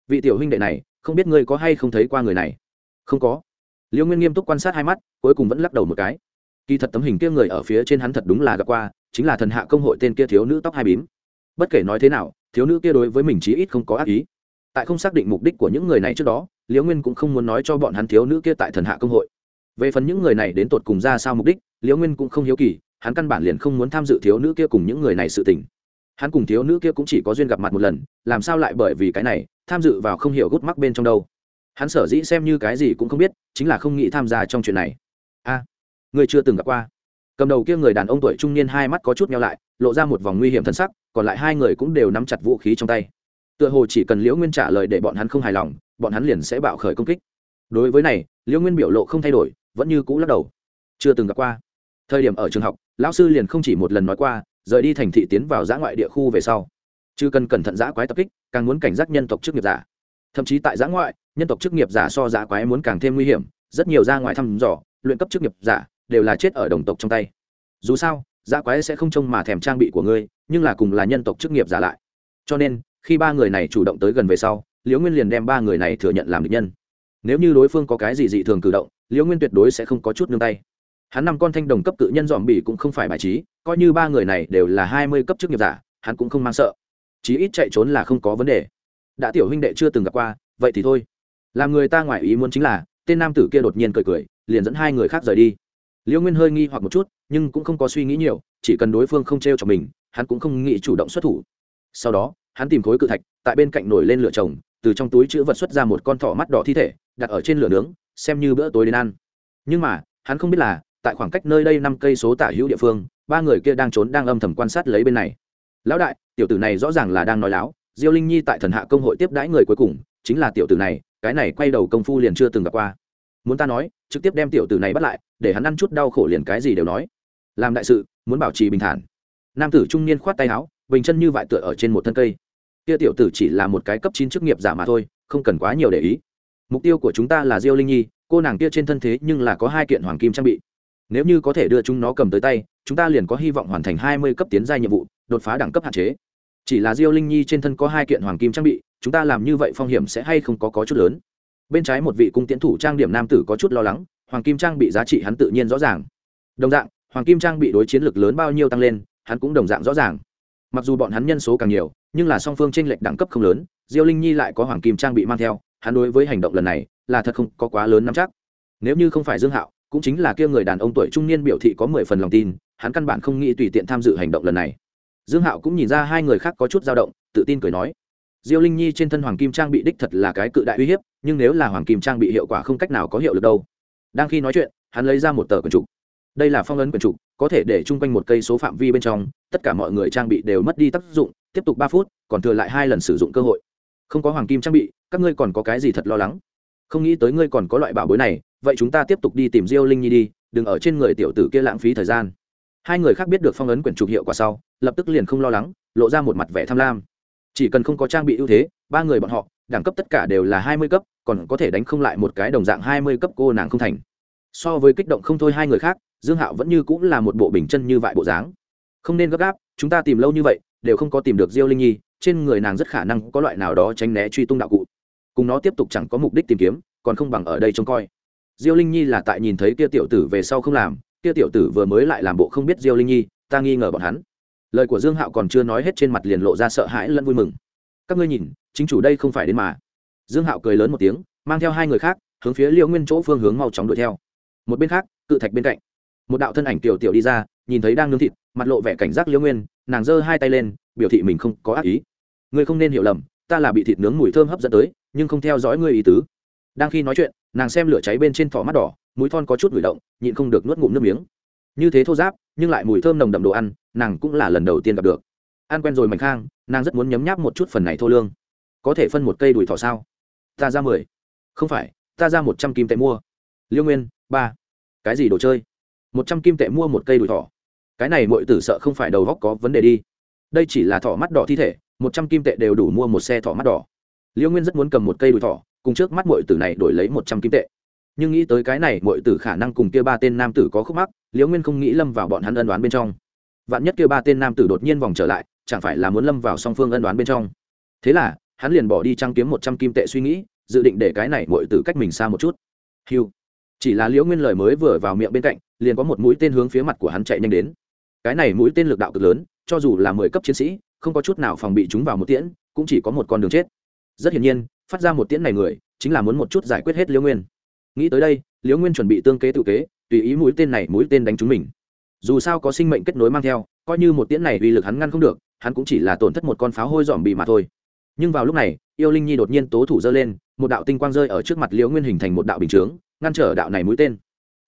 Vị tiểu huynh đệ này, không biết ngươi có hay không thấy qua người này? Không có. Liễu nguyên nghiêm túc quan sát hai mắt, cuối cùng vẫn lắc đầu một cái. Kỳ thật tấm hình kia người ở phía trên hắn thật đúng là gặp qua chính là thần hạ công hội tên kia thiếu nữ tóc hai bím. Bất kể nói thế nào thiếu nữ kia đối với mình chí ít không có ác ý. Tại không xác định mục đích của những người này trước đó liễu nguyên cũng không muốn nói cho bọn hắn thiếu nữ kia tại thần hạ công hội. Về phần những người này đến tột cùng ra sao mục đích liễu nguyên cũng không hiếu kỳ hắn căn bản liền không muốn tham dự thiếu nữ kia cùng những người này sự tình. Hắn cùng thiếu nữ kia cũng chỉ có duyên gặp mặt một lần làm sao lại bởi vì cái này tham dự vào không hiểu gút mắc bên trong đâu. Hắn sở dĩ xem như cái gì cũng không biết chính là không nghĩ tham gia trong chuyện này. A à, người chưa từng gặp qua cầm đầu kia người đàn ông tuổi trung niên hai mắt có chút nhau lại, lộ ra một vòng nguy hiểm thân sắc, còn lại hai người cũng đều nắm chặt vũ khí trong tay. Tựa hồ chỉ cần liễu nguyên trả lời để bọn hắn không hài lòng, bọn hắn liền sẽ bạo khởi công kích. Đối với này, liễu nguyên biểu lộ không thay đổi, vẫn như cũ lắc đầu. Chưa từng gặp qua. Thời điểm ở trường học, lão sư liền không chỉ một lần nói qua, rời đi thành thị tiến vào giã ngoại địa khu về sau. Chứ cần cẩn thận giã quái tập kích, càng muốn cảnh giác nhân tộc chức nghiệp giả. Thậm chí tại giã ngoại, nhân tộc chức nghiệp giả so giã quái muốn càng thêm nguy hiểm, rất nhiều ra ngoài thăm dò, luyện cấp chức nghiệp giả đều là chết ở đồng tộc trong tay. Dù sao giã quái sẽ không trông mà thèm trang bị của ngươi, nhưng là cùng là nhân tộc chức nghiệp giả lại. Cho nên, khi ba người này chủ động tới gần về sau, liễu nguyên liền đem ba người này thừa nhận làm địch nhân. Nếu như đối phương có cái gì dị thường cử động, liễu nguyên tuyệt đối sẽ không có chút nương tay. Hắn năm con thanh đồng cấp cự nhân dòm bỉ cũng không phải bài trí, coi như ba người này đều là hai mươi cấp chức nghiệp giả, hắn cũng không mang sợ. Chí ít chạy trốn là không có vấn đề. Đã tiểu huynh đệ chưa từng gặp qua, vậy thì thôi. Làm người ta ngoài ý muốn chính là, tên nam tử kia đột nhiên cười cười, liền dẫn hai người khác rời đi liễu nguyên hơi nghi hoặc một chút, nhưng cũng không có suy nghĩ nhiều, chỉ cần đối phương không t r e o cho mình, hắn cũng không nghĩ chủ động xuất thủ. Sau đó, hắn tìm khối cự thạch, tại bên cạnh nổi lên lửa trồng, từ trong túi chữ vật xuất ra một con thỏ mắt đỏ thi thể, đặt ở trên lửa nướng, xem như bữa tối đến ăn. Nhưng mà, hắn không biết là, tại khoảng cách nơi đây năm cây số tả hữu địa phương, ba người kia đang trốn đang âm thầm quan sát lấy bên này. Lão đại, tiểu tử này rõ ràng là đang nói láo, diêu linh nhi tại thần hạ công hội tiếp đãi người cuối cùng, chính là tiểu tử này, cái này quay đầu công phu liền chưa từng gặp qua. Muốn ta nói trực tiếp đem tiểu tử này bắt lại, để hắn ăn chút đau khổ liền cái gì đều nói. Làm đại sự, muốn bảo trì bình thản. Nam tử trung niên khoát tay áo, bình chân như vại tựa ở trên một thân cây. Kia tiểu tử chỉ là một cái cấp chín chức nghiệp giả mà thôi, không cần quá nhiều để ý. Mục tiêu của chúng ta là diêu linh nhi, cô nàng kia trên thân thế nhưng là có hai kiện hoàng kim trang bị. Nếu như có thể đưa chúng nó cầm tới tay, chúng ta liền có hy vọng hoàn thành hai mươi cấp tiến gia nhiệm vụ, đột phá đẳng cấp hạn chế. Chỉ là diêu linh nhi trên thân có hai kiện hoàng kim trang bị, chúng ta làm như vậy phong hiểm sẽ hay không có có chút lớn bên trái một vị cung tiễn thủ trang điểm nam tử có chút lo lắng, hoàng kim trang bị giá trị hắn tự nhiên rõ ràng. Đồng dạng, hoàng kim trang bị đối chiến lực lớn bao nhiêu tăng lên, hắn cũng đồng dạng rõ ràng. Mặc dù bọn hắn nhân số càng nhiều, nhưng là song phương tranh lệch đẳng cấp không lớn, diêu linh nhi lại có hoàng kim trang bị mang theo, hắn đối với hành động lần này là thật không có quá lớn nắm chắc. Nếu như không phải dương hạo, cũng chính là kia người đàn ông tuổi trung niên biểu thị có mười phần lòng tin, hắn căn bản không nghĩ tùy tiện tham dự hành động lần này. Dương hạo cũng nhìn ra hai người khác có chút dao động, tự tin cười nói diêu linh nhi trên thân hoàng kim trang bị đích thật là cái cự đại uy hiếp, nhưng nếu là hoàng kim trang bị hiệu quả không cách nào có hiệu lực đâu. Đang khi nói chuyện, hắn lấy ra một tờ quyển trục. Đây là phong ấn quyển trục, có thể để chung quanh một cây số phạm vi bên trong, tất cả mọi người trang bị đều mất đi tác dụng, tiếp tục ba phút, còn thừa lại hai lần sử dụng cơ hội. Không có hoàng kim trang bị, các ngươi còn có cái gì thật lo lắng? Không nghĩ tới ngươi còn có loại bảo bối này, vậy chúng ta tiếp tục đi tìm diêu linh nhi đi, đừng ở trên người tiểu tử kia lãng phí thời gian. Hai người khác biết được phong ấn quyển trục hiệu quả sau, lập tức liền không lo lắng, lộ ra một mặt vẻ tham lam chỉ cần không có trang bị ưu thế, ba người bọn họ, đẳng cấp tất cả đều là hai mươi cấp, còn có thể đánh không lại một cái đồng dạng hai mươi cấp cô nàng không thành. So với kích động không thôi hai người khác, dương hạo vẫn như cũng là một bộ bình chân như vại bộ dáng. Không nên gấp gáp, chúng ta tìm lâu như vậy, đều không có tìm được diêu linh nhi, trên người nàng rất khả năng có loại nào đó tránh né truy tung đạo cụ. Cùng nó tiếp tục chẳng có mục đích tìm kiếm, còn không bằng ở đây trông coi. Diêu linh nhi là tại nhìn thấy kia tiểu tử về sau không làm, kia tiểu tử vừa mới lại làm bộ không biết diêu linh nhi, ta nghi ngờ bọn hắn lời của dương hạo còn chưa nói hết trên mặt liền lộ ra sợ hãi lẫn vui mừng. Các ngươi nhìn, chính chủ đây không phải đến mà. Dương hạo cười lớn một tiếng, mang theo hai người khác, hướng phía liêu nguyên chỗ phương hướng mau chóng đuổi theo. Một bên khác, cự thạch bên cạnh. Một đạo thân ảnh tiểu tiểu đi ra, nhìn thấy đang nướng thịt, mặt lộ vẻ cảnh giác liêu nguyên, nàng giơ hai tay lên, biểu thị mình không có ác ý. Ngươi không nên hiểu lầm, ta là bị thịt nướng mùi thơm hấp dẫn tới, nhưng không theo dõi ngươi ý tứ. Đang khi nói chuyện, nàng xem lửa cháy bên trên thỏ mắt đỏ, mũi thon có chút ngửi động, nhịn không được nuốt ngụm nước miếng. Như thế thô giáp nhưng lại mùi thơm nồng đậm đồ ăn nàng cũng là lần đầu tiên gặp được. Ăn quen rồi mảnh khang, nàng rất muốn nhấm nháp một chút phần này thô lương. Có thể phân một cây đùi thỏ sao? Ta ra mười. Không phải, ta ra một trăm kim tệ mua. Liêu nguyên, ba. Cái gì đồ chơi? Một trăm kim tệ mua một cây đùi thỏ. Cái này mọi tử sợ không phải đầu góc có vấn đề đi. Đây chỉ là thỏ mắt đỏ thi thể, một trăm kim tệ đều đủ mua một xe thỏ mắt đỏ. Liêu nguyên rất muốn cầm một cây đùi thỏ, cùng trước mắt mọi tử này đổi lấy một trăm kim tệ. Nhưng nghĩ tới cái này mọi tử khả năng cùng kia ba tên nam tử có khúc mắc liễu nguyên không nghĩ lâm vào bọn hắn ân đoán bên trong vạn nhất kia ba tên nam tử đột nhiên vòng trở lại, chẳng phải là muốn lâm vào song phương ân đoán bên trong. Thế là, hắn liền bỏ đi trăng kiếm một trăm kim tệ suy nghĩ, dự định để cái này mội từ cách mình xa một chút. Hiu chỉ là liễu nguyên lời mới vừa vào miệng bên cạnh, liền có một mũi tên hướng phía mặt của hắn chạy nhanh đến. Cái này mũi tên lực đạo cực lớn, cho dù là mười cấp chiến sĩ, không có chút nào phòng bị chúng vào một tiễn, cũng chỉ có một con đường chết. Rất hiển nhiên, phát ra một tiễn này người, chính là muốn một chút giải quyết hết liễu nguyên. Nghĩ tới đây, liễu nguyên chuẩn bị tương kế tự kế, tùy ý mũi tên này mũi tên đánh chúng mình dù sao có sinh mệnh kết nối mang theo, coi như một tiễn này uy lực hắn ngăn không được, hắn cũng chỉ là tổn thất một con pháo hôi dòm bị mà thôi. Nhưng vào lúc này, yêu linh nhi đột nhiên tố thủ dơ lên, một đạo tinh quang rơi ở trước mặt liễu nguyên hình thành một đạo bình chướng, ngăn trở đạo này mũi tên.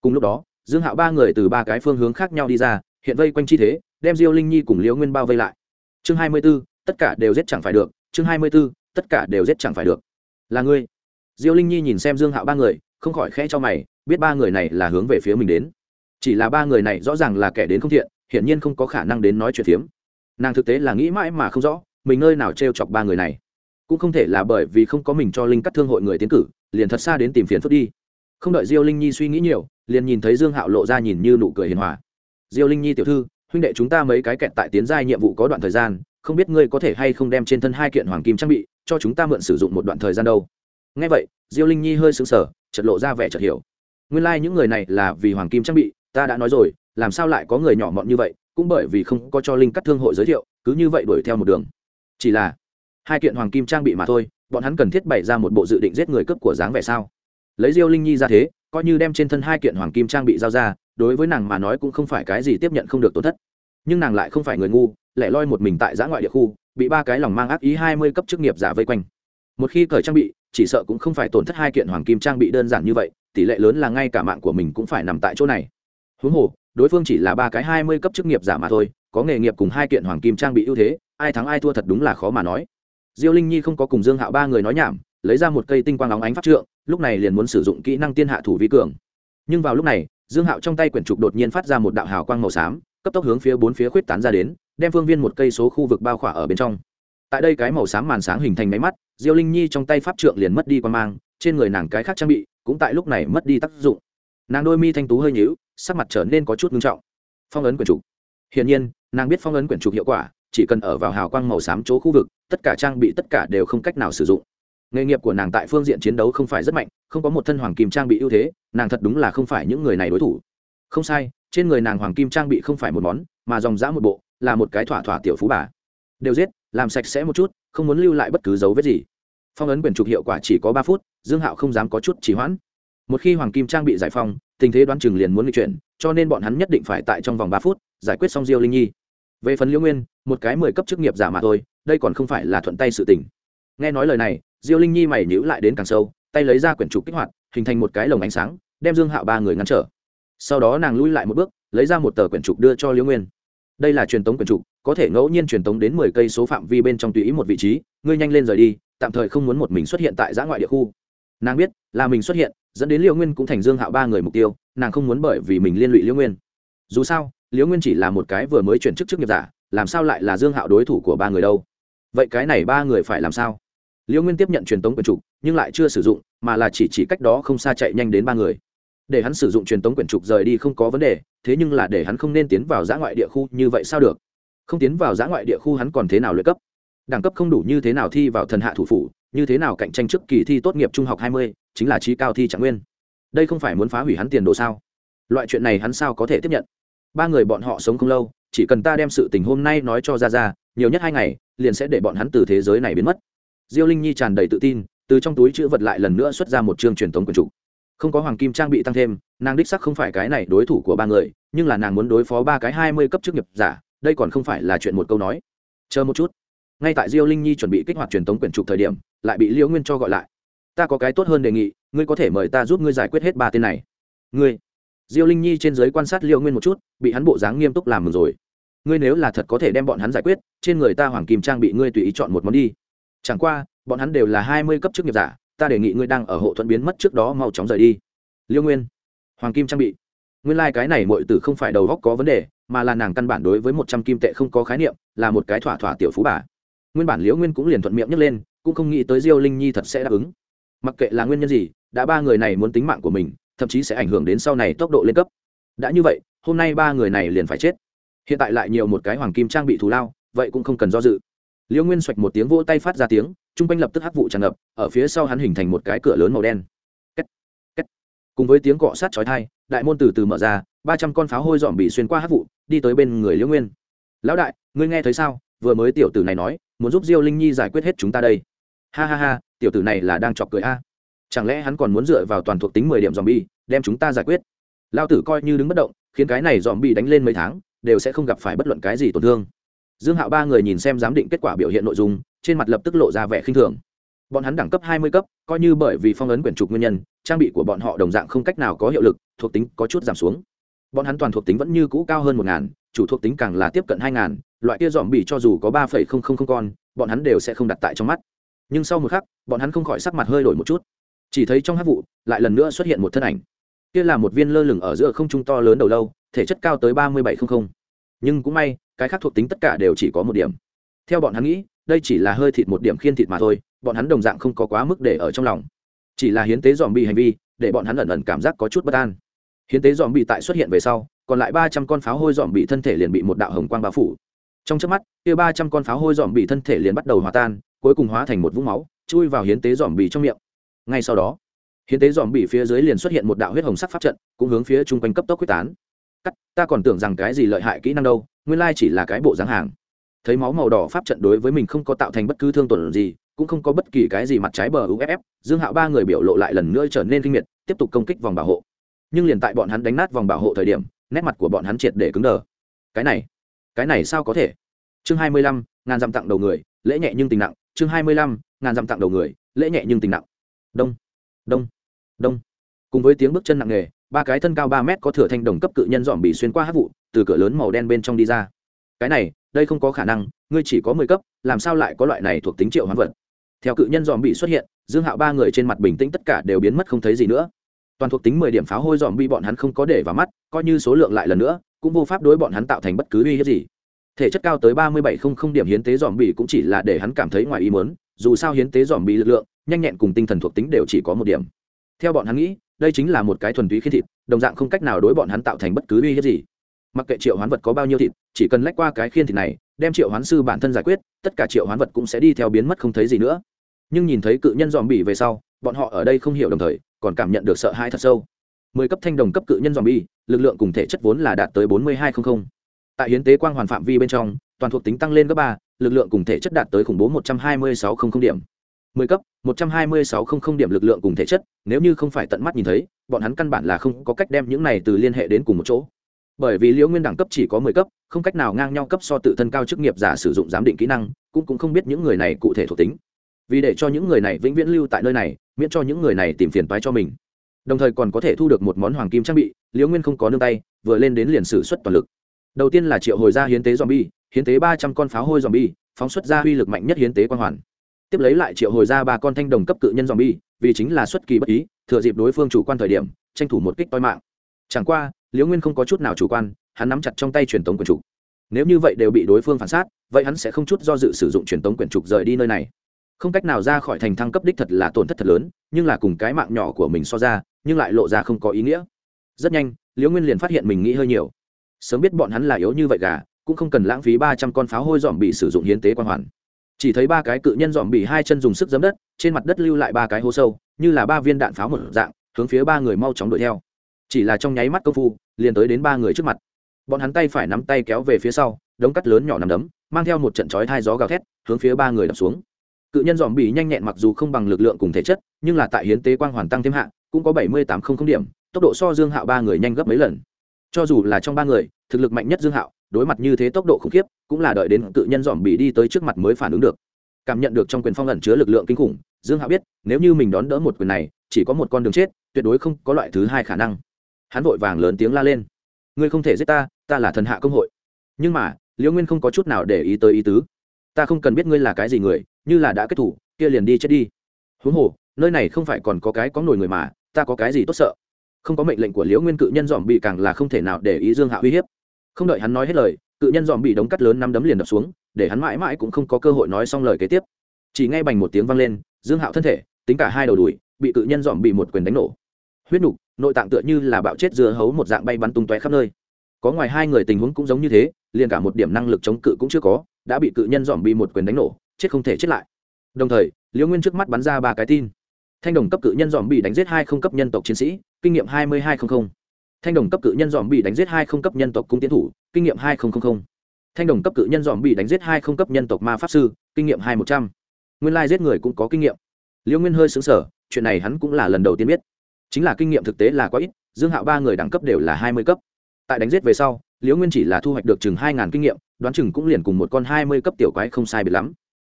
Cùng lúc đó, dương hạo ba người từ ba cái phương hướng khác nhau đi ra, hiện vây quanh chi thế, đem diêu linh nhi cùng liễu nguyên bao vây lại. Chương hai mươi b ố tất cả đều giết chẳng phải được. Chương hai mươi b ố tất cả đều giết chẳng phải được. Là ngươi. Diêu linh nhi nhìn xem dương hạo ba người, không khỏi khẽ cho mày, biết ba người này là hướng về phía mình đến chỉ là ba người này rõ ràng là kẻ đến không thiện, hiển nhiên không có khả năng đến nói chuyện phiếm. Nàng thực tế là nghĩ mãi mà không rõ, mình nơi nào t r e o chọc ba người này. Cũng không thể là bởi vì không có mình cho linh cắt thương hội người tiến cử, liền thật xa đến tìm phiền phức đi. Không đợi diêu linh nhi suy nghĩ nhiều, liền nhìn thấy dương hạo lộ ra nhìn như nụ cười hiền hòa. Diêu linh nhi tiểu thư, huynh đệ chúng ta mấy cái kẹt tại tiến giai nhiệm vụ có đoạn thời gian, không biết ngươi có thể hay không đem trên thân hai kiện hoàng kim trang bị, cho chúng ta mượn sử dụng một đoạn thời gian đâu? Ngay vậy, diêu linh nhi hơi sững sờ, chợt lộ ra vẻ chợt hiểu. Nguyên lai、like、những người này là vì hoàng kim trang bị ta đã nói rồi, làm sao lại có người nhỏ mọn như vậy, cũng bởi vì không có cho linh cắt thương hội giới thiệu, cứ như vậy đuổi theo một đường. Chỉ là, hai kiện hoàng kim trang bị mà thôi, bọn hắn cần thiết bày ra một bộ dự định giết người cướp của dáng vẻ sao? Lấy diêu linh nhi ra thế, coi như đem trên thân hai kiện hoàng kim trang bị giao ra, đối với nàng mà nói cũng không phải cái gì tiếp nhận không được tổn thất. Nhưng nàng lại không phải người ngu, lẻ loi một mình tại giã ngoại địa khu, bị ba cái lòng mang ác ý hai mươi cấp chức nghiệp giả vây quanh. Một khi cởi trang bị, chỉ sợ cũng không phải tổn thất hai kiện hoàng kim trang bị đơn giản như vậy, tỷ lệ lớn là ngay cả mạng của mình cũng phải nằm tại chỗ này huống hồ, đối phương chỉ là ba cái hai mươi cấp chức nghiệp giả mà thôi, có nghề nghiệp cùng hai kiện hoàng kim trang bị ưu thế, ai thắng ai thua thật đúng là khó mà nói. Diêu linh nhi không có cùng dương hạo ba người nói nhảm, lấy ra một cây tinh quang óng ánh pháp trượng, lúc này liền muốn sử dụng kỹ năng tiên hạ thủ vi cường. Nhưng vào lúc này, dương hạo trong tay quyển trục đột nhiên phát ra một đạo hào quang màu xám, cấp tốc hướng phía bốn phía khuyết tán ra đến, đem phương viên một cây số khu vực bao khỏa ở bên trong. Tại đây cái màu xám màn sáng hình thành máy mắt, diêu linh nhi trong tay pháp trượng liền mất đi quan mang, trên người nàng cái khác trang bị cũng tại lúc này mất đi tác dụng. Nàng đôi mi thanh tú hơi nhíu sắc mặt trở nên có chút ngưng trọng. Phong ấn quyển trục. Hiển nhiên, nàng biết phong ấn quyển trục hiệu quả, chỉ cần ở vào hào quang màu xám chỗ khu vực, tất cả trang bị tất cả đều không cách nào sử dụng. Nghề nghiệp của nàng tại phương diện chiến đấu không phải rất mạnh, không có một thân hoàng kim trang bị ưu thế, nàng thật đúng là không phải những người này đối thủ. Không sai, trên người nàng hoàng kim trang bị không phải một món, mà dòng dã một bộ, là một cái thỏa thỏa tiểu phú bà. Đều giết, làm sạch sẽ một chút, không muốn lưu lại bất cứ dấu vết gì. Phong ấn quyển trục hiệu quả chỉ có ba phút, dương hạo không dám có chút trì hoãn. Một khi hoàng kim trang bị giải phong tình thế đoán chừng liền muốn lịch chuyển, cho nên bọn hắn nhất định phải tại trong vòng ba phút giải quyết xong diêu linh nhi. Về phần liễu nguyên, một cái mười cấp chức nghiệp giả mà thôi, đây còn không phải là thuận tay sự tình. Nghe nói lời này, diêu linh nhi mày nhữ lại đến càng sâu, tay lấy ra quyển trục kích hoạt, hình thành một cái lồng ánh sáng, đem dương hạo ba người ngăn trở. Sau đó nàng lui lại một bước, lấy ra một tờ quyển trục đưa cho liễu nguyên. Đây là truyền tống quyển trục, có thể ngẫu nhiên truyền tống đến mười cây số phạm vi bên trong tùy ý một vị trí, ngươi nhanh lên rời đi, tạm thời không muốn một mình xuất hiện tại giã ngoại địa khu. Nàng biết là mình xuất hiện dẫn đến liễu nguyên cũng thành dương hạo ba người mục tiêu, nàng không muốn bởi vì mình liên lụy liễu nguyên. Dù sao liễu nguyên chỉ là một cái vừa mới chuyển chức chức nghiệp giả, làm sao lại là dương hạo đối thủ của ba người đâu? Vậy cái này ba người phải làm sao? Liễu nguyên tiếp nhận truyền tống quyền trục, nhưng lại chưa sử dụng, mà là chỉ chỉ cách đó không xa chạy nhanh đến ba người. Để hắn sử dụng truyền tống quyển trục rời đi không có vấn đề, thế nhưng là để hắn không nên tiến vào giã ngoại địa khu như vậy sao được? Không tiến vào giã ngoại địa khu hắn còn thế nào luyện cấp? Đẳng cấp không đủ như thế nào thi vào thần hạ thủ phủ như thế nào cạnh tranh trước kỳ thi tốt nghiệp trung học hai mươi, chính là trí cao thi trạng nguyên. Đây không phải muốn phá hủy hắn tiền đồ sao? Loại chuyện này hắn sao có thể tiếp nhận? Ba người bọn họ sống không lâu, chỉ cần ta đem sự tình hôm nay nói cho ra ra nhiều nhất hai ngày, liền sẽ để bọn hắn từ thế giới này biến mất. Diêu linh nhi tràn đầy tự tin, từ trong túi chữ vật lại lần nữa xuất ra một chương truyền thống quần chủ. Không có hoàng kim trang bị tăng thêm, nàng đích sắc không phải cái này đối thủ của ba người, nhưng là nàng muốn đối phó ba cái hai mươi cấp chức nghiệp giả, đây còn không phải là chuyện một câu nói. Chờ một chút ngay tại diêu linh nhi chuẩn bị kích hoạt truyền thống quyển trục thời điểm, lại bị liễu nguyên cho gọi lại. Ta có cái tốt hơn đề nghị, ngươi có thể mời ta giúp ngươi giải quyết hết ba tên này. Ngươi. Diêu linh nhi trên giới quan sát liễu nguyên một chút, bị hắn bộ dáng nghiêm túc làm mừng rồi. Ngươi nếu là thật có thể đem bọn hắn giải quyết, trên người ta hoàng kim trang bị ngươi tùy ý chọn một món đi. Chẳng qua, bọn hắn đều là hai mươi cấp chức nghiệp giả, ta đề nghị ngươi đang ở hộ thuận biến mất trước đó mau chóng rời đi. Liễu nguyên. Hoàng kim trang bị. Nguyên lai、like、cái này mọi từ không phải đầu góc có vấn đề, mà là nàng căn bản đối với một trăm kim tệ không có khái niệm, là một cái thỏa thỏa tiểu phú bà nguyên bản liễu nguyên cũng liền thuận miệng nhấc lên, cũng không nghĩ tới diêu linh nhi thật sẽ đáp ứng. Mặc kệ là nguyên nhân gì, đã ba người này muốn tính mạng của mình, thậm chí sẽ ảnh hưởng đến sau này tốc độ lên cấp. Đã như vậy, hôm nay ba người này liền phải chết. Hiện tại lại nhiều một cái hoàng kim trang bị thù lao, vậy cũng không cần do dự. Liễu nguyên xoạch một tiếng vỗ tay phát ra tiếng t r u n g quanh lập tức hắc vụ tràn ngập, ở phía sau hắn hình thành một cái cửa lớn màu đen. Kết. Kết. cùng với tiếng cọ sát chói thai đại môn từ từ mở ra, ba trăm con pháo hôi dọn bị xuyên qua hắc vụ, đi tới bên người liễu nguyên. Lão đại, ngươi nghe thấy sao? Vừa mới tiểu tử này nói muốn giúp diêu linh nhi giải quyết hết chúng ta đây. Ha ha ha, tiểu tử này là đang chọc cười a. Chẳng lẽ hắn còn muốn dựa vào toàn thuộc tính mười điểm dòm bi đem chúng ta giải quyết? Lao tử coi như đứng bất động, khiến cái này dòm bi đánh lên mấy tháng, đều sẽ không gặp phải bất luận cái gì tổn thương. Dương hạo ba người nhìn xem giám định kết quả biểu hiện nội dung, trên mặt lập tức lộ ra vẻ khinh thường. Bọn hắn đẳng cấp hai mươi cấp, coi như bởi vì phong ấn quyển trục nguyên nhân, trang bị của bọn họ đồng dạng không cách nào có hiệu lực, thuộc tính có chút giảm xuống. Bọn hắn toàn thuộc tính vẫn như cũ cao hơn một ngàn chủ thuộc tính càng là tiếp cận hai ngàn, loại kia dòm bị cho dù có ba phẩy không không không con, bọn hắn đều sẽ không đặt tại trong mắt. Nhưng sau một khắc, bọn hắn không khỏi sắc mặt hơi đổi một chút. Chỉ thấy trong hát vụ, lại lần nữa xuất hiện một thân ảnh. Kia là một viên lơ lửng ở giữa không trung to lớn đầu lâu, thể chất cao tới ba mươi bảy không không. Nhưng cũng may, cái khác thuộc tính tất cả đều chỉ có một điểm. Theo bọn hắn nghĩ, đây chỉ là hơi thịt một điểm khiên thịt mà thôi, bọn hắn đồng dạng không có quá mức để ở trong lòng. Chỉ là hiến tế dòm bị hành vi, để bọn hắn ẩn ẩn cảm giác có chút bất an. Hiến tế dòm bị tại xuất hiện về sau còn lại ba trăm con pháo hôi dòm bị thân thể liền bị một đạo hồng quang bao phủ. Trong trước mắt, kia ba trăm con pháo hôi dòm bị thân thể liền bắt đầu hòa tan, cuối cùng hóa thành một vũng máu, chui vào hiến tế dòm bị trong miệng. Ngay sau đó, hiến tế dòm bị phía dưới liền xuất hiện một đạo huyết hồng sắc pháp trận, cũng hướng phía chung quanh cấp tốc quyết tán. Cắt, ta còn tưởng rằng cái gì lợi hại kỹ năng đâu, nguyên lai chỉ là cái bộ dáng hàng. Thấy máu màu đỏ pháp trận đối với mình không có tạo thành bất cứ thương tổn gì, cũng không có bất kỳ cái gì mặt trái bờ uff dương hạo ba người biểu lộ lại lần nữa trở nên kinh miệt, tiếp tục công kích vòng bảo hộ. Nhưng liền tại bọn hắn đánh nát vòng bảo hộ thời điểm nét mặt của bọn hắn triệt để cứng đờ. Cái này cái này sao có thể? Chương hai mươi lăm, ngàn dặm tặng đầu người, lễ nhẹ nhưng tình nặng. Chương hai mươi lăm, ngàn dặm tặng đầu người, lễ nhẹ nhưng tình nặng. Đông đông đông. Cùng với tiếng bước chân nặng nề, ba cái thân cao ba mét có thừa thanh đồng cấp cự nhân dòm bị xuyên qua hát vụ, từ cửa lớn màu đen bên trong đi ra. Cái này, đây không có khả năng, ngươi chỉ có mười cấp, làm sao lại có loại này thuộc tính triệu hoán vật? Theo cự nhân dòm bị xuất hiện, dương hạo ba người trên mặt bình tĩnh tất cả đều biến mất không thấy gì nữa toàn thuộc tính mười điểm pháo hôi dòm bị bọn hắn không có để vào mắt, coi như số lượng lại lần nữa, cũng vô pháp đối bọn hắn tạo thành bất cứ uy hiếp gì. Thể chất cao tới ba mươi bảy không không điểm hiến tế dòm bị cũng chỉ là để hắn cảm thấy ngoài ý muốn, dù sao hiến tế dòm bị lực lượng, nhanh nhẹn cùng tinh thần thuộc tính đều chỉ có một điểm. Theo bọn hắn nghĩ, đây chính là một cái thuần túy khi thịt, đồng dạng không cách nào đối bọn hắn tạo thành bất cứ uy hiếp gì. Mặc kệ triệu hoán vật có bao nhiêu thịt, chỉ cần lách qua cái khiên thịt này, đem triệu hoán sư bản thân giải quyết, tất cả triệu hoán vật cũng sẽ đi theo biến mất không thấy gì nữa. Nhưng nhìn thấy cự nhân dòm bỉ về sau, bọn họ ở đây không hiểu đồng thời còn cảm nhận được sợ hãi thật sâu. Mười cấp thanh đồng cấp cự nhân dòm bi, lực lượng cùng thể chất vốn là đạt tới bốn mươi hai trăm linh tại hiến tế quang hoàn phạm vi bên trong toàn thuộc tính tăng lên gấp ba lực lượng cùng thể chất đạt tới khủng bố một trăm hai mươi sáu trăm linh điểm. Mười cấp một trăm hai mươi sáu trăm linh điểm lực lượng cùng thể chất nếu như không phải tận mắt nhìn thấy bọn hắn căn bản là không có cách đem những này từ liên hệ đến cùng một chỗ. Bởi vì liễu nguyên đẳng cấp chỉ có mười cấp không cách nào ngang nhau cấp so tự thân cao chức nghiệp giả sử dụng giám định kỹ năng cũng cũng không biết những người này cụ thể thuộc tính vì để cho những người này vĩnh viễn lưu tại nơi này, miễn cho những người này tìm phiền toái cho mình. Đồng thời còn có thể thu được một món hoàng kim trang bị, liễu nguyên không có nương tay, vừa lên đến liền sử xuất toàn lực. Đầu tiên là triệu hồi ra hiến tế zombie, hiến tế ba trăm con pháo hôi zombie, phóng xuất ra uy lực mạnh nhất hiến tế quang hoàn. Tiếp lấy lại triệu hồi ra ba con thanh đồng cấp cự nhân zombie, vì chính là xuất kỳ bất ý, thừa dịp đối phương chủ quan thời điểm, tranh thủ một kích toi mạng. Chẳng qua, liễu nguyên không có chút nào chủ quan, hắn nắm chặt trong tay truyền tống quyển trục. Nếu như vậy đều bị đối phương phản sát, vậy hắn sẽ không chút do dự sử dụng truyền tống quyển trục rời đi nơi này không cách nào ra khỏi thành thăng cấp đích thật là tổn thất thật lớn, nhưng là cùng cái mạng nhỏ của mình so ra, nhưng lại lộ ra không có ý nghĩa. Rất nhanh, liễu nguyên liền phát hiện mình nghĩ hơi nhiều. Sớm biết bọn hắn là yếu như vậy gà, cũng không cần lãng phí ba trăm con pháo hôi dòm bị sử dụng hiến tế quan hoàn. Chỉ thấy ba cái cự nhân dòm bị hai chân dùng sức giấm đất, trên mặt đất lưu lại ba cái hố sâu, như là ba viên đạn pháo một dạng, hướng phía ba người mau chóng đuổi theo. Chỉ là trong nháy mắt công phu, liền tới đến ba người trước mặt. Bọn hắn tay phải nắm tay kéo về phía sau, đống cắt lớn nhỏ nằm đấm, mang theo một trận chói thai gió gào thét, hướng phía ba người đập xuống cự nhân dòm bị nhanh nhẹn mặc dù không bằng lực lượng cùng thể chất nhưng là tại hiến tế quang hoàn tăng thêm hạng, cũng có bảy mươi tám không không điểm tốc độ so dương hạo ba người nhanh gấp mấy lần. Cho dù là trong ba người thực lực mạnh nhất dương hạo đối mặt như thế tốc độ khủng khiếp cũng là đợi đến cự nhân dòm bị đi tới trước mặt mới phản ứng được. Cảm nhận được trong quyền phong ẩn chứa lực lượng kinh khủng dương hạo biết nếu như mình đón đỡ một quyền này chỉ có một con đường chết tuyệt đối không có loại thứ hai khả năng. Hắn vội vàng lớn tiếng la lên. Ngươi không thể giết ta ta là thần hạ công hội. Nhưng mà liễu nguyên không có chút nào để ý tới ý tứ ta không cần biết ngươi là cái gì người, như là đã kết thủ, kia liền đi chết đi. Huống hồ, nơi này không phải còn có cái có nổi người mà, ta có cái gì tốt sợ? Không có mệnh lệnh của liễu nguyên cự nhân dòm bị càng là không thể nào để ý dương hạ uy hiếp. Không đợi hắn nói hết lời, cự nhân dòm bị đống cắt lớn năm đấm liền đập xuống, để hắn mãi mãi cũng không có cơ hội nói xong lời kế tiếp. Chỉ ngay bành một tiếng vang lên, dương hạo thân thể, tính cả hai đầu đùi, bị cự nhân dòm bị một quyền đánh nổ. Huyết nục, nội tạng tựa như là bạo chết dưa hấu một dạng bay bắn tung tóe khắp nơi. Có ngoài hai người tình huống cũng giống như thế, liền cả một điểm năng lực chống cự cũng chưa có đã bị cự nhân dòm bị một quyền đánh nổ, chết không thể chết lại. Đồng thời, liễu nguyên trước mắt bắn ra ba cái tin. Thanh đồng cấp cự nhân dòm bị đánh giết hai không cấp nhân tộc chiến sĩ, kinh nghiệm hai mươi hai nghìn thanh đồng cấp cự nhân dòm bị đánh giết hai không cấp nhân tộc cung tiến thủ, kinh nghiệm hai nghìn thanh đồng cấp cự nhân dòm bị đánh giết hai không cấp nhân tộc ma pháp sư, kinh nghiệm hai một trăm. Nguyên lai giết người cũng có kinh nghiệm. Liễu nguyên hơi xứng sở chuyện này hắn cũng là lần đầu tiên biết. Chính là kinh nghiệm thực tế là có ít, dương hạo ba người đẳng cấp đều là hai mươi cấp. Tại đánh giết về sau, liễu nguyên chỉ là thu hoạch được chừng hai ngàn kinh nghiệm đoán chừng cũng liền cùng một con hai mươi cấp tiểu quái không sai biệt lắm.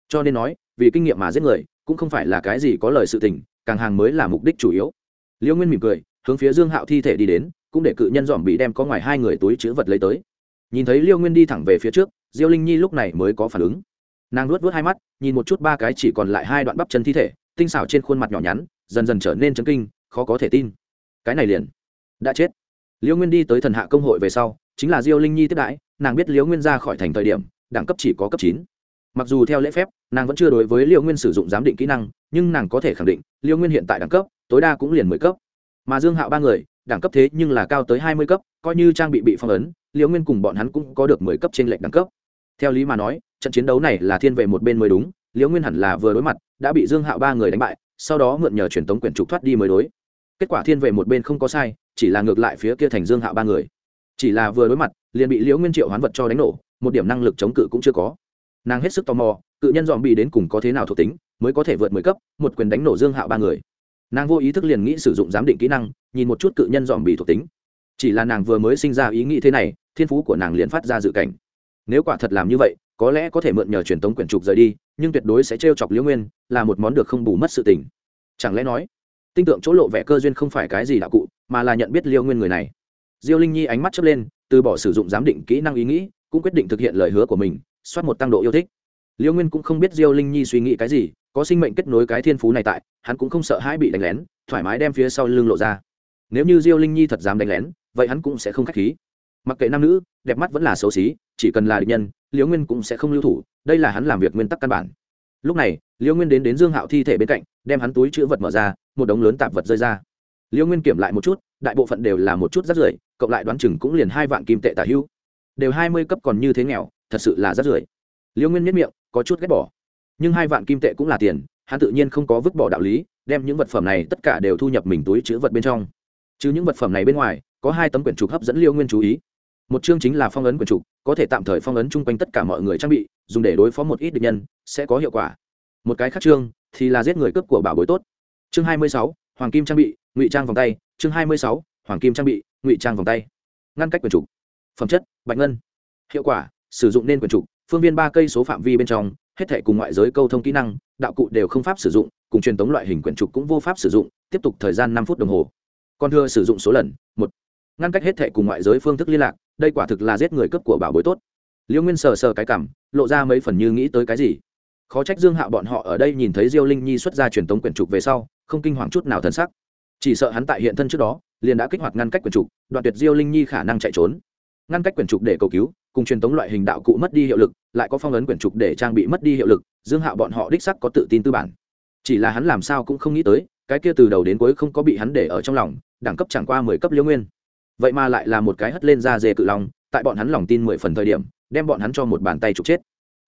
Cho nên nói, vì kinh nghiệm mà giết người, cũng không phải là cái gì có lời sự tình, càng hàng mới là mục đích chủ yếu. Liễu nguyên mỉm cười, hướng phía dương hạo thi thể đi đến, cũng để cự nhân dòm bị đem có ngoài hai người túi chữ vật lấy tới. Nhìn thấy liêu nguyên đi thẳng về phía trước, diêu linh nhi lúc này mới có phản ứng. Nàng luốt vớt hai mắt, nhìn một chút ba cái chỉ còn lại hai đoạn bắp chân thi thể, tinh xảo trên khuôn mặt nhỏ nhắn, dần dần trở nên chấn kinh, khó có thể tin. Cái này liền đã chết. Liêu nguyên đi tới thần hạ công hội về sau chính là diêu linh nhi tiếp đãi, nàng biết Liễu nguyên ra khỏi thành thời điểm, đẳng cấp chỉ có cấp chín. Mặc dù theo lễ phép, nàng vẫn chưa đối với Liễu nguyên sử dụng giám định kỹ năng, nhưng nàng có thể khẳng định, Liễu nguyên hiện tại đẳng cấp, tối đa cũng liền mười cấp. Mà dương hạo ba người, đẳng cấp thế nhưng là cao tới hai mươi cấp, coi như trang bị bị phong ấn, Liễu nguyên cùng bọn hắn cũng có được mười cấp trên lệnh đẳng cấp. Theo lý mà nói, trận chiến đấu này là thiên về một bên mới đúng, Liễu nguyên hẳn là vừa đối mặt, đã bị dương hạo ba người đánh bại, sau đó mượn nhờ truyền tống quyển trục thoát đi mới đối. Kết quả thiên về một bên không có sai, chỉ là ngược lại phía kia thành dương hạo ba người chỉ là vừa đối mặt, liền bị liễu nguyên triệu hoán vật cho đánh nổ, một điểm năng lực chống cự cũng chưa có. Nàng hết sức tò mò, cự nhân dòm bị đến cùng có thế nào thuộc tính, mới có thể vượt mười cấp, một quyền đánh nổ dương hạo ba người. Nàng vô ý thức liền nghĩ sử dụng giám định kỹ năng, nhìn một chút cự nhân dòm bị thuộc tính. Chỉ là nàng vừa mới sinh ra ý nghĩ thế này, thiên phú của nàng liền phát ra dự cảnh. Nếu quả thật làm như vậy, có lẽ có thể mượn nhờ truyền tống quyển trục rời đi, nhưng tuyệt đối sẽ t chọc liễu nguyên, là một món được không bù mất sự tình. Chẳng lẽ nói tinh tượng chỗ lộ vẻ cơ duyên không phải cái gì đạo cụ, mà là nhận biết Liễu nguyên người này diêu linh nhi ánh mắt chớp lên, từ bỏ sử dụng giám định kỹ năng ý nghĩ, cũng quyết định thực hiện lời hứa của mình, soát một tăng độ yêu thích. Liêu nguyên cũng không biết diêu linh nhi suy nghĩ cái gì, có sinh mệnh kết nối cái thiên phú này tại, hắn cũng không sợ hãi bị đánh lén, thoải mái đem phía sau lưng lộ ra. Nếu như diêu linh nhi thật dám đánh lén, vậy hắn cũng sẽ không k h á c h khí. Mặc kệ nam nữ, đẹp mắt vẫn là xấu xí, chỉ cần là địch nhân liễu nguyên cũng sẽ không lưu thủ, đây là hắn làm việc nguyên tắc căn bản. Lúc này liễu nguyên đến đến dương hạo thi thể bên cạnh, đem hắn túi chữ vật mở ra, một đống lớn tạp vật rơi ra. Liễu nguyên kiểm lại một chút đại bộ phận đều là một chút rác rưởi, cộng lại đoán chừng cũng liền hai vạn kim tệ tả hữu đều hai mươi cấp còn như thế nghèo, thật sự là rác rưởi. Liễu nguyên miết miệng, có chút ghét bỏ. Nhưng hai vạn kim tệ cũng là tiền, hắn tự nhiên không có vứt bỏ đạo lý, đem những vật phẩm này tất cả đều thu nhập mình túi chữ vật bên trong. Chứ những vật phẩm này bên ngoài, có hai tấm quyển trục hấp dẫn liêu nguyên chú ý. Một chương chính là phong ấn quyển trục, có thể tạm thời phong ấn chung quanh tất cả mọi người trang bị, dùng để đối phó một ít địch nhân, sẽ có hiệu quả. Một cái khác chương, thì là giết người cướp của bảo bối tốt. Chương hai mươi sáu, hoàng kim trang bị, ngụy trang vòng tay chương hai mươi sáu, hoàng kim trang bị, ngụy trang vòng tay. Ngăn cách quyền trục. Phẩm chất, bạch ngân. Hiệu quả, sử dụng nên quyền trục, phương viên ba cây số phạm vi bên trong, hết thể cùng ngoại giới câu thông kỹ năng, đạo cụ đều không pháp sử dụng, cùng truyền tống loại hình quyển trục cũng vô pháp sử dụng, tiếp tục thời gian năm phút đồng hồ. Còn thưa sử dụng số lần, một. Ngăn cách hết thể cùng ngoại giới phương thức liên lạc, đây quả thực là giết người cướp của bảo bối tốt. Liêu nguyên sờ sờ cái cảm, lộ ra mấy phần như nghĩ tới cái gì. Khó trách dương hạo bọn họ ở đây nhìn thấy diêu linh nhi xuất ra truyền tống quyển trục về sau, không kinh hoàng chút nào thần sắc chỉ sợ hắn tại hiện thân trước đó, liền đã kích hoạt ngăn cách quyển trục, đoạn tuyệt diêu linh nhi khả năng chạy trốn. Ngăn cách quyển trục để cầu cứu, cùng truyền tống loại hình đạo cụ mất đi hiệu lực, lại có phong ấn quyển trục để trang bị mất đi hiệu lực, dương hạo bọn họ đích sắc có tự tin tư bản. Chỉ là hắn làm sao cũng không nghĩ tới, cái kia từ đầu đến cuối không có bị hắn để ở trong lòng, đẳng cấp chẳng qua mười cấp liễu nguyên. Vậy mà lại là một cái hất lên ra dê cự long, tại bọn hắn lòng tin mười phần thời điểm, đem bọn hắn cho một bàn tay trục chết.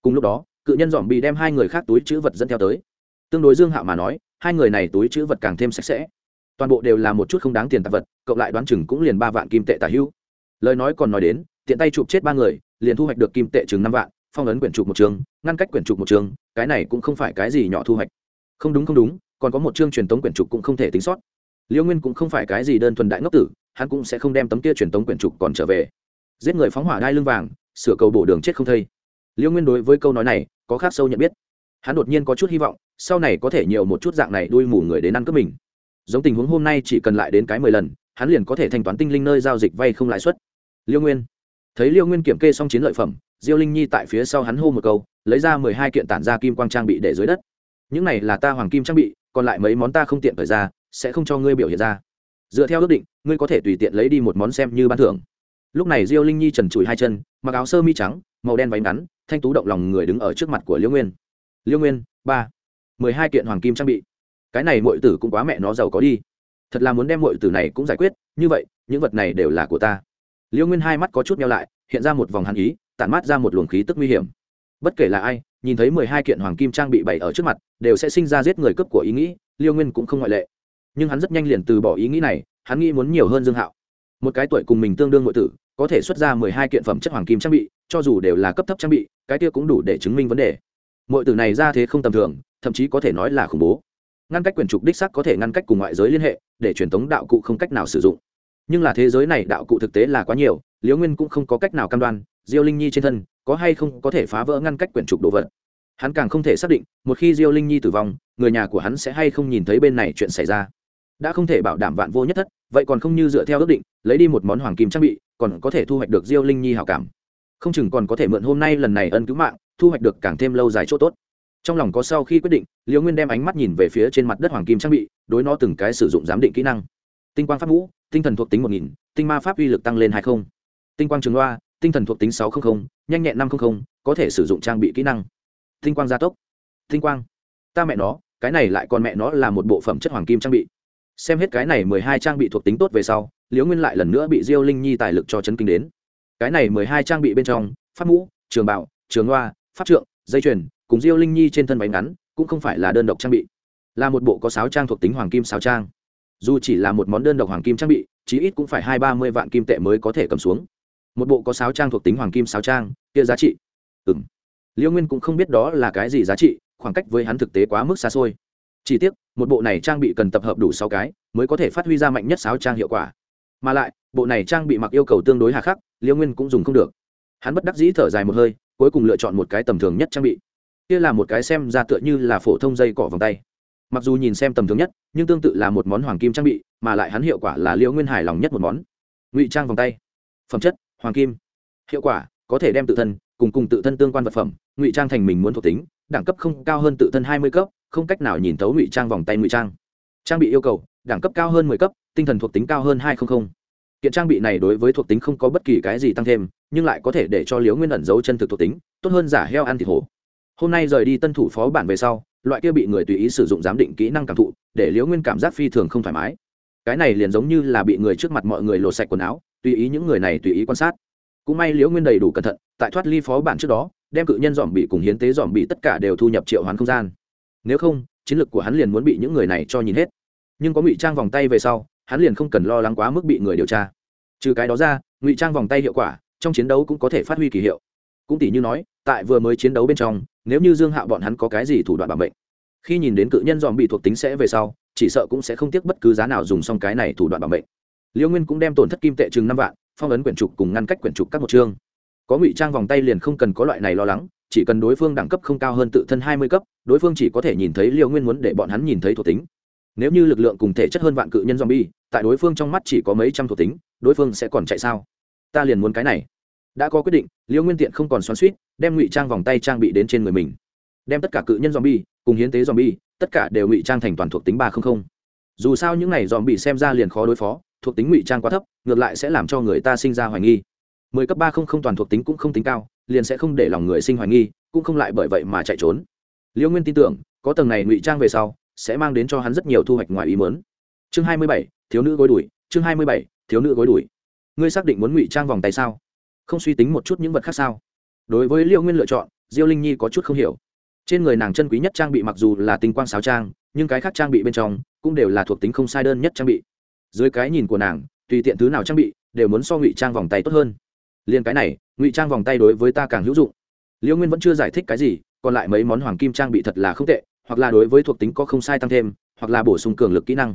Cùng lúc đó, cự nhân dòm bị đem hai người khác túi chữ vật dẫn theo tới. Tương đối dương hạo mà nói, hai người này túi chữ vật càng thêm sạch sẽ toàn bộ đều là một chút không đáng tiền tạp vật, cộng lại đoán chừng cũng liền ba vạn kim tệ tả hữu. Lời nói còn nói đến, tiện tay chụp chết ba người, liền thu hoạch được kim tệ chừng năm vạn, phong ấn quyển trục một trường ngăn cách quyển trục một trường cái này cũng không phải cái gì nhỏ thu hoạch. Không đúng không đúng, còn có một chương truyền tống quyển trục cũng không thể tính sót. Liêu nguyên cũng không phải cái gì đơn thuần đại ngốc tử, hắn cũng sẽ không đem tấm kia truyền tống quyển trục còn trở về. Giết người phóng hỏa đai lưng vàng, sửa cầu bổ đường chết không thây. Liêu nguyên đối với câu nói này, có khác sâu nhận biết. Hắn đột nhiên có chút hy vọng, sau này có thể nhiều một chút dạng này đuôi mù người đến ăn cướp mình giống tình huống hôm nay chỉ cần lại đến cái mười lần, hắn liền có thể thanh toán tinh linh nơi giao dịch vay không lãi suất. Liêu nguyên. Thấy liêu nguyên kiểm kê xong chiến lợi phẩm, diêu linh nhi tại phía sau hắn hô một câu, lấy ra mười hai kiện tản ra kim quang trang bị để dưới đất. Những này là ta hoàng kim trang bị, còn lại mấy món ta không tiện thời ra, sẽ không cho ngươi biểu hiện ra. Dựa theo ước định, ngươi có thể tùy tiện lấy đi một món xem như ban thưởng. Lúc này diêu linh nhi trần trụi hai chân, mặc áo sơ mi trắng, màu đen váy ngắn, thanh tú động lòng người đứng ở trước mặt của liêu nguyên. Liêu nguyên, ba. mười hai kiện hoàng kim trang bị cái này mọi tử cũng quá mẹ nó giàu có đi. Thật là muốn đem mọi tử này cũng giải quyết, như vậy, những vật này đều là của ta. Liêu nguyên hai mắt có chút nhau lại, hiện ra một vòng hàn ý, tản mát ra một luồng khí tức nguy hiểm. Bất kể là ai, nhìn thấy mười hai kiện hoàng kim trang bị bày ở trước mặt, đều sẽ sinh ra giết người cướp của ý nghĩ, liêu nguyên cũng không ngoại lệ. Nhưng hắn rất nhanh liền từ bỏ ý nghĩ này, hắn nghĩ muốn nhiều hơn dương hạo. Một cái tuổi cùng mình tương đương ngội tử, có thể xuất ra mười hai kiện phẩm chất hoàng kim trang bị, cho dù đều là cấp thấp trang bị, cái kia cũng đủ để chứng minh vấn đề. Mọi tử này ra thế không tầm thường, thậm chí có thể nói là khủng bố ngăn cách quyền trục đích sắc có thể ngăn cách cùng ngoại giới liên hệ, để truyền thống đạo cụ không cách nào sử dụng. Nhưng là thế giới này đạo cụ thực tế là quá nhiều, liễu nguyên cũng không có cách nào cam đoan, diêu linh nhi trên thân có hay không có thể phá vỡ ngăn cách quyển trục đồ vật. Hắn càng không thể xác định, một khi diêu linh nhi tử vong, người nhà của hắn sẽ hay không nhìn thấy bên này chuyện xảy ra. Đã không thể bảo đảm vạn vô nhất thất, vậy còn không như dựa theo ước định, lấy đi một món hoàng kim trang bị, còn có thể thu hoạch được diêu linh nhi hảo cảm. Không chừng còn có thể mượn hôm nay lần này ân cứu mạng, thu hoạch được càng thêm lâu dài chỗ tốt trong lòng có sau khi quyết định liễu nguyên đem ánh mắt nhìn về phía trên mặt đất hoàng kim trang bị, đối nó từng cái sử dụng giám định kỹ năng. Tinh quang pháp ngũ, tinh thần thuộc tính một nghìn, tinh ma pháp uy lực tăng lên hai không. Tinh quang trường loa, tinh thần thuộc tính sáu không không, nhanh nhẹn năm không không, có thể sử dụng trang bị kỹ năng. Tinh quang gia tốc. Tinh quang. Ta mẹ nó, cái này lại còn mẹ nó là một bộ phẩm chất hoàng kim trang bị. Xem hết cái này mười hai trang bị thuộc tính tốt về sau liễu nguyên lại lần nữa bị diêu linh nhi tài lực cho chấn kinh đến. Cái này mười hai trang bị bên trong, pháp mũ trường bảo, trường loa, pháp trượng, dây chuyền cùng diêu linh nhi trên thân váy ngắn, cũng không phải là đơn độc trang bị, là một bộ có sáu trang thuộc tính hoàng kim sáu trang. Dù chỉ là một món đơn độc hoàng kim trang bị, chí ít cũng phải hai ba mươi vạn kim tệ mới có thể cầm xuống. Một bộ có sáu trang thuộc tính hoàng kim sáu trang, kia giá trị? Ừ liễu nguyên cũng không biết đó là cái gì giá trị, khoảng cách với hắn thực tế quá mức xa xôi. Chỉ tiếc, một bộ này trang bị cần tập hợp đủ sáu cái, mới có thể phát huy ra mạnh nhất sáu trang hiệu quả. Mà lại, bộ này trang bị mặc yêu cầu tương đối hà khắc liễu nguyên cũng dùng không được. Hắn bất đắc dĩ thở dài một hơi, cuối cùng lựa chọn một cái tầm thường nhất trang bị kia là một cái xem ra tựa như là phổ thông dây cỏ vòng tay. Mặc dù nhìn xem tầm thường nhất, nhưng tương tự là một món hoàng kim trang bị, mà lại hắn hiệu quả là liễu nguyên hài lòng nhất một món. Ngụy trang vòng tay. Phẩm chất, hoàng kim. Hiệu quả, có thể đem tự thân cùng cùng tự thân tương quan vật phẩm, ngụy trang thành mình muốn thuộc tính, đẳng cấp không cao hơn tự thân hai mươi cấp, không cách nào nhìn thấu ngụy trang vòng tay ngụy trang. Trang bị yêu cầu, đẳng cấp cao hơn mười cấp, tinh thần thuộc tính cao hơn hai trăm linh kiện trang bị này đối với thuộc tính không có bất kỳ cái gì tăng thêm, nhưng lại có thể để cho liễu nguyên ẩn giấu chân thực thuộc tính, tốt hơn giả heo ăn thịt hổ hôm nay rời đi tân thủ phó bản về sau, loại kia bị người tùy ý sử dụng giám định kỹ năng cảm thụ, để liễu nguyên cảm giác phi thường không thoải mái. Cái này liền giống như là bị người trước mặt mọi người lột sạch quần áo, tùy ý những người này tùy ý quan sát. Cũng may liễu nguyên đầy đủ cẩn thận, tại thoát ly phó bản trước đó, đem cự nhân dòm bị cùng hiến tế dòm bị tất cả đều thu nhập triệu hoán không gian. Nếu không, chiến lược của hắn liền muốn bị những người này cho nhìn hết. Nhưng có ngụy trang vòng tay về sau, hắn liền không cần lo lắng quá mức bị người điều tra. Trừ cái đó ra, ngụy trang vòng tay hiệu quả trong chiến đấu cũng có thể phát huy kỳ hiệu cũng tỷ như nói, tại vừa mới chiến đấu bên trong, nếu như dương hạo bọn hắn có cái gì thủ đoạn bảo mệnh khi nhìn đến cự nhân dòm bị thuộc tính sẽ về sau, chỉ sợ cũng sẽ không tiếc bất cứ giá nào dùng xong cái này thủ đoạn bảo mệnh liễu nguyên cũng đem tổn thất kim tệ chừng năm vạn, phong ấn quyển trục cùng ngăn cách quyển trục các một chương. Có ngụy trang vòng tay liền không cần có loại này lo lắng, chỉ cần đối phương đẳng cấp không cao hơn tự thân hai mươi cấp, đối phương chỉ có thể nhìn thấy liễu nguyên muốn để bọn hắn nhìn thấy thuộc tính. Nếu như lực lượng cùng thể chất hơn vạn cự nhân zombie, tại đối phương trong mắt chỉ có mấy trăm thuộc tính, đối phương sẽ còn chạy sao? Ta liền muốn cái này đã có quyết định liễu nguyên tiện không còn xoắn suýt đem ngụy trang vòng tay trang bị đến trên người mình. Đem tất cả cự nhân zombie, cùng hiến tế zombie, tất cả đều ngụy trang thành toàn thuộc tính ba trăm linh dù sao những này zombie xem ra liền khó đối phó, thuộc tính ngụy trang quá thấp, ngược lại sẽ làm cho người ta sinh ra hoài nghi. Mười cấp ba không không toàn thuộc tính cũng không tính cao, liền sẽ không để lòng người sinh hoài nghi, cũng không lại bởi vậy mà chạy trốn. Liễu nguyên tin tưởng, có tầng này ngụy trang về sau, sẽ mang đến cho hắn rất nhiều thu hoạch ngoài ý muốn. Chương hai mươi bảy, thiếu nữ gối đuổi, chương hai mươi bảy, thiếu nữ gối đuổi. Ngươi xác định muốn ngụy trang vòng tay sao? Không suy tính một chút những vật khác sao? Đối với liệu nguyên lựa chọn, diêu linh nhi có chút không hiểu. Trên người nàng chân quý nhất trang bị mặc dù là tinh quang sáo trang, nhưng cái khác trang bị bên trong cũng đều là thuộc tính không sai đơn nhất trang bị. Dưới cái nhìn của nàng, tùy tiện thứ nào trang bị đều muốn so ngụy trang vòng tay tốt hơn. Liền cái này, ngụy trang vòng tay đối với ta càng hữu dụng. Liễu nguyên vẫn chưa giải thích cái gì, còn lại mấy món hoàng kim trang bị thật là không tệ, hoặc là đối với thuộc tính có không sai tăng thêm, hoặc là bổ sung cường lực kỹ năng.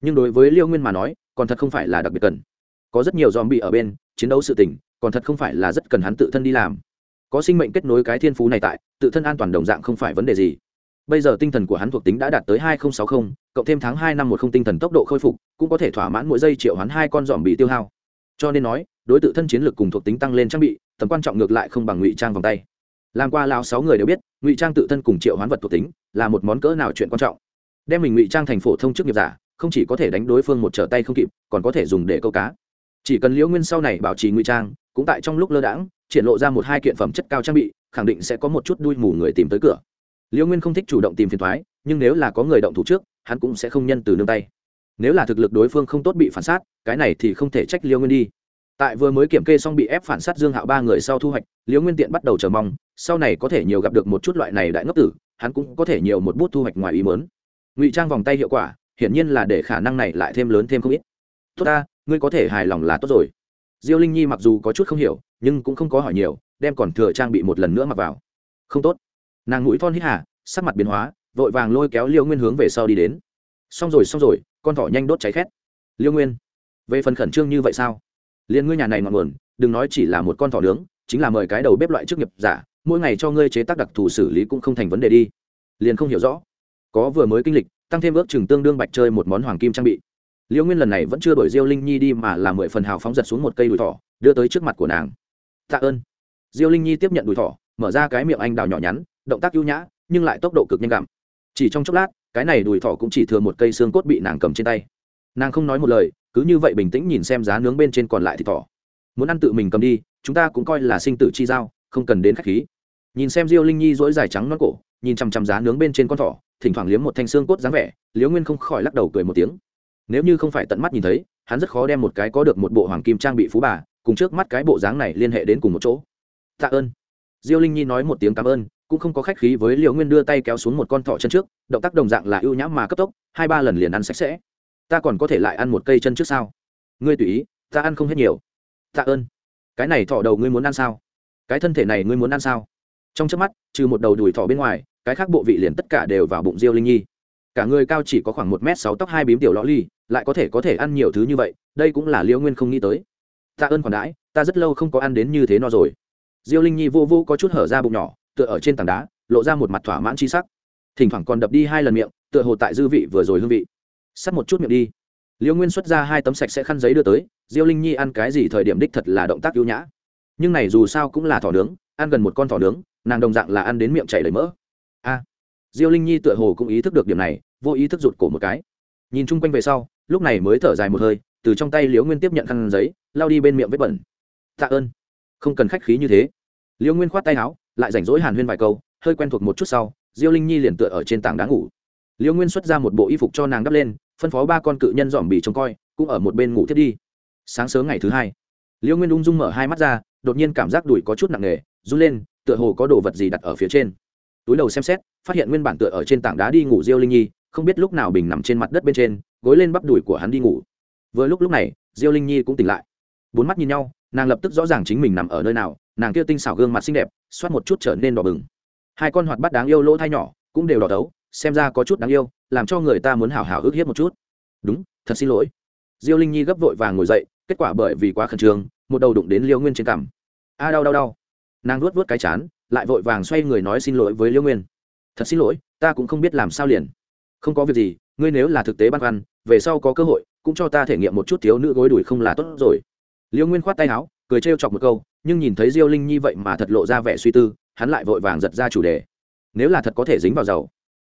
Nhưng đối với liêu nguyên mà nói, còn thật không phải là đặc biệt cần. Có rất nhiều dòm bị ở bên, chiến đấu sự tình còn thật không phải là rất cần hắn tự thân đi làm. Có sinh mệnh kết nối cái thiên phú này tại, tự thân an toàn đồng dạng không phải vấn đề gì. Bây giờ tinh thần của hắn thuộc tính đã đạt tới hai nghìn sáu mươi cộng thêm tháng hai năm một không tinh thần tốc độ khôi phục, cũng có thể thỏa mãn mỗi giây triệu hắn hai con giòm bị tiêu hao. Cho nên nói, đối tự thân chiến lược cùng thuộc tính tăng lên trang bị, tầm quan trọng ngược lại không bằng ngụy trang vòng tay. Làm qua lão sáu người đều biết, ngụy trang tự thân cùng triệu hoán vật thuộc tính là một món cỡ nào chuyện quan trọng. Đem mình ngụy trang thành phổ thông chức nghiệp giả, không chỉ có thể đánh đối phương một trở tay không kịp, còn có thể dùng để câu cá. Chỉ cần liễu nguyên sau này bảo trì ngụy trang cũng tại trong lúc lơ đãng, triển lộ ra một hai kiện phẩm chất cao trang bị, khẳng định sẽ có một chút đuôi mù người tìm tới cửa. Liễu nguyên không thích chủ động tìm phiền thoái, nhưng nếu là có người động thủ trước, hắn cũng sẽ không nhân từ nương tay. Nếu là thực lực đối phương không tốt bị phản sát, cái này thì không thể trách liễu nguyên đi. Tại vừa mới kiểm kê xong bị ép phản sát dương hạo ba người sau thu hoạch liễu nguyên tiện bắt đầu chờ mong, sau này có thể nhiều gặp được một chút loại này đại ngốc tử, hắn cũng có thể nhiều một bút thu hoạch ngoài ý mớn ngụy trang vòng tay hiệu quả, hiển nhiên là để khả năng này lại thêm lớn thêm không ít. Tốt ta, ngươi có thể hài lòng là tốt rồi diêu linh nhi mặc dù có chút không hiểu, nhưng cũng không có hỏi nhiều, đem còn thừa trang bị một lần nữa mặc vào. Không tốt. Nàng mũi thon hít hà, sắc mặt biến hóa, vội vàng lôi kéo liêu nguyên hướng về sau đi đến. Xong rồi xong rồi, con thỏ nhanh đốt cháy khét. Liêu nguyên, về phần khẩn trương như vậy sao? Liền ngươi nhà này ngọn nguồn, đừng nói chỉ là một con thỏ nướng, chính là mời cái đầu bếp loại chức nghiệp giả, mỗi ngày cho ngươi chế tác đặc thù xử lý cũng không thành vấn đề đi. Liền không hiểu rõ. Có vừa mới kinh lịch, tăng thêm ước chừng tương đương bạch chơi một món hoàng kim trang bị liễu nguyên lần này vẫn chưa đổi diêu linh nhi đi mà là mười phần hào phóng giật xuống một cây đùi thỏ, đưa tới trước mặt của nàng. Tạ ơn. Diêu linh nhi tiếp nhận đùi thỏ, mở ra cái miệng anh đào nhỏ nhắn, động tác ưu nhã, nhưng lại tốc độ cực nhanh gặm. Chỉ trong chốc lát, cái này đùi thỏ cũng chỉ thừa một cây xương cốt bị nàng cầm trên tay. Nàng không nói một lời, cứ như vậy bình tĩnh nhìn xem giá nướng bên trên còn lại thì thỏ. Muốn ăn tự mình cầm đi, chúng ta cũng coi là sinh tử chi giao, không cần đến khách khí. Nhìn xem diêu linh nhi dỗi dài trắng non cổ, nhìn chằm chằm giá nướng bên trên con thỏ, thỉnh thoảng liếm một thanh xương cốt dáng vẻ, liễu nguyên không khỏi lắc đầu cười một tiếng nếu như không phải tận mắt nhìn thấy, hắn rất khó đem một cái có được một bộ hoàng kim trang bị phú bà, cùng trước mắt cái bộ dáng này liên hệ đến cùng một chỗ. Tạ ơn. Diêu linh nhi nói một tiếng cảm ơn, cũng không có khách khí với liễu nguyên đưa tay kéo xuống một con thỏ chân trước, động tác đồng dạng là ưu nhãm mà cấp tốc, hai ba lần liền ăn sạch sẽ. Ta còn có thể lại ăn một cây chân trước sao? Ngươi tùy ý, ta ăn không hết nhiều. Tạ ơn. Cái này thỏ đầu ngươi muốn ăn sao? Cái thân thể này ngươi muốn ăn sao? Trong trước mắt, trừ một đầu đùi thỏ bên ngoài, cái khác bộ vị liền tất cả đều vào bụng diêu linh nhi cả người cao chỉ có khoảng một m sáu tóc hai bím tiểu lõ ly, lại có thể có thể ăn nhiều thứ như vậy, đây cũng là liễu nguyên không nghĩ tới. Tạ ơn còn đãi, ta rất lâu không có ăn đến như thế no rồi. Diêu linh nhi vô vô có chút hở ra bụng nhỏ, tựa ở trên tảng đá, lộ ra một mặt thỏa mãn c h i sắc. Thỉnh thoảng còn đập đi hai lần miệng, tựa hồ tại dư vị vừa rồi hương vị. Sắt một chút miệng đi. Liễu nguyên xuất ra hai tấm sạch sẽ khăn giấy đưa tới, diêu linh nhi ăn cái gì thời điểm đích thật là động tác ưu nhã. Nhưng này dù sao cũng là thỏ nướng, ăn gần một con thỏ nướng, nàng đồng dạng là ăn đến miệng chảy đầy mỡ. A. Diêu linh nhi tựa hồ cũng ý thức được điểm này vô ý thức rụt cổ một cái. Nhìn chung quanh về sau, lúc này mới thở dài một hơi, từ trong tay liễu nguyên tiếp nhận khăn giấy lao đi bên miệng vết bẩn. Tạ ơn. Không cần khách khí như thế. Liễu nguyên khoát tay áo, lại rảnh rỗi hàn huyên vài câu, hơi quen thuộc một chút sau, diêu linh nhi liền tựa ở trên tảng đá ngủ. Liễu nguyên xuất ra một bộ y phục cho nàng đắp lên, phân phó ba con cự nhân dòm bì trông coi, cũng ở một bên ngủ thiết đi. Sáng sớm ngày thứ hai, liễu nguyên ung dung mở hai mắt ra, đột nhiên cảm giác đùi có chút nặng nề, run lên, tựa hồ có đồ vật gì đặt ở phía trên. Túi đầu xem xét, phát hiện nguyên bản tựa ở trên tảng đá đi ngủ diêu linh nhi không biết lúc nào bình nằm trên mặt đất bên trên, gối lên bắp đùi của hắn đi ngủ. Vừa lúc lúc này, diêu linh nhi cũng tỉnh lại. Bốn mắt nhìn nhau, nàng lập tức rõ ràng chính mình nằm ở nơi nào, nàng kia tinh xảo gương mặt xinh đẹp, xoát một chút trở nên đỏ bừng. Hai con hoạt bắt đáng yêu lỗ thai nhỏ cũng đều đỏ tấu, xem ra có chút đáng yêu, làm cho người ta muốn hào hào ước hiếp một chút. Đúng, thật xin lỗi. Diêu linh nhi gấp vội vàng ngồi dậy, kết quả bởi vì quá khẩn trương, một đầu đụng đến liêu nguyên trên cằm. A, đau đau đau. Nàng luốt vớt cái chán, lại vội vàng xoay người nói xin lỗi với liêu nguyên. Thật xin lỗi, ta cũng không biết làm sao liền không có việc gì ngươi nếu là thực tế băn khoăn về sau có cơ hội cũng cho ta thể nghiệm một chút thiếu nữ gối đùi không là tốt rồi. Liêu nguyên khoát tay áo cười trêu chọc một câu nhưng nhìn thấy diêu linh nhi vậy mà thật lộ ra vẻ suy tư hắn lại vội vàng giật ra chủ đề. Nếu là thật có thể dính vào giàu,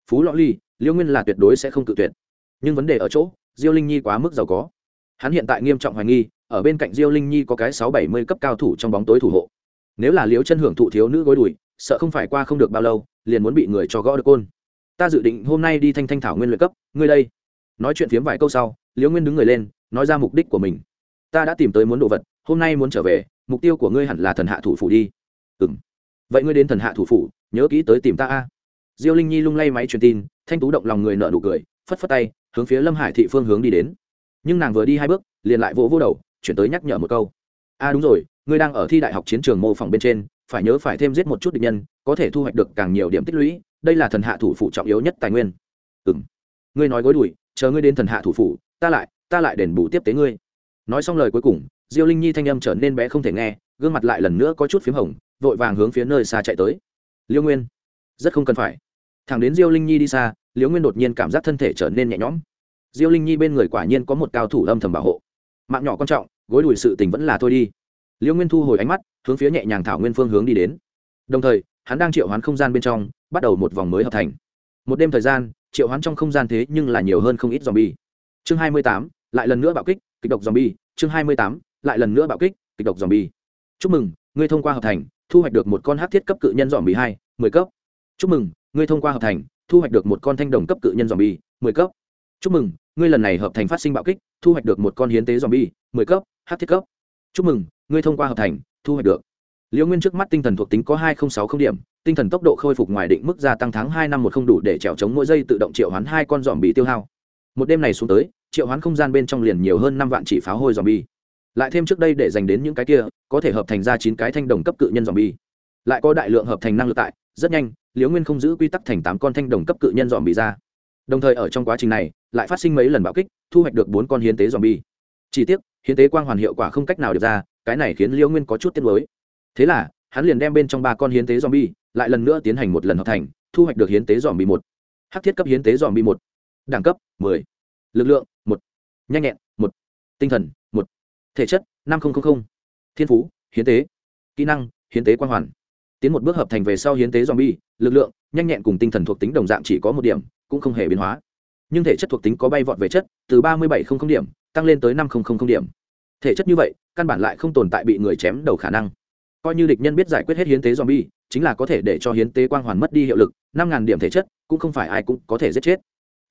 phú lõ ly liêu nguyên là tuyệt đối sẽ không cự tuyệt. Nhưng vấn đề ở chỗ diêu linh nhi quá mức giàu có. Hắn hiện tại nghiêm trọng hoài nghi ở bên cạnh diêu linh nhi có cái sáu bảy mươi cấp cao thủ trong bóng tối thủ hộ. Nếu là liễu chân hưởng thụ thiếu nữ gối đùi sợ không phải qua không được bao lâu liền muốn bị người cho gõ được côn ta dự định hôm nay đi thanh thanh thảo nguyên luyện cấp, ngươi đây. Nói chuyện phiếm vài câu sau, liễu nguyên đứng người lên, nói ra mục đích của mình. Ta đã tìm tới muốn đồ vật, hôm nay muốn trở về, mục tiêu của ngươi hẳn là thần hạ thủ phủ đi. Ừ m vậy ngươi đến thần hạ thủ phủ, nhớ kỹ tới tìm ta a. Diêu linh nhi lung lay máy truyền tin, thanh tú động lòng người nợ nụ cười, phất phất tay, hướng phía lâm hải thị phương hướng đi đến. Nhưng nàng vừa đi hai bước, liền lại vỗ vỗ đầu, chuyển tới nhắc nhở một câu. A đúng rồi, ngươi đang ở thi đại học chiến trường mô phỏng bên trên phải nhớ phải thêm giết một chút địch nhân, có thể thu hoạch được càng nhiều điểm tích lũy, đây là thần hạ thủ phủ trọng yếu nhất tài nguyên. Ừ m ngươi nói gối đùi, chờ ngươi đến thần hạ thủ phủ, ta lại ta lại đền bù tiếp tế ngươi. Nói xong lời cuối cùng, diêu linh nhi thanh âm trở nên bé không thể nghe, gương mặt lại lần nữa có chút p h í m hồng, vội vàng hướng phía nơi xa chạy tới. Liêu nguyên. Rất không cần phải. Thẳng đến diêu linh nhi đi xa liễu nguyên đột nhiên cảm giác thân thể trở nên nhẹ nhõm. Diêu linh nhi bên người quả nhiên có một cao thủ âm thầm bảo hộ. Mạng nhỏ quan trọng, gối đùi sự tình vẫn là thôi đi liễu nguyên thu hồi ánh mắt, hướng phía nhẹ nhàng thảo nguyên phương hướng đi đến. Đồng thời, hắn đang triệu hoán không gian bên trong, bắt đầu một vòng mới hợp thành. Một đêm thời gian, triệu hoán trong không gian thế nhưng là nhiều hơn không ít zombie. Chương hai mươi tám, lại lần nữa bạo kích, kịch độc zombie. Chương hai mươi tám, lại lần nữa bạo kích, kịch độc zombie. Chúc mừng, ngươi thông qua hợp thành, thu hoạch được một con hát thiết cấp cự nhân zombie hai, mười cấp. Chúc mừng, ngươi thông qua hợp thành, thu hoạch được một con thanh đồng cấp cự nhân zombie, mười cấp. Chúc mừng, ngươi lần này hợp thành phát sinh bạo kích, thu hoạch được một con hiến tế zombie, mười cấp, hát thiết cấp. Chúc mừng ngươi thông qua hợp thành, thu hoạch được. Liễu nguyên trước mắt tinh thần thuộc tính có hai sáu không điểm, tinh thần tốc độ khôi phục ngoài định mức gia tăng tháng hai năm một không đủ để trèo chống mỗi giây tự động triệu hoán hai con dòm bị tiêu hao. Một đêm này xuống tới, triệu hoán không gian bên trong liền nhiều hơn năm vạn chỉ pháo hôi dòm bi lại thêm trước đây để dành đến những cái kia, có thể hợp thành ra chín cái thanh đồng cấp cự nhân dòm bi lại có đại lượng hợp thành năng lực tại, rất nhanh, liễu nguyên không giữ quy tắc thành tám con thanh đồng cấp cự nhân dòm bị ra. Đồng thời ở trong quá trình này, lại phát sinh mấy lần bạo kích, thu hoạch được bốn con hiến tế dòm bi chi tiết hiến tế quang hoàn hiệu quả không cách nào được ra cái này khiến liễu nguyên có chút tiếc nuối. Thế là, hắn liền đem bên trong ba con hiến tế zombie lại lần nữa tiến hành một lần hợp thành, thu hoạch được hiến tế zombie một. Hắc thiết cấp hiến tế zombie một. Đẳng cấp 10. lực lượng, một. Nhanh nhẹn, một. Tinh thần, một. Thể chất, năm nghìn thiên phú, hiến tế. Kỹ năng, hiến tế quang hoàn. Tiến một bước hợp thành về sau hiến tế zombie, lực lượng, nhanh nhẹn cùng tinh thần thuộc tính đồng dạng chỉ có một điểm, cũng không hề biến hóa. Nhưng thể chất thuộc tính có bay vọt về chất, từ ba mươi bảy điểm, tăng lên tới năm điểm thể chất như vậy, căn bản lại không tồn tại bị người chém đầu khả năng. Coi như địch nhân biết giải quyết hết hiến tế zombie, chính là có thể để cho hiến tế quang hoàn mất đi hiệu lực, năm ngàn điểm thể chất, cũng không phải ai cũng có thể giết chết.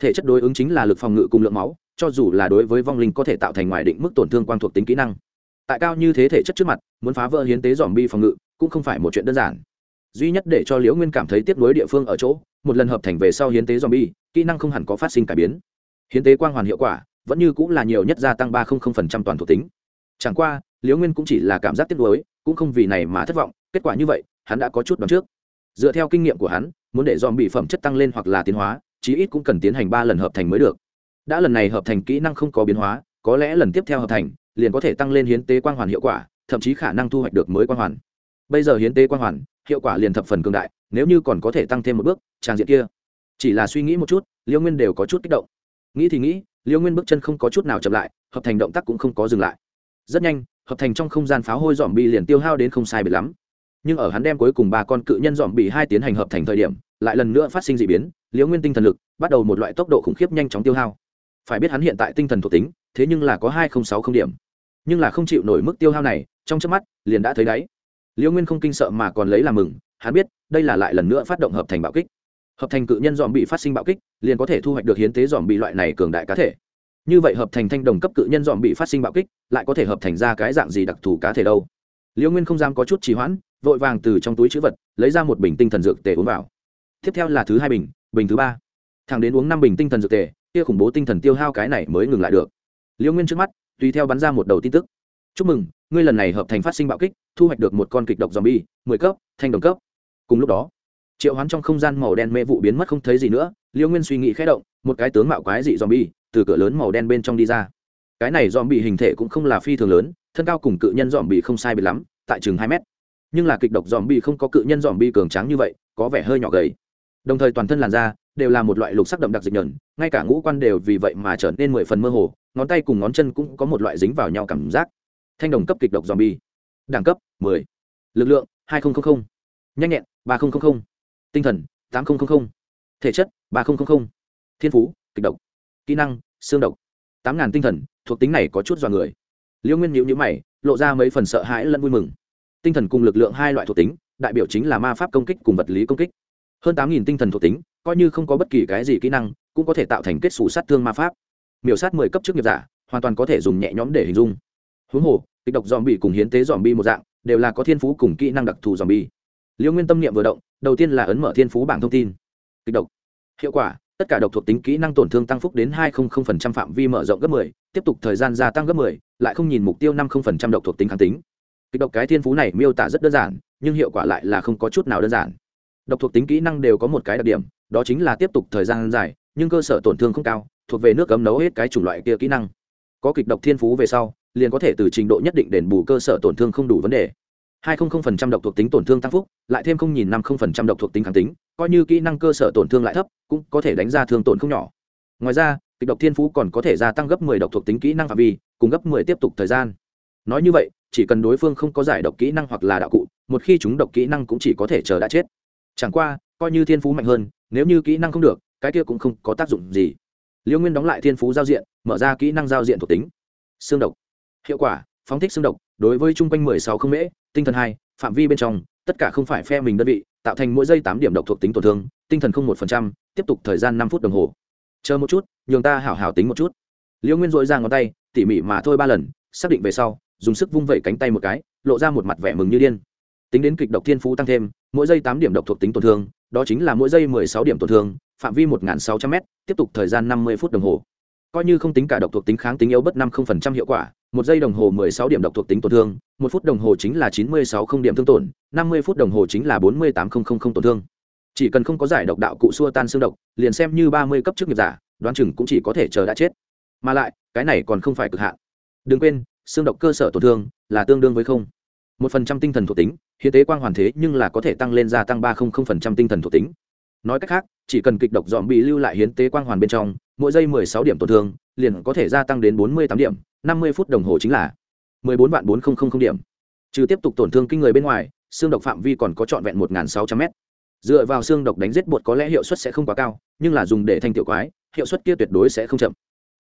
Thể chất đối ứng chính là lực phòng ngự cùng lượng máu, cho dù là đối với vong linh có thể tạo thành ngoài định mức tổn thương quang thuộc tính kỹ năng. Tại cao như thế thể chất trước mặt, muốn phá vỡ hiến tế dòm bi phòng ngự, cũng không phải một chuyện đơn giản. Duy nhất để cho liễu nguyên cảm thấy tiếp nối địa phương ở chỗ, một lần hợp thành về sau hiến tế dòm bi kỹ năng không hẳn có phát sinh cải biến. Hiến tế quang hoàn hiệu quả, vẫn như cũng là nhiều nhất gia tăng ba toàn thuộc tính chẳng qua, liễu nguyên cũng chỉ là cảm giác tiếc nuối, cũng không vì này mà thất vọng, kết quả như vậy, hắn đã có chút đoán trước. Dựa theo kinh nghiệm của hắn, muốn để dòm bị phẩm chất tăng lên hoặc là tiến hóa, chí ít cũng cần tiến hành ba lần hợp thành mới được. Đã lần này hợp thành kỹ năng không có biến hóa, có lẽ lần tiếp theo hợp thành, liền có thể tăng lên hiến tế quang hoàn hiệu quả, thậm chí khả năng thu hoạch được mới quang hoàn. Bây giờ hiến tế quang hoàn, hiệu quả liền thập phần cường đại, nếu như còn có thể tăng thêm một bước trang diện kia. Chỉ là suy nghĩ một chút, Liễu nguyên đều có chút kích động. Nghĩ thì nghĩ, Liễu nguyên bước chân không có chút nào chậm lại, hợp thành động tác cũng không có dừng lại rất nhanh, hợp thành trong không gian pháo hôi dòm bị liền tiêu hao đến không sai bị lắm. Nhưng ở hắn đem cuối cùng ba con cự nhân dòm bị hai tiến hành hợp thành thời điểm, lại lần nữa phát sinh d ị biến, liễu nguyên tinh thần lực, bắt đầu một loại tốc độ khủng khiếp nhanh chóng tiêu hao. Phải biết hắn hiện tại tinh thần thuộc tính, thế nhưng là có hai không sáu không điểm. Nhưng là không chịu nổi mức tiêu hao này, trong trước mắt, liền đã thấy đáy. Liễu nguyên không kinh sợ mà còn lấy làm mừng, hắn biết, đây là lại lần nữa phát động hợp thành bạo kích. Hợp thành cự nhân dòm bị phát sinh bạo kích, liền có thể thu hoạch được hiến tế dòm bị loại này cường đại cá thể như vậy hợp thành thanh đồng cấp cự nhân dòm bị phát sinh bạo kích, lại có thể hợp thành ra cái dạng gì đặc thù cá thể đâu? Liễu nguyên không dám có chút trì hoãn, vội vàng từ trong túi chữ vật, lấy ra một bình tinh thần dược tề uống vào. Tiếp theo là thứ hai bình bình thứ ba. Thằng đến uống năm bình tinh thần dược tề, kia khủng bố tinh thần tiêu hao cái này mới ngừng lại được. Liễu nguyên trước mắt, tùy theo bắn ra một đầu tin tức. Chúc mừng, ngươi lần này hợp thành phát sinh bạo kích, thu hoạch được một con kịch độc zombie, mười cấp, thanh đồng cấp. Cùng lúc đó, triệu hoán trong không gian màu đen mê vụ biến mất không thấy gì nữa liễu nguyên suy nghĩ khẽ động, một cái tướng mạo quái dị zombie từ cửa lớn màu đen bên trong đi ra cái này zombie hình thể cũng không là phi thường lớn, thân cao cùng cự nhân zombie không sai biệt lắm, tại chừng hai mét nhưng là kịch độc zombie không có cự nhân zombie cường tráng như vậy, có vẻ hơi nhỏ gầy đồng thời toàn thân làn da đều là một loại lục sắc đậm đặc dịch nhờn, ngay cả ngũ quan đều vì vậy mà trở nên mười phần mơ hồ, ngón tay cùng ngón chân cũng có một loại dính vào nhau cảm giác thanh đồng cấp kịch độc zombie đẳng cấp 10. lực lượng 2000. nhanh nhẹn 3000. tinh thần 8000. thể chất 3000. thiên phú kịch độc kỹ năng, xương độc. Tám ngàn tinh thần, thuộc tính này có chút dọa người. Liêu nguyên nhịu nhữ mày, lộ ra mấy phần sợ hãi lẫn vui mừng. Tinh thần cùng lực lượng hai loại thuộc tính, đại biểu chính là ma pháp công kích cùng vật lý công kích. Hơn tám nghìn tinh thần thuộc tính, coi như không có bất kỳ cái gì kỹ năng, cũng có thể tạo thành kết xù sát thương ma pháp. Miểu sát mười cấp trước nghiệp giả, hoàn toàn có thể dùng nhẹ nhõm để hình dung. Huống hồ, kịch độc dòm bị cùng hiến tế dòm bi một dạng, đều là có thiên phú cùng kỹ năng đặc thù dòm bi liêu nguyên tâm niệm vừa động, đầu tiên là ấn mở thiên phú bảng thông tin. Kịch độc. Hiệu quả tất cả độc thuộc tính kỹ năng tổn thương tăng phúc đến 200% phạm vi mở rộng gấp 10, tiếp tục thời gian gia tăng gấp 10, lại không nhìn mục tiêu 50% độc thuộc tính kháng tính. Kịch độc cái thiên phú này miêu tả rất đơn giản nhưng hiệu quả lại là không có chút nào đơn giản. Độc thuộc tính kỹ năng đều có một cái đặc điểm đó chính là tiếp tục thời gian dài nhưng cơ sở tổn thương không cao thuộc về nước cấm nấu hết cái chủng loại kia kỹ năng. Có kịch độc thiên phú về sau liền có thể từ trình độ nhất định đền bù cơ sở tổn thương không đủ vấn đề hai phần trăm độc thuộc tính tổn thương tăng phúc, lại thêm không nhìn năm phần trăm độc thuộc tính kháng tính, coi như kỹ năng cơ sở tổn thương lại thấp, cũng có thể đánh ra thương tổn không nhỏ. Ngoài ra, kịch độc thiên phú còn có thể gia tăng gấp 10 độc thuộc tính kỹ năng phạm vi, cùng gấp 10 tiếp tục thời gian. Nói như vậy, chỉ cần đối phương không có giải độc kỹ năng hoặc là đạo cụ, một khi chúng độc kỹ năng cũng chỉ có thể chờ đã chết. Chẳng qua, coi như thiên phú mạnh hơn, nếu như kỹ năng không được, cái kia cũng không có tác dụng gì. Liễu nguyên đóng lại thiên phú giao diện, mở ra kỹ năng giao diện thuộc tính. Xương độc. Hiệu quả, phóng thích xương độc, đối với chung quanh mười sáu không mễ tinh thần hai, phạm vi bên trong, tất cả không phải phe mình đơn vị, tạo thành mỗi giây tám điểm độc thuộc tính tổn thương, tinh thần không một phần trăm, tiếp tục thời gian năm phút đồng hồ. Chờ một chút, nhường ta hảo hảo tính một chút. Liễu nguyên dội ra ngón tay, tỉ mỉ mà thôi ba lần, xác định về sau, dùng sức vung vẩy cánh tay một cái, lộ ra một mặt vẻ mừng như điên. Tính đến kịch độc thiên phú tăng thêm, mỗi giây tám điểm độc thuộc tính tổn thương, đó chính là mỗi giây mười sáu điểm tổn thương, phạm vi một sáu trăm m tiếp tục thời gian năm mươi phút đồng hồ. Coi như không tính cả độc thuộc tính kháng tính yếu bất năm hiệu quả một giây đồng hồ mười sáu điểm độc thuộc tính tổn thương, một phút đồng hồ chính là chín mươi sáu không điểm thương tổn, năm mươi phút đồng hồ chính là bốn mươi tám không không không tổn thương. Chỉ cần không có giải độc đạo cụ xua tan xương độc, liền xem như ba mươi cấp trước nghiệp giả, đoán chừng cũng chỉ có thể chờ đã chết. Mà lại, cái này còn không phải cực hạn. Đừng quên, xương độc cơ sở tổn thương là tương đương với không. Một phần trăm tinh thần thuộc tính, hiến tế quang hoàn thế nhưng là có thể tăng lên gia tăng ba phần trăm tinh thần thuộc tính. Nói cách khác, chỉ cần kịch độc dòm bị lưu lại hiến tế quang hoàn bên trong, mỗi giây mười sáu điểm tổn thương, liền có thể gia tăng đến bốn mươi tám điểm năm mươi phút đồng hồ chính là mười bốn vạn bốn nghìn điểm. Trừ tiếp tục tổn thương kinh người bên ngoài, xương độc phạm vi còn có trọn vẹn một sáu trăm m dựa vào xương độc đánh giết bột có lẽ hiệu suất sẽ không quá cao, nhưng là dùng để thanh tiểu quái, hiệu suất kia tuyệt đối sẽ không chậm.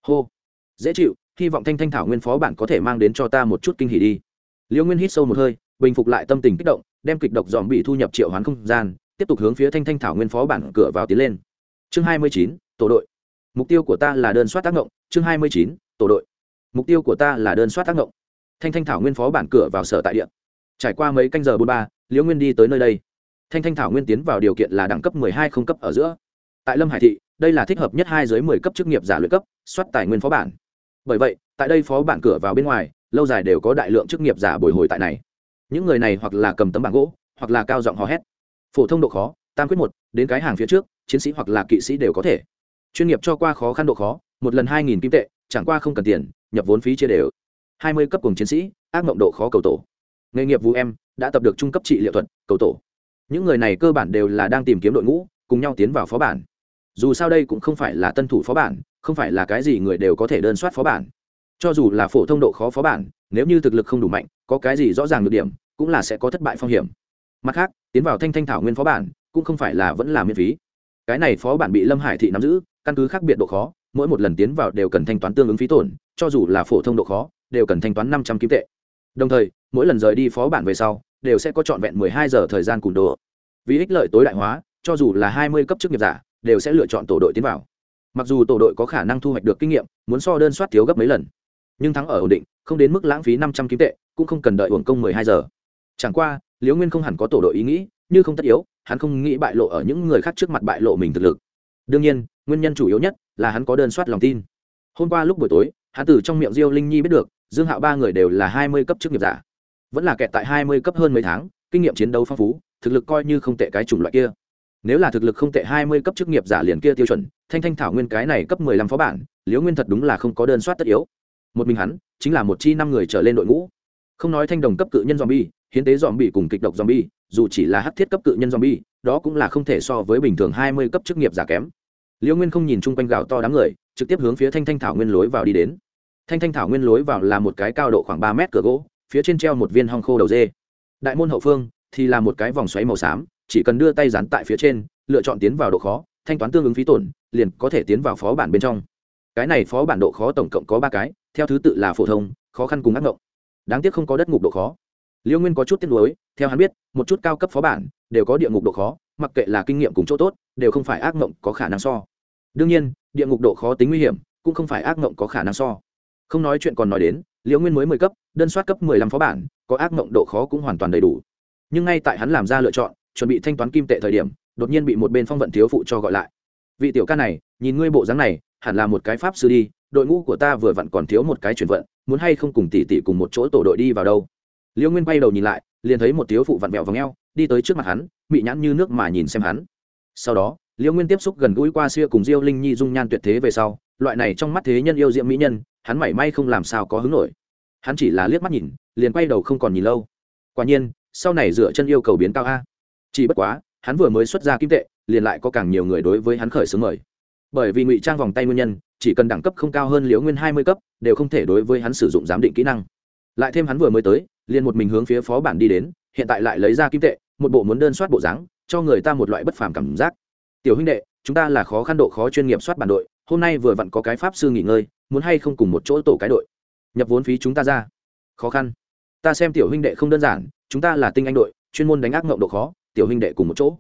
Hô. Dễ chịu, hy vọng thanh thanh thảo nguyên phó bản có thể mang đến cho ta một chút kinh hỉ đi. Liễu nguyên hít sâu một hơi, bình phục lại tâm tình kích động, đem kịch độc dòm bị thu nhập triệu hoán không gian, tiếp tục hướng phía thanh thanh thảo nguyên phó bản cửa vào tiến lên. Chương hai mươi chín, tổ đội. Mục tiêu của ta là đơn soát tác động chương hai mươi chín, tổ đội mục tiêu của ta là đơn soát tác động thanh thanh thảo nguyên phó bản cửa vào sở tại địa. Trải qua mấy canh giờ bốn ba, liễu nguyên đi tới nơi đây. Thanh thanh thảo nguyên tiến vào điều kiện là đẳng cấp mười hai không cấp ở giữa. Tại lâm hải thị, đây là thích hợp nhất hai dưới mười cấp chức nghiệp giả luyện cấp, soát tài nguyên phó bản. Bởi vậy, tại đây phó bản cửa vào bên ngoài, lâu dài đều có đại lượng chức nghiệp giả bồi hồi tại này. Những người này hoặc là cầm tấm bảng gỗ, hoặc là cao giọng hò hét. Phổ thông độ khó, tam quyết một, đến cái hàng phía trước, chiến sĩ hoặc là kỵ sĩ đều có thể. Chuyên nghiệp cho qua khó khăn độ khó, một lần hai nghìn kim tệ, chẳng qua không cần tiền nhập vốn phí chia đều. Hai mươi cấp cùng chiến sĩ, ác mộng độ khó cầu tổ. Nghề nghiệp vũ em đã tập được trung cấp trị liệu thuật, cầu tổ. Những người này cơ bản đều là đang tìm kiếm đội ngũ, cùng nhau tiến vào phó bản. Dù sao đây cũng không phải là tân thủ phó bản, không phải là cái gì người đều có thể đơn soát phó bản. Cho dù là phổ thông độ khó phó bản, nếu như thực lực không đủ mạnh, có cái gì rõ ràng được điểm, cũng là sẽ có thất bại phong hiểm. Mặt khác, tiến vào thanh thanh thảo nguyên phó bản, cũng không phải là vẫn là miễn phí. Cái này phó bản bị lâm hải thị nắm giữ, căn cứ khác biệt độ khó mỗi một lần tiến vào đều cần thanh toán tương ứng phí tổn, cho dù là phổ thông độ khó, đều cần thanh toán năm trăm kim tệ. Đồng thời, mỗi lần rời đi phó bản về sau, đều sẽ có trọn vẹn mười hai giờ thời gian cùn đồ. Vì ích lợi tối đại hóa, cho dù là hai mươi cấp chức nghiệp giả, đều sẽ lựa chọn tổ đội tiến vào. Mặc dù tổ đội có khả năng thu hoạch được kinh nghiệm, muốn so đơn soát thiếu gấp mấy lần, nhưng thắng ở ổn định, không đến mức lãng phí năm trăm kim tệ, cũng không cần đợi hưởng công mười hai giờ. Chẳng qua, liễu nguyên không hẳn có tổ đội ý nghĩ, như không tất yếu, hắn không nghĩ bại lộ ở những người khác trước mặt bại lộ mình thực lực. Đương nhiên, nguyên nhân chủ yếu nhất là hắn có đơn soát lòng tin. Hôm qua lúc buổi tối, hắn từ trong miệng diêu linh nhi biết được, dương hạo ba người đều là hai mươi cấp chức nghiệp giả. Vẫn là kẹt tại hai mươi cấp hơn mấy tháng, kinh nghiệm chiến đấu phong phú, thực lực coi như không tệ cái chủng loại kia. Nếu là thực lực không tệ hai mươi cấp chức nghiệp giả liền kia tiêu chuẩn, thanh thanh thảo nguyên cái này cấp mười lăm phó bản, liễu nguyên thật đúng là không có đơn soát tất yếu. Một mình hắn, chính là một chi năm người trở lên đội ngũ. Không nói thanh đồng cấp cự nhân zombie, hiến tế zombie cùng kịch độc zombie, dù chỉ là hắc thiết cấp cự nhân zombie, đó cũng là không thể so với bình thường hai mươi cấp chức nghiệp giả kém liễu nguyên không nhìn chung quanh gạo to đám người, trực tiếp hướng phía thanh thanh thảo nguyên lối vào đi đến. Thanh thanh thảo nguyên lối vào là một cái cao độ khoảng ba mét cửa gỗ, phía trên treo một viên hong khô đầu dê. Đại môn hậu phương thì là một cái vòng xoáy màu xám, chỉ cần đưa tay dán tại phía trên, lựa chọn tiến vào độ khó, thanh toán tương ứng phí tổn, liền có thể tiến vào phó bản bên trong. Cái này phó bản độ khó tổng cộng có ba cái, theo thứ tự là phổ thông, khó khăn cùng ác ngộng. Đáng tiếc không có đất ngục độ khó. Liêu nguyên có chút tiếc nuối, theo hắn biết, một chút cao cấp phó bản đều có địa ngục độ khó, mặc kệ là kinh nghiệm cùng chỗ tốt, đều không phải ác ngộng có khả năng so đương nhiên, địa ngục độ khó tính nguy hiểm cũng không phải ác ngộng có khả năng so. Không nói chuyện còn nói đến, liễu nguyên mới mười cấp, đơn soát cấp mười lăm phó bản, có ác mộng độ khó cũng hoàn toàn đầy đủ. Nhưng ngay tại hắn làm ra lựa chọn, chuẩn bị thanh toán kim tệ thời điểm, đột nhiên bị một bên phong vận thiếu phụ cho gọi lại. Vị tiểu ca này, nhìn ngươi bộ dáng này, hẳn là một cái pháp sư đi, đội ngũ của ta vừa vặn còn thiếu một cái chuyển vận, muốn hay không cùng tỷ tỷ cùng một chỗ tổ đội đi vào đâu? Liễu nguyên bay đầu nhìn lại, liền thấy một thiếu phụ vặn vẹo v o đi tới trước mặt hắn, mị nhãn như nước mà nhìn xem hắn. Sau đó liễu nguyên tiếp xúc gần gũi qua xưa cùng diêu linh nhi dung nhan tuyệt thế về sau, loại này trong mắt thế nhân yêu diệm mỹ nhân, hắn mảy may không làm sao có hứng nổi. Hắn chỉ là liếc mắt nhìn, liền quay đầu không còn nhìn lâu. Quả nhiên, sau này dựa chân yêu cầu biến cao a. Chỉ bất quá, hắn vừa mới xuất ra kim tệ, liền lại có càng nhiều người đối với hắn khởi xướng mời. Bởi vì ngụy trang vòng tay nguyên nhân, chỉ cần đẳng cấp không cao hơn liễu nguyên hai mươi cấp, đều không thể đối với hắn sử dụng giám định kỹ năng. Lại thêm hắn vừa mới tới, liền một mình hướng phía phó bản đi đến, hiện tại lại lấy ra kim tệ, một bộ muốn đơn soát bộ dáng, cho người ta một loại bất phàm cảm giác tiểu huynh đệ, chúng ta là khó khăn độ khó chuyên nghiệp soát bản đội, hôm nay vừa vặn có cái pháp sư nghỉ ngơi, muốn hay không cùng một chỗ tổ cái đội. Nhập vốn phí chúng ta ra. Khó khăn. Ta xem tiểu huynh đệ không đơn giản, chúng ta là tinh anh đội, chuyên môn đánh ác mộng độ khó, tiểu huynh đệ cùng một chỗ.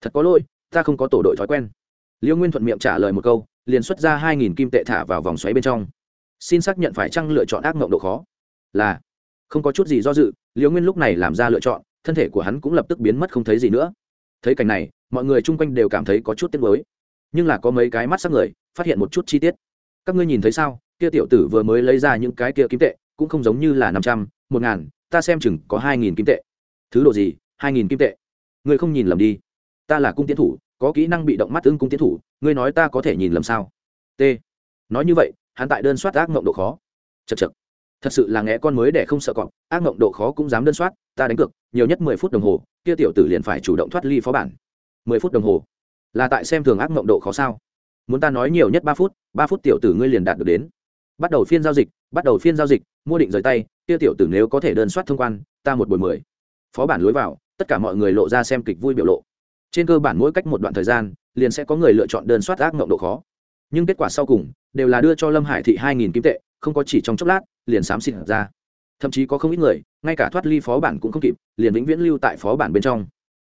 Thật có lỗi, ta không có tổ đội thói quen. Liêu nguyên thuận miệng trả lời một câu, liền xuất ra hai nghìn kim tệ thả vào vòng xoáy bên trong. Xin xác nhận phải chăng lựa chọn ác mộng độ khó? Là. Không có chút gì do dự, liêu nguyên lúc này làm ra lựa chọn, thân thể của hắn cũng lập tức biến mất không thấy gì nữa. Thấy cảnh này mọi người chung quanh đều cảm thấy có chút tiếc mới nhưng là có mấy cái mắt sắc người, phát hiện một chút chi tiết. Các ngươi nhìn thấy sao? Kia tiểu tử vừa mới lấy ra những cái kia kim tệ, cũng không giống như là năm trăm, một ngàn, ta xem chừng có hai nghìn kim tệ. Thứ độ gì? Hai nghìn kim tệ. Ngươi không nhìn lầm đi. Ta là cung tiến thủ, có kỹ năng bị động mắt ứng cung tiến thủ, ngươi nói ta có thể nhìn lầm sao? T. Nói như vậy, hắn tại đơn soát ác mộng độ khó. Chật chật thật sự là nghe con mới để không sợ cọp, ác mộng độ khó cũng dám đơn soát, ta đánh cược, nhiều nhất mười phút đồng hồ, kia tiểu tử liền phải chủ động thoát ly phó bản mười phút đồng hồ. Là tại xem thường ác mộng độ khó sao? Muốn ta nói nhiều nhất ba phút ba phút tiểu tử ngươi liền đạt được đến. Bắt đầu phiên giao dịch, bắt đầu phiên giao dịch, mua định rời tay, kia tiểu tử nếu có thể đơn soát thông quan, ta một buổi mười. Phó bản lối vào, tất cả mọi người lộ ra xem kịch vui biểu lộ. Trên cơ bản mỗi cách một đoạn thời gian, liền sẽ có người lựa chọn đơn soát ác mộng độ khó. Nhưng kết quả sau cùng, đều là đưa cho lâm hải thị hai nghìn kim tệ, không có chỉ trong chốc lát, liền xám xịt ra. Thậm chí có không ít người, ngay cả thoát ly phó bản cũng không kịp, liền vĩnh viễn lưu tại phó bản bên trong.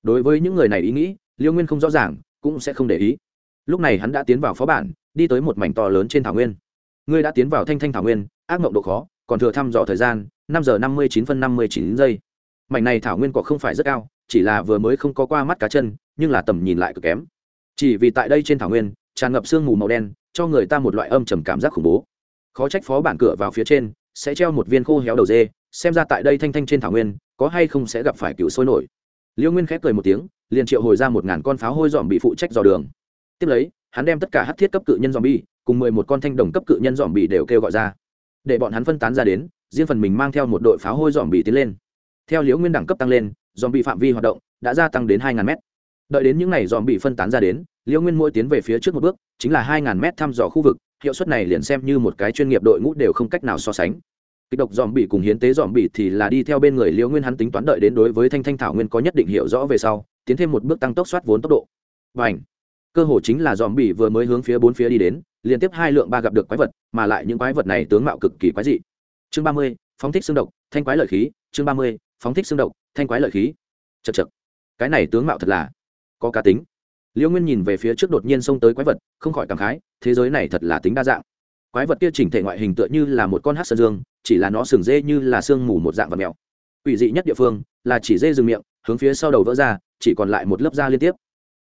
Đối với những người này ý nghĩ liêu nguyên không rõ ràng, cũng sẽ không để ý. Lúc này hắn đã tiến vào phó bản, đi tới một mảnh to lớn trên thảo nguyên. Ngươi đã tiến vào thanh thanh thảo nguyên, ác mộng độ khó, còn thừa thăm dò thời gian, năm giờ năm mươi chín phân năm mươi chín giây. Mảnh này thảo nguyên cỏ không phải rất cao, chỉ là vừa mới không có qua mắt cá chân, nhưng là tầm nhìn lại cực kém. Chỉ vì tại đây trên thảo nguyên, tràn ngập sương mù màu đen, cho người ta một loại âm trầm cảm giác khủng bố. Khó trách phó bản cửa vào phía trên sẽ treo một viên khô héo đầu dê, xem ra tại đây thanh thanh trên thảo nguyên, có hay không sẽ gặp phải cựu sôi nổi liêu nguyên khép cười một tiếng, liền triệu hồi ra một ngàn con pháo hôi dòm bị phụ trách dò đường. Tiếp lấy, hắn đem tất cả hát thiết cấp cự nhân dòm bi cùng mười một con thanh đồng cấp cự nhân dòm bị đều kêu gọi ra. Để bọn hắn phân tán ra đến, riêng phần mình mang theo một đội pháo hôi dòm bị tiến lên. Theo liễu nguyên đẳng cấp tăng lên dòm bị phạm vi hoạt động đã gia tăng đến hai ngàn mét. Đợi đến những này dòm bị phân tán ra đến liễu nguyên mỗi tiến về phía trước một bước, chính là hai ngàn mét thăm dò khu vực, hiệu suất này liền xem như một cái chuyên nghiệp đội ngũ đều không cách nào so sánh kịch độc dòm bị cùng hiến tế dòm bị thì là đi theo bên người liễu nguyên hắn tính toán đợi đến đối với thanh thanh thảo nguyên có nhất định hiểu rõ về sau, tiến thêm một bước tăng tốc soát vốn tốc độ. Và ảnh cơ hồ chính là dòm bị vừa mới hướng phía bốn phía đi đến, liên tiếp hai lượng ba gặp được quái vật, mà lại những quái vật này tướng mạo cực kỳ quái dị. Chương ba mươi, phóng thích xương độc, thanh quái lợi khí. Chương ba mươi, phóng thích xương độc, thanh quái lợi khí. Chật chật cái này tướng mạo thật là có cá tính. Liễu nguyên nhìn về phía trước đột nhiên xông tới quái vật, không khỏi cảm khái, thế giới này thật là tính đa dạng. Quái vật kia chỉnh thể ngoại hình tựa như là một con hát sơn dương chỉ là nó sừng dê như là sương mù một dạng vật mèo. Ủy dị nhất địa phương là chỉ dê rừng miệng, hướng phía sau đầu vỡ ra, chỉ còn lại một lớp da liên tiếp.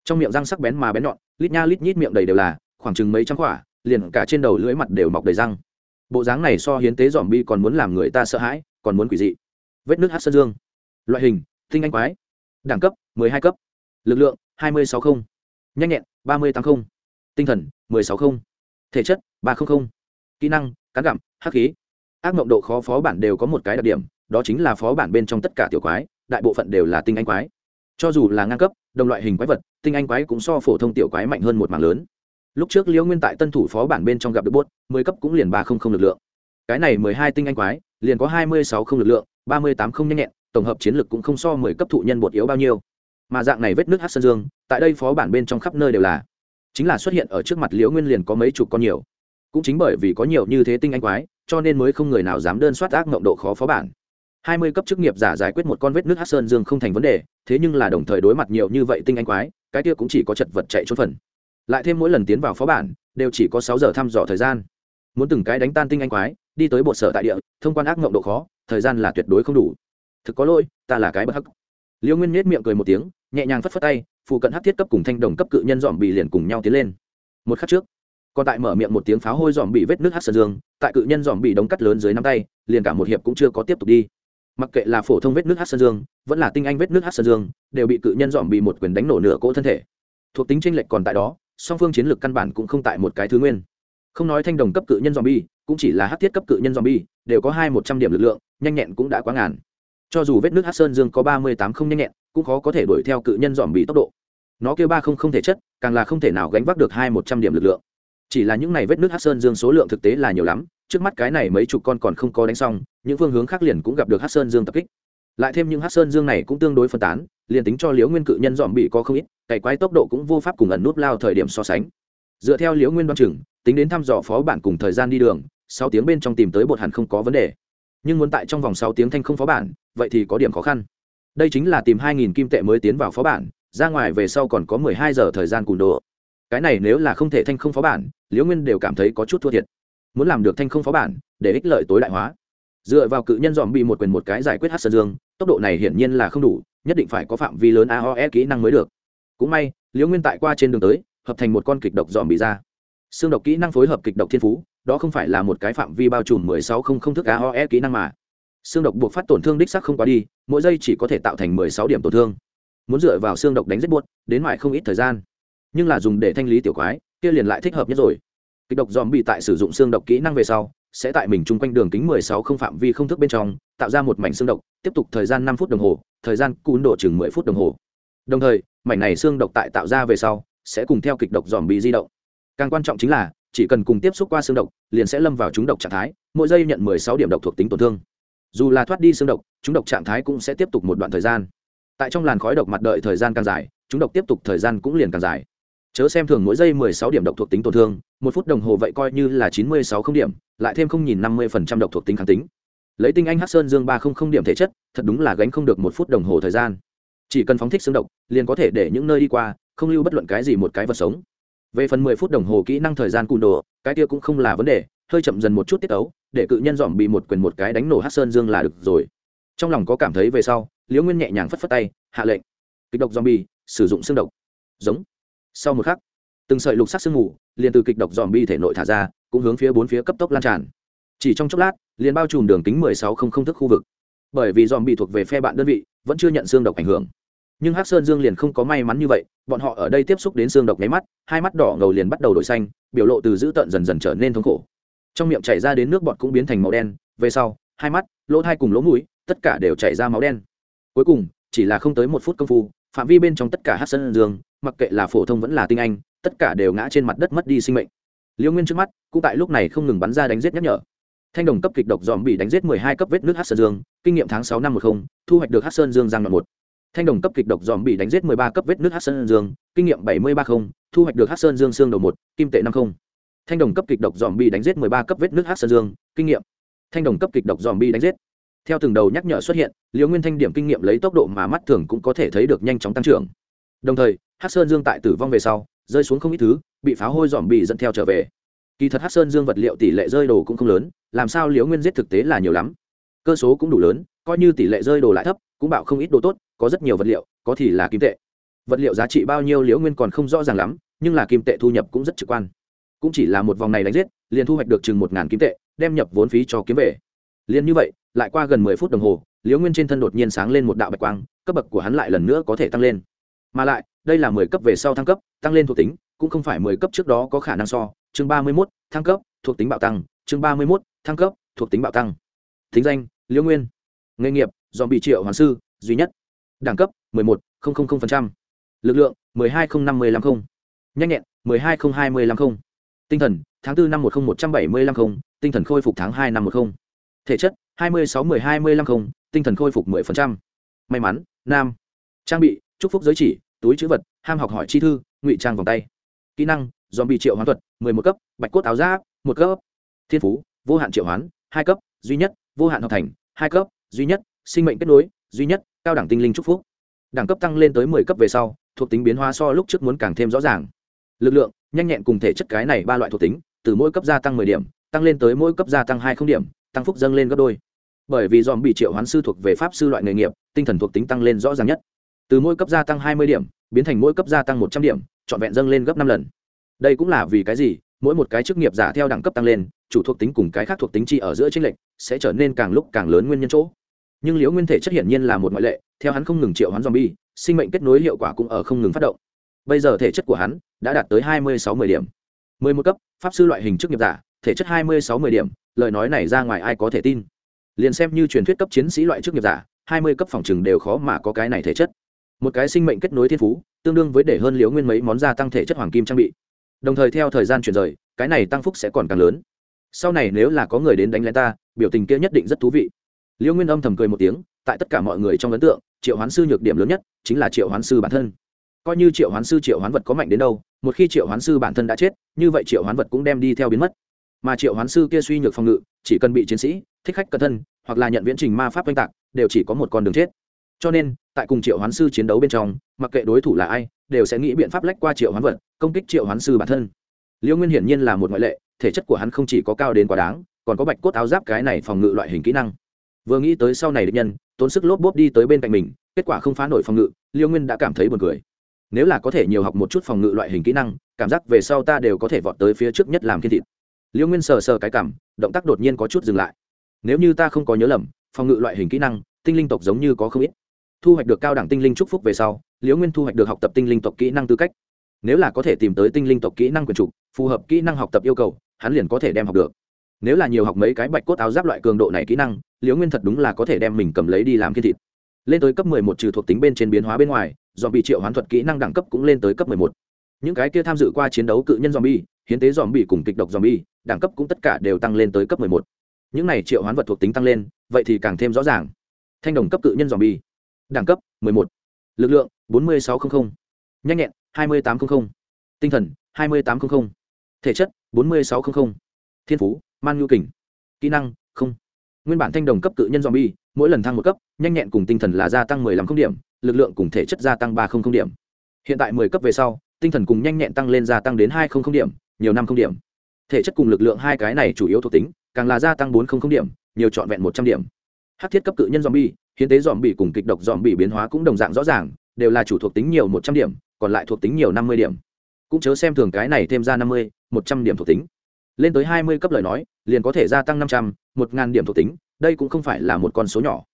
Trong miệng răng sắc bén mà bén nhọn, lít nha lít nhít miệng đầy đều là, khoảng chừng mấy trăm quả, liền cả trên đầu lưỡi mặt đều mọc đầy răng. Bộ dáng này so hiến tế dòm bi còn muốn làm người ta sợ hãi, còn muốn quỷ dị. Vết nước hát sơn dương. Loại hình, tinh anh quái. Đẳng cấp 12 cấp. Lực lượng 2060 nhanh nhẹn 3080 tinh thần 160 thể chất 300 kỹ năng, cán gặm, hắc khí ác mộng độ khó phó bản đều có một cái đặc điểm, đó chính là phó bản bên trong tất cả tiểu quái, đại bộ phận đều là tinh anh quái. Cho dù là ngang cấp, đồng loại hình quái vật, tinh anh quái cũng so phổ thông tiểu quái mạnh hơn một mảng lớn. Lúc trước liễu nguyên tại tân thủ phó bản bên trong gặp được bốt, mười cấp cũng liền ba không không lực lượng. Cái này mười hai tinh anh quái, liền có hai mươi sáu không lực lượng, ba mươi tám không nhanh nhẹn, tổng hợp chiến lực cũng không so mười cấp thụ nhân bột yếu bao nhiêu. Mà dạng này vết nước hát sơn dương, tại đây phó bản bên trong khắp nơi đều là. Chính là xuất hiện ở trước mặt liễu nguyên liền có mấy chục con nhiều. Cũng chính bởi vì có nhiều như thế tinh anh quái cho nên mới không người nào dám đơn soát ác mộng độ khó phó bản. Hai mươi cấp chức nghiệp giả giải quyết một con vết nước hát sơn dương không thành vấn đề, thế nhưng là đồng thời đối mặt nhiều như vậy tinh anh quái, cái kia cũng chỉ có chật vật chạy trốn phần. Lại thêm mỗi lần tiến vào phó bản, đều chỉ có sáu giờ thăm dò thời gian. Muốn từng cái đánh tan tinh anh quái, đi tới bộ sở tại địa, thông quan ác mộng độ khó, thời gian là tuyệt đối không đủ. Thực có lỗi, ta là cái bất hắc. Liễu nguyên nhếch miệng cười một tiếng, nhẹ nhàng phất phất tay, phụ cận hắc thiết cấp cùng thanh đồng cấp cự nhân dòm bị liền cùng nhau tiến lên. Một khắc trước còn tại mở miệng một tiếng pháo hôi dòm bị vết nước hát sơn dương tại cự nhân dòm bị đống cắt lớn dưới nắm tay liền cả một hiệp cũng chưa có tiếp tục đi. Mặc kệ là phổ thông vết nước hát sơn dương vẫn là tinh anh vết nước hát sơn dương đều bị cự nhân dòm bị một quyền đánh nổ nửa cỗ thân thể. Thuộc tính tranh lệch còn tại đó song phương chiến lược căn bản cũng không tại một cái thứ nguyên. Không nói thanh đồng cấp cự nhân dòm bị, cũng chỉ là hát thiết cấp cự nhân dòm bị, đều có hai một trăm điểm lực lượng nhanh nhẹn cũng đã quá ngàn. Cho dù vết nước hát sơn dương có ba mươi tám không nhanh nhẹn cũng khó có thể đuổi theo cự nhân dòm bị tốc độ. Nó kêu ba không không thể chất càng là không thể nào gánh vác được hai một trăm điểm lực lượng chỉ là những này vết nước hắc sơn dương số lượng thực tế là nhiều lắm, trước mắt cái này mấy chục con còn không có đánh xong, những phương hướng khác liền cũng gặp được hắc sơn dương tập kích. Lại thêm những hắc sơn dương này cũng tương đối phân tán, liền tính cho liễu nguyên cự nhân dòm bị có không ít, cày quái tốc độ cũng vô pháp cùng ẩn nút lao thời điểm so sánh. Dựa theo liễu nguyên đoan chừng, tính đến thăm dò phó bản cùng thời gian đi đường, sáu tiếng bên trong tìm tới bột hẳn không có vấn đề. Nhưng muốn tại trong vòng sáu tiếng thanh không phó bản, vậy thì có điểm khó khăn. Đây chính là tìm hai nghìn kim tệ mới tiến vào phó bản, ra ngoài về sau còn có mười hai giờ thời gian cùn đồ cái này nếu là không thể thanh không phó bản, liễu nguyên đều cảm thấy có chút thua thiệt. Muốn làm được thanh không phó bản, để ích lợi tối đại hóa. Dựa vào cự nhân dòm bị một quyền một cái giải quyết hát sơn dương, tốc độ này hiển nhiên là không đủ, nhất định phải có phạm vi lớn aoe kỹ năng mới được. Cũng may, liễu nguyên tại qua trên đường tới, hợp thành một con kịch độc dòm bị ra. Xương độc kỹ năng phối hợp kịch độc thiên phú, đó không phải là một cái phạm vi bao trùm mười sáu không không thức aoe kỹ năng mà. Xương độc buộc phát tổn thương đích sắc không quá đi, mỗi giây chỉ có thể tạo thành mười sáu điểm tổn thương. Muốn dựa vào xương độc đánh rất buốt, đến mại không ít thời gian nhưng là dùng để thanh lý tiểu quái kia liền lại thích hợp nhất rồi kịch độc dòm bị tại sử dụng xương độc kỹ năng về sau sẽ tại mình chung quanh đường kính 16 không phạm vi không thức bên trong, tạo ra một mảnh xương độc, tiếp tục thời gian 5 phút đồng hồ, thời gian cún độ chừng 10 phút đồng hồ. Đồng thời, mảnh này xương độc tại tạo ra về sau, sẽ cùng theo kịch độc dòm bị di động. Càng quan trọng chính là, chỉ cần cùng tiếp xúc qua xương độc, liền sẽ lâm vào chúng độc trạng thái, mỗi giây nhận 16 điểm độc thuộc tính tổn thương. Dù là thoát đi xương độc, chúng độc trạng thái cũng sẽ tiếp tục một đoạn thời gian. Tại trong làn khói độc mặt đợi thời gian càng dài, chúng độc tiếp tục thời gian cũng liền càng dài chớ xem thường mỗi giây mười sáu điểm độc thuộc tính tổn thương một phút đồng hồ vậy coi như là chín mươi sáu không điểm lại thêm không nhìn năm mươi phần trăm độc thuộc tính kháng tính. Lấy tinh anh hát sơn dương ba không không điểm thể chất thật đúng là gánh không được một phút đồng hồ thời gian. Chỉ cần phóng thích xương độc liền có thể để những nơi đi qua không lưu bất luận cái gì một cái vật sống. Về phần mười phút đồng hồ kỹ năng thời gian cùn đồ cái kia cũng không là vấn đề hơi chậm dần một chút tiết tấu, để cự nhân dòm bị một quyền một cái đánh nổ hát sơn dương là được rồi. Trong lòng có cảm thấy về sau liễu nguyên nhẹ nhàng phất phất tay hạ lệnh. Kịch độc dòm bị sử dụng xương độc. Giống sau một khắc, từng sợi lục sắc sương mù liền từ kịch độc dòm bi thể nội thả ra, cũng hướng phía bốn phía cấp tốc lan tràn. Chỉ trong chốc lát, liền bao trùm đường kính mười sáu không không thức khu vực. Bởi vì dòm bị thuộc về phe bạn đơn vị, vẫn chưa nhận xương độc ảnh hưởng. Nhưng hắc sơn dương liền không có may mắn như vậy, bọn họ ở đây tiếp xúc đến xương độc nháy mắt, hai mắt đỏ ngầu liền bắt đầu đổi xanh, biểu lộ từ dữ tợn dần dần trở nên thống khổ. Trong miệng chảy ra đến nước bọt cũng biến thành màu đen, về sau, hai mắt, lỗ thai cùng lỗ mũi, tất cả đều chảy ra máu đen. Cuối cùng, chỉ là không tới một phút công phu phạm vi bên trong tất cả hát sơn dương, mặc kệ là phổ thông vẫn là tinh anh, tất cả đều ngã trên mặt đất mất đi sinh mệnh. Liêu nguyên trước mắt, cũng tại lúc này không ngừng bắn ra đánh giết nhắc nhở. Thanh đồng cấp kịch độc dòm bị đánh giết mười hai cấp vết nước hát sơn dương, kinh nghiệm tháng sáu năm một không, thu hoạch được hát sơn dương giang đoạn một. Thanh đồng cấp kịch độc dòm bị đánh giết mười ba cấp vết nước hát sơn dương, kinh nghiệm bảy mươi ba không, thu hoạch được hát sơn dương xương đầu một, kim tệ năm không. Thanh đồng cấp kịch độc dòm bị đánh giết mười ba cấp vết nước hát sơn dương, kinh nghiệm. Thanh đồng cấp kịch độc dòm bị đánh giết theo từng đầu nhắc nhở xuất hiện liều nguyên thanh điểm kinh nghiệm lấy tốc độ mà mắt thường cũng có thể thấy được nhanh chóng tăng trưởng. Đồng thời hát sơn dương tại tử vong về sau, rơi xuống không ít thứ, bị pháo hôi dòm bị dẫn theo trở về. Kỳ thật hát sơn dương vật liệu tỷ lệ rơi đồ cũng không lớn, làm sao liễu nguyên giết thực tế là nhiều lắm. Cơ số cũng đủ lớn, coi như tỷ lệ rơi đồ lại thấp, cũng bảo không ít đồ tốt, có rất nhiều vật liệu, có thì là kim tệ. Vật liệu giá trị bao nhiêu liễu nguyên còn không rõ ràng lắm, nhưng là kim tệ thu nhập cũng rất trực quan. Cũng chỉ là một vòng này đánh giết, liền thu hoạch được chừng một ngàn kim tệ, đem nhập vốn phí cho kiếm về liền như vậy, lại qua gần mười phút đồng hồ, liễu nguyên trên thân đột nhiên sáng lên một đạo bạch quang, cấp bậc của hắn lại lần nữa có thể tăng lên. Mà lại, đây là mười cấp về sau thăng cấp, tăng lên thuộc tính, cũng không phải mười cấp trước đó có khả năng so. Chương ba mươi mốt, thăng cấp, thuộc tính bạo tăng. Chương ba mươi mốt, thăng cấp, thuộc tính bạo tăng. Thính danh, liễu nguyên. Nghề nghiệp dòm bị triệu hoàng sư, duy nhất. Đẳng cấp, mười một lực lượng, mười hai không năm mươi năm không. Nhanh nhẹn, mười hai không hai mươi năm không. Tinh thần, tháng bốn năm một không một trăm bảy mươi năm không. Tinh thần khôi phục tháng hai năm một không thể chất, hai mươi sáu mười hai mươi năm không, tinh thần khôi phục mười phần trăm. May mắn, nam. Trang bị, chúc phúc giới chỉ, túi chữ vật, ham học hỏi chi thư, ngụy trang vòng tay. Kỹ năng dòm bị triệu hoán thuật, mười một cấp, bạch cốt áo giáp, một cấp. Thiên phú, vô hạn triệu hoán, hai cấp, duy nhất, vô hạn học thành, hai cấp, duy nhất, sinh mệnh kết nối, duy nhất, cao đẳng tinh linh chúc phúc. Đẳng cấp tăng lên tới mười cấp về sau, thuộc tính biến hóa so lúc trước muốn càng thêm rõ ràng. Lực lượng, nhanh nhẹn cùng thể chất cái này ba loại thuộc tính, từ mỗi cấp gia tăng mười điểm, tăng lên tới mỗi cấp gia tăng hai không điểm tăng phúc dâng lên gấp đôi. Bởi vì dòm bị triệu hoán sư thuộc về pháp sư loại nghề nghiệp, tinh thần thuộc tính tăng lên rõ ràng nhất. Từ mỗi cấp gia tăng hai mươi điểm, biến thành mỗi cấp gia tăng một trăm điểm, trọn vẹn dâng lên gấp năm lần. Đây cũng là vì cái gì? Mỗi một cái chức nghiệp giả theo đẳng cấp tăng lên, chủ thuộc tính cùng cái khác thuộc tính chi ở giữa tranh lệch, sẽ trở nên càng lúc càng lớn nguyên nhân chỗ. Nhưng liễu nguyên thể chất hiển nhiên là một ngoại lệ, theo hắn không ngừng triệu hoán zombie, sinh mệnh kết nối hiệu quả cũng ở không ngừng phát động. Bây giờ thể chất của hắn đã đạt tới hai mươi sáu mươi điểm. Mười một cấp, pháp sư loại hình chức nghiệp giả thể chất hai mươi sáu mươi điểm, lời nói này ra ngoài ai có thể tin. Liền xem như truyền thuyết cấp chiến sĩ loại chức nghiệp giả, hai mươi cấp phòng trừng đều khó mà có cái này thể chất. Một cái sinh mệnh kết nối thiên phú, tương đương với để hơn liễu nguyên mấy món gia tăng thể chất hoàng kim trang bị. Đồng thời theo thời gian chuyển rời, cái này tăng phúc sẽ còn càng lớn. Sau này nếu là có người đến đánh lén ta, biểu tình kia nhất định rất thú vị. Liễu nguyên âm thầm cười một tiếng, tại tất cả mọi người trong ấn tượng, triệu hoán sư nhược điểm lớn nhất chính là triệu hoán sư bản thân. Coi như triệu hoán sư triệu hoán vật có mạnh đến đâu, một khi triệu hoán sư bản thân đã chết, như vậy triệu hoán vật cũng đem đi theo biến mất mà triệu hoán sư kia suy nhược phòng ngự, chỉ cần bị chiến sĩ, thích khách cẩn thân, hoặc là nhận viễn trình ma pháp oanh tạc, đều chỉ có một con đường chết. Cho nên, tại cùng triệu hoán sư chiến đấu bên trong, mặc kệ đối thủ là ai, đều sẽ nghĩ biện pháp lách qua triệu hoán vật, công kích triệu hoán sư bản thân. Liễu nguyên hiển nhiên là một ngoại lệ, thể chất của hắn không chỉ có cao đến quá đáng, còn có bạch cốt áo giáp cái này phòng ngự loại hình kỹ năng. Vừa nghĩ tới sau này địch nhân, tốn sức lốp bốp đi tới bên cạnh mình, kết quả không phá nổi phòng ngự liễu nguyên đã cảm thấy buồn cười. Nếu là có thể nhiều học một chút phòng ngự loại hình kỹ năng, cảm giác về sau ta đều có thể vọt tới phía trước nhất làm kiên thịt liễu nguyên sờ sờ cái cảm, động tác đột nhiên có chút dừng lại. Nếu như ta không có nhớ lầm, phòng ngự loại hình kỹ năng, tinh linh tộc giống như có không ít. Thu hoạch được cao đẳng tinh linh chúc phúc về sau liễu nguyên thu hoạch được học tập tinh linh tộc kỹ năng tư cách. Nếu là có thể tìm tới tinh linh tộc kỹ năng quyền trục phù hợp kỹ năng học tập yêu cầu, hắn liền có thể đem học được. Nếu là nhiều học mấy cái bạch cốt áo giáp loại cường độ này kỹ năng liễu nguyên thật đúng là có thể đem mình cầm lấy đi làm kiên thịt. Lên tới cấp mười một trừ thuộc tính bên trên biến hóa bên ngoài do bị triệu hoán thuật kỹ năng đẳng cấp cũng lên tới cấp mười một. Những cái kia tham dự qua chiến đấu cự nhân zombie. bi hiến tế dòm bị cùng kịch độc dòm bi đẳng cấp cũng tất cả đều tăng lên tới cấp mười một những này triệu hoán vật thuộc tính tăng lên, vậy thì càng thêm rõ ràng thanh đồng cấp cự nhân dòm bi đẳng cấp 11. lực lượng 4600. nhanh nhẹn 2800. tinh thần 2800. thể chất 4600. thiên phú man nhu kình kỹ năng không nguyên bản thanh đồng cấp cự nhân zombie, mỗi lần thăng một cấp, nhanh nhẹn cùng tinh thần là gia tăng 15 không điểm, lực lượng cùng thể chất gia tăng 30 không điểm hiện tại 10 cấp về sau, tinh thần cùng nhanh nhẹn tăng lên gia tăng đến 20 không điểm nhiều năm không điểm. Thể chất cùng lực lượng hai cái này chủ yếu thuộc tính, càng là gia tăng bốn không không điểm, nhiều trọn vẹn 100 điểm. Hát thiết cấp cự nhân zombie, hiến tế dòm bị cùng kịch độc dòm bị biến hóa cũng đồng dạng rõ ràng, đều là chủ thuộc tính nhiều một trăm điểm, còn lại thuộc tính nhiều năm mươi điểm. Cũng chớ xem thường cái này thêm ra năm mươi, một trăm điểm thuộc tính. Lên tới hai mươi cấp lời nói, liền có thể gia tăng năm trăm, một ngàn điểm thuộc tính, đây cũng không phải là một con số nhỏ.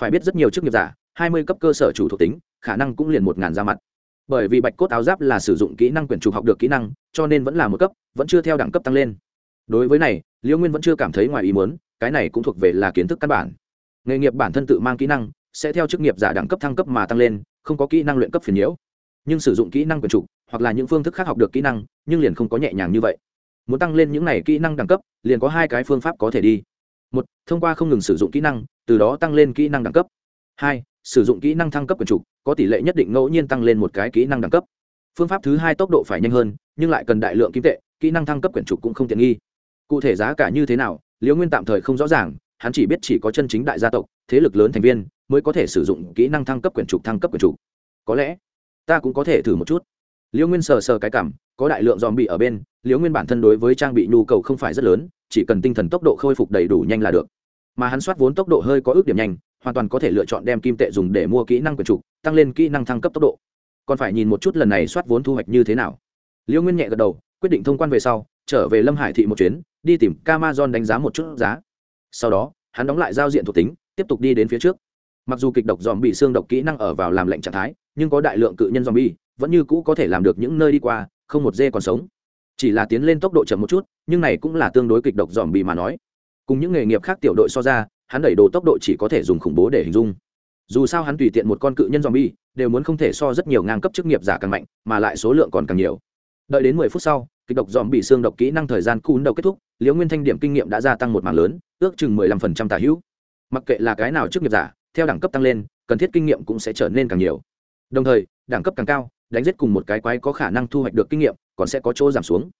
Phải biết rất nhiều chức nghiệp giả, hai mươi cấp cơ sở chủ thuộc tính, khả năng cũng liền một ngàn ra mặt bởi vì bạch cốt áo giáp là sử dụng kỹ năng quyển trục học được kỹ năng, cho nên vẫn là một cấp, vẫn chưa theo đẳng cấp tăng lên. Đối với này, liễu nguyên vẫn chưa cảm thấy ngoài ý muốn, cái này cũng thuộc về là kiến thức căn bản. Nghề nghiệp bản thân tự mang kỹ năng, sẽ theo chức nghiệp giả đẳng cấp thăng cấp mà tăng lên, không có kỹ năng luyện cấp phiền nhiễu. Nhưng sử dụng kỹ năng quyền trục, hoặc là những phương thức khác học được kỹ năng, nhưng liền không có nhẹ nhàng như vậy. Muốn tăng lên những này kỹ năng đẳng cấp, liền có hai cái phương pháp có thể đi. Một, thông qua không ngừng sử dụng kỹ năng, từ đó tăng lên kỹ năng đẳng cấp. Hai sử dụng kỹ năng thăng cấp quyền trục, có tỷ lệ nhất định ngẫu nhiên tăng lên một cái kỹ năng đẳng cấp. Phương pháp thứ hai tốc độ phải nhanh hơn, nhưng lại cần đại lượng kim tệ, kỹ năng thăng cấp quyển trục cũng không tiện nghi. Cụ thể giá cả như thế nào, liễu nguyên tạm thời không rõ ràng, hắn chỉ biết chỉ có chân chính đại gia tộc, thế lực lớn thành viên mới có thể sử dụng kỹ năng thăng cấp quyển trục thăng cấp quyển trục. Có lẽ, ta cũng có thể thử một chút. Liễu nguyên sờ sờ cái cảm, có đại lượng dòm bị ở bên, liễu nguyên bản thân đối với trang bị nhu cầu không phải rất lớn, chỉ cần tinh thần tốc độ khôi phục đầy đủ nhanh là được mà hắn soát vốn tốc độ hơi có ước điểm nhanh, hoàn toàn có thể lựa chọn đem kim tệ dùng để mua kỹ năng quyền trục tăng lên kỹ năng thăng cấp tốc độ. Còn phải nhìn một chút lần này soát vốn thu hoạch như thế nào. Liễu nguyên nhẹ gật đầu, quyết định thông quan về sau, trở về lâm hải thị một chuyến, đi tìm camazon đánh giá một chút giá. Sau đó, hắn đóng lại giao diện thuộc tính, tiếp tục đi đến phía trước. Mặc dù kịch độc dòm bị xương độc kỹ năng ở vào làm lệnh trạng thái, nhưng có đại lượng cự nhân dòm bi vẫn như cũ có thể làm được những nơi đi qua, không một dê còn sống. Chỉ là tiến lên tốc độ chậm một chút, nhưng này cũng là tương đối kịch độc dòm bị mà nói cùng những nghề nghiệp khác tiểu đội so ra, hắn đẩy đồ tốc độ chỉ có thể dùng khủng bố để hình dung. Dù sao hắn tùy tiện một con cự nhân dòm bi đều muốn không thể so rất nhiều ngang cấp chức nghiệp giả càng mạnh, mà lại số lượng còn càng nhiều. Đợi đến mười phút sau, kịch độc dòm bị xương độc kỹ năng thời gian cún đầu kết thúc, liễu nguyên thanh điểm kinh nghiệm đã gia tăng một mảng lớn, ước chừng mười lăm phần trăm tả hữu. Mặc kệ là cái nào chức nghiệp giả, theo đẳng cấp tăng lên, cần thiết kinh nghiệm cũng sẽ trở nên càng nhiều. Đồng thời, đẳng cấp càng cao, đánh giết cùng một cái quái có khả năng thu hoạch được kinh nghiệm, còn sẽ có chỗ giảm xuống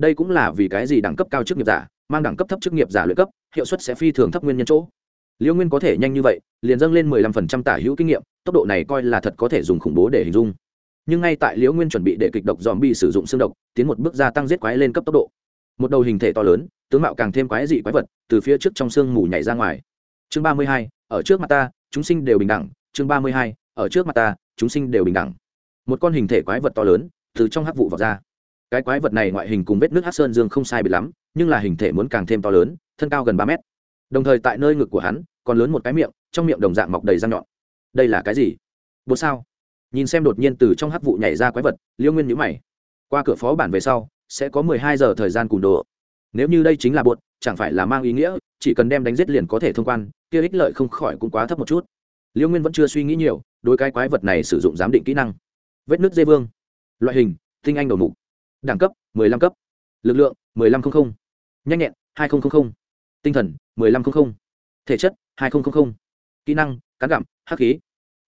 đây cũng là vì cái gì đẳng cấp cao chức nghiệp giả, mang đẳng cấp thấp chức nghiệp giả luyện cấp, hiệu suất sẽ phi thường thấp nguyên nhân chỗ. Liễu nguyên có thể nhanh như vậy, liền dâng lên mười lăm phần trăm tả hữu kinh nghiệm, tốc độ này coi là thật có thể dùng khủng bố để hình dung. Nhưng ngay tại liễu nguyên chuẩn bị để kịch độc dòm bị sử dụng xương độc, tiến một bước gia tăng giết quái lên cấp tốc độ. Một đầu hình thể to lớn, tướng mạo càng thêm quái dị quái vật, từ phía trước trong sương mù nhảy ra ngoài. Chương ba mươi hai, ở trước mặt ta, chúng sinh đều bình đẳng. Chương ba mươi hai, ở trước mặt ta, chúng sinh đều bình đẳng. Một con hình thể quái vật to lớn, từ trong hắc vụ vào ra cái quái vật này ngoại hình cùng vết nước hát sơn dương không sai bị lắm, nhưng là hình thể muốn càng thêm to lớn, thân cao gần ba mét. Đồng thời tại nơi ngực của hắn, còn lớn một cái miệng, trong miệng đồng dạng mọc đầy răng nhọn. Đây là cái gì? Bột sao? Nhìn xem đột nhiên từ trong hắc vụ nhảy ra quái vật, liêu nguyên nhữ mày. Qua cửa phó bản về sau, sẽ có mười hai giờ thời gian cùn đồ. Nếu như đây chính là bột, chẳng phải là mang ý nghĩa, chỉ cần đem đánh giết liền có thể thông quan, kia ích lợi không khỏi cũng quá thấp một chút. Liêu nguyên vẫn chưa suy nghĩ nhiều đôi cái quái vật này sử dụng giám định kỹ năng. Vết nước dây vương. Loại hình, tinh anh đầu mục đẳng cấp 15 cấp. Lực lượng 1500 nhanh nhẹn 2000 tinh thần 1500 thể chất 2000 kỹ năng cắn gặm, hắc khí.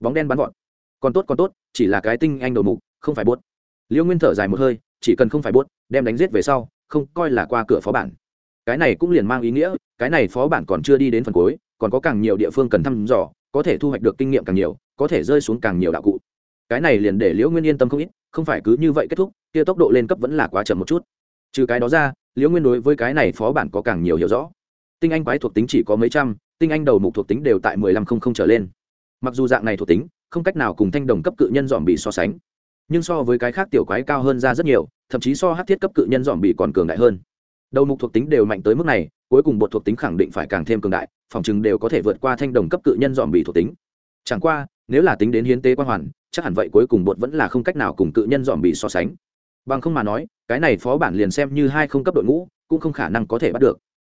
Bóng đen bắn vọt. Còn tốt còn tốt, chỉ là cái tinh anh đầu mục, không phải buốt liêu nguyên thở dài một hơi, chỉ cần không phải buốt đem đánh giết về sau, không coi là qua cửa phó bản. Cái này cũng liền mang ý nghĩa, cái này phó bản còn chưa đi đến phần cuối, còn có càng nhiều địa phương cần thăm dò, có thể thu hoạch được kinh nghiệm càng nhiều, có thể rơi xuống càng nhiều đạo cụ. Cái này liền để liễu nguyên yên tâm không ít không phải cứ như vậy kết thúc, kia tốc độ lên cấp vẫn là quá chậm một chút. Trừ cái đó ra, liễu nguyên đối với cái này phó bản có càng nhiều hiểu rõ. Tinh anh quái thuộc tính chỉ có mấy trăm, tinh anh đầu mục thuộc tính đều tại mười lăm không không trở lên. Mặc dù dạng này thuộc tính, không cách nào cùng thanh đồng cấp cự nhân dòm bị so sánh. Nhưng so với cái khác tiểu quái cao hơn ra rất nhiều, thậm chí so hát thiết cấp cự nhân dòm bị còn cường đại hơn. Đầu mục thuộc tính đều mạnh tới mức này, cuối cùng bột thuộc tính khẳng định phải càng thêm cường đại, phòng chừng đều có thể vượt qua thanh đồng cấp cự nhân dòm bị thuộc tính. Chẳng qua nếu là tính đến hiến tế quan hoàn, chắc hẳn vậy cuối cùng bột vẫn là không cách nào cùng cự nhân dòm bị so sánh. Bằng không mà nói, cái này phó bản liền xem như hai không cấp đội ngũ, cũng không khả năng có thể bắt được.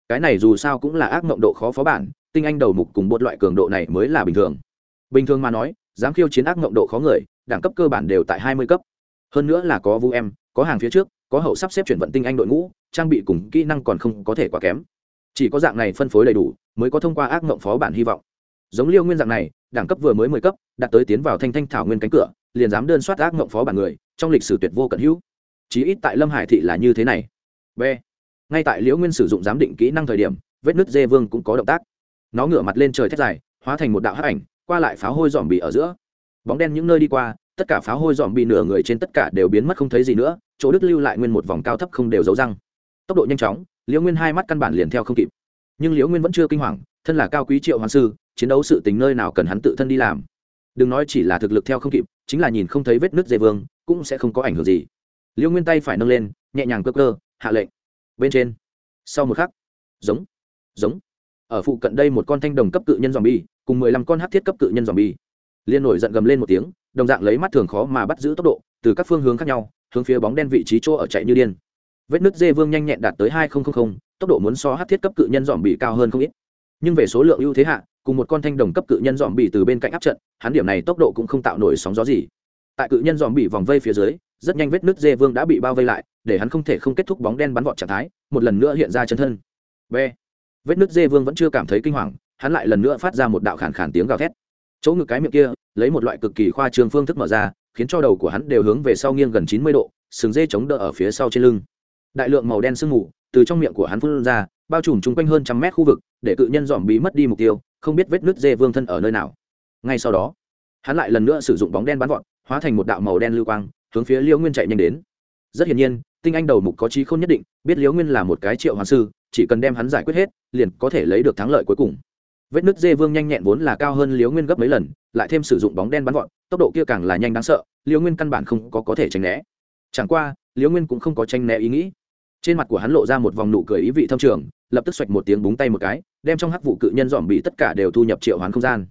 Cái này dù sao cũng là ác mộng độ khó phó bản, tinh anh đầu mục cùng bột loại cường độ này mới là bình thường. Bình thường mà nói, dám khiêu chiến ác mộng độ khó người, đẳng cấp cơ bản đều tại hai mươi cấp. Hơn nữa là có vu em, có hàng phía trước, có hậu sắp xếp chuyển vận tinh anh đội ngũ, trang bị cùng kỹ năng còn không có thể quá kém. Chỉ có dạng này phân phối đầy đủ, mới có thông qua ác mộng phó bản hy vọng giống liêu nguyên dạng này, đẳng cấp vừa mới mười cấp, đạt tới tiến vào thanh thanh thảo nguyên cánh cửa, liền dám đơn soát ác mộng phó bản người, trong lịch sử tuyệt vô cận hữu. Chí ít tại lâm hải thị là như thế này. B. Ngay tại liễu nguyên sử dụng giám định kỹ năng thời điểm, vết nứt dê vương cũng có động tác. Nó ngửa mặt lên trời thét dài, hóa thành một đạo hắc ảnh, qua lại pháo hôi dòm bị ở giữa. Bóng đen những nơi đi qua, tất cả pháo hôi dòm bị nửa người trên tất cả đều biến mất không thấy gì nữa, chỗ đức lưu lại nguyên một vòng cao thấp không đều giấu răng. Tốc độ nhanh chóng, liễu nguyên hai mắt căn bản liền theo không kịp. Nhưng liễu nguyên vẫn chưa kinh hoàng, thân là cao quý triệu hoàng sư chiến đấu sự tình nơi nào cần hắn tự thân đi làm. Đừng nói chỉ là thực lực theo không kịp, chính là nhìn không thấy vết nứt dây vương, cũng sẽ không có ảnh hưởng gì. Liễu nguyên tay phải nâng lên, nhẹ nhàng cơ cơ, hạ lệnh. Bên trên. Sau một khắc. Giống. Giống. Ở phụ cận đây một con thanh đồng cấp cự nhân dòm bi cùng mười lăm con hát thiết cấp cự nhân dòm bi liên nổi giận gầm lên một tiếng, đồng dạng lấy mắt thường khó mà bắt giữ tốc độ, từ các phương hướng khác nhau, hướng phía bóng đen vị trí chỗ ở chạy như điên. Vết nứt dê vương nhanh nhẹn đạt tới hai tốc độ muốn so hát thiết cấp cự nhân dòm bị cao hơn không ít nhưng về số lượng ưu thế hạ, cùng một con thanh đồng cấp cự nhân dòm bị từ bên cạnh áp trận, hắn điểm này tốc độ cũng không tạo nổi sóng gió gì. Tại cự nhân dòm bị vòng vây phía dưới, rất nhanh vết nứt dê vương đã bị bao vây lại, để hắn không thể không kết thúc bóng đen bắn vọt trạng thái, một lần nữa hiện ra chân thân. B. Vết nứt dê vương vẫn chưa cảm thấy kinh hoàng, hắn lại lần nữa phát ra một đạo khản khản tiếng gào thét. Chỗ ngực cái miệng kia, lấy một loại cực kỳ khoa trương phương thức mở ra, khiến cho đầu của hắn đều hướng về sau nghiêng gần chín mươi độ, sừng dê chống đỡ ở phía sau trên lưng. Đại lượng màu đen sương mù từ trong miệng của hắn phun ra bao trùm chung quanh hơn trăm mét khu vực, để cự nhân dòm bí mất đi mục tiêu, không biết vết nứt dê vương thân ở nơi nào. Ngay sau đó, hắn lại lần nữa sử dụng bóng đen bắn vọt, hóa thành một đạo màu đen lưu quang, hướng phía liễu nguyên chạy nhanh đến. Rất hiển nhiên, tinh anh đầu mục có trí không nhất định, biết liễu nguyên là một cái triệu hoàng sư, chỉ cần đem hắn giải quyết hết, liền có thể lấy được thắng lợi cuối cùng. Vết nứt dê vương nhanh nhẹn vốn là cao hơn liễu nguyên gấp mấy lần, lại thêm sử dụng bóng đen bắn vọt, tốc độ kia càng là nhanh đáng sợ, liễu nguyên căn bản không có có thể tránh né. Chẳng qua, liễu nguyên cũng không có tranh né ý nghĩ. Trên mặt của hắn lộ ra một vòng nụ cười ý vị thâm trường lập tức xoạch một tiếng búng tay một cái, đem trong hắc vụ cự nhân dòm bị tất cả đều thu nhập triệu hoán không gian.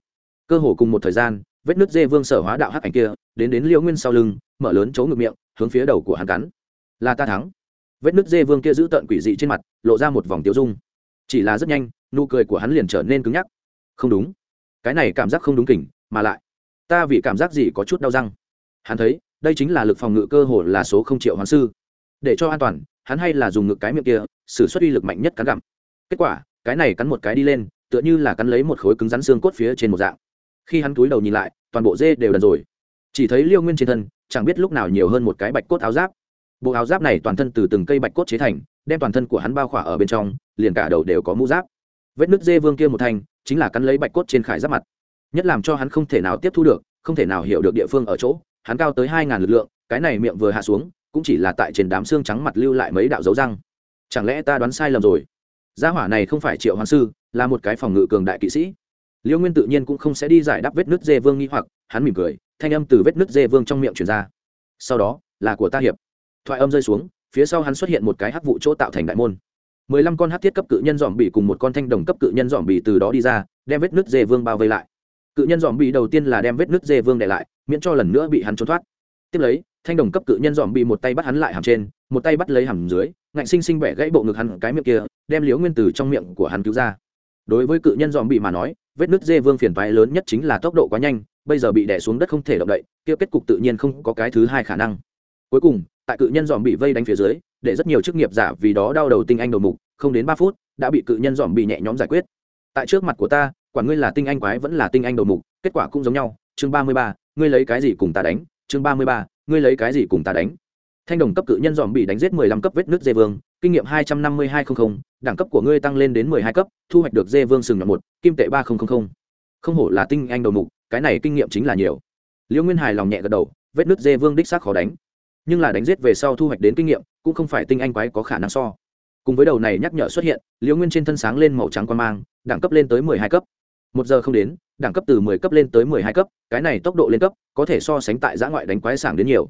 Cơ hồ cùng một thời gian, vết nứt dê vương sở hóa đạo hắc ảnh kia, đến đến liễu nguyên sau lưng, mở lớn chỗ ngực miệng, hướng phía đầu của hắn cắn. Là ta thắng. Vết nứt dê vương kia giữ tợn quỷ dị trên mặt, lộ ra một vòng tiêu dung. Chỉ là rất nhanh, nụ cười của hắn liền trở nên cứng nhắc. Không đúng. Cái này cảm giác không đúng kỉnh, mà lại, ta vì cảm giác gì có chút đau răng. Hắn thấy, đây chính là lực phòng ngự cơ hồ là số không triệu hoán sư. Để cho an toàn, hắn hay là dùng ngực cái miệng kia sử xuất uy lực mạnh nhất cắn gặm. Kết quả, cái này cắn một cái đi lên, tựa như là cắn lấy một khối cứng rắn xương cốt phía trên một dạng. Khi hắn túi đầu nhìn lại, toàn bộ dê đều đần rồi. Chỉ thấy liêu nguyên trên thân, chẳng biết lúc nào nhiều hơn một cái bạch cốt áo giáp. Bộ áo giáp này toàn thân từ từng cây bạch cốt chế thành, đem toàn thân của hắn bao khỏa ở bên trong, liền cả đầu đều có mũ giáp. Vết nứt dê vương kia một thanh chính là cắn lấy bạch cốt trên khải giáp mặt. Nhất làm cho hắn không thể nào tiếp thu được, không thể nào hiểu được địa phương ở chỗ, hắn cao tới hai ngàn lực lượng, cái này miệng vừa hạ xuống, cũng chỉ là tại trên đám xương trắng mặt lưu lại mấy đạo dấu răng chẳng lẽ ta đoán sai lầm rồi? Gia hỏa này không phải triệu hoàng sư, là một cái phòng ngự cường đại kỵ sĩ. Liễu nguyên tự nhiên cũng không sẽ đi giải đáp vết nứt dê vương nghi hoặc, hắn mỉm cười, thanh âm từ vết nứt dê vương trong miệng truyền ra. Sau đó, là của ta hiệp. Thoại âm rơi xuống, phía sau hắn xuất hiện một cái hắc vụ chỗ tạo thành đại môn. Mười lăm con hắc thiết cấp cự nhân dòm bỉ cùng một con thanh đồng cấp cự nhân dòm bỉ từ đó đi ra, đem vết nứt dê vương bao vây lại. Cự nhân dòm bỉ đầu tiên là đem vết nứt dê vương để lại, miễn cho lần nữa bị hắn trốn thoát. Tiếp lấy, thanh đồng cấp cự nhân dòm bỉ một tay bắt hắn lại hàm trên một tay bắt lấy hầm dưới, ngạnh sinh sinh bẻ gãy bộ ngực hắn cái miệng kia, đem liếu nguyên từ trong miệng của hắn cứu ra. Đối với cự nhân dòm bị mà nói, vết nứt dê vương phiền toái lớn nhất chính là tốc độ quá nhanh, bây giờ bị đè xuống đất không thể động đậy, kia kết cục tự nhiên không có cái thứ hai khả năng. Cuối cùng, tại cự nhân dòm bị vây đánh phía dưới, để rất nhiều chức nghiệp giả vì đó đau đầu tinh anh đầu mục, không đến ba phút, đã bị cự nhân dòm bị nhẹ nhõm giải quyết. Tại trước mặt của ta, quả ngươi là tinh anh quái vẫn là tinh anh đầu mục, kết quả cũng giống nhau. Chương ba mươi ba, ngươi lấy cái gì cùng ta đánh? Chương ba mươi ba, ngươi lấy cái gì cùng ta đánh? Thanh đồng cấp cự nhân dòm bị đánh giết mười lăm cấp vết nước dê vương, kinh nghiệm hai trăm năm mươi hai trăm linh đẳng cấp của ngươi tăng lên đến mười hai cấp, thu hoạch được dê vương sừng nhọn một, kim tệ 3000. không hổ là tinh anh đầu mục, cái này kinh nghiệm chính là nhiều. Liễu nguyên hài lòng nhẹ gật đầu, vết nước dê vương đích xác khó đánh. Nhưng là đánh giết về sau thu hoạch đến kinh nghiệm, cũng không phải tinh anh quái có khả năng so. Cùng với đầu này nhắc nhở xuất hiện liễu nguyên trên thân sáng lên màu trắng quan mang, đẳng cấp lên tới mười hai cấp. Một giờ không đến, đẳng cấp từ mười cấp lên tới mười hai cấp, cái này tốc độ lên cấp, có thể so sánh tại giã ngoại đánh quái sảng đến nhiều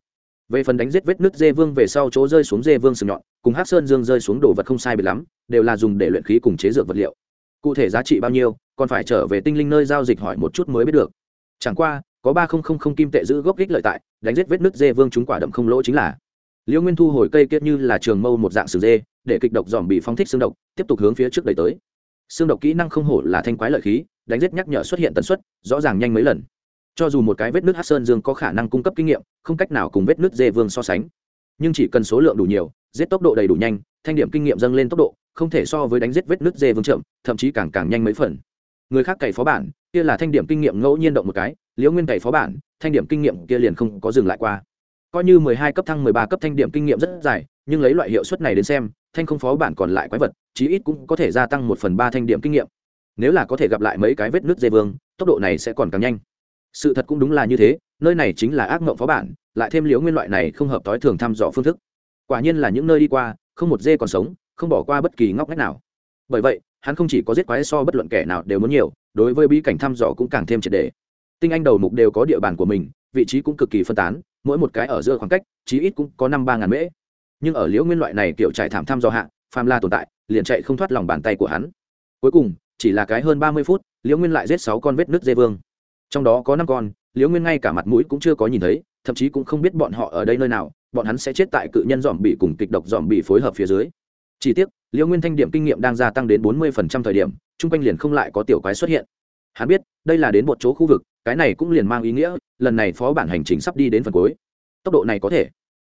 về phần đánh giết vết nứt dê vương về sau chỗ rơi xuống dê vương sừng nhọn, cùng hát sơn dương rơi xuống đồ vật không sai biệt lắm, đều là dùng để luyện khí cùng chế dược vật liệu. Cụ thể giá trị bao nhiêu, còn phải trở về tinh linh nơi giao dịch hỏi một chút mới biết được. Chẳng qua, có ba không không không kim tệ giữ gốc ích lợi tại, đánh giết vết nứt dê vương chúng quả đậm không lỗ chính là. Liễu nguyên thu hồi cây kết như là trường mâu một dạng sừng dê, để kịch độc dòm bị phóng thích xương độc, tiếp tục hướng phía trước đẩy tới. Xương độc kỹ năng không hổ là thanh quái lợi khí, đánh giết nhắc nhở xuất hiện tần suất, rõ ràng nhanh mấy lần cho dù một cái vết nước hát sơn dương có khả năng cung cấp kinh nghiệm, không cách nào cùng vết nước dê vương so sánh. Nhưng chỉ cần số lượng đủ nhiều, giết tốc độ đầy đủ nhanh, thanh điểm kinh nghiệm dâng lên tốc độ, không thể so với đánh giết vết nước dê vương chậm, thậm chí càng càng nhanh mấy phần. Người khác cày phó bản, kia là thanh điểm kinh nghiệm ngẫu nhiên động một cái, liễu nguyên cày phó bản, thanh điểm kinh nghiệm kia liền không có dừng lại qua. Coi như mười hai cấp thăng mười ba cấp thanh điểm kinh nghiệm rất dài, nhưng lấy loại hiệu suất này đến xem, thanh không phó bản còn lại quái vật, chí ít cũng có thể gia tăng một phần ba thanh điểm kinh nghiệm. Nếu là có thể gặp lại mấy cái vết nước dê vương, tốc độ này sẽ còn càng nhanh sự thật cũng đúng là như thế, nơi này chính là ác mộng phó bản, lại thêm liễu nguyên loại này không hợp tối thường thăm dò phương thức. Quả nhiên là những nơi đi qua, không một dê còn sống, không bỏ qua bất kỳ ngóc ngách nào. Bởi vậy, hắn không chỉ có giết quái so bất luận kẻ nào đều muốn nhiều, đối với bí cảnh thăm dò cũng càng thêm triệt đề. Tinh anh đầu mục đều có địa bàn của mình, vị trí cũng cực kỳ phân tán, mỗi một cái ở giữa khoảng cách, chí ít cũng có năm ba ngàn mễ. Nhưng ở liễu nguyên loại này kiểu trải thảm thăm dò hạ, phàm la tồn tại, liền chạy không thoát lòng bàn tay của hắn. Cuối cùng, chỉ là cái hơn ba mươi phút, liễu nguyên lại giết sáu con vết nước dê vương trong đó có năm con, liễu nguyên ngay cả mặt mũi cũng chưa có nhìn thấy, thậm chí cũng không biết bọn họ ở đây nơi nào, bọn hắn sẽ chết tại cự nhân dòm bị cùng kịch độc dòm bị phối hợp phía dưới. Chỉ tiếc, liễu nguyên thanh điểm kinh nghiệm đang gia tăng đến bốn mươi thời điểm, chung quanh liền không lại có tiểu quái xuất hiện. Hắn biết, đây là đến một chỗ khu vực, cái này cũng liền mang ý nghĩa, lần này phó bản hành trình sắp đi đến phần cuối. Tốc độ này có thể.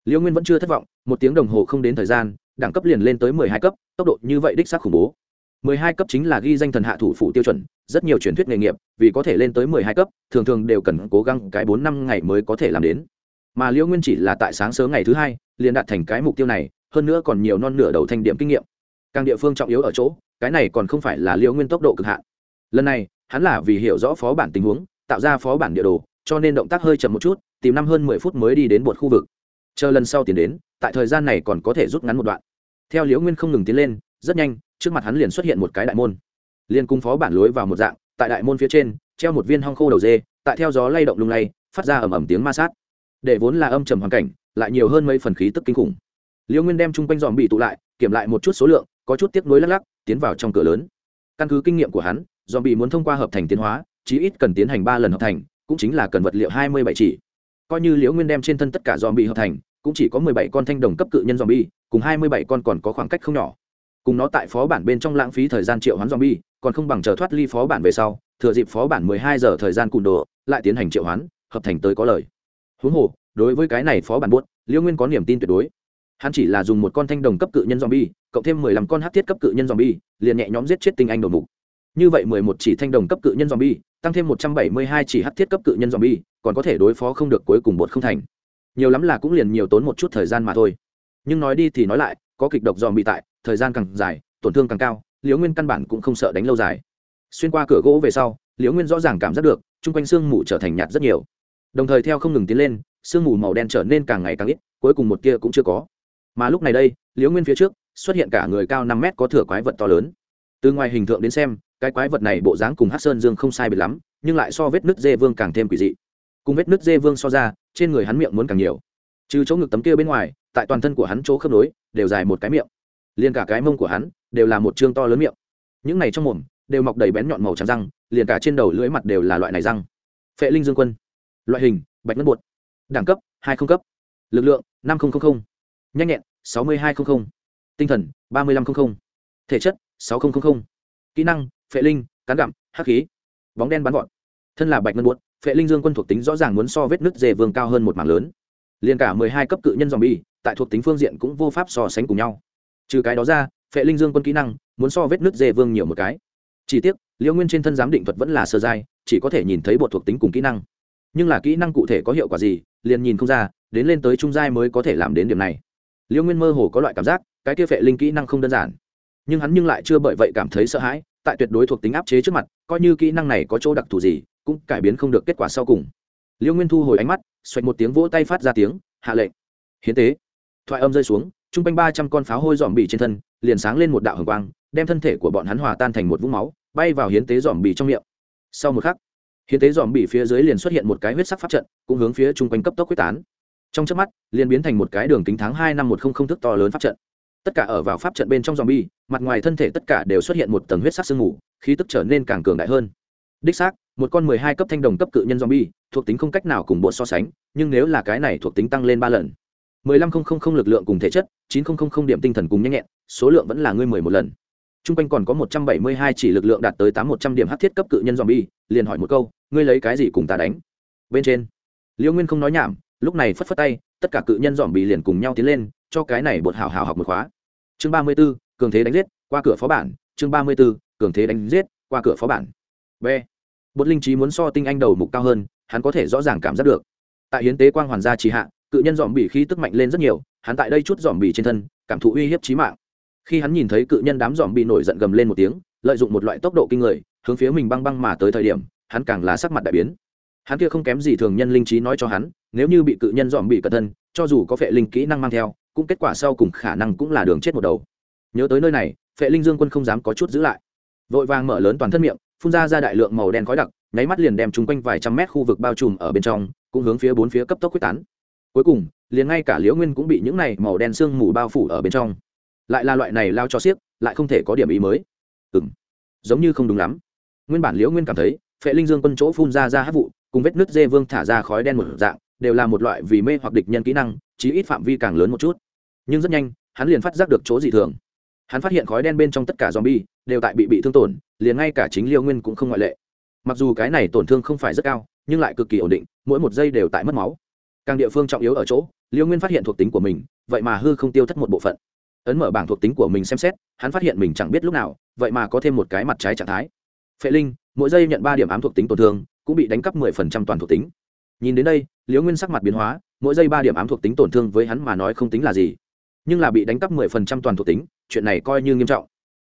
Liễu nguyên vẫn chưa thất vọng, một tiếng đồng hồ không đến thời gian, đẳng cấp liền lên tới mười hai cấp, tốc độ như vậy đích xác khủng bố mười hai cấp chính là ghi danh thần hạ thủ phủ tiêu chuẩn, rất nhiều truyền thuyết nghề nghiệp, vì có thể lên tới mười hai cấp, thường thường đều cần cố gắng cái bốn năm ngày mới có thể làm đến. Mà liễu nguyên chỉ là tại sáng sớm ngày thứ hai, liền đạt thành cái mục tiêu này, hơn nữa còn nhiều non nửa đầu thanh điểm kinh nghiệm. Càng địa phương trọng yếu ở chỗ, cái này còn không phải là liễu nguyên tốc độ cực hạn. Lần này, hắn là vì hiểu rõ phó bản tình huống, tạo ra phó bản địa đồ, cho nên động tác hơi chậm một chút, tìm năm hơn mười phút mới đi đến một khu vực. Chờ lần sau tiến đến, tại thời gian này còn có thể rút ngắn một đoạn. Theo liễu nguyên không ngừng tiến lên, rất nhanh trước mặt hắn liền xuất hiện một cái đại môn. Liền cung phó bản lối vào một dạng, tại đại môn phía trên, treo một viên hong khô đầu dê, tại theo gió lay động lung lay, phát ra ầm ầm tiếng ma sát. Để vốn là âm trầm hoàn cảnh, lại nhiều hơn mấy phần khí tức kinh khủng. Liễu nguyên đem chung quanh dòm bị tụ lại, kiểm lại một chút số lượng, có chút tiếc nuối lắc lắc, tiến vào trong cửa lớn. Căn cứ kinh nghiệm của hắn, dòm bị muốn thông qua hợp thành tiến hóa, chí ít cần tiến hành ba lần hợp thành, cũng chính là cần vật liệu hai mươi bảy chỉ. Coi như liễu nguyên đem trên thân tất cả dòm bị hợp thành, cũng chỉ có mười bảy con thanh đồng cấp cự nhân dòm bi cùng hai mươi bảy con còn có khoảng cách không nhỏ cùng nó tại phó bản bên trong lãng phí thời gian triệu hoán zombie, còn không bằng chờ thoát ly phó bản về sau, thừa dịp phó bản mười hai giờ thời gian cùn đồ, lại tiến hành triệu hoán, hợp thành tới có lời. Huống hồ, đối với cái này phó bản buốt, liêu nguyên có niềm tin tuyệt đối. Hắn chỉ là dùng một con thanh đồng cấp cự nhân zombie, cộng thêm mười lăm con hắc thiết cấp cự nhân zombie, liền nhẹ nhõm giết chết tinh anh đầu mục. Như vậy mười một chỉ thanh đồng cấp cự nhân zombie, tăng thêm một trăm bảy mươi hai chỉ hắc thiết cấp cự nhân zombie, còn có thể đối phó không được cuối cùng bột không thành. Nhiều lắm là cũng liền nhiều tốn một chút thời gian mà thôi. Nhưng nói đi thì nói lại có kịch độc dòm bị tại, thời gian càng dài, tổn thương càng cao, liễu nguyên căn bản cũng không sợ đánh lâu dài. Xuyên qua cửa gỗ về sau, liễu nguyên rõ ràng cảm giác được, chung quanh sương mù trở thành nhạt rất nhiều. Đồng thời theo không ngừng tiến lên, sương mù màu đen trở nên càng ngày càng ít, cuối cùng một kia cũng chưa có. Mà lúc này đây, liễu nguyên phía trước, xuất hiện cả người cao năm mét có thửa quái vật to lớn. Từ ngoài hình tượng đến xem, cái quái vật này bộ dáng cùng hát sơn dương không sai biệt lắm, nhưng lại so vết nứt dê vương càng thêm quỷ dị. Cùng vết nứt dê vương so ra, trên người hắn miệng muốn càng nhiều. Trừ chỗ ngực tấm kia bên ngoài, tại toàn thân của hắn chỗ khớp nối đều dài một cái miệng. Liền cả cái mông của hắn đều là một chương to lớn miệng. Những này trong mồm đều mọc đầy bén nhọn màu trắng răng liền cả trên đầu lưỡi mặt đều là loại này răng. Phệ linh dương quân. Loại hình bạch ngân bột. Đẳng cấp hai không cấp. Lực lượng năm nghìn nhanh nhẹn sáu mươi hai không không, tinh thần ba mươi năm không không, thể chất sáu nghìn kỹ năng phệ linh cán gặm hắc khí. Bóng đen bắn vọt. Thân là bạch ngân bột, phệ linh dương quân thuộc tính rõ ràng muốn so vết nứt dề vương cao hơn một mảng lớn. Liền cả mười hai cấp cự nhân dòm bi tại thuộc tính phương diện cũng vô pháp so sánh cùng nhau. Trừ cái đó ra, phệ linh dương quân kỹ năng muốn so vết nước dê vương nhiều một cái. Chỉ tiếc, liễu nguyên trên thân giám định thuật vẫn là sơ giai, chỉ có thể nhìn thấy bộ thuộc tính cùng kỹ năng. Nhưng là kỹ năng cụ thể có hiệu quả gì, liền nhìn không ra, đến lên tới trung giai mới có thể làm đến điểm này. Liễu nguyên mơ hồ có loại cảm giác, cái kia phệ linh kỹ năng không đơn giản. Nhưng hắn nhưng lại chưa bởi vậy cảm thấy sợ hãi, tại tuyệt đối thuộc tính áp chế trước mặt, coi như kỹ năng này có chỗ đặc thù gì, cũng cải biến không được kết quả sau cùng. Liễu nguyên thu hồi ánh mắt xoạch một tiếng vỗ tay phát ra tiếng, hạ lệnh. Hiến tế thoại âm rơi xuống, chung quanh ba trăm con pháo hôi dòm bì trên thân, liền sáng lên một đạo hồng quang, đem thân thể của bọn hắn hòa tan thành một vũng máu, bay vào hiến tế dòm bì trong miệng. Sau một khắc, hiến tế dòm bì phía dưới liền xuất hiện một cái huyết sắc pháp trận, cũng hướng phía chung quanh cấp tốc quyết tán. Trong trước mắt, liền biến thành một cái đường tính tháng hai năm một không không thức to lớn pháp trận. Tất cả ở vào pháp trận bên trong dòm bi mặt ngoài thân thể tất cả đều xuất hiện một tầng huyết sắc sương mù, khí tức trở nên càng cường đại hơn. Đích xác, một con mười hai cấp thanh đồng cấp cự nhân zombie thuộc tính không cách nào cùng bộ so sánh, nhưng nếu là cái này thuộc tính tăng lên ba lần mười lăm không không không lực lượng cùng thể chất, chín không không không điểm tinh thần cùng nhanh nhẹn, số lượng vẫn là ngươi mười một lần. Trung quanh còn có một trăm bảy mươi hai chỉ lực lượng đạt tới tám một trăm điểm hắc thiết cấp cự nhân zombie, liền hỏi một câu, ngươi lấy cái gì cùng ta đánh? Bên trên liễu nguyên không nói nhảm, lúc này phất phất tay, tất cả cự nhân zombie bị liền cùng nhau tiến lên, cho cái này bột hảo hảo học một khóa. Chương ba mươi b ố cường thế đánh giết, qua cửa phó bản. Chương ba mươi b ố cường thế đánh giết, qua cửa phó bản. B. Bột linh trí muốn so tinh anh đầu mục cao hơn, hắn có thể rõ ràng cảm giác được. Tại hiến tế quang hoàn gia trì hạ cự nhân dòm bị khí tức mạnh lên rất nhiều, hắn tại đây chút dòm bị trên thân, cảm thụ uy hiếp trí mạng. Khi hắn nhìn thấy cự nhân đám dòm bị nổi giận gầm lên một tiếng, lợi dụng một loại tốc độ kinh người, hướng phía mình băng băng mà tới thời điểm, hắn càng là sắc mặt đại biến. Hắn kia không kém gì thường nhân linh trí nói cho hắn, nếu như bị cự nhân dòm bị cẩn thân, cho dù có phệ linh kỹ năng mang theo, cũng kết quả sau cùng khả năng cũng là đường chết một đầu. Nhớ tới nơi này, phệ linh dương quân không dám có chút giữ lại. Vội vàng mở lớn toàn thân miệng, phun ra ra đại lượng màu đen khói đặc, nháy mắt liền đem chúng quanh vài trăm mét khu vực bao trùm ở bên trong, cũng hướng phía bốn phía cấp tốc quyết tán cuối cùng, liền ngay cả liễu nguyên cũng bị những này màu đen sương mù bao phủ ở bên trong. Lại là loại này lao cho xiếc, lại không thể có điểm ý mới. Ừ m giống như không đúng lắm. Nguyên bản liễu nguyên cảm thấy, phệ linh dương quân chỗ phun ra ra hát vụ, cùng vết nứt dê vương thả ra khói đen một dạng, đều là một loại vì mê hoặc địch nhân kỹ năng, chí ít phạm vi càng lớn một chút. Nhưng rất nhanh, hắn liền phát giác được chỗ dị thường. Hắn phát hiện khói đen bên trong tất cả z o m bi e đều tại bị bị thương tổn, liền ngay cả chính liêu nguyên cũng không ngoại lệ. Mặc dù cái này tổn thương không phải rất cao, nhưng lại cực kỳ ổn định, mỗi một giây đều tại mất máu càng địa phương trọng yếu ở chỗ, liêu nguyên phát hiện thuộc tính của mình, vậy mà hư không tiêu thất một bộ phận. Ấn mở bảng thuộc tính của mình xem xét, hắn phát hiện mình chẳng biết lúc nào, vậy mà có thêm một cái mặt trái trạng thái. Phệ linh, mỗi giây nhận ba điểm ám thuộc tính tổn thương, cũng bị đánh cắp mười phần trăm toàn thuộc tính. Nhìn đến đây liễu nguyên sắc mặt biến hóa, mỗi giây ba điểm ám thuộc tính tổn thương với hắn mà nói không tính là gì. Nhưng là bị đánh cắp mười phần trăm toàn thuộc tính, chuyện này coi như nghiêm trọng.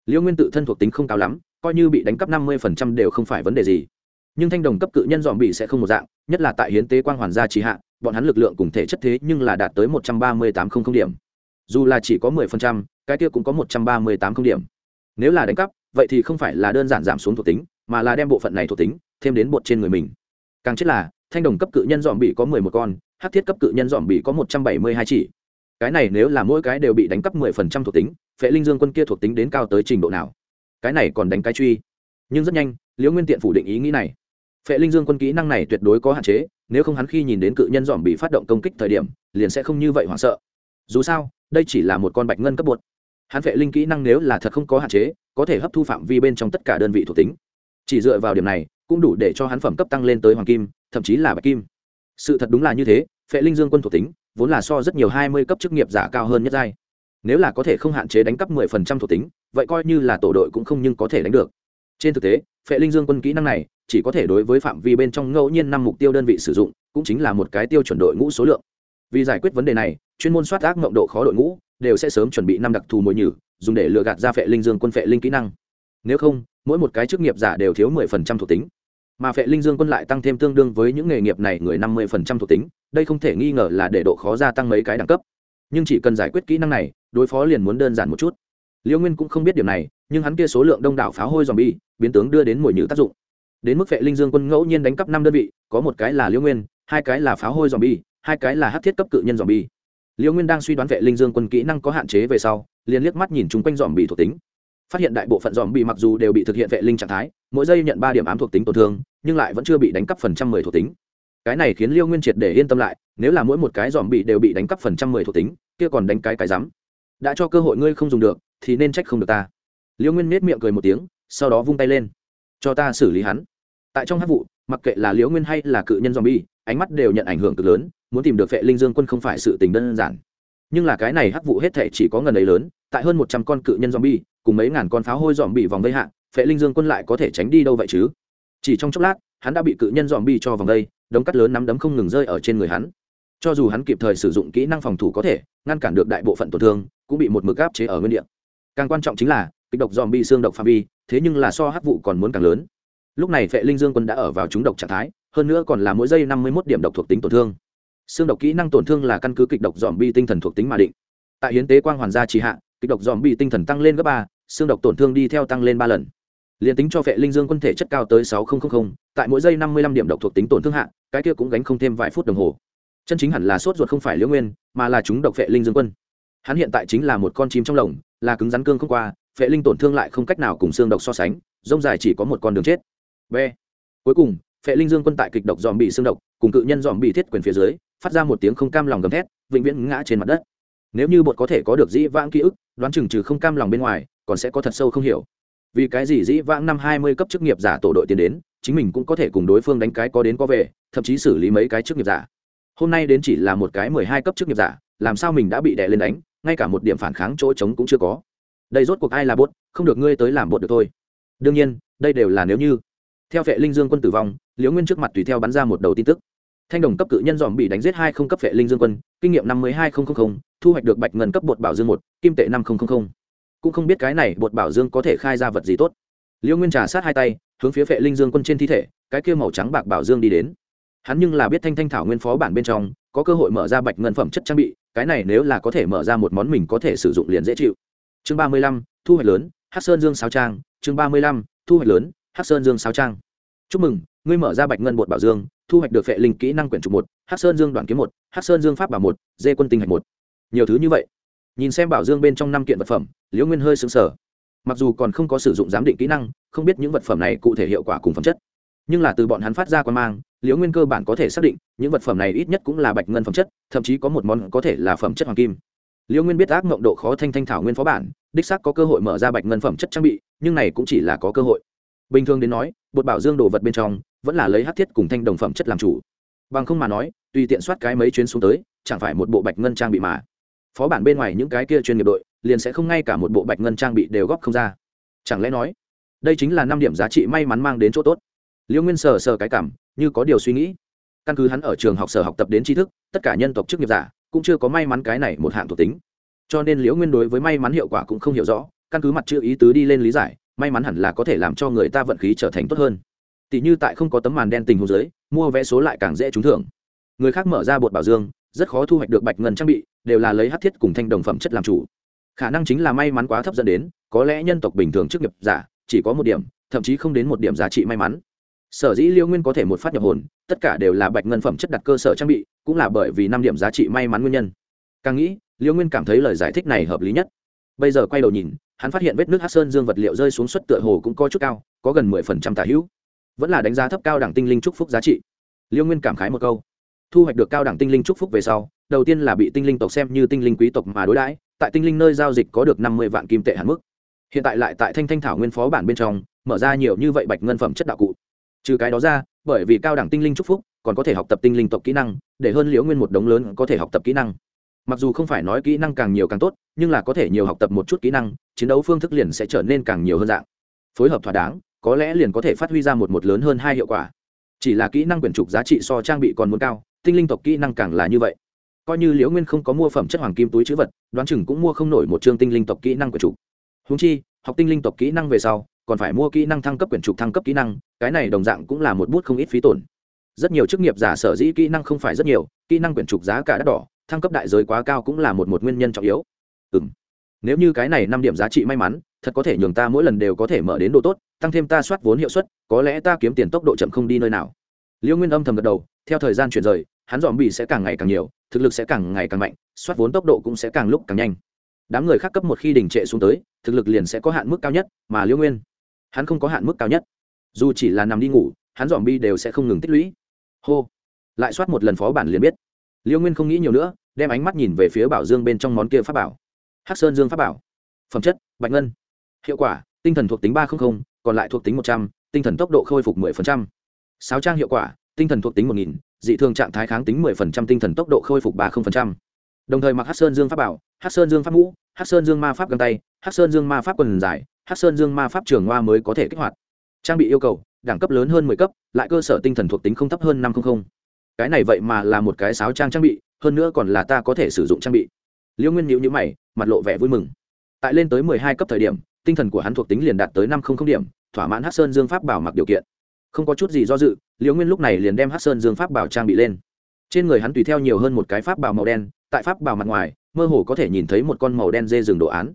Liễu nguyên tự thân thuộc tính không cao lắm, coi như bị đánh cắp năm mươi phần trăm đều không phải vấn đề gì. Nhưng thanh đồng cấp cự nhân dòm bị sẽ không một dạng, nhất là tại hiến tế quang hoàn gia trì hạ bọn hắn lực lượng cùng thể chất thế nhưng là đạt tới một trăm ba mươi tám không không điểm. Dù là chỉ có mười phần trăm, cái kia cũng có một trăm ba mươi tám không điểm. Nếu là đánh cắp, vậy thì không phải là đơn giản giảm xuống thuộc tính, mà là đem bộ phận này thuộc tính thêm đến bột trên người mình. Càng chết là, thanh đồng cấp cự nhân dòm bị có mười một con hát thiết cấp cự nhân dòm bị có một trăm bảy mươi hai chỉ. Cái này nếu là mỗi cái đều bị đánh cắp mười phần trăm thuộc tính, phệ linh dương quân kia thuộc tính đến cao tới trình độ nào? Cái này còn đánh cái truy. Nhưng rất nhanh, liễu nguyên tiện phủ định ý nghĩ này. Phệ linh dương quân kỹ năng này tuyệt đối có hạn chế nếu không hắn khi nhìn đến cự nhân dòm bị phát động công kích thời điểm, liền sẽ không như vậy hoảng sợ. Dù sao, đây chỉ là một con bạch ngân cấp bột. Hắn phệ linh kỹ năng nếu là thật không có hạn chế, có thể hấp thu phạm vi bên trong tất cả đơn vị thuộc tính. Chỉ dựa vào điểm này, cũng đủ để cho hắn phẩm cấp tăng lên tới hoàng kim, thậm chí là bạch kim. Sự thật đúng là như thế phệ linh dương quân thuộc tính, vốn là so rất nhiều hai mươi cấp chức nghiệp giả cao hơn nhất giai. Nếu là có thể không hạn chế đánh cắp mười phần trăm thuộc tính, vậy coi như là tổ đội cũng không nhưng có thể đánh được. Trên thực tế phệ linh dương quân kỹ năng này chỉ có thể đối với phạm vi bên trong ngẫu nhiên năm mục tiêu đơn vị sử dụng, cũng chính là một cái tiêu chuẩn đội ngũ số lượng. Vì giải quyết vấn đề này, chuyên môn soát ác mộng độ khó đội ngũ, đều sẽ sớm chuẩn bị năm đặc thù mồi nhử, dùng để lừa gạt ra phệ linh dương quân phệ linh kỹ năng. Nếu không, mỗi một cái chức nghiệp giả đều thiếu mười phần trăm thuộc tính. Mà phệ linh dương quân lại tăng thêm tương đương với những nghề nghiệp này người năm mươi phần trăm thuộc tính, đây không thể nghi ngờ là để độ khó gia tăng mấy cái đẳng cấp. Nhưng chỉ cần giải quyết kỹ năng này, đối phó liền muốn đơn giản một chút. Liêu nguyên cũng không biết điểm này, nhưng hắn kia số lượng đông đảo pháo hôi dòm bi biến tướng đưa đến mồi nhử tác dụng đến mức vệ linh dương quân ngẫu nhiên đánh cắp năm đơn vị, có một cái là liêu nguyên, hai cái là pháo hôi dòm bi hai cái là hát thiết cấp cự nhân dòm bi liêu nguyên đang suy đoán vệ linh dương quân kỹ năng có hạn chế về sau, liền liếc mắt nhìn chung quanh dòm bị thuộc tính. Phát hiện đại bộ phận dòm bị mặc dù đều bị thực hiện vệ linh trạng thái, mỗi giây nhận ba điểm ám thuộc tính tổn thương, nhưng lại vẫn chưa bị đánh cắp phần trăm mười thuộc tính. Cái này khiến liêu nguyên triệt để yên tâm lại, nếu là mỗi một cái dòm bị đều bị đánh cắp phần trăm mười thuộc tính, kia còn đánh cái cái rắm. Đã cho cơ hội ngươi không dùng được, thì nên trách không được ta. Liêu nguyên nết miệng cười một tiếng, sau đó vung tay lên cho ta xử lý hắn. Tại trong hát vụ, mặc kệ là liễu nguyên hay là cự nhân zombie, ánh mắt đều nhận ảnh hưởng cực lớn, muốn tìm được vệ linh dương quân không phải sự tình đơn giản. Nhưng là cái này hắc vụ hết thể chỉ có ngần ấy lớn, tại hơn một trăm con cự nhân zombie, cùng mấy ngàn con pháo hôi dòm bị vòng vây hạ, vệ linh dương quân lại có thể tránh đi đâu vậy chứ? Chỉ trong chốc lát, hắn đã bị cự nhân dòm bi cho vòng vây, đống cắt lớn nắm đấm không ngừng rơi ở trên người hắn. Cho dù hắn kịp thời sử dụng kỹ năng phòng thủ có thể, ngăn cản được đại bộ phận tổn thương, cũng bị một mực áp chế ở nguyên địa. Càng quan trọng chính là kịch độc dòm bi xương độc phạm vi, thế nhưng là so hắc vụ còn muốn càng lớn. Lúc này vệ linh dương quân đã ở vào trúng độc trạng thái, hơn nữa còn là mỗi giây năm mươi một điểm độc thuộc tính tổn thương. Xương độc kỹ năng tổn thương là căn cứ kịch độc dòm bi tinh thần thuộc tính mà định. Tại hiến tế quang hoàn gia trì hạ, kịch độc dòm bi tinh thần tăng lên gấp ba, xương độc tổn thương đi theo tăng lên ba lần. Liền tính cho vệ linh dương quân thể chất cao tới sáu nghìn tại mỗi giây năm mươi lăm điểm độc thuộc tính tổn thương hạ, cái kia cũng gánh không thêm vài phút đồng hồ. Chân chính hẳn là sốt ruột không phải liễu nguyên, mà là chúng độc vệ linh dương quân. Hắn hiện tại chính là một con chim trong lồng, là cứng rắn cương không qua Phệ linh tổn thương lại không cách nào cùng xương độc so sánh, rông dài chỉ có một con đường chết. B. Cuối cùng, phệ linh dương quân tại kịch độc dòm bị xương độc, cùng cự nhân dòm bị thiết quyền phía dưới, phát ra một tiếng không cam lòng gầm thét, vĩnh viễn ngã trên mặt đất. Nếu như bột có thể có được dĩ vãng ký ức, đoán chừng trừ không cam lòng bên ngoài, còn sẽ có thật sâu không hiểu. Vì cái gì dĩ vãng năm hai mươi cấp chức nghiệp giả tổ đội tiến đến, chính mình cũng có thể cùng đối phương đánh cái có đến có về, thậm chí xử lý mấy cái chức nghiệp giả. Hôm nay đến chỉ là một cái mười hai cấp chức nghiệp giả, làm sao mình đã bị đè lên đánh, ngay cả một điểm phản kháng chỗ trống cũng chưa có đây rốt cuộc ai là bốt, không được ngươi tới làm bột được thôi. Đương nhiên, đây đều là nếu như. Theo vệ linh dương quân tử vong, liễu nguyên trước mặt tùy theo bắn ra một đầu tin tức. Thanh đồng cấp cự nhân dòm bị đánh giết hai không cấp vệ linh dương quân, kinh nghiệm năm mươi hai nghìn thu hoạch được bạch ngân cấp bột bảo dương một, kim tệ năm nghìn cũng không biết cái này bột bảo dương có thể khai ra vật gì tốt. Liễu nguyên trà sát hai tay, hướng phía vệ linh dương quân trên thi thể, cái kia màu trắng bạc bảo dương đi đến. Hắn nhưng là biết thanh thanh thảo nguyên phó bản bên trong, có cơ hội mở ra bạch ngân phẩm chất trang bị, cái này nếu là có thể mở ra một món mình có thể sử dụng liền dễ chịu chương ba mươi lăm, thu hoạch lớn hát sơn dương sáo trang, chương ba mươi lăm, thu hoạch lớn, hắc sơn dương sáo trang. Chúc mừng, ngươi mở ra bạch ngân bột bảo dương, thu hoạch được phệ linh kỹ năng quyển trục một, hắc sơn dương đoàn kiếm một, hắc sơn dương pháp bảo một, dê quân tinh hạch một. Nhiều thứ như vậy. Nhìn xem bảo dương bên trong năm kiện vật phẩm, liễu nguyên hơi xứng sở mặc dù còn không có sử dụng giám định kỹ năng, không biết những vật phẩm này cụ thể hiệu quả cùng phẩm chất. Nhưng là từ bọn hắn phát ra quan mang, liễu nguyên cơ bản có thể xác định, những vật phẩm này ít nhất cũng là bạch ngân phẩm chất, thậm chí có một món có thể là phẩm chất hoàng kim. Liễu nguyên biết ác mộng độ khó thanh thanh thảo nguyên phó bản đích xác có cơ hội mở ra bạch ngân phẩm chất trang bị, nhưng này cũng chỉ là có cơ hội. Bình thường đến nói, bột bảo dương đồ vật bên trong, vẫn là lấy hát thiết cùng thanh đồng phẩm chất làm chủ. Bằng không mà nói, tùy tiện soát cái mấy chuyến xuống tới, chẳng phải một bộ bạch ngân trang bị mà. Phó bản bên ngoài những cái kia chuyên nghiệp đội, liền sẽ không ngay cả một bộ bạch ngân trang bị đều góp không ra. Chẳng lẽ nói, đây chính là năm điểm giá trị may mắn mang đến chỗ tốt? Liễu nguyên sờ sờ cái cảm, như có điều suy nghĩ. Căn cứ hắn ở trường học sở học tập đến tri thức, tất cả nhân tộc chức nghiệp giả cũng chưa có may mắn cái này một hạng thuộc tính cho nên liễu nguyên đối với may mắn hiệu quả cũng không hiểu rõ, căn cứ mặt chữ ý tứ đi lên lý giải, may mắn hẳn là có thể làm cho người ta vận khí trở thành tốt hơn. Tỷ như tại không có tấm màn đen tình hồ dưới, mua vé số lại càng dễ trúng thưởng. Người khác mở ra bột bảo dương, rất khó thu hoạch được bạch ngân trang bị, đều là lấy hát thiết cùng thanh đồng phẩm chất làm chủ. Khả năng chính là may mắn quá thấp dẫn đến, có lẽ nhân tộc bình thường trước nghiệp giả, chỉ có một điểm, thậm chí không đến một điểm giá trị may mắn. Sở dĩ liêu nguyên có thể một phát nhập hồn, tất cả đều là bạch ngân phẩm chất đặt cơ sở trang bị, cũng là bởi vì năm điểm giá trị may mắn nguyên nhân. Càng nghĩ liêu nguyên cảm thấy lời giải thích này hợp lý nhất. Bây giờ quay đầu nhìn, hắn phát hiện vết nước hát sơn dương vật liệu rơi xuống suất tựa hồ cũng có chút cao, có gần mười phần trăm tả hữu. Vẫn là đánh giá thấp cao đẳng tinh linh trúc phúc giá trị. Liêu nguyên cảm khái một câu. Thu hoạch được cao đẳng tinh linh trúc phúc về sau, đầu tiên là bị tinh linh tộc xem như tinh linh quý tộc mà đối đãi, tại tinh linh nơi giao dịch có được năm mươi vạn kim tệ hạn mức. Hiện tại lại tại thanh thanh thảo nguyên phó bản bên trong, mở ra nhiều như vậy bạch ngân phẩm chất đạo cụ. Trừ cái đó ra, bởi vì cao đẳng tinh linh trúc phúc, còn có thể học tập tinh linh tộc kỹ năng, để hơn liễu nguyên một đống lớn có thể học tập kỹ năng mặc dù không phải nói kỹ năng càng nhiều càng tốt, nhưng là có thể nhiều học tập một chút kỹ năng, chiến đấu phương thức liền sẽ trở nên càng nhiều hơn dạng. Phối hợp thỏa đáng, có lẽ liền có thể phát huy ra một một lớn hơn hai hiệu quả. Chỉ là kỹ năng quyển trục giá trị so trang bị còn muốn cao, tinh linh tộc kỹ năng càng là như vậy. Coi như liễu nguyên không có mua phẩm chất hoàng kim túi chữ vật, đoán chừng cũng mua không nổi một chương tinh linh tộc kỹ năng quyển trục. Húng chi, học tinh linh tộc kỹ năng về sau, còn phải mua kỹ năng thăng cấp quyển trục thăng cấp kỹ năng, cái này đồng dạng cũng là một bút không ít phí tổn. Rất nhiều chức nghiệp giả sở dĩ kỹ năng không phải rất nhiều, kỹ năng quyển trục giá cả đắt đỏ thăng cấp đại giới quá cao cũng là một một nguyên nhân trọng yếu. Ừ nếu như cái này năm điểm giá trị may mắn, thật có thể nhường ta mỗi lần đều có thể mở đến độ tốt, tăng thêm ta soát vốn hiệu suất, có lẽ ta kiếm tiền tốc độ chậm không đi nơi nào. Liêu nguyên âm thầm gật đầu, theo thời gian chuyển rời, hắn dòm bị sẽ càng ngày càng nhiều, thực lực sẽ càng ngày càng mạnh, soát vốn tốc độ cũng sẽ càng lúc càng nhanh. Đám người khác cấp một khi đình trệ xuống tới, thực lực liền sẽ có hạn mức cao nhất, mà liêu nguyên, hắn không có hạn mức cao nhất. Dù chỉ là nằm đi ngủ, hắn dòm bi đều sẽ không ngừng tích lũy. Hô. Lại soát một lần phó bản liền biết liêu nguyên không nghĩ nhiều nữa, đem ánh mắt nhìn về phía bảo dương bên trong món kia pháp bảo. Hắc sơn dương pháp bảo. Phẩm chất, bạch ngân. Hiệu quả, tinh thần thuộc tính ba trăm linh còn lại thuộc tính một trăm, tinh thần tốc độ khôi phục mười phần trăm. Trang hiệu quả, tinh thần thuộc tính một nghìn, dị thường trạng thái kháng tính mười phần trăm, tinh thần tốc độ khôi phục ba phần trăm. Đồng thời mặc hát sơn dương pháp bảo hát sơn dương pháp mũ hát sơn dương ma pháp găng tay hát sơn dương ma pháp quần dài hát sơn dương ma pháp trường hoa mới có thể kích hoạt. Trang bị yêu cầu, đẳng cấp lớn hơn mười cấp, lại cơ sở tinh thần thuộc tính không thấp hơn năm trăm linh cái này vậy mà là một cái sáo trang trang bị, hơn nữa còn là ta có thể sử dụng trang bị. Liễu nguyên nhịu nhữ mày, mặt lộ vẻ vui mừng. Tại lên tới mười hai cấp thời điểm, tinh thần của hắn thuộc tính liền đạt tới năm không không điểm, thỏa mãn hát sơn dương pháp bảo mặc điều kiện. Không có chút gì do dự liễu nguyên lúc này liền đem hát sơn dương pháp bảo trang bị lên. Trên người hắn tùy theo nhiều hơn một cái pháp bảo màu đen, tại pháp bảo mặt ngoài, mơ hồ có thể nhìn thấy một con màu đen dê rừng đồ án.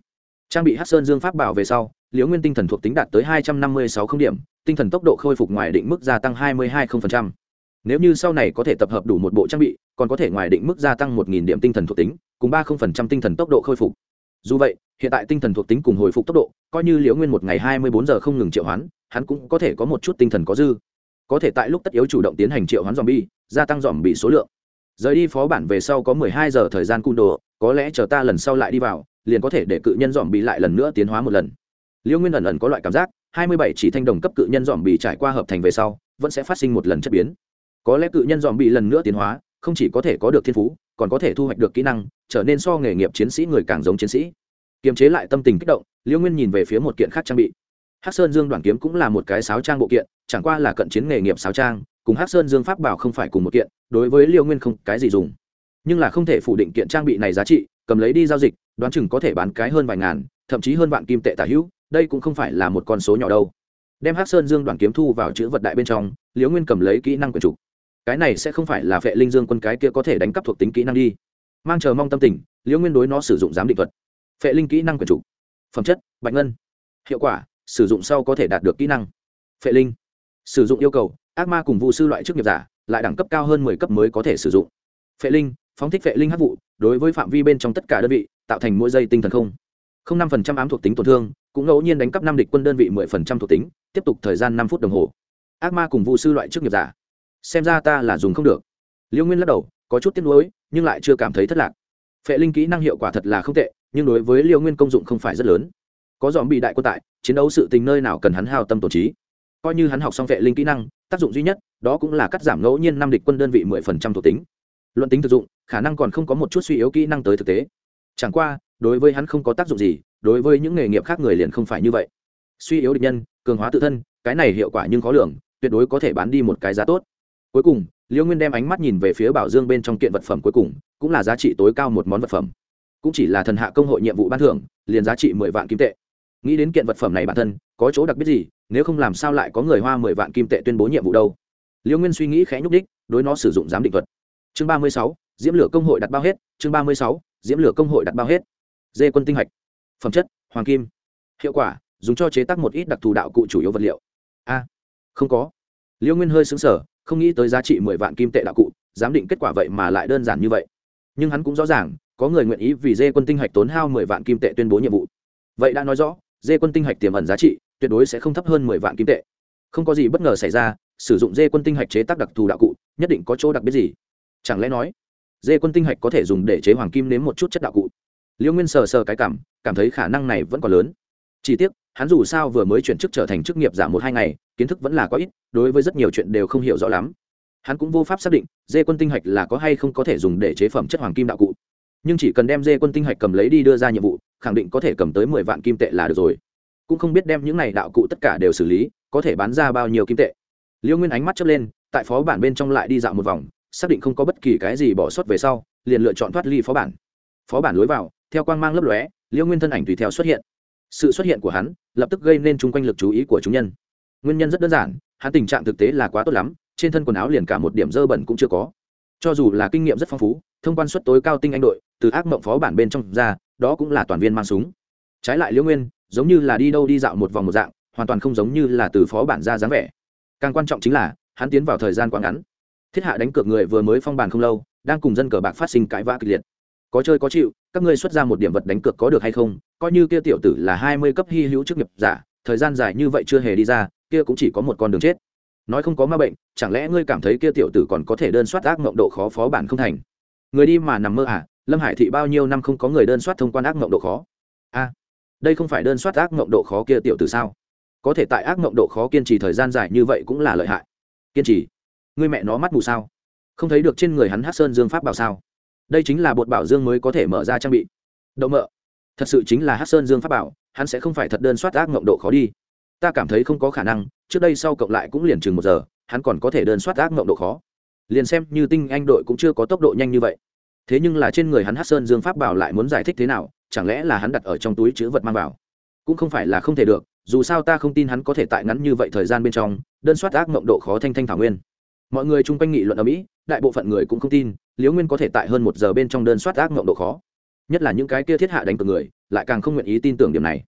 Trang bị hát sơn dương pháp bảo về sau liễu nguyên tinh thần thuộc tính đạt tới hai trăm năm mươi sáu không điểm, tinh thần tốc độ khôi phục ngoài định mức gia tăng hai mươi hai nếu như sau này có thể tập hợp đủ một bộ trang bị, còn có thể ngoài định mức gia tăng một điểm tinh thần thuộc tính, cùng ba tinh thần tốc độ khôi phục. Dù vậy, hiện tại tinh thần thuộc tính cùng hồi phục tốc độ, coi như liễu nguyên một ngày hai mươi bốn giờ không ngừng triệu hoán, hắn cũng có thể có một chút tinh thần có dư. Có thể tại lúc tất yếu chủ động tiến hành triệu hoán dòm bi gia tăng dòm bị số lượng. Rời đi phó bản về sau có mười hai giờ thời gian cung đồ, có lẽ chờ ta lần sau lại đi vào, liền có thể để cự nhân dòm bị lại lần nữa tiến hóa một lần. Liễu nguyên ẩn ẩn có loại cảm giác, hai mươi bảy chỉ thanh đồng cấp cự nhân dòm bị trải qua hợp thành về sau, vẫn sẽ phát sinh một lần chất biến có lẽ cự nhân dòm bị lần nữa tiến hóa, không chỉ có thể có được thiên phú, còn có thể thu hoạch được kỹ năng, trở nên so nghề nghiệp chiến sĩ người càng giống chiến sĩ. Kiềm chế lại tâm tình kích động liễu nguyên nhìn về phía một kiện khác trang bị. Hắc sơn dương đoàn kiếm cũng là một cái sáo trang bộ kiện, chẳng qua là cận chiến nghề nghiệp sáo trang, cùng hắc sơn dương pháp bảo không phải cùng một kiện, đối với Liễu nguyên không cái gì dùng. Nhưng là không thể phủ định kiện trang bị này giá trị, cầm lấy đi giao dịch, đoán chừng có thể bán cái hơn vài ngàn, thậm chí hơn vạn kim tệ tả hữu, đây cũng không phải là một con số nhỏ đâu. Đem hắc sơn dương đoàn kiếm thu vào chữ vật đại bên trong liễu nguyên cầm lấy kỹ năng quyền trục cái này sẽ không phải là vệ linh dương quân cái kia có thể đánh cắp thuộc tính kỹ năng đi. Mang chờ mong tâm tình, liễu nguyên đối nó sử dụng giám định thuật. Phệ linh kỹ năng quyền chủ. Phẩm chất, bạch ngân. Hiệu quả, sử dụng sau có thể đạt được kỹ năng. Phệ linh. Sử dụng yêu cầu, ác ma cùng vụ sư loại chức nghiệp giả, lại đẳng cấp cao hơn mười cấp mới có thể sử dụng. Phệ linh, phóng thích phệ linh hát vụ, đối với phạm vi bên trong tất cả đơn vị, tạo thành mỗi giây tinh thần không. Không năm phần trăm ám thuộc tính tổn thương, cũng ngẫu nhiên đánh cắp năm địch quân đơn vị mười phần trăm thuộc tính, tiếp tục thời gian năm phút đồng hồ. Ác ma cùng vụ sư loại chức nghiệp giả xem ra ta là dùng không được. Liêu nguyên lắc đầu, có chút tiếc nuối, nhưng lại chưa cảm thấy thất lạc. Phệ linh kỹ năng hiệu quả thật là không tệ, nhưng đối với liêu nguyên công dụng không phải rất lớn. Có dòm bị đại quân tại, chiến đấu sự tình nơi nào cần hắn hao tâm tổ trí. Coi như hắn học xong vệ linh kỹ năng, tác dụng duy nhất, đó cũng là cắt giảm ngẫu nhiên năm địch quân đơn vị mười phần trăm thuộc tính. Luận tính thực dụng, khả năng còn không có một chút suy yếu kỹ năng tới thực tế. Chẳng qua, đối với hắn không có tác dụng gì, đối với những nghề nghiệp khác người liền không phải như vậy. Suy yếu địch nhân, cường hóa tự thân, cái này hiệu quả nhưng khó lường, tuyệt đối có thể bán đi một cái giá tốt cuối cùng, liêu nguyên đem ánh mắt nhìn về phía bảo dương bên trong kiện vật phẩm cuối cùng, cũng là giá trị tối cao một món vật phẩm. Cũng chỉ là thần hạ công hội nhiệm vụ ban thưởng, liền giá trị mười vạn kim tệ. Nghĩ đến kiện vật phẩm này bản thân, có chỗ đặc biệt gì, nếu không làm sao lại có người hoa mười vạn kim tệ tuyên bố nhiệm vụ đâu? Liêu nguyên suy nghĩ khẽ nhúc đích đối nó sử dụng giám định thuật. Chương ba mươi sáu, diễm lửa công hội đặt bao hết, chương ba mươi sáu, diễm lửa công hội đặt bao hết. Dê quân tinh hạch. Phẩm chất, hoàng kim. Hiệu quả, dùng cho chế tác một ít đặc thù đạo cụ chủ yếu vật liệu. A, không có. Liêu nguyên hơi xứng sở không nghĩ tới giá trị mười vạn kim tệ đạo cụ, giám định kết quả vậy mà lại đơn giản như vậy. Nhưng hắn cũng rõ ràng, có người nguyện ý vì dê quân tinh hạch tốn hao mười vạn kim tệ tuyên bố nhiệm vụ. Vậy đã nói rõ, dê quân tinh hạch tiềm ẩn giá trị, tuyệt đối sẽ không thấp hơn mười vạn kim tệ. Không có gì bất ngờ xảy ra, sử dụng dê quân tinh hạch chế tác đặc thù đạo cụ, nhất định có chỗ đặc biệt gì? Chẳng lẽ nói, dê quân tinh hạch có thể dùng để chế hoàng kim nếm một chút chất đạo cụ? Liêu nguyên sờ sờ cái cảm cảm thấy khả năng này vẫn còn lớn. Chỉ tiếc hắn dù sao vừa mới chuyển chức trở thành chức nghiệp giả một hai ngày, kiến thức vẫn là có ít, đối với rất nhiều chuyện đều không hiểu rõ lắm. Hắn cũng vô pháp xác định, dê quân tinh hạch là có hay không có thể dùng để chế phẩm chất hoàng kim đạo cụ. Nhưng chỉ cần đem dê quân tinh hạch cầm lấy đi đưa ra nhiệm vụ, khẳng định có thể cầm tới mười vạn kim tệ là được rồi. Cũng không biết đem những này đạo cụ tất cả đều xử lý, có thể bán ra bao nhiêu kim tệ. Liêu nguyên ánh mắt chớp lên, tại phó bản bên trong lại đi dạo một vòng, xác định không có bất kỳ cái gì bỏ sót về sau, liền lựa chọn thoát ly phó bản. Phó bản lối vào, theo quang mang lấp lóe, liêu nguyên thân ảnh tùy theo xuất hiện sự xuất hiện của hắn lập tức gây nên chung quanh lực chú ý của chúng nhân. Nguyên nhân rất đơn giản, hắn tình trạng thực tế là quá tốt lắm, trên thân quần áo liền cả một điểm dơ bẩn cũng chưa có. Cho dù là kinh nghiệm rất phong phú, thông quan suất tối cao tinh anh đội, từ ác mộng phó bản bên trong ra, đó cũng là toàn viên mang súng. Trái lại liễu nguyên, giống như là đi đâu đi dạo một vòng một dạng, hoàn toàn không giống như là từ phó bản ra dáng vẻ. Càng quan trọng chính là, hắn tiến vào thời gian quá ngắn. Thiết hạ đánh cược người vừa mới phong bản không lâu, đang cùng dân cờ bạc phát sinh cãi vã kịch liệt có chơi có chịu, các ngươi xuất ra một điểm vật đánh cược có được hay không? Coi như kia tiểu tử là hai mươi cấp hy hữu chức nghiệp giả, thời gian dài như vậy chưa hề đi ra, kia cũng chỉ có một con đường chết. Nói không có ma bệnh, chẳng lẽ ngươi cảm thấy kia tiểu tử còn có thể đơn soát ác mộng độ khó phó bản không thành? Người đi mà nằm mơ à lâm hải thị bao nhiêu năm không có người đơn soát thông quan ác mộng độ khó? A, đây không phải đơn soát ác mộng độ khó kia tiểu tử sao? Có thể tại ác mộng độ khó kiên trì thời gian dài như vậy cũng là lợi hại. Kiên trì? Người mẹ nó mắt mù sao? Không thấy được trên người hắn hát sơn dương pháp bảo sao? Đây chính là bột bảo dương mới có thể mở ra trang bị. Đậu mợ thật sự chính là hát sơn dương pháp bảo, hắn sẽ không phải thật đơn soát ác mộng độ khó đi. Ta cảm thấy không có khả năng, trước đây sau cộng lại cũng liền chừng một giờ, hắn còn có thể đơn soát ác mộng độ khó. Liền xem như tinh anh đội cũng chưa có tốc độ nhanh như vậy. Thế nhưng là trên người hắn hát sơn dương pháp bảo lại muốn giải thích thế nào, chẳng lẽ là hắn đặt ở trong túi chữ vật mang vào? Cũng không phải là không thể được, dù sao ta không tin hắn có thể tại ngắn như vậy thời gian bên trong, đơn soát ác mộng độ khó thanh thanh thảo nguyên. Mọi người chung quanh nghị luận ở mỹ, đại bộ phận người cũng không tin liễu nguyên có thể tại hơn một giờ bên trong đơn soát ác mộng độ khó. Nhất là những cái kia thiết hạ đánh cược người, lại càng không nguyện ý tin tưởng điểm này.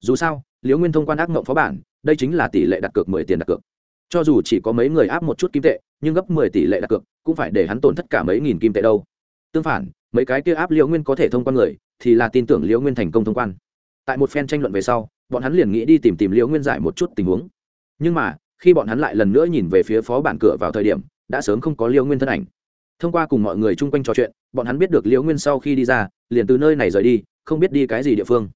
Dù sao, liễu nguyên thông quan ác mộng phó bản, đây chính là tỷ lệ đặt cược mười tiền đặt cược. Cho dù chỉ có mấy người áp một chút kim tệ, nhưng gấp mười tỷ lệ đặt cược cũng phải để hắn tổn thất cả mấy nghìn kim tệ đâu. Tương phản, mấy cái kia áp liễu nguyên có thể thông quan người, thì là tin tưởng liễu nguyên thành công thông quan. Tại một phen tranh luận về sau, bọn hắn liền nghĩ đi tìm tìm liễu nguyên giải một chút tình huống. Nhưng mà, khi bọn hắn lại lần nữa nhìn về phía phó bản cửa vào thời điểm, đã sớm không có liễu nguyên thân ảnh thông qua cùng mọi người chung quanh trò chuyện, bọn hắn biết được liễu nguyên sau khi đi ra, liền từ nơi này rời đi, không biết đi cái gì địa phương.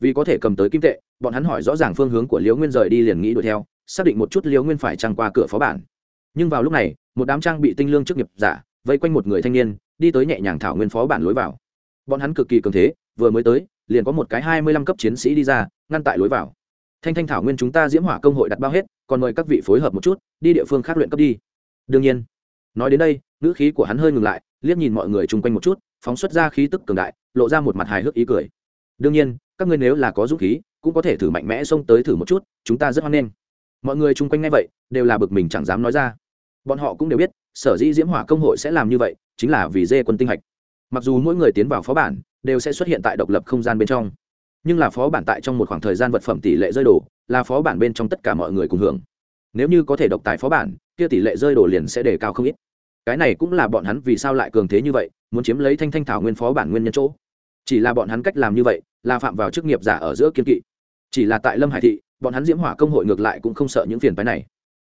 Vì có thể cầm tới kim tệ, bọn hắn hỏi rõ ràng phương hướng của liễu nguyên rời đi liền nghĩ đuổi theo, xác định một chút liễu nguyên phải trăng qua cửa phó bản. Nhưng vào lúc này, một đám trang bị tinh lương chức nghiệp giả, vây quanh một người thanh niên, đi tới nhẹ nhàng thảo nguyên phó bản lối vào. Bọn hắn cực kỳ cường thế, vừa mới tới, liền có một cái hai mươi lăm cấp chiến sĩ đi ra, ngăn tại lối vào. Thanh thanh thảo nguyên chúng ta diễm hỏa công hội đặt bao hết, còn mời các vị phối hợp một chút, đi địa phương khác luyện cấp đi. Đương nhiên, nói đến đây ngữ khí của hắn hơi ngừng lại, liếc nhìn mọi người chung quanh một chút, phóng xuất ra khí tức cường đại, lộ ra một mặt hài hước ý cười. Đương nhiên, các ngươi nếu là có dũng khí, cũng có thể thử mạnh mẽ xông tới thử một chút, chúng ta rất hoan nghênh. Mọi người chung quanh ngay vậy, đều là bực mình chẳng dám nói ra. Bọn họ cũng đều biết, sở dĩ diễm hỏa công hội sẽ làm như vậy, chính là vì dê quân tinh hạch. Mặc dù mỗi người tiến vào phó bản, đều sẽ xuất hiện tại độc lập không gian bên trong, nhưng là phó bản tại trong một khoảng thời gian vật phẩm tỷ lệ rơi đổ, là phó bản bên trong tất cả mọi người cùng hưởng. Nếu như có thể độc tài phó bản, kia tỷ lệ rơi đổ liền sẽ đề cao không ít cái này cũng là bọn hắn vì sao lại cường thế như vậy, muốn chiếm lấy thanh thanh thảo nguyên phó bản nguyên nhân chỗ. Chỉ là bọn hắn cách làm như vậy, là phạm vào chức nghiệp giả ở giữa kiên kỵ. Chỉ là tại lâm hải thị, bọn hắn diễm hỏa công hội ngược lại cũng không sợ những phiền phái này.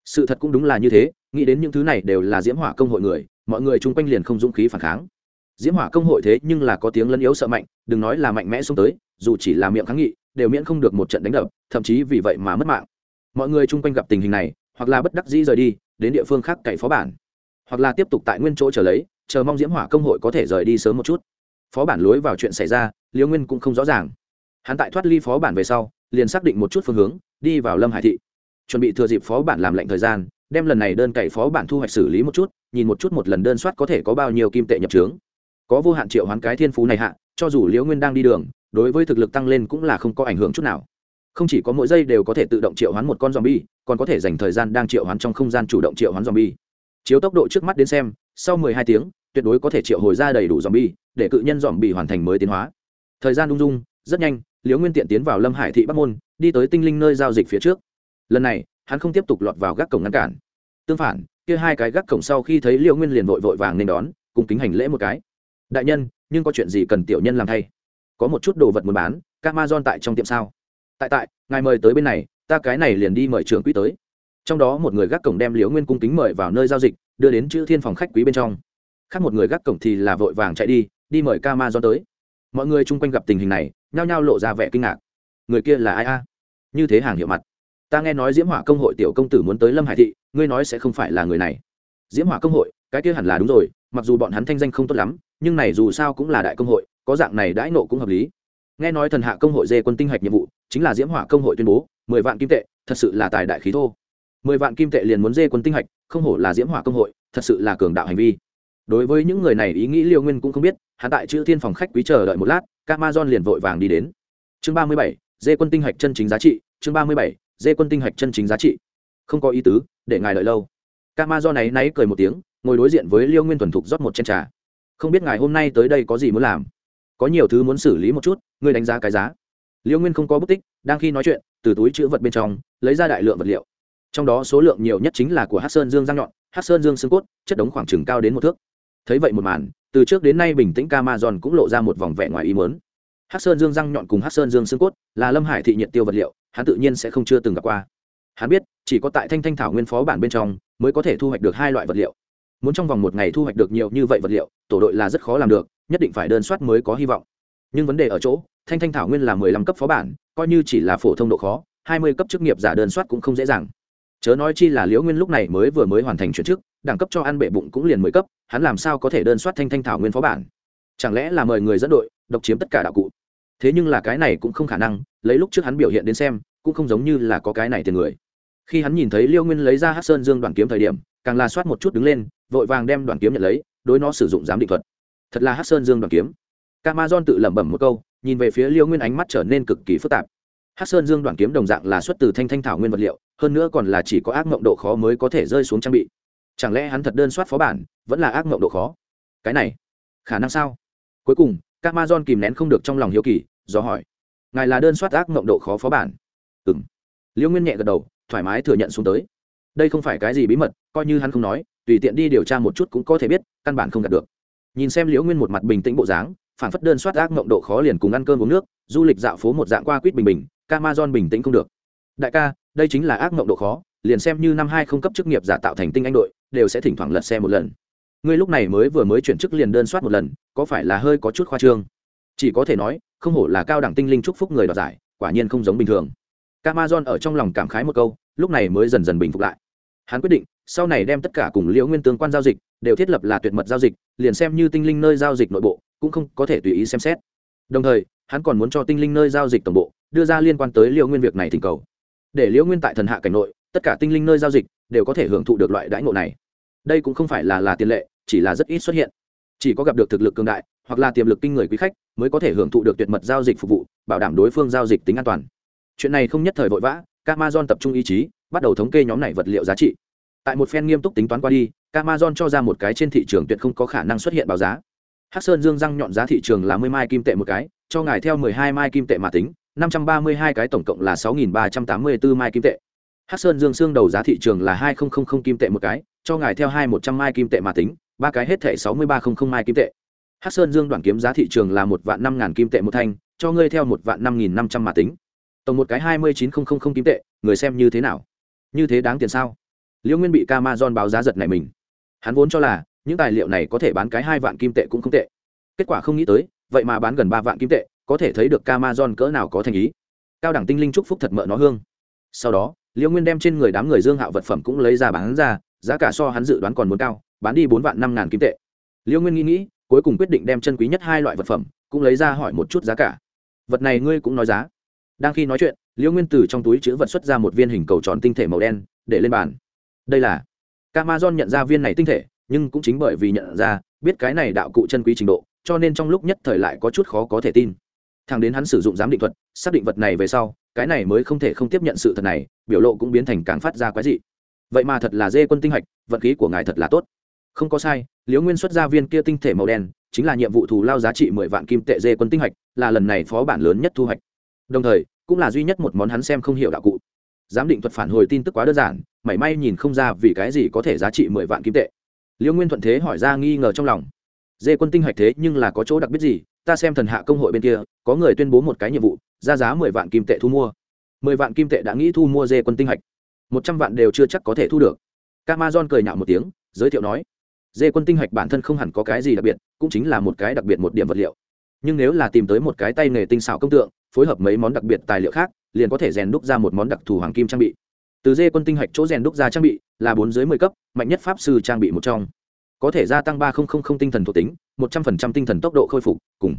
Sự thật cũng đúng là như thế, nghĩ đến những thứ này đều là diễm hỏa công hội người, mọi người chung quanh liền không dũng khí phản kháng. Diễm hỏa công hội thế nhưng là có tiếng lân yếu sợ mạnh, đừng nói là mạnh mẽ xuống tới, dù chỉ là miệng kháng nghị, đều miễn không được một trận đánh đập, thậm chí vì vậy mà mất mạng. Mọi người chung quanh gặp tình hình này, hoặc là bất đắc dĩ rời đi, đến địa phương khác cậy phó bản hoặc là tiếp tục tại nguyên chỗ chờ lấy, chờ mong diễm hỏa công hội có thể rời đi sớm một chút. Phó bản lối vào chuyện xảy ra liễu nguyên cũng không rõ ràng. Hắn tại thoát ly phó bản về sau, liền xác định một chút phương hướng, đi vào lâm hải thị. Chuẩn bị thừa dịp phó bản làm lệnh thời gian, đem lần này đơn cậy phó bản thu hoạch xử lý một chút, nhìn một chút một lần đơn soát có thể có bao nhiêu kim tệ nhập trướng. Có vô hạn triệu hoán cái thiên phú này hạ, cho dù liễu nguyên đang đi đường, đối với thực lực tăng lên cũng là không có ảnh hưởng chút nào. Không chỉ có mỗi giây đều có thể tự động triệu hoán một con zombie, còn có thể dành thời gian đang triệu hoán trong không gian chủ động triệu hoán zombie chiếu tốc độ trước mắt đến xem, sau 12 tiếng, tuyệt đối có thể triệu hồi ra đầy đủ zombie, để cự nhân zombie hoàn thành mới tiến hóa. Thời gian lung dung, rất nhanh, liễu nguyên tiện tiến vào lâm hải thị bắc môn, đi tới tinh linh nơi giao dịch phía trước. Lần này, hắn không tiếp tục lọt vào gác cổng ngăn cản. Tương phản, kia hai cái gác cổng sau khi thấy liễu nguyên liền vội vội vàng nên đón, cùng kính hành lễ một cái. Đại nhân, nhưng có chuyện gì cần tiểu nhân làm thay? Có một chút đồ vật muốn bán, các ma tại trong tiệm sao? Tại tại, ngài mời tới bên này, ta cái này liền đi mời trưởng quỹ tới trong đó một người gác cổng đem liễu nguyên cung kính mời vào nơi giao dịch, đưa đến chữ thiên phòng khách quý bên trong. Khác một người gác cổng thì là vội vàng chạy đi đi mời ca ma do tới. Mọi người chung quanh gặp tình hình này, nhao nhao lộ ra vẻ kinh ngạc. Người kia là ai a? Như thế hàng hiệu mặt. Ta nghe nói diễm hỏa công hội tiểu công tử muốn tới lâm hải thị, ngươi nói sẽ không phải là người này. Diễm hỏa công hội, cái kia hẳn là đúng rồi, mặc dù bọn hắn thanh danh không tốt lắm, nhưng này dù sao cũng là đại công hội, có dạng này đãi nộ cũng hợp lý. Nghe nói thần hạ công hội dê quân tinh hạch nhiệm vụ, chính là diễm hỏa công hội tuyên bố, mười vạn kim tệ, thật sự là tài đại khí thô mười vạn kim tệ liền muốn dê quân tinh hạch, không hổ là diễm hỏa công hội, thật sự là cường đạo hành vi. Đối với những người này ý nghĩ liêu nguyên cũng không biết hạ tại chữ thiên phòng khách quý chờ đợi một lát các ma don liền vội vàng đi đến. Chương ba mươi bảy, dê quân tinh hạch chân chính giá trị, chương ba mươi bảy, dê quân tinh hạch chân chính giá trị. Không có ý tứ, để ngài đợi lâu. Các ma do này náy cười một tiếng, ngồi đối diện với liêu nguyên thuần thục rót một chén trà. Không biết ngài hôm nay tới đây có gì muốn làm? Có nhiều thứ muốn xử lý một chút, ngươi đánh giá cái giá. Liêu nguyên không có bút tích, đang khi nói chuyện, từ túi chữ vật bên trong, lấy ra đại lượng vật liệu trong đó số lượng nhiều nhất chính là của hát sơn dương răng nhọn hát sơn dương xương cốt chất đống khoảng chừng cao đến một thước thấy vậy một màn từ trước đến nay bình tĩnh Camazon cũng lộ ra một vòng vẻ ngoài ý muốn. Hắc Sơn Dương răng nhọn cùng Hắc Sơn Dương xương cốt là Lâm Hải thị nhiệt tiêu vật liệu, hắn tự nhiên sẽ không chưa từng gặp qua. Hắn biết, chỉ có tại Thanh Thanh thảo nguyên phó bản bên trong mới có thể thu hoạch được hai loại vật liệu. Muốn trong vòng một ngày thu hoạch được nhiều như vậy vật liệu, tổ đội là rất khó làm được, nhất định phải đơn soát mới có hy vọng. Nhưng vấn đề ở chỗ, Thanh Thanh thảo nguyên là mười lăm cấp phó bản, coi như chỉ là phổ thông độ khó, hai mươi cấp chức nghiệp giả đơn soát cũng không dễ dàng. Chớ nói chi là Liễu Nguyên lúc này mới vừa mới hoàn thành chuyển chức, đẳng cấp cho ăn bệ bụng cũng liền mười cấp, hắn làm sao có thể đơn soát thanh thanh thảo nguyên phó bản? Chẳng lẽ là mời người dẫn đội độc chiếm tất cả đạo cụ? Thế nhưng là cái này cũng không khả năng lấy lúc trước hắn biểu hiện đến xem cũng không giống như là có cái này tiền người. Khi hắn nhìn thấy liêu nguyên lấy ra hát sơn dương đoàn kiếm thời điểm càng là soát một chút đứng lên vội vàng đem đoàn kiếm nhận lấy đối nó sử dụng giám định thuật. Thật là hát sơn dương đoàn kiếm. Camazon tự lẩm bẩm một câu nhìn về phía liêu nguyên ánh mắt trở nên cực kỳ phức tạp hát sơn dương đoàn kiếm đồng dạng là xuất từ thanh thanh thảo nguyên vật liệu, hơn nữa còn là chỉ có ác mộng độ khó mới có thể rơi xuống trang bị. Chẳng lẽ hắn thật đơn soát phó bản, vẫn là ác mộng độ khó? Cái này, khả năng sao? Cuối cùng các ma don kìm nén không được trong lòng hiếu kỳ, do hỏi, ngài là đơn soát ác mộng độ khó phó bản? Ừ m liễu nguyên nhẹ gật đầu, thoải mái thừa nhận xuống tới. Đây không phải cái gì bí mật, coi như hắn không nói, tùy tiện đi điều tra một chút cũng có thể biết, căn bản không đạt được. Nhìn xem liễu nguyên một mặt bình tĩnh bộ dáng, phản phất đơn soát ác mộng độ khó liền cùng ăn cơm uống nước, du lịch dạo phố một dạng qua quýt bình bình Camazon bình tĩnh không được. Đại ca, đây chính là ác mộng độ khó, liền xem như năm hai không cấp chức nghiệp giả tạo thành tinh anh đội, đều sẽ thỉnh thoảng lật xe một lần. Ngươi lúc này mới vừa mới chuyển chức liền đơn soát một lần, có phải là hơi có chút khoa trương? Chỉ có thể nói, không hổ là cao đẳng tinh linh chúc phúc người đoạt giải, quả nhiên không giống bình thường. Camazon ở trong lòng cảm khái một câu, lúc này mới dần dần bình phục lại. Hắn quyết định, sau này đem tất cả cùng liễu nguyên tương quan giao dịch, đều thiết lập là tuyệt mật giao dịch, liền xem như tinh linh nơi giao dịch nội bộ, cũng không có thể tùy ý xem xét. Đồng thời, hắn còn muốn cho tinh linh nơi giao dịch tổng bộ đưa ra liên quan tới liễu nguyên việc này thỉnh cầu. Để liễu nguyên tại thần hạ cảnh nội, tất cả tinh linh nơi giao dịch đều có thể hưởng thụ được loại đãi ngộ này. Đây cũng không phải là là tiền lệ, chỉ là rất ít xuất hiện. Chỉ có gặp được thực lực cường đại, hoặc là tiềm lực kinh người quý khách, mới có thể hưởng thụ được tuyệt mật giao dịch phục vụ, bảo đảm đối phương giao dịch tính an toàn. Chuyện này không nhất thời vội vã Amazon tập trung ý chí, bắt đầu thống kê nhóm này vật liệu giá trị. Tại một phen nghiêm túc tính toán qua đi Amazon cho ra một cái trên thị trường tuyệt không có khả năng xuất hiện báo giá. Hắc sơn dương răng nhọn giá thị trường là mười mai kim tệ một cái, cho ngài theo mười hai mai kim tệ mà tính. 532 cái tổng cộng là 6384 mai kim tệ. Hắc Sơn Dương xương đầu giá thị trường là 2000 kim tệ một cái, cho ngài theo 2100 mai kim tệ mà tính, ba cái hết thể 6300 mai kim tệ. Hắc Sơn Dương đoạn kiếm giá thị trường là 1 vạn 5000 kim tệ một thanh, cho ngươi theo 1 vạn 5500 mà tính. Tổng một cái 29000 kim tệ, người xem như thế nào? Như thế đáng tiền sao? Liễu Nguyên bị Amazon báo giá giật này mình. Hắn vốn cho là những tài liệu này có thể bán cái 2 vạn kim tệ cũng không tệ. Kết quả không nghĩ tới, vậy mà bán gần 3 vạn kim tệ, có thể thấy được Camazon cỡ nào có thành ý. Cao đẳng tinh linh chúc phúc thật mợ nó hương. Sau đó, liễu nguyên đem trên người đám người dương hạo vật phẩm cũng lấy ra bán ra, giá cả so hắn dự đoán còn muốn cao, bán đi bốn vạn năm ngàn kim tệ. Liễu nguyên nghĩ nghĩ, cuối cùng quyết định đem chân quý nhất hai loại vật phẩm cũng lấy ra hỏi một chút giá cả. Vật này ngươi cũng nói giá. Đang khi nói chuyện, liễu nguyên từ trong túi chữ vật xuất ra một viên hình cầu tròn tinh thể màu đen, để lên bàn. Đây là Camazon nhận ra viên này tinh thể, nhưng cũng chính bởi vì nhận ra, biết cái này đạo cụ chân quý trình độ, cho nên trong lúc nhất thời lại có chút khó có thể tin thằng đến hắn sử dụng giám định thuật, xác định vật này về sau, cái này mới không thể không tiếp nhận sự thật này, biểu lộ cũng biến thành càng phát ra quái dị. Vậy mà thật là dê quân tinh hạch, vận khí của ngài thật là tốt. Không có sai, liễu nguyên xuất gia viên kia tinh thể màu đen, chính là nhiệm vụ thù lao giá trị mười vạn kim tệ dê quân tinh hạch, là lần này phó bản lớn nhất thu hoạch. Đồng thời, cũng là duy nhất một món hắn xem không hiểu đạo cụ. Giám định thuật phản hồi tin tức quá đơn giản, mảy may nhìn không ra vì cái gì có thể giá trị mười vạn kim tệ. Liễu nguyên thuận thế hỏi ra nghi ngờ trong lòng. Dê quân tinh hạch thế nhưng là có chỗ đặc biệt gì ta xem thần hạ công hội bên kia, có người tuyên bố một cái nhiệm vụ, ra giá mười vạn kim tệ thu mua. Mười vạn kim tệ đã nghĩ thu mua dê quân tinh hạch. Một trăm vạn đều chưa chắc có thể thu được. Camazon cười nhạo một tiếng, giới thiệu nói, dê quân tinh hạch bản thân không hẳn có cái gì đặc biệt, cũng chính là một cái đặc biệt một điểm vật liệu. Nhưng nếu là tìm tới một cái tay nghề tinh xảo công tượng, phối hợp mấy món đặc biệt tài liệu khác, liền có thể rèn đúc ra một món đặc thù hoàng kim trang bị. Từ dê quân tinh hạch chỗ rèn đúc ra trang bị là bốn dưới mười cấp, mạnh nhất pháp sư trang bị một trong có thể gia tăng ba tinh thần thuộc tính, một trăm linh tinh thần tốc độ khôi phục, cùng.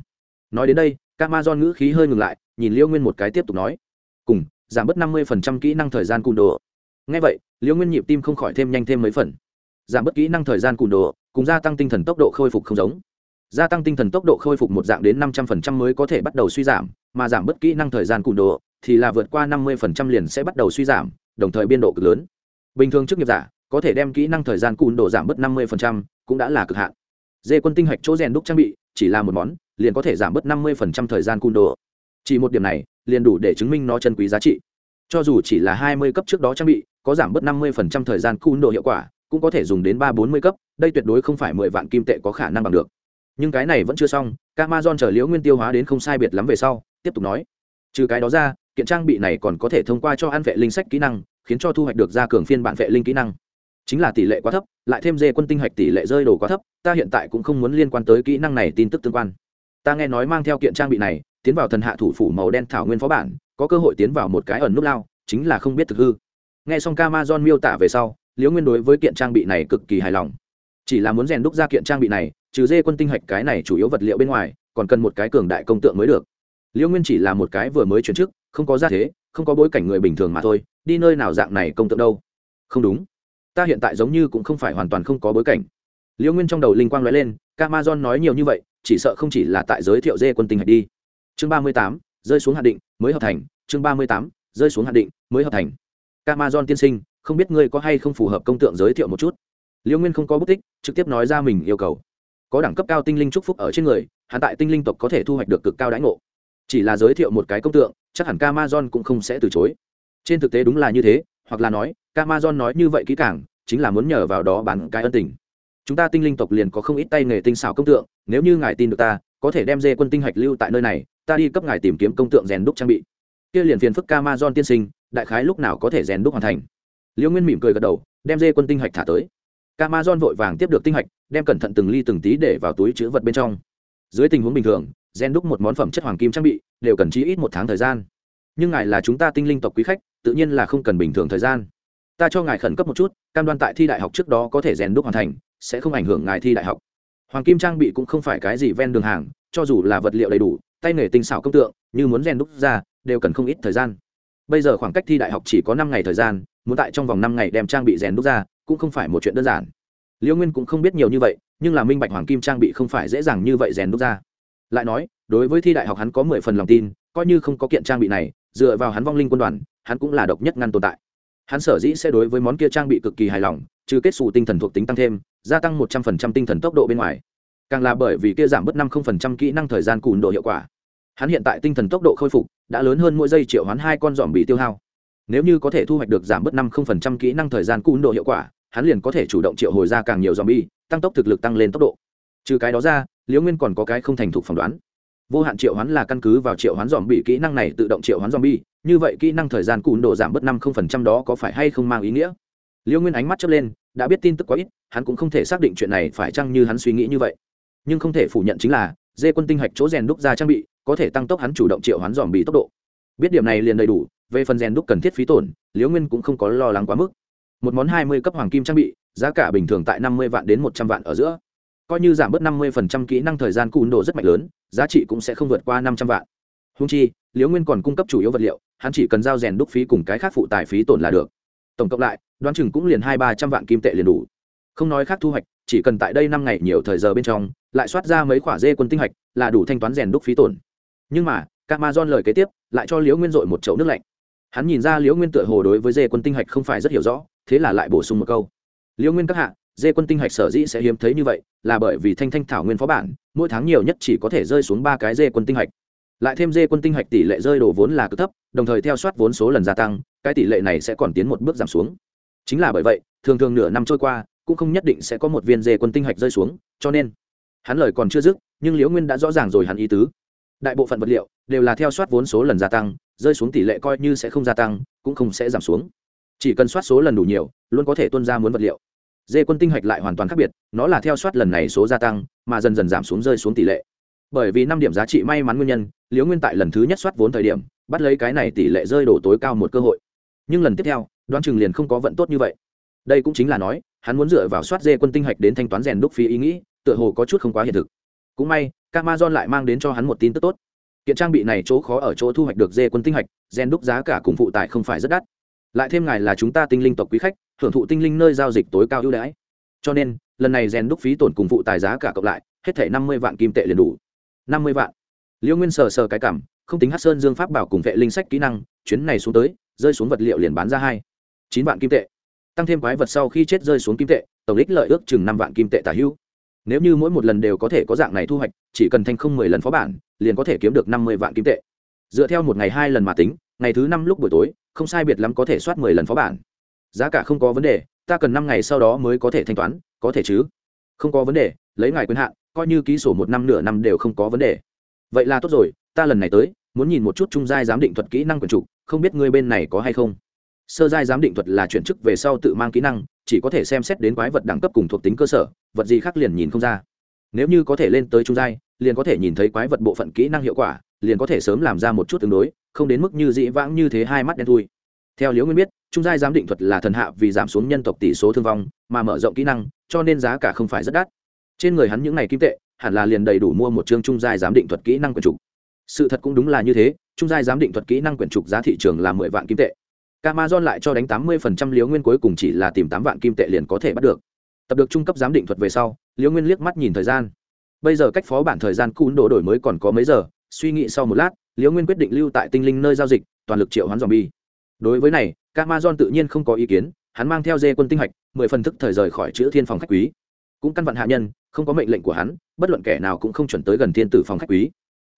Nói đến đây, Camazon ngữ khí hơi ngừng lại, nhìn liêu nguyên một cái tiếp tục nói. Cùng, giảm bớt năm mươi kỹ năng thời gian cùn đồ. Ngay vậy, liêu nguyên nhịp tim không khỏi thêm nhanh thêm mấy phần. Giảm bớt kỹ năng thời gian cùn đồ, cùng gia tăng tinh thần tốc độ khôi phục không giống. Gia tăng tinh thần tốc độ khôi phục một dạng đến năm trăm linh mới có thể bắt đầu suy giảm, mà giảm bớt kỹ năng thời gian cùn đồ thì là vượt qua năm mươi liền sẽ bắt đầu suy giảm, đồng thời biên độ cực lớn. Bình thường chức nghiệp giả có thể đem kỹ năng thời gian cùn đồ giảm bớt năm mươi cũng đã là cực hạn. Dê quân tinh hạch chỗ rèn đúc trang bị, chỉ là một món, liền có thể giảm bớt năm mươi thời gian cùn đồ chỉ một điểm này, liền đủ để chứng minh nó chân quý giá trị. Cho dù chỉ là hai mươi cấp trước đó trang bị, có giảm bớt năm mươi thời gian cùn đồ hiệu quả, cũng có thể dùng đến ba bốn mươi cấp, đây tuyệt đối không phải mười vạn kim tệ có khả năng bằng được. Nhưng cái này vẫn chưa xong Amazon chờ liễu nguyên tiêu hóa đến không sai biệt lắm về sau, tiếp tục nói. Trừ cái đó ra, kiện trang bị này còn có thể thông qua cho ăn vệ linh sách kỹ năng, khiến cho thu hoạch được ra cường phiên bản vệ linh kỹ năng chính là tỷ lệ quá thấp, lại thêm dê quân tinh hạch tỷ lệ rơi đồ quá thấp, ta hiện tại cũng không muốn liên quan tới kỹ năng này tin tức tương quan. Ta nghe nói mang theo kiện trang bị này, tiến vào thần hạ thủ phủ màu đen thảo nguyên phó bản, có cơ hội tiến vào một cái ẩn nút lao, chính là không biết thực hư. Nghe xong Amazon miêu tả về sau, liễu nguyên đối với kiện trang bị này cực kỳ hài lòng. Chỉ là muốn rèn đúc ra kiện trang bị này, trừ dê quân tinh hạch cái này chủ yếu vật liệu bên ngoài, còn cần một cái cường đại công tượng mới được. Liễu nguyên chỉ là một cái vừa mới chuyển chức, không có gia thế, không có bối cảnh người bình thường mà thôi, đi nơi nào dạng này công tượng đâu? Không đúng ta hiện tại giống như cũng không phải hoàn toàn không có bối cảnh. Liễu nguyên trong đầu linh quang nói lên camason nói nhiều như vậy, chỉ sợ không chỉ là tại giới thiệu dê quân tinh hạch đi. Chương ba mươi tám, rơi xuống hạ định, mới hợp thành. Chương ba mươi tám, rơi xuống hạ định, mới hợp thành. Camason tiên sinh, không biết ngươi có hay không phù hợp công tượng giới thiệu một chút? Liễu nguyên không có bút tích, trực tiếp nói ra mình yêu cầu. Có đẳng cấp cao tinh linh chúc phúc ở trên người hạ tại tinh linh tộc có thể thu hoạch được cực cao đãi ngộ. Chỉ là giới thiệu một cái công tượng, chắc hẳn Camazon cũng không sẽ từ chối. Trên thực tế đúng là như thế, hoặc là nói Amazon nói như vậy kỹ càng, chính là muốn nhờ vào đó bán cái ân tình. Chúng ta tinh linh tộc liền có không ít tay nghề tinh xảo công tượng, nếu như ngài tin được ta, có thể đem dê quân tinh hạch lưu tại nơi này, ta đi cấp ngài tìm kiếm công tượng rèn đúc trang bị. Kia liền phiền phức Amazon tiên sinh, đại khái lúc nào có thể rèn đúc hoàn thành. Liễu nguyên mỉm cười gật đầu, đem dê quân tinh hạch thả tới. Amazon vội vàng tiếp được tinh hạch, đem cẩn thận từng ly từng tí để vào túi chứa vật bên trong. Dưới tình huống bình thường, rèn đúc một món phẩm chất hoàng kim trang bị, đều cần chí ít một tháng thời gian. Nhưng ngài là chúng ta tinh linh tộc quý khách, tự nhiên là không cần bình thường thời gian ta cho ngài khẩn cấp một chút, cam đoan tại thi đại học trước đó có thể rèn đúc hoàn thành, sẽ không ảnh hưởng ngài thi đại học. Hoàng kim trang bị cũng không phải cái gì ven đường hàng, cho dù là vật liệu đầy đủ, tay nghề tinh xảo công tượng, như muốn rèn đúc ra, đều cần không ít thời gian. Bây giờ khoảng cách thi đại học chỉ có năm ngày thời gian, muốn tại trong vòng năm ngày đem trang bị rèn đúc ra, cũng không phải một chuyện đơn giản. Liễu nguyên cũng không biết nhiều như vậy, nhưng là minh bạch hoàng kim trang bị không phải dễ dàng như vậy rèn đúc ra. Lại nói, đối với thi đại học hắn có mười phần lòng tin, coi như không có kiện trang bị này, dựa vào hắn vong linh quân đoàn, hắn cũng là độc nhất ngăn tồn tại hắn sở dĩ sẽ đối với món kia trang bị cực kỳ hài lòng, trừ kết xù tinh thần thuộc tính tăng thêm, gia tăng một trăm phần trăm tinh thần tốc độ bên ngoài. Càng là bởi vì kia giảm bớt năm không phần trăm kỹ năng thời gian cùn độ hiệu quả. Hắn hiện tại tinh thần tốc độ khôi phục, đã lớn hơn mỗi giây triệu hoán hai con dòm bị tiêu hao. Nếu như có thể thu hoạch được giảm bớt năm không phần trăm kỹ năng thời gian cùn độ hiệu quả, hắn liền có thể chủ động triệu hồi ra càng nhiều dòm bi tăng tốc thực lực tăng lên tốc độ. Trừ cái đó ra, liễu nguyên còn có cái không thành thục phỏng đoán. Vô hạn triệu hoán là căn cứ vào triệu hoán dòm bị kỹ năng này tự động triệu hoán dòm bi như vậy kỹ năng thời gian cùn độ giảm bớt năm không phần trăm đó có phải hay không mang ý nghĩa? Liễu nguyên ánh mắt chớp lên, đã biết tin tức quá ít, hắn cũng không thể xác định chuyện này phải chăng như hắn suy nghĩ như vậy. Nhưng không thể phủ nhận chính là, dê quân tinh hạch chỗ rèn đúc ra trang bị, có thể tăng tốc hắn chủ động triệu hoán dòm bị tốc độ. Biết điểm này liền đầy đủ, về phần rèn đúc cần thiết phí tổn liễu nguyên cũng không có lo lắng quá mức. Một món hai mươi cấp hoàng kim trang bị, giá cả bình thường tại năm mươi vạn đến một trăm vạn ở giữa. Coi như giảm bớt năm mươi kỹ năng thời gian cùn độ rất mạnh lớn, giá trị cũng sẽ không vượt qua năm trăm vạn húng chi, liễu nguyên còn cung cấp chủ yếu vật liệu, hắn chỉ cần giao rèn đúc phí cùng cái khác phụ tài phí tổn là được. Tổng cộng lại, đoán chừng cũng liền hai ba trăm vạn kim tệ liền đủ. Không nói khác thu hoạch, chỉ cần tại đây năm ngày nhiều thời giờ bên trong, lại soát ra mấy khoả dê quân tinh hạch, là đủ thanh toán rèn đúc phí tổn. Nhưng mà các ma don lời kế tiếp, lại cho liễu nguyên dội một chậu nước lạnh. Hắn nhìn ra liễu nguyên tựa hồ đối với dê quân tinh hạch không phải rất hiểu rõ, thế là lại bổ sung một câu. Liễu nguyên các hạ, dê quân tinh hạch sở dĩ sẽ hiếm thấy như vậy, là bởi vì thanh thanh thảo nguyên phó bản, mỗi tháng nhiều nhất chỉ có thể rơi xuống ba cái dê quân tinh hạch lại thêm dê quân tinh hạch tỷ lệ rơi đổ vốn là cực thấp, đồng thời theo soát vốn số lần gia tăng, cái tỷ lệ này sẽ còn tiến một bước giảm xuống. Chính là bởi vậy, thường thường nửa năm trôi qua, cũng không nhất định sẽ có một viên dê quân tinh hạch rơi xuống, cho nên hắn lời còn chưa dứt, nhưng liễu nguyên đã rõ ràng rồi hắn ý tứ. Đại bộ phận vật liệu đều là theo soát vốn số lần gia tăng, rơi xuống tỷ lệ coi như sẽ không gia tăng, cũng không sẽ giảm xuống. Chỉ cần soát số lần đủ nhiều, luôn có thể tuân ra muốn vật liệu. Dê quân tinh hạch lại hoàn toàn khác biệt, nó là theo soát lần này số gia tăng, mà dần dần giảm xuống rơi xuống tỷ lệ bởi vì năm điểm giá trị may mắn nguyên nhân, liễu nguyên tại lần thứ nhất soát vốn thời điểm, bắt lấy cái này tỷ lệ rơi đổ tối cao một cơ hội. Nhưng lần tiếp theo, đoán chừng liền không có vận tốt như vậy. Đây cũng chính là nói, hắn muốn dựa vào soát dê quân tinh hạch đến thanh toán rèn đúc phí ý nghĩ, tựa hồ có chút không quá hiện thực. Cũng may các ma don lại mang đến cho hắn một tin tức tốt. Kiện trang bị này chỗ khó ở chỗ thu hoạch được dê quân tinh hạch, rèn đúc giá cả cùng phụ tải không phải rất đắt. Lại thêm ngài là chúng ta tinh linh tộc quý khách hưởng thụ tinh linh nơi giao dịch tối cao ưu đãi. Cho nên, lần này rèn đúc phí tổn cùng phụ tài giá cả cộng lại, hết thể năm mươi vạn kim tệ liền đủ năm mươi vạn. Liễu nguyên sờ sờ cái cảm, không tính hát sơn dương pháp bảo cùng vệ linh sách kỹ năng, chuyến này xuống tới, rơi xuống vật liệu liền bán ra hai, chín vạn kim tệ. Tăng thêm quái vật sau khi chết rơi xuống kim tệ, tổng ích lợi ước chừng năm vạn kim tệ tả hữu. Nếu như mỗi một lần đều có thể có dạng này thu hoạch, chỉ cần thanh không mười lần phó bản, liền có thể kiếm được năm mươi vạn kim tệ. Dựa theo một ngày hai lần mà tính, ngày thứ năm lúc buổi tối, không sai biệt lắm có thể soát mười lần phó bản. Giá cả không có vấn đề, ta cần năm ngày sau đó mới có thể thanh toán, có thể chứ? Không có vấn đề, lấy ngài quyền hạn coi như ký sổ một năm nửa năm đều không có vấn đề. Vậy là tốt rồi, ta lần này tới, muốn nhìn một chút trung giai giám định thuật kỹ năng quyền trục không biết ngươi bên này có hay không? Sơ giai giám định thuật là chuyển chức về sau tự mang kỹ năng, chỉ có thể xem xét đến quái vật đẳng cấp cùng thuộc tính cơ sở, vật gì khác liền nhìn không ra. Nếu như có thể lên tới trung giai, liền có thể nhìn thấy quái vật bộ phận kỹ năng hiệu quả, liền có thể sớm làm ra một chút tương đối, không đến mức như dĩ vãng như thế hai mắt đen thui. Theo liễu nguyên biết, trung giai giám định thuật là thần hạ vì giảm xuống nhân tộc tỷ số thương vong, mà mở rộng kỹ năng, cho nên giá cả không phải rất đắt trên người hắn những ngày kim tệ, hẳn là liền đầy đủ mua một chương trung giai giám định thuật kỹ năng quyển trục. Sự thật cũng đúng là như thế, trung giai giám định thuật kỹ năng quyển trục giá thị trường là mười vạn kim tệ. Amazon lại cho đánh tám mươi phần trăm liếu nguyên cuối cùng chỉ là tìm tám vạn kim tệ liền có thể bắt được. Tập được trung cấp giám định thuật về sau liếu nguyên liếc mắt nhìn thời gian. Bây giờ cách phó bản thời gian cún đổ đổi mới còn có mấy giờ, suy nghĩ sau một lát liếu nguyên quyết định lưu tại tinh linh nơi giao dịch, toàn lực triệu hoán dòm bi đối với này Amazon tự nhiên không có ý kiến, hắn mang theo dê quân tinh hạch, mười phần thức thời rời khỏi chữ thiên phòng khách quý cũng căn vặn hạ nhân, không có mệnh lệnh của hắn, bất luận kẻ nào cũng không chuẩn tới gần thiên tử phòng khách quý.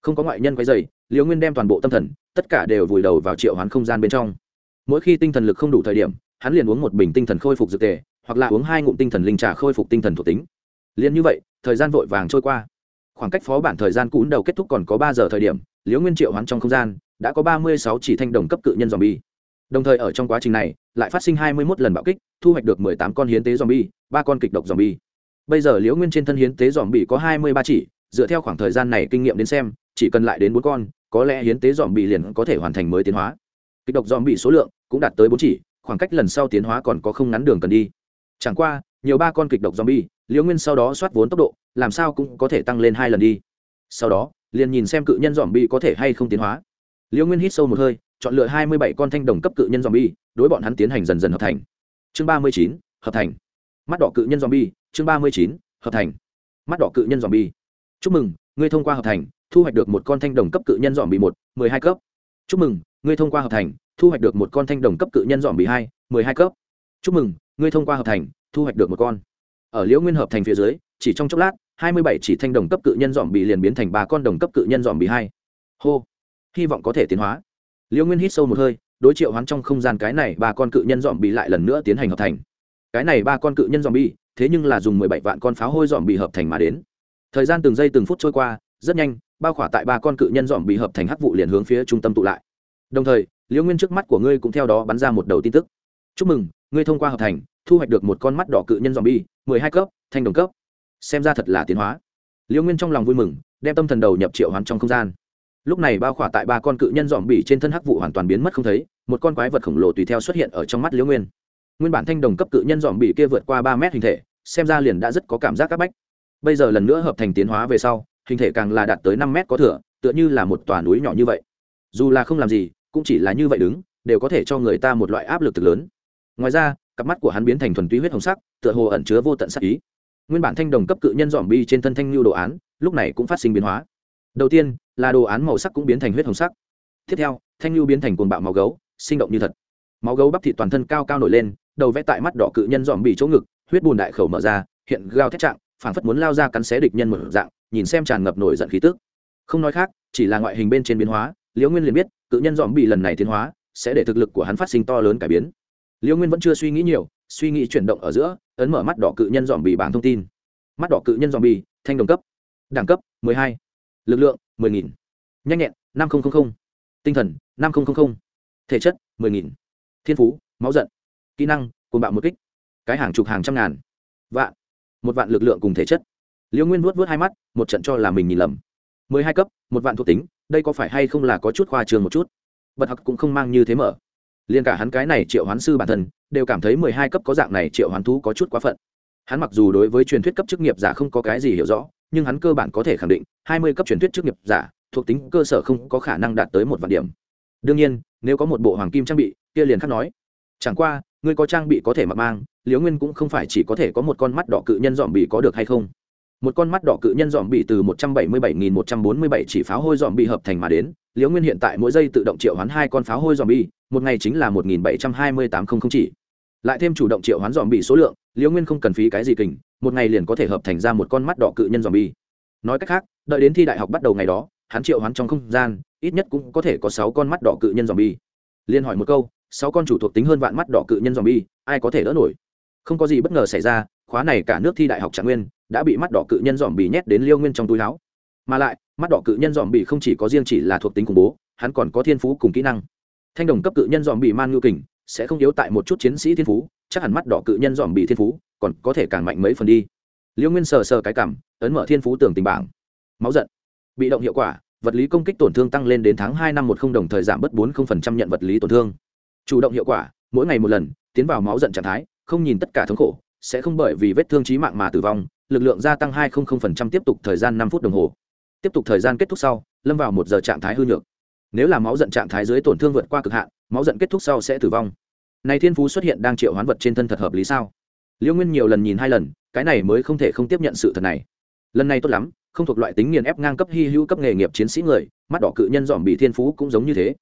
Không có ngoại nhân quấy dày liễu nguyên đem toàn bộ tâm thần, tất cả đều vùi đầu vào triệu hoán không gian bên trong. Mỗi khi tinh thần lực không đủ thời điểm, hắn liền uống một bình tinh thần khôi phục dược tề, hoặc là uống hai ngụm tinh thần linh trà khôi phục tinh thần thuộc tính. Liền như vậy, thời gian vội vàng trôi qua. Khoảng cách phó bản thời gian cún đầu kết thúc còn có ba giờ thời điểm, liễu nguyên triệu hoán trong không gian, đã có ba mươi sáu chỉ thanh đồng cấp cự nhân dòm bi đồng thời ở trong quá trình này, lại phát sinh hai mươi một lần bạo kích, thu hoạch được mười tám con hiến tế dòm bi ba con kịch độc dòm bi bây giờ liễu nguyên trên thân hiến tế dòm bị có hai mươi ba chỉ, dựa theo khoảng thời gian này kinh nghiệm đến xem, chỉ cần lại đến bốn con, có lẽ hiến tế dòm bị liền có thể hoàn thành mới tiến hóa. Kịch độc dòm bị số lượng cũng đạt tới bốn chỉ, khoảng cách lần sau tiến hóa còn có không ngắn đường cần đi. Chẳng qua, nhiều ba con kịch độc dòm bị liễu nguyên sau đó soát vốn tốc độ, làm sao cũng có thể tăng lên hai lần đi. Sau đó, liền nhìn xem cự nhân dòm bị có thể hay không tiến hóa. Liễu nguyên hít sâu một hơi, chọn lựa hai mươi bảy con thanh đồng cấp cự nhân dòm bi đối bọn hắn tiến hành dần dần hợp thành. Chương ba mươi chín, hợp thành. Mắt đỏ cự nhân dòm bi chương ba mươi chín, hợp thành. Mắt đỏ cự nhân dòm bi chúc mừng, ngươi thông qua hợp thành, thu hoạch được một con thanh đồng cấp cự nhân dòm bị một, mười hai cấp. Chúc mừng, ngươi thông qua hợp thành, thu hoạch được một con thanh đồng cấp cự nhân dòm bị hai, mười hai cấp. Chúc mừng, ngươi thông qua hợp thành, thu hoạch được một con. Ở liễu nguyên hợp thành phía dưới, chỉ trong chốc lát, hai mươi bảy chỉ thanh đồng cấp cự nhân dòm bị liền biến thành ba con đồng cấp cự nhân dòm bị hai. Hô. Hy vọng có thể tiến hóa. Liễu nguyên hít sâu một hơi, đối triệu hoán trong không gian cái này ba con cự nhân dòm bị lại lần nữa tiến hành hợp thành. Cái này ba con cự nhân dòm bi thế nhưng là dùng mười bảy vạn con pháo hôi dòm bị hợp thành mà đến. Thời gian từng giây từng phút trôi qua, rất nhanh, bao khỏa tại ba con cự nhân dòm bị hợp thành hắc vụ liền hướng phía trung tâm tụ lại. Đồng thời, liễu nguyên trước mắt của ngươi cũng theo đó bắn ra một đầu tin tức. Chúc mừng, ngươi thông qua hợp thành, thu hoạch được một con mắt đỏ cự nhân dòm bi mười hai cấp, thanh đồng cấp. Xem ra thật là tiến hóa. Liễu nguyên trong lòng vui mừng, đem tâm thần đầu nhập triệu hoán trong không gian. Lúc này bao khỏa tại ba con cự nhân dòm bỉ trên thân hắc vụ hoàn toàn biến mất không thấy, một con quái vật khổng lồ tùy theo xuất hiện ở trong mắt liễu nguyên. Nguyên bản thanh đồng cấp cự nhân dòm bỉ kia vượt qua ba mét hình thể xem ra liền đã rất có cảm giác các bách. Bây giờ lần nữa hợp thành tiến hóa về sau, hình thể càng là đạt tới năm mét có thừa, tựa như là một tòa núi nhỏ như vậy. Dù là không làm gì, cũng chỉ là như vậy đứng, đều có thể cho người ta một loại áp lực thực lớn. Ngoài ra, cặp mắt của hắn biến thành thuần túy huyết hồng sắc, tựa hồ ẩn chứa vô tận sắc ý. Nguyên bản thanh đồng cấp cự nhân dòm bi trên thân thanh lưu đồ án, lúc này cũng phát sinh biến hóa. Đầu tiên, là đồ án màu sắc cũng biến thành huyết hồng sắc. Tiếp theo, thanh lưu biến thành cồn bạo màu gấu, sinh động như thật. Máu gấu bắp thịt toàn thân cao cao nổi lên, đầu vẽ tại mắt đỏ cự nhân dòm bị chỗ ngực huyết bùn đại khẩu mở ra, hiện gao thét trạng, phảng phất muốn lao ra cắn xé địch nhân một dạng, nhìn xem tràn ngập nổi giận khí tức không nói khác, chỉ là ngoại hình bên trên biến hóa, liễu nguyên liền biết, cự nhân dòm bị lần này tiến hóa, sẽ để thực lực của hắn phát sinh to lớn cải biến liễu nguyên vẫn chưa suy nghĩ nhiều, suy nghĩ chuyển động ở giữa, ấn mở mắt đỏ cự nhân dòm bị bảng thông tin mắt đỏ cự nhân dòm bị, thanh đồng cấp đẳng cấp 12. lực lượng 10.000. nhanh nhẹn 5000. tinh thần 5000. thể chất 10.000. thiên phú, máu giận kỹ năng, cuồng bạo một kích cái hàng chục hàng trăm ngàn. Vạn. Một vạn lực lượng cùng thể chất. Liễu nguyên vuốt vuốt hai mắt, một trận cho là mình nhìn lầm. Mười hai cấp, một vạn thuộc tính, đây có phải hay không là có chút khoa trường một chút? Bật học cũng không mang như thế mở. Liền cả hắn cái này triệu hoán sư bản thân, đều cảm thấy mười hai cấp có dạng này triệu hoán thú có chút quá phận. Hắn mặc dù đối với truyền thuyết cấp chức nghiệp giả không có cái gì hiểu rõ, nhưng hắn cơ bản có thể khẳng định, hai mươi cấp truyền thuyết chức nghiệp giả, thuộc tính cơ sở không có khả năng đạt tới một vạn điểm. Đương nhiên, nếu có một bộ hoàng kim trang bị, kia liền khắc nói chẳng qua, ngươi có trang bị có thể mặc mang, liễu nguyên cũng không phải chỉ có thể có một con mắt đỏ cự nhân dòm bị có được hay không? Một con mắt đỏ cự nhân dòm bị từ một trăm bảy mươi bảy nghìn một trăm bốn mươi bảy chỉ pháo hôi dòm bị hợp thành mà đến, liễu nguyên hiện tại mỗi giây tự động triệu hoán hai con pháo hôi dòm bị một ngày chính là một nghìn bảy trăm hai mươi tám không không chỉ. Lại thêm chủ động triệu hoán dòm bị số lượng, liễu nguyên không cần phí cái gì kình, một ngày liền có thể hợp thành ra một con mắt đỏ cự nhân dòm bi nói cách khác, đợi đến thi đại học bắt đầu ngày đó, hắn triệu hoán trong không gian, ít nhất cũng có thể có sáu con mắt đỏ cự nhân dòm bi liên hỏi một câu sáu con chủ thuộc tính hơn vạn mắt đỏ cự nhân dòm bi ai có thể đỡ nổi? Không có gì bất ngờ xảy ra, khóa này cả nước thi đại học trạng nguyên, đã bị mắt đỏ cự nhân dòm bì nhét đến liêu nguyên trong túi láo mà lại, mắt đỏ cự nhân dòm bì không chỉ có riêng chỉ là thuộc tính khủng bố, hắn còn có thiên phú cùng kỹ năng. Thanh đồng cấp cự nhân dòm bì man ngưu kình, sẽ không yếu tại một chút chiến sĩ thiên phú, chắc hẳn mắt đỏ cự nhân dòm bì thiên phú còn có thể càng mạnh mấy phần đi. Liêu nguyên sờ sờ cái cảm, ấn mở thiên phú tưởng tình bảng. Máu giận. Bị động hiệu quả, vật lý công kích tổn thương tăng lên đến tháng hai năm một không đồng thời giảm bớt bốn không phần trăm nhận vật lý tổn thương chủ động hiệu quả, mỗi ngày một lần, tiến vào máu giận trạng thái, không nhìn tất cả thống khổ, sẽ không bởi vì vết thương trí mạng mà tử vong, lực lượng gia tăng hai tiếp tục thời gian năm phút đồng hồ. Tiếp tục thời gian kết thúc sau, lâm vào một giờ trạng thái hư nhược. Nếu là máu giận trạng thái dưới tổn thương vượt qua cực hạn, máu giận kết thúc sau sẽ tử vong. Này thiên phú xuất hiện đang triệu hoán vật trên thân thật hợp lý sao? Liễu nguyên nhiều lần nhìn hai lần, cái này mới không thể không tiếp nhận sự thật này. Lần này tốt lắm, không thuộc loại tính nghiền ép ngang cấp hy hữu cấp nghề nghiệp chiến sĩ người, mắt đỏ cự nhân dòm bị thiên phú cũng giống như thế.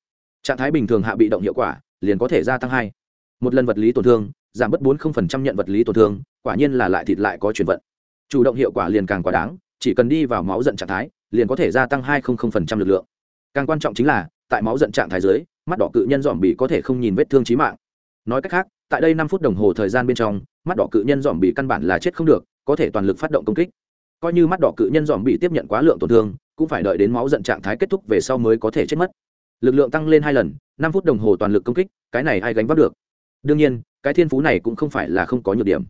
Trạng thái bình thường hạ bị động hiệu quả liền có thể gia tăng hai. Một lần vật lý tổn thương, giảm bớt bốn nhận vật lý tổn thương, quả nhiên là lại thịt lại có chuyển vận. Chủ động hiệu quả liền càng quá đáng, chỉ cần đi vào máu giận trạng thái, liền có thể gia tăng hai lực lượng. Càng quan trọng chính là, tại máu giận trạng thái dưới, mắt đỏ cự nhân dòm bị có thể không nhìn vết thương trí mạng. Nói cách khác, tại đây năm phút đồng hồ thời gian bên trong, mắt đỏ cự nhân dòm bị căn bản là chết không được, có thể toàn lực phát động công kích. Coi như mắt đỏ cự nhân dòm bị tiếp nhận quá lượng tổn thương, cũng phải đợi đến máu giận trạng thái kết thúc về sau mới có thể chết mất lực lượng tăng lên hai lần, năm phút đồng hồ toàn lực công kích, cái này ai gánh vác được? Đương nhiên, cái thiên phú này cũng không phải là không có nhược điểm.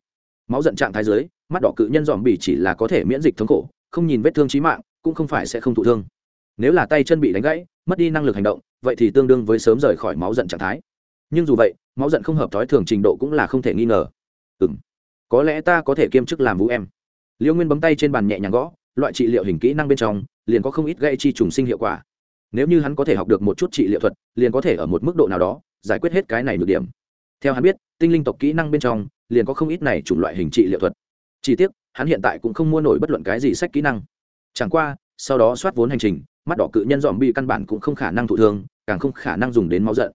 Máu giận trạng thái dưới, mắt đỏ cự nhân dòm bỉ chỉ là có thể miễn dịch thống khổ, không nhìn vết thương trí mạng, cũng không phải sẽ không thụ thương. Nếu là tay chân bị đánh gãy, mất đi năng lực hành động, vậy thì tương đương với sớm rời khỏi máu giận trạng thái. Nhưng dù vậy, máu giận không hợp thói thường trình độ cũng là không thể nghi ngờ. Ừ m có lẽ ta có thể kiêm chức làm vũ em. Liễu nguyên bấm tay trên bàn nhẹ nhàng gõ, loại trị liệu hình kỹ năng bên trong, liền có không ít gây chi trùng sinh hiệu quả nếu như hắn có thể học được một chút trị liệu thuật, liền có thể ở một mức độ nào đó giải quyết hết cái này được điểm. Theo hắn biết, tinh linh tộc kỹ năng bên trong liền có không ít này chủng loại hình trị liệu thuật. Chỉ tiếc, hắn hiện tại cũng không mua nổi bất luận cái gì sách kỹ năng. Chẳng qua, sau đó soát vốn hành trình, mắt đỏ cự nhân dòm bị căn bản cũng không khả năng thụ thương, càng không khả năng dùng đến máu giận.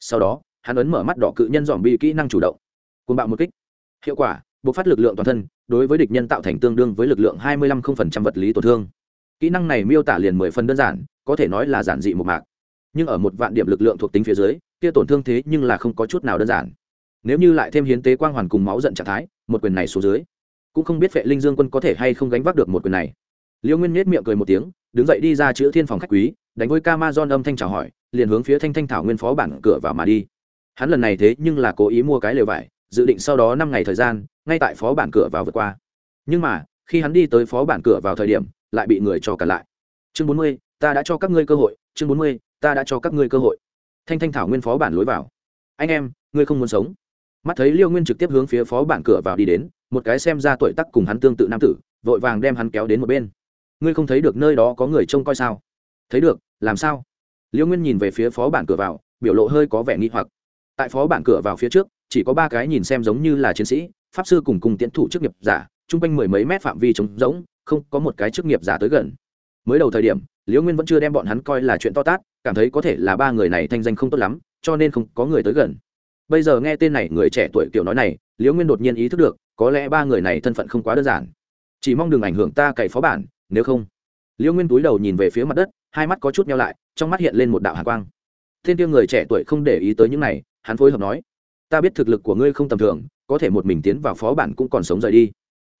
Sau đó, hắn ấn mở mắt đỏ cự nhân dòm bị kỹ năng chủ động. Côn bạo một kích. Hiệu quả buộc phát lực lượng toàn thân, đối với địch nhân tạo thành tương đương với lực lượng hai mươi lăm vật lý tổn thương. Kỹ năng này miêu tả liền mười phần đơn giản có thể nói là giản dị một mạc. Nhưng ở một vạn điểm lực lượng thuộc tính phía dưới, kia tổn thương thế nhưng là không có chút nào đơn giản. Nếu như lại thêm hiến tế quang hoàn cùng máu giận trạng thái, một quyền này xuống dưới, cũng không biết vệ linh dương quân có thể hay không gánh vác được một quyền này. Liêu nguyên nhếch miệng cười một tiếng, đứng dậy đi ra chữ thiên phòng khách quý, đánh với ca ma don âm thanh chào hỏi, liền hướng phía thanh thanh thảo nguyên phó bản cửa vào mà đi. Hắn lần này thế nhưng là cố ý mua cái lều vải, dự định sau đó năm ngày thời gian, ngay tại phó bản cửa vào vượt qua. Nhưng mà, khi hắn đi tới phó bản cửa vào thời điểm, lại bị người cho cản lại. Chương bốn mươi ta đã cho các ngươi cơ hội, chương bốn mươi, ta đã cho các ngươi cơ hội. Thanh thanh thảo nguyên phó bản lối vào. Anh em, ngươi không muốn sống. Mắt thấy liêu nguyên trực tiếp hướng phía phó bản cửa vào đi đến, một cái xem ra tuổi tắc cùng hắn tương tự nam tử, vội vàng đem hắn kéo đến một bên. Ngươi không thấy được nơi đó có người trông coi sao? Thấy được, làm sao? Liêu nguyên nhìn về phía phó bản cửa vào, biểu lộ hơi có vẻ nghi hoặc. Tại phó bản cửa vào phía trước, chỉ có ba cái nhìn xem giống như là chiến sĩ, pháp sư cùng cùng tiến thủ chức nghiệp giả, chung quanh mười mấy mét phạm vi trống rỗng, không có một cái chức nghiệp giả tới gần. Mới đầu thời điểm liễu nguyên vẫn chưa đem bọn hắn coi là chuyện to tát, cảm thấy có thể là ba người này thanh danh không tốt lắm, cho nên không có người tới gần. Bây giờ nghe tên này người trẻ tuổi kiểu nói này, liễu nguyên đột nhiên ý thức được, có lẽ ba người này thân phận không quá đơn giản. Chỉ mong đừng ảnh hưởng ta cày phó bản, nếu không. Liễu nguyên túi đầu nhìn về phía mặt đất, hai mắt có chút nhau lại, trong mắt hiện lên một đạo hạ quang. Thiên tiêu người trẻ tuổi không để ý tới những này, hắn phối hợp nói, ta biết thực lực của ngươi không tầm thường, có thể một mình tiến vào phó bản cũng còn sống rời đi.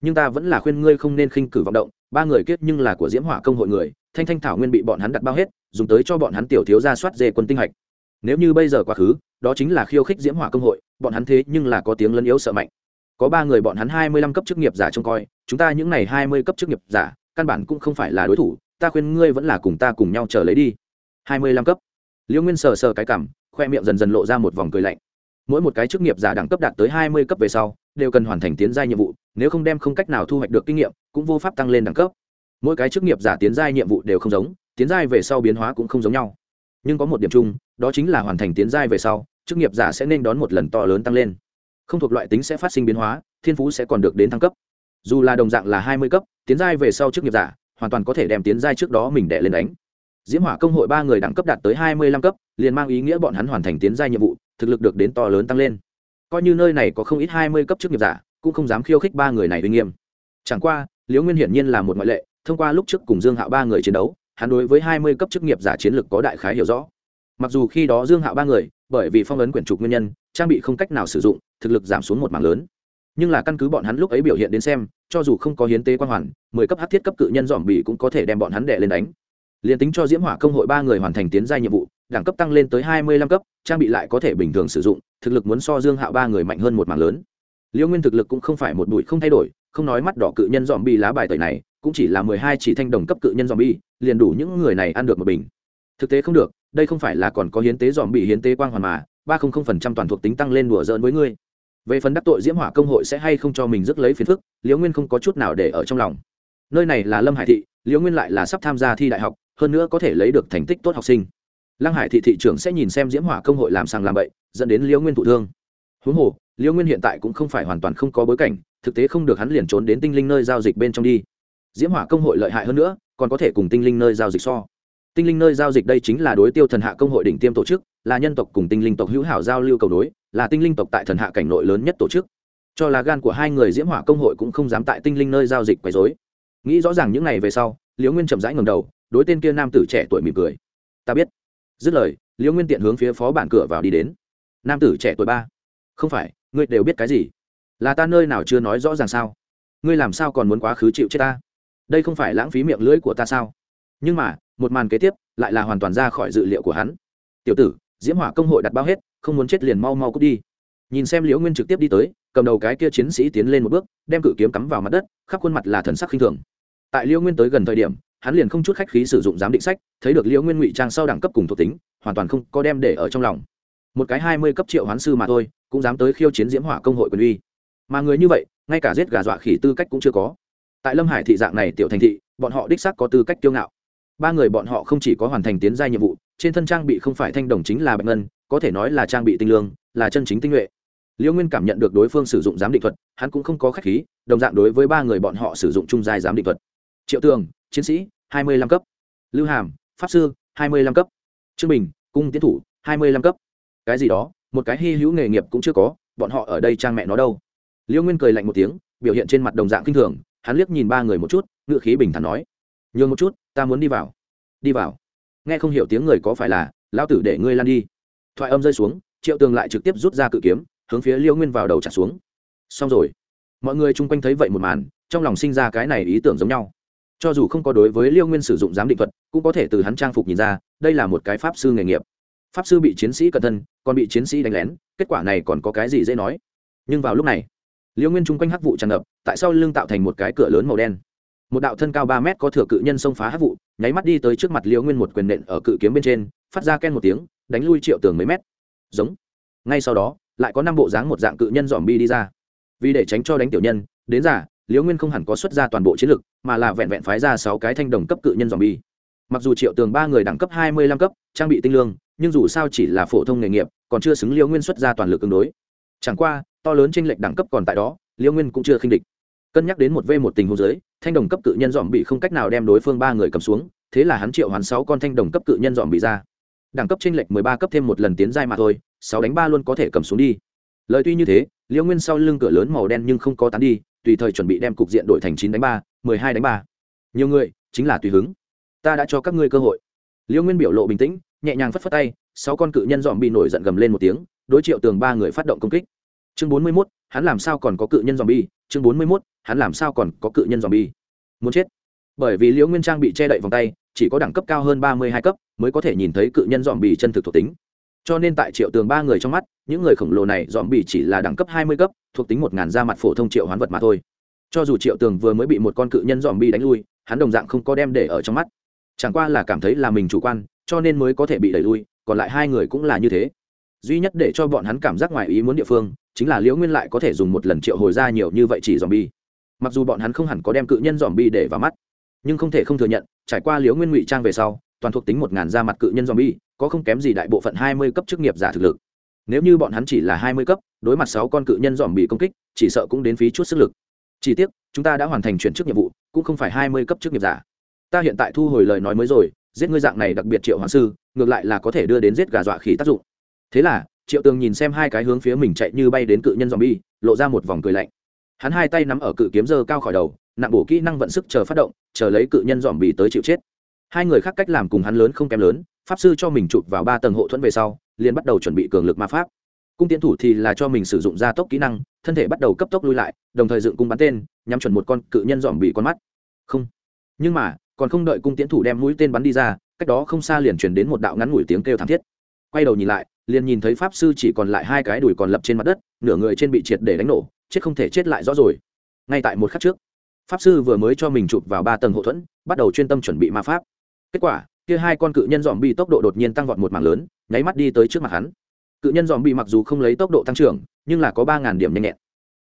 Nhưng ta vẫn là khuyên ngươi không nên khinh cử vọng động, ba người kết nhưng là của diễm hỏa công hội người thanh thanh thảo nguyên bị bọn hắn đặt bao hết, dùng tới cho bọn hắn tiểu thiếu ra soát dê quân tinh hạch. Nếu như bây giờ quá khứ, đó chính là khiêu khích diễm hỏa công hội, bọn hắn thế nhưng là có tiếng lân yếu sợ mạnh. Có ba người bọn hắn hai mươi lăm cấp chức nghiệp giả trông coi, chúng ta những n à y hai mươi cấp chức nghiệp giả, căn bản cũng không phải là đối thủ, ta khuyên ngươi vẫn là cùng ta cùng nhau chờ lấy đi. hai mươi lăm cấp. Liễu nguyên sờ sờ cái cảm, khoe miệng dần dần lộ ra một vòng cười lạnh. Mỗi một cái chức nghiệp giả đẳng cấp đạt tới hai mươi cấp về sau, đều cần hoàn thành tiến giai nhiệm vụ, nếu không đem không cách nào thu hoạch được kinh nghiệm, cũng vô pháp tăng lên đẳng cấp mỗi cái chức nghiệp giả tiến giai nhiệm vụ đều không giống, tiến giai về sau biến hóa cũng không giống nhau. Nhưng có một điểm chung, đó chính là hoàn thành tiến giai về sau, chức nghiệp giả sẽ nên đón một lần to lớn tăng lên. Không thuộc loại tính sẽ phát sinh biến hóa, thiên phú sẽ còn được đến thăng cấp. Dù là đồng dạng là hai mươi cấp, tiến giai về sau chức nghiệp giả, hoàn toàn có thể đem tiến giai trước đó mình đẻ lên đánh. Diễm hỏa công hội ba người đẳng cấp đạt tới hai mươi lăm cấp, liền mang ý nghĩa bọn hắn hoàn thành tiến giai nhiệm vụ, thực lực được đến to lớn tăng lên. Coi như nơi này có không ít hai mươi cấp chức nghiệp giả, cũng không dám khiêu khích ba người này uy nghiêm. Chẳng qua, liễu nguyên hiển nhiên là một ngoại lệ thông qua lúc trước cùng dương hạo ba người chiến đấu, hắn đối với hai mươi cấp chức nghiệp giả chiến lực có đại khái hiểu rõ. Mặc dù khi đó dương hạo ba người, bởi vì phong ấn quyển trục nguyên nhân, trang bị không cách nào sử dụng, thực lực giảm xuống một mảng lớn. Nhưng là căn cứ bọn hắn lúc ấy biểu hiện đến xem, cho dù không có hiến tế quan hoàn, mười cấp hát thiết cấp cự nhân dòm bị cũng có thể đem bọn hắn đệ lên đánh. Liền tính cho diễm hỏa công hội ba người hoàn thành tiến gia nhiệm vụ, đẳng cấp tăng lên tới hai mươi lăm cấp, trang bị lại có thể bình thường sử dụng, thực lực muốn so dương hạo ba người mạnh hơn một mảng lớn. Liêu nguyên thực lực cũng không phải một bụi không thay đổi không nói mắt đỏ cự nhân dòm bi lá bài tẩy này, cũng chỉ là mười hai chỉ thanh đồng cấp cự nhân dòm bi liền đủ những người này ăn được một bình. Thực tế không được, đây không phải là còn có hiến tế dòm bị hiến tế quang hoàn mà, ba không không phần trăm toàn thuộc tính tăng lên đùa giỡn với ngươi. Về phần đắc tội diễm hỏa công hội sẽ hay không cho mình rước lấy phiền phức, liễu nguyên không có chút nào để ở trong lòng. Nơi này là lâm hải thị, liễu nguyên lại là sắp tham gia thi đại học, hơn nữa có thể lấy được thành tích tốt học sinh. Lăng hải thị thị trưởng sẽ nhìn xem diễm hỏa công hội làm sàng làm bậy, dẫn đến liễu nguyên thụ thương. Huống hồ, liễu nguyên hiện tại cũng không phải hoàn toàn không có bối cảnh thực tế không được hắn liền trốn đến tinh linh nơi giao dịch bên trong đi. Diễm hỏa công hội lợi hại hơn nữa, còn có thể cùng tinh linh nơi giao dịch so. Tinh linh nơi giao dịch đây chính là đối tiêu thần hạ công hội đỉnh tiêm tổ chức, là nhân tộc cùng tinh linh tộc hữu hảo giao lưu cầu đối là tinh linh tộc tại thần hạ cảnh nội lớn nhất tổ chức. Cho là gan của hai người diễm hỏa công hội cũng không dám tại tinh linh nơi giao dịch quấy dối nghĩ rõ ràng những này về sau, liễu nguyên chậm rãi ngầm đầu, đối tên kia nam tử trẻ tuổi mỉm cười. Ta biết. Dứt lời, liễu nguyên tiện hướng phía phó bản cửa vào đi đến. Nam tử trẻ tuổi ba, không phải, ngươi đều biết cái gì? Là ta nơi nào chưa nói rõ ràng sao? Ngươi làm sao còn muốn quá khứ chịu chết ta? Đây không phải lãng phí miệng lưỡi của ta sao? Nhưng mà, một màn kế tiếp lại là hoàn toàn ra khỏi dự liệu của hắn. Tiểu tử, diễm hỏa công hội đặt bao hết, không muốn chết liền mau mau cút đi. Nhìn xem liễu nguyên trực tiếp đi tới, cầm đầu cái kia chiến sĩ tiến lên một bước, đem cự kiếm cắm vào mặt đất, khắp khuôn mặt là thần sắc khinh thường. Tại liễu nguyên tới gần thời điểm, hắn liền không chút khách khí sử dụng giám định sách, thấy được liễu nguyên ngụy trang sau đẳng cấp cùng thuộc tính, hoàn toàn không có đem để ở trong lòng. Một cái hai mươi cấp triệu hoán sư mà thôi, cũng dám tới khiêu chiến diễm hỏa công hội quyền uy mà người như vậy, ngay cả giết gà dọa khỉ tư cách cũng chưa có. Tại lâm hải thị dạng này tiểu thành thị, bọn họ đích xác có tư cách kiêu ngạo. Ba người bọn họ không chỉ có hoàn thành tiến gia nhiệm vụ, trên thân trang bị không phải thanh đồng chính là bạch ngân, có thể nói là trang bị tinh lương, là chân chính tinh nhuệ. Liễu nguyên cảm nhận được đối phương sử dụng giám định thuật, hắn cũng không có khách khí, đồng dạng đối với ba người bọn họ sử dụng trung giai giám định thuật. Triệu tường, chiến sĩ, hai mươi lăm cấp. Lưu hàm, pháp sư, hai mươi lăm cấp. Trương bình, cung tiến thủ, hai mươi lăm cấp. Cái gì đó, một cái hy hữu nghề nghiệp cũng chưa có, bọn họ ở đây trang mẹ nó đâu. Liêu nguyên cười lạnh một tiếng, biểu hiện trên mặt đồng dạng kinh thường, hắn liếc nhìn ba người một chút ngựa khí bình thản nói, nhường một chút, ta muốn đi vào. Đi vào? Nghe không hiểu tiếng người có phải là, Lão tử để ngươi lan đi. Thoại âm rơi xuống, triệu tường lại trực tiếp rút ra cự kiếm, hướng phía liêu nguyên vào đầu trả xuống. Xong rồi. Mọi người chung quanh thấy vậy một màn, trong lòng sinh ra cái này ý tưởng giống nhau. Cho dù không có đối với liêu nguyên sử dụng giám định thuật, cũng có thể từ hắn trang phục nhìn ra, đây là một cái pháp sư nghề nghiệp. Pháp sư bị chiến sĩ cẩn thân, còn bị chiến sĩ đánh lén, kết quả này còn có cái gì dễ nói? Nhưng vào lúc này liêu nguyên chung quanh hắc vụ tràn ngập, tại sao lưng tạo thành một cái cửa lớn màu đen. Một đạo thân cao ba mét có thừa cự nhân xông phá hắc vụ, nháy mắt đi tới trước mặt liễu nguyên một quyền nện ở cự kiếm bên trên, phát ra ken một tiếng, đánh lui triệu tường mấy mét. Giống. Ngay sau đó, lại có năm bộ dáng một dạng cự nhân dòm bi đi ra. Vì để tránh cho đánh tiểu nhân, đến giả liễu nguyên không hẳn có xuất ra toàn bộ chiến lực, mà là vẹn vẹn phái ra sáu cái thanh đồng cấp cự nhân dòm bi. Mặc dù triệu tường ba người đẳng cấp hai mươi lăm cấp, trang bị tinh lương, nhưng dù sao chỉ là phổ thông nghề nghiệp, còn chưa xứng liễu nguyên xuất ra toàn lực ứng đối. Chẳng qua to lớn trên lệch đẳng cấp còn tại đó liễu nguyên cũng chưa khinh địch. Cân nhắc đến một v một tình huống giới thanh đồng cấp cự nhân dòm bị không cách nào đem đối phương ba người cầm xuống, thế là hắn triệu hoàn sáu con thanh đồng cấp cự nhân dòm bị ra. Đẳng cấp tranh lệch mười ba cấp thêm một lần tiến giai mà thôi, sáu đánh ba luôn có thể cầm xuống đi. Lời tuy như thế liễu nguyên sau lưng cửa lớn màu đen nhưng không có tán đi, tùy thời chuẩn bị đem cục diện đổi thành chín đánh ba, mười hai đánh ba. Nhiều người, chính là tùy hứng. Ta đã cho các ngươi cơ hội. Liễu nguyên biểu lộ bình tĩnh, nhẹ nhàng phất phất tay, sáu con cự nhân dòm bị nổi giận gầm lên một tiếng, đối triệu tường ba người phát động công kích chương bốn mươi mốt, hắn làm sao còn có cự nhân dòm bi chương bốn mươi mốt, hắn làm sao còn có cự nhân dòm bi muốn chết. Bởi vì liễu nguyên trang bị che đậy vòng tay, chỉ có đẳng cấp cao hơn ba mươi hai cấp mới có thể nhìn thấy cự nhân dòm bì chân thực thuộc tính. Cho nên tại triệu tường ba người trong mắt, những người khổng lồ này dòm bì chỉ là đẳng cấp hai mươi cấp, thuộc tính một ngàn da mặt phổ thông triệu hoán vật mà thôi. Cho dù triệu tường vừa mới bị một con cự nhân dòm bì đánh lui, hắn đồng dạng không có đem để ở trong mắt. Chẳng qua là cảm thấy là mình chủ quan, cho nên mới có thể bị đẩy lui, còn lại hai người cũng là như thế. Duy nhất để cho bọn hắn cảm giác ngoài ý muốn địa phương chính là liễu nguyên lại có thể dùng một lần triệu hồi ra nhiều như vậy chỉ dòm bi mặc dù bọn hắn không hẳn có đem cự nhân dòm bi để vào mắt, nhưng không thể không thừa nhận, trải qua liễu nguyên ngụy trang về sau, toàn thuộc tính một ngàn da mặt cự nhân dòm bi có không kém gì đại bộ phận hai mươi cấp chức nghiệp giả thực lực. Nếu như bọn hắn chỉ là hai mươi cấp, đối mặt sáu con cự nhân dòm bị công kích, chỉ sợ cũng đến phí chút sức lực. Chỉ tiếc, chúng ta đã hoàn thành chuyển chức nhiệm vụ, cũng không phải hai mươi cấp chức nghiệp giả. Ta hiện tại thu hồi lời nói mới rồi, giết ngươi dạng này đặc biệt triệu hoàng sư, ngược lại là có thể đưa đến giết gà dọa khí tác dụng. Thế là triệu tường nhìn xem hai cái hướng phía mình chạy như bay đến cự nhân dòm bi lộ ra một vòng cười lạnh. Hắn hai tay nắm ở cự kiếm dơ cao khỏi đầu, nặng bổ kỹ năng vận sức chờ phát động, chờ lấy cự nhân dòm Bi tới chịu chết. Hai người khác cách làm cùng hắn lớn không kém lớn, pháp sư cho mình chụp vào ba tầng hộ thuẫn về sau, liền bắt đầu chuẩn bị cường lực ma pháp. Cung tiến thủ thì là cho mình sử dụng gia tốc kỹ năng, thân thể bắt đầu cấp tốc lui lại, đồng thời dựng cung bắn tên, nhắm chuẩn một con cự nhân dòm bị con mắt. Không. Nhưng mà, còn không đợi cung tiến thủ đem mũi tên bắn đi ra, cách đó không xa liền chuyển đến một đạo ngắn ngủi tiếng kêu thảm thiết. Quay đầu nhìn lại liền nhìn thấy pháp sư chỉ còn lại hai cái đùi còn lập trên mặt đất, nửa người trên bị triệt để đánh nổ, chết không thể chết lại rõ rồi. Ngay tại một khắc trước, pháp sư vừa mới cho mình chụp vào ba tầng hậu thuẫn, bắt đầu chuyên tâm chuẩn bị ma pháp. Kết quả, kia hai con cự nhân dòm bi tốc độ đột nhiên tăng vọt một mảng lớn, nháy mắt đi tới trước mặt hắn. Cự nhân dòm bi mặc dù không lấy tốc độ tăng trưởng, nhưng là có ba ngàn điểm nhanh nhẹn.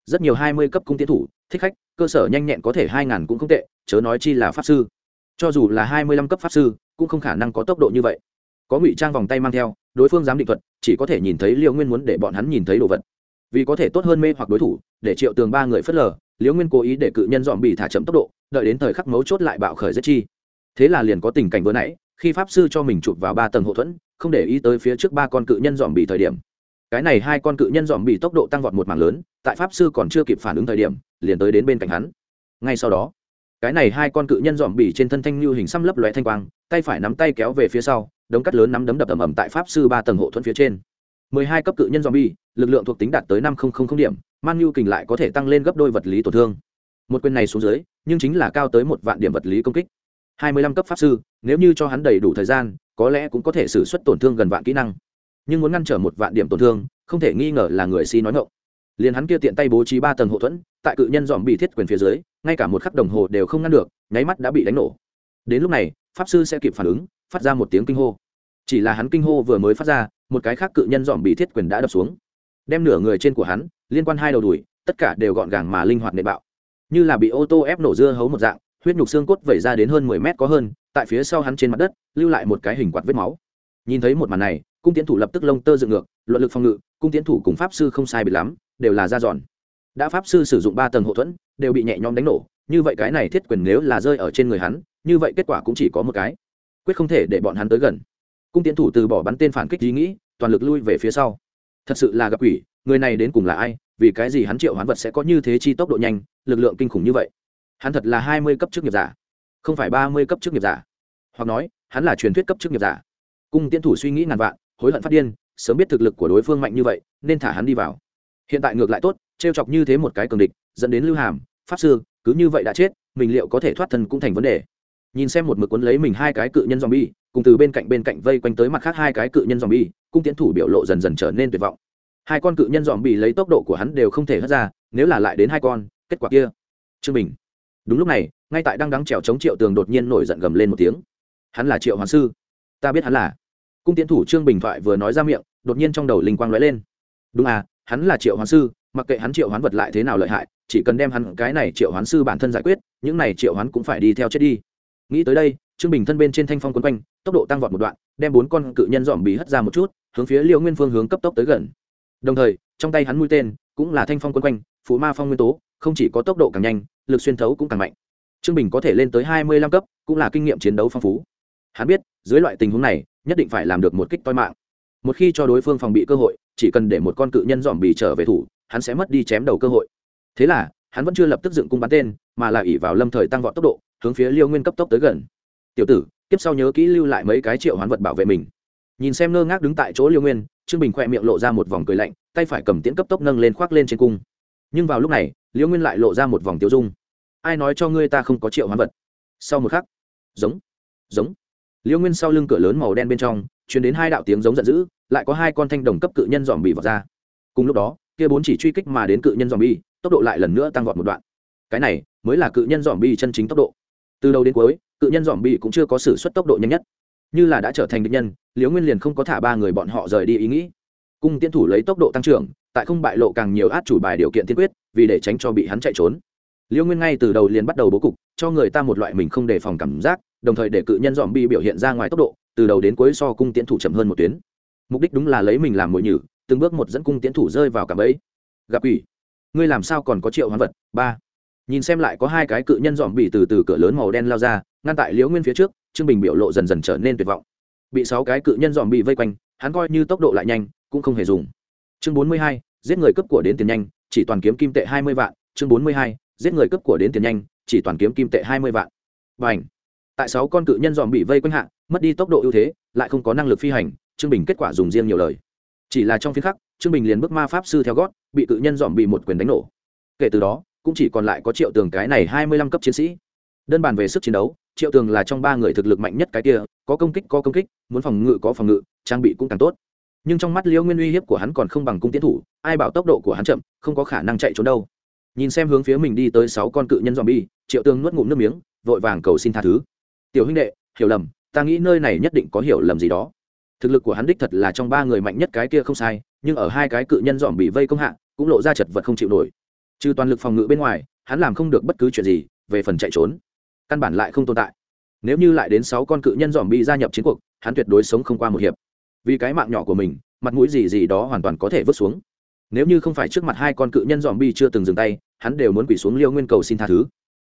Rất nhiều hai mươi cấp cung tiến thủ, thích khách, cơ sở nhanh nhẹn có thể hai ngàn cũng không tệ, chớ nói chi là pháp sư. Cho dù là hai mươi lăm cấp pháp sư, cũng không khả năng có tốc độ như vậy. Có ngụy trang vòng tay mang theo đối phương giám định thuật, chỉ có thể nhìn thấy Liễu nguyên muốn để bọn hắn nhìn thấy đồ vật. Vì có thể tốt hơn mê hoặc đối thủ, để triệu tường ba người phớt lờ, liễu nguyên cố ý để cự nhân dòm bị thả chậm tốc độ, đợi đến thời khắc mấu chốt lại bạo khởi giết chi. Thế là liền có tình cảnh vừa nãy, khi pháp sư cho mình chụp vào ba tầng hậu thuẫn, không để ý tới phía trước ba con cự nhân dòm bị thời điểm. Cái này hai con cự nhân dòm bị tốc độ tăng vọt một mảng lớn, tại pháp sư còn chưa kịp phản ứng thời điểm, liền tới đến bên cạnh hắn. Ngay sau đó, cái này hai con cự nhân dòm bị trên thân thanh lưu hình xăm lấp lóe thanh quang, tay phải nắm tay kéo về phía sau đống cắt lớn nắm đấm đập ầm ầm tại pháp sư ba tầng hộ thuẫn phía trên mười hai cấp cự nhân zombie, lực lượng thuộc tính đạt tới năm điểm, Man Nhu kình lại có thể tăng lên gấp đôi vật lý tổn thương. Một quyền này xuống dưới, nhưng chính là cao tới một vạn điểm vật lý công kích. Hai mươi lăm cấp pháp sư, nếu như cho hắn đầy đủ thời gian, có lẽ cũng có thể sử xuất tổn thương gần vạn kỹ năng. Nhưng muốn ngăn trở một vạn điểm tổn thương, không thể nghi ngờ là người si nói ngọng. Liền hắn kia tiện tay bố trí ba tầng hộ thuẫn, tại cự nhân dòm bị thiết quyền phía dưới, ngay cả một khắc đồng hồ đều không ngăn được, nháy mắt đã bị đánh nổ. Đến lúc này, pháp sư sẽ kịp phản ứng, phát ra một tiếng kinh hô. Chỉ là hắn kinh hô vừa mới phát ra, một cái khác cự nhân dòm bị thiết quyền đã đập xuống. Đem nửa người trên của hắn liên quan hai đầu đùi tất cả đều gọn gàng mà linh hoạt nệ bạo. Như là bị ô tô ép nổ dưa hấu một dạng huyết nhục xương cốt vẩy ra đến hơn mười mét có hơn tại phía sau hắn trên mặt đất lưu lại một cái hình quạt vết máu. Nhìn thấy một màn này cung tiến thủ lập tức lông tơ dựng ngược luận lực phòng ngự cung tiến thủ cùng pháp sư không sai bị lắm đều là ra dọn đã pháp sư sử dụng ba tầng hậu thuẫn đều bị nhẹ nhõm đánh nổ như vậy cái này thiết quyền nếu là rơi ở trên người hắn như vậy kết quả cũng chỉ có một cái quyết không thể để bọn hắn tới gần. Cung tiến thủ từ bỏ bắn tên phản kích ý nghĩ, toàn lực lui về phía sau. Thật sự là gặp quỷ, người này đến cùng là ai, vì cái gì hắn triệu hoán vật sẽ có như thế chi tốc độ nhanh, lực lượng kinh khủng như vậy? Hắn thật là hai mươi cấp chức nghiệp giả. Không phải ba mươi cấp chức nghiệp giả. Hoặc nói, hắn là truyền thuyết cấp chức nghiệp giả. Cung tiến thủ suy nghĩ ngàn vạn, hối hận phát điên, sớm biết thực lực của đối phương mạnh như vậy, nên thả hắn đi vào. Hiện tại ngược lại tốt, trêu chọc như thế một cái cường địch, dẫn đến lưu hàm, pháp sư, cứ như vậy đã chết, mình liệu có thể thoát thân cũng thành vấn đề nhìn xem một mực quấn lấy mình hai cái cự nhân zombie, cùng từ bên cạnh bên cạnh vây quanh tới mặt khác hai cái cự nhân zombie, cung tiến thủ biểu lộ dần dần trở nên tuyệt vọng. Hai con cự nhân zombie lấy tốc độ của hắn đều không thể hất ra, nếu là lại đến hai con, kết quả kia. Trương Bình, đúng lúc này ngay tại đang đắng trèo chống triệu tường đột nhiên nổi giận gầm lên một tiếng. Hắn là triệu Hoàn sư. Ta biết hắn là. Cung tiến thủ trương bình thoại vừa nói ra miệng đột nhiên trong đầu linh quang lóe lên. Đúng à hắn là triệu Hoàn sư mặc kệ hắn triệu hoán vật lại thế nào lợi hại chỉ cần đem hắn cái này triệu hoán sư bản thân giải quyết những này triệu hoán cũng phải đi theo chết đi nghĩ tới đây, trương bình thân bên trên thanh phong quấn quanh, tốc độ tăng vọt một đoạn, đem bốn con cự nhân dòm bị hất ra một chút, hướng phía liêu nguyên phương hướng cấp tốc tới gần. Đồng thời, trong tay hắn mũi tên cũng là thanh phong quấn quanh phụ ma phong nguyên tố, không chỉ có tốc độ càng nhanh, lực xuyên thấu cũng càng mạnh. Trương bình có thể lên tới hai mươi lăm cấp, cũng là kinh nghiệm chiến đấu phong phú. Hắn biết, dưới loại tình huống này, nhất định phải làm được một kích toi mạng. Một khi cho đối phương phòng bị cơ hội, chỉ cần để một con cự nhân dòm bị trở về thủ, hắn sẽ mất đi chém đầu cơ hội. Thế là, hắn vẫn chưa lập tức dựng cung bắn tên, mà là ỉ vào lâm thời tăng vọt tốc độ hướng phía liêu nguyên cấp tốc tới gần. Tiểu tử, tiếp sau nhớ kỹ lưu lại mấy cái triệu hoán vật bảo vệ mình. Nhìn xem ngơ ngác đứng tại chỗ liêu nguyên, trương bình khoe miệng lộ ra một vòng cười lạnh, tay phải cầm tiễn cấp tốc nâng lên khoác lên trên cung. Nhưng vào lúc này, liêu nguyên lại lộ ra một vòng tiêu dung. Ai nói cho ngươi ta không có triệu hoán vật? Sau một khắc, giống giống. Liêu nguyên sau lưng cửa lớn màu đen bên trong chuyển đến hai đạo tiếng giống giận dữ, lại có hai con thanh đồng cấp cự nhân dòm bị vào ra. Cùng lúc đó, kia bốn chỉ truy kích mà đến cự nhân dòm bi tốc độ lại lần nữa tăng vọt một đoạn. Cái này mới là cự nhân dòm bi chân chính tốc độ từ đầu đến cuối, cự nhân dòm bị cũng chưa có sự xuất tốc độ nhanh nhất. Như là đã trở thành địch nhân, liễu nguyên liền không có thả ba người bọn họ rời đi ý nghĩ. Cung tiến thủ lấy tốc độ tăng trưởng, tại không bại lộ càng nhiều át chủ bài điều kiện tiên quyết, vì để tránh cho bị hắn chạy trốn. Liễu nguyên ngay từ đầu liền bắt đầu bố cục, cho người ta một loại mình không đề phòng cảm giác, đồng thời để cự nhân dòm bị biểu hiện ra ngoài tốc độ, từ đầu đến cuối so cung tiến thủ chậm hơn một tuyến. Mục đích đúng là lấy mình làm mồi nhử, từng bước một dẫn cung tiến thủ rơi vào cả bẫy. Gặp ủy ngươi làm sao còn có triệu hoán vật? Ba nhìn xem lại có hai cái cự nhân dòm bị từ từ cửa lớn màu đen lao ra, ngăn tại liễu nguyên phía trước, trương bình biểu lộ dần dần trở nên tuyệt vọng. Bị sáu cái cự nhân dòm bị vây quanh, hắn coi như tốc độ lại nhanh, cũng không hề dùng. Chương bốn mươi hai, giết người cấp của đến tiền nhanh, chỉ toàn kiếm kim tệ hai mươi vạn. Chương bốn mươi hai, giết người cấp của đến tiền nhanh, chỉ toàn kiếm kim tệ hai mươi vạn. Và ảnh tại sáu con cự nhân dòm bị vây quanh hạ, mất đi tốc độ ưu thế, lại không có năng lực phi hành, trương bình kết quả dùng riêng nhiều lời. Chỉ là trong phiên khắc, trương bình liền bước ma pháp sư theo gót, bị cự nhân dòm bị một quyền đánh nổ. Kể từ đó cũng chỉ còn lại có triệu tường cái này hai mươi lăm cấp chiến sĩ. Đơn bàn về sức chiến đấu, triệu tường là trong ba người thực lực mạnh nhất cái kia, có công kích có công kích, muốn phòng ngự có phòng ngự, trang bị cũng càng tốt. Nhưng trong mắt liễu nguyên uy hiếp của hắn còn không bằng cung tiến thủ, ai bảo tốc độ của hắn chậm, không có khả năng chạy trốn đâu. Nhìn xem hướng phía mình đi tới sáu con cự nhân dòm bi triệu tường nuốt ngụm nước miếng, vội vàng cầu xin tha thứ. Tiểu huynh đệ, hiểu lầm, ta nghĩ nơi này nhất định có hiểu lầm gì đó. Thực lực của hắn đích thật là trong ba người mạnh nhất cái kia không sai, nhưng ở hai cái cự nhân dòm bị vây công hạ, cũng lộ ra chật vật không chịu nổi trừ toàn lực phòng ngự bên ngoài, hắn làm không được bất cứ chuyện gì, về phần chạy trốn. Căn bản lại không tồn tại. Nếu như lại đến sáu con cự nhân dòm bị gia nhập chiến cuộc, hắn tuyệt đối sống không qua một hiệp. Vì cái mạng nhỏ của mình, mặt mũi gì gì đó hoàn toàn có thể vứt xuống. Nếu như không phải trước mặt hai con cự nhân dòm bi chưa từng dừng tay, hắn đều muốn quỷ xuống liêu nguyên cầu xin tha thứ.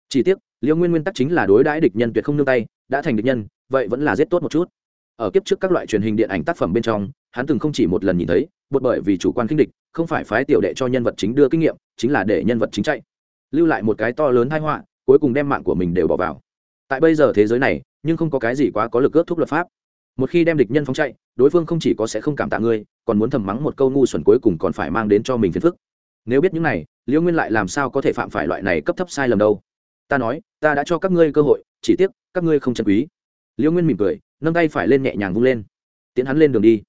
Chỉ tiếc, liêu nguyên nguyên tắc chính là đối đãi địch nhân tuyệt không nương tay, đã thành địch nhân, vậy vẫn là giết tốt một chút. Ở kiếp trước các loại truyền hình điện ảnh tác phẩm bên trong hắn từng không chỉ một lần nhìn thấy, bột bởi vì chủ quan kinh địch, không phải phái tiểu đệ cho nhân vật chính đưa kinh nghiệm, chính là để nhân vật chính chạy. Lưu lại một cái to lớn thái họa, cuối cùng đem mạng của mình đều bỏ vào. Tại bây giờ thế giới này, nhưng không có cái gì quá có lực ước thúc luật pháp. Một khi đem địch nhân phóng chạy, đối phương không chỉ có sẽ không cảm tạ ngươi, còn muốn thầm mắng một câu ngu xuẩn cuối cùng còn phải mang đến cho mình phiền phức. Nếu biết những này, liễu nguyên lại làm sao có thể phạm phải loại này cấp thấp sai lầm đâu? Ta nói, ta đã cho các ngươi cơ hội, chỉ tiếc, các ngươi không chân quý. Liễu nguyên mỉm cười, nâng tay phải lên nhẹ nhàng vung lên. Tiến hắn lên đường đi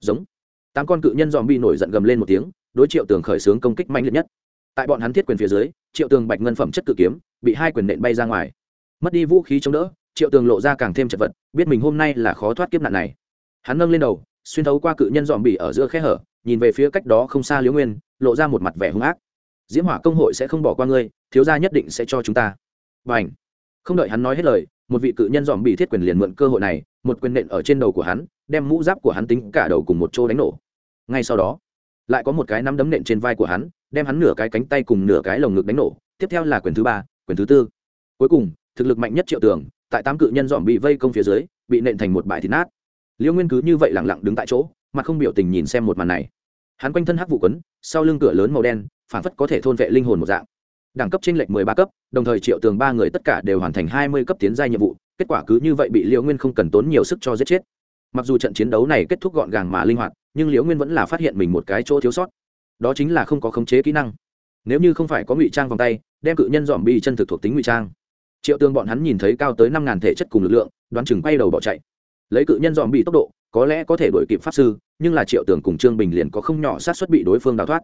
giống. Tám con cự nhân dòm bi nổi giận gầm lên một tiếng, đối triệu tường khởi xướng công kích mạnh liệt nhất. Tại bọn hắn thiết quyền phía dưới, triệu tường bạch ngân phẩm chất cự kiếm bị hai quyền nện bay ra ngoài. Mất đi vũ khí chống đỡ, triệu tường lộ ra càng thêm chật vật, biết mình hôm nay là khó thoát kiếp nạn này. Hắn nâng lên đầu, xuyên thấu qua cự nhân dòm bỉ ở giữa khe hở, nhìn về phía cách đó không xa liễu nguyên, lộ ra một mặt vẻ hung ác. Diễm hỏa công hội sẽ không bỏ qua ngươi, thiếu gia nhất định sẽ cho chúng ta. B à n h không đợi hắn nói hết lời, một vị cự nhân dòm bị thiết quyền liền mượn cơ hội này, một quyền nện ở trên đầu của hắn đem mũ giáp của hắn tính cả đầu cùng một chỗ đánh nổ. Ngay sau đó, lại có một cái nắm đấm nện trên vai của hắn, đem hắn nửa cái cánh tay cùng nửa cái lồng ngực đánh nổ, tiếp theo là quyền thứ ba, quyền thứ tư. Cuối cùng, thực lực mạnh nhất triệu tường, tại tám cự nhân dòm bị vây công phía dưới, bị nện thành một bài thịt nát. Liêu nguyên cứ như vậy lẳng lặng đứng tại chỗ, mà không biểu tình nhìn xem một màn này. Hắn quanh thân hắc vụ quấn, sau lưng cửa lớn màu đen, phản phất có thể thôn vệ linh hồn một dạng. Đẳng cấp trên lệch mười ba cấp, đồng thời triệu tường ba người tất cả đều hoàn thành hai mươi cấp tiến gia nhiệm vụ, kết quả cứ như vậy bị liễu nguyên không cần tốn nhiều sức cho giết chết mặc dù trận chiến đấu này kết thúc gọn gàng mà linh hoạt, nhưng liễu nguyên vẫn là phát hiện mình một cái chỗ thiếu sót. Đó chính là không có khống chế kỹ năng. Nếu như không phải có ngụy trang vòng tay, đem cự nhân dòm bi chân thực thuộc tính ngụy trang. Triệu tương bọn hắn nhìn thấy cao tới năm ngàn thể chất cùng lực lượng, đoán chừng quay đầu bỏ chạy. Lấy cự nhân dòm bi tốc độ, có lẽ có thể đuổi kịp pháp sư, nhưng là triệu tường cùng trương bình liền có không nhỏ sát xuất bị đối phương đào thoát.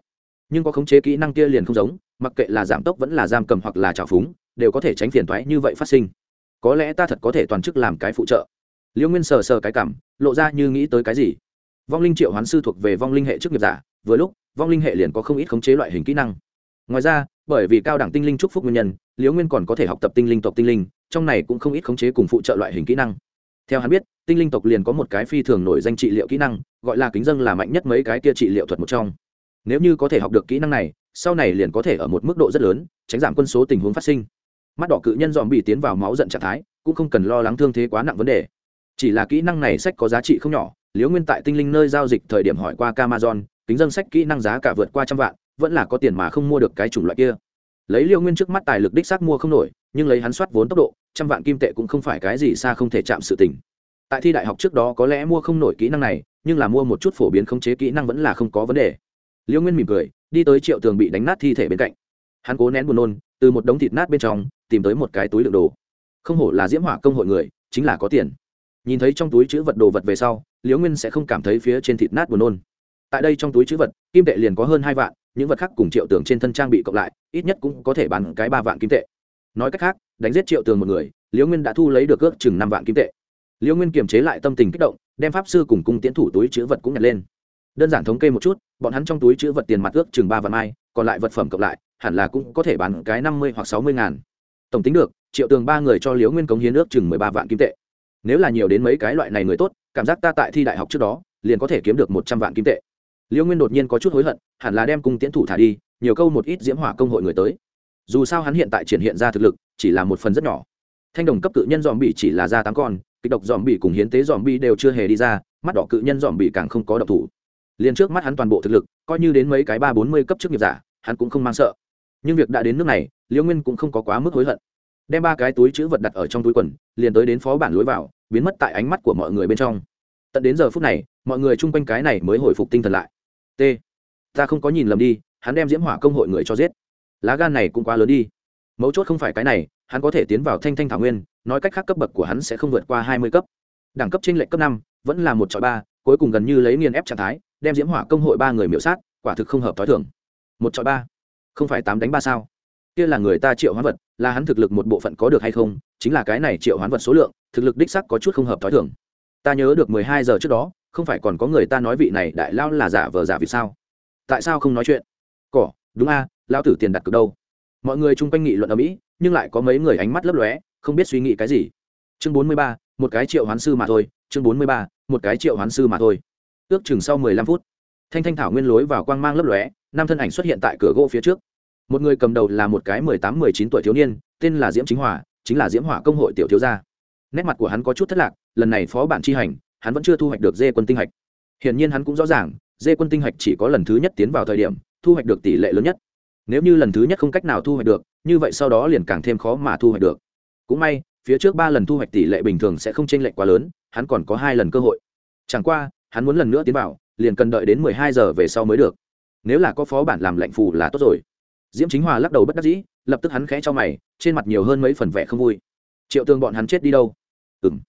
Nhưng có khống chế kỹ năng kia liền không giống, mặc kệ là giảm tốc vẫn là giam cầm hoặc là trào phúng, đều có thể tránh phiền thoái như vậy phát sinh. Có lẽ ta thật có thể toàn chức làm cái phụ trợ liễu nguyên sờ sờ cái cảm, lộ ra như nghĩ tới cái gì. Vong linh triệu hoán sư thuộc về vong linh hệ chức nghiệp giả, vừa lúc, vong linh hệ liền có không ít khống chế loại hình kỹ năng. Ngoài ra, bởi vì cao đẳng tinh linh chúc phúc nguyên nhân liễu nguyên còn có thể học tập tinh linh tộc tinh linh, trong này cũng không ít khống chế cùng phụ trợ loại hình kỹ năng. Theo hắn biết, tinh linh tộc liền có một cái phi thường nổi danh trị liệu kỹ năng, gọi là kính dân là mạnh nhất mấy cái kia trị liệu thuật một trong. Nếu như có thể học được kỹ năng này, sau này liền có thể ở một mức độ rất lớn, tránh giảm quân số tình huống phát sinh. Mắt đỏ cự nhân dòm bị tiến vào máu giận trạng thái, cũng không cần lo lắng thương thế quá nặng vấn đề chỉ là kỹ năng này sách có giá trị không nhỏ liễu nguyên tại tinh linh nơi giao dịch thời điểm hỏi qua Amazon, kính dân sách kỹ năng giá cả vượt qua trăm vạn vẫn là có tiền mà không mua được cái chủng loại kia. Lấy liêu nguyên trước mắt tài lực đích xác mua không nổi nhưng lấy hắn soát vốn tốc độ trăm vạn kim tệ cũng không phải cái gì xa không thể chạm sự tình. Tại thi đại học trước đó có lẽ mua không nổi kỹ năng này nhưng là mua một chút phổ biến khống chế kỹ năng vẫn là không có vấn đề. Liêu nguyên mỉm cười đi tới triệu tường bị đánh nát thi thể bên cạnh. Hắn cố nén buồn nôn từ một đống thịt nát bên trong tìm tới một cái túi đựng đồ. Không hổ là diễm hỏa công hội người chính là có tiền nhìn thấy trong túi chữ vật đồ vật về sau, liễu nguyên sẽ không cảm thấy phía trên thịt nát buồn nôn. Tại đây trong túi chữ vật, kim tệ liền có hơn hai vạn, những vật khác cùng triệu tường trên thân trang bị cộng lại, ít nhất cũng có thể bán cái ba vạn kim tệ. Nói cách khác, đánh giết triệu tường một người, liễu nguyên đã thu lấy được ước chừng năm vạn kim tệ. Liễu nguyên kiềm chế lại tâm tình kích động, đem pháp sư cùng cung tiến thủ túi chữ vật cũng nhặt lên. Đơn giản thống kê một chút, bọn hắn trong túi chữ vật tiền mặt ước chừng ba vạn mai, còn lại vật phẩm cộng lại, hẳn là cũng có thể bán cái năm mươi hoặc sáu mươi ngàn. Tổng tính được, triệu tường ba người cho liễu nguyên cống hiến ước chừng mười ba vạn kim tệ nếu là nhiều đến mấy cái loại này người tốt, cảm giác ta tại thi đại học trước đó, liền có thể kiếm được một trăm vạn kim tệ. Liễu nguyên đột nhiên có chút hối hận, hẳn là đem cung tiễn thủ thả đi, nhiều câu một ít diễm hỏa công hội người tới. Dù sao hắn hiện tại triển hiện ra thực lực, chỉ là một phần rất nhỏ. Thanh đồng cấp cự nhân dòm bị chỉ là ra tám con, kịch độc dòm bị cùng hiến tế dòm bị đều chưa hề đi ra, mắt đỏ cự nhân dòm bị càng không có độc thủ. Liền trước mắt hắn toàn bộ thực lực, coi như đến mấy cái ba bốn mươi cấp chức nghiệp giả, hắn cũng không mang sợ. Nhưng việc đã đến nước này liễu nguyên cũng không có quá mức hối hận đem ba cái túi chữ vật đặt ở trong túi quần, liền tới đến phó bản lối vào, biến mất tại ánh mắt của mọi người bên trong. Tận đến giờ phút này, mọi người chung quanh cái này mới hồi phục tinh thần lại. T, ta không có nhìn lầm đi, hắn đem diễm hỏa công hội người cho giết. Lá gan này cũng quá lớn đi. Mấu chốt không phải cái này, hắn có thể tiến vào thanh thanh thảo nguyên, nói cách khác cấp bậc của hắn sẽ không vượt qua hai mươi cấp. Đẳng cấp tranh lệch cấp năm, vẫn là một trọi ba, cuối cùng gần như lấy nghiền ép trạng thái, đem diễm hỏa công hội ba người miễu sát, quả thực không hợp t h ó i thưởng một trọi ba, không phải tám đánh ba sao? Kia là người ta triệu hoán vật, là hắn thực lực một bộ phận có được hay không, chính là cái này triệu hoán vật số lượng, thực lực đích sắc có chút không hợp t h ó i thường. Ta nhớ được mười hai giờ trước đó, không phải còn có người ta nói vị này đại lao là giả vờ giả vì sao? Tại sao không nói chuyện? Cỏ, đúng a, lao tử tiền đặt cực đâu? Mọi người chung quanh nghị luận ở mỹ, nhưng lại có mấy người ánh mắt lấp lóe, không biết suy nghĩ cái gì. Chương bốn mươi ba, một cái triệu hoán sư mà thôi, chương bốn mươi ba, một cái triệu hoán sư mà thôi. Ước chừng sau mười lăm phút, thanh thanh thảo nguyên lối vào quang mang lấp lóe năm thân ảnh xuất hiện tại cửa gỗ phía trước một người cầm đầu là một cái mười tám, mười chín tuổi thiếu niên, tên là diễm chính hòa, chính là diễm hỏa công hội tiểu thiếu gia. Nét mặt của hắn có chút thất lạc, lần này phó bản chi hành, hắn vẫn chưa thu hoạch được dê quân tinh hạch. Hiển nhiên hắn cũng rõ ràng, dê quân tinh hạch chỉ có lần thứ nhất tiến vào thời điểm, thu hoạch được tỷ lệ lớn nhất. Nếu như lần thứ nhất không cách nào thu hoạch được, như vậy sau đó liền càng thêm khó mà thu hoạch được. Cũng may, phía trước ba lần thu hoạch tỷ lệ bình thường sẽ không chênh lệch quá lớn, hắn còn có hai lần cơ hội. Chẳng qua, hắn muốn lần nữa tiến vào, liền cần đợi đến mười hai giờ về sau mới được. Nếu là có phó bản làm lệnh phù là tốt rồi diễm chính hòa lắc đầu bất đắc dĩ, lập tức hắn khẽ cho mày, trên mặt nhiều hơn mấy phần vẻ không vui. Triệu tương bọn hắn chết đi đâu? Ừng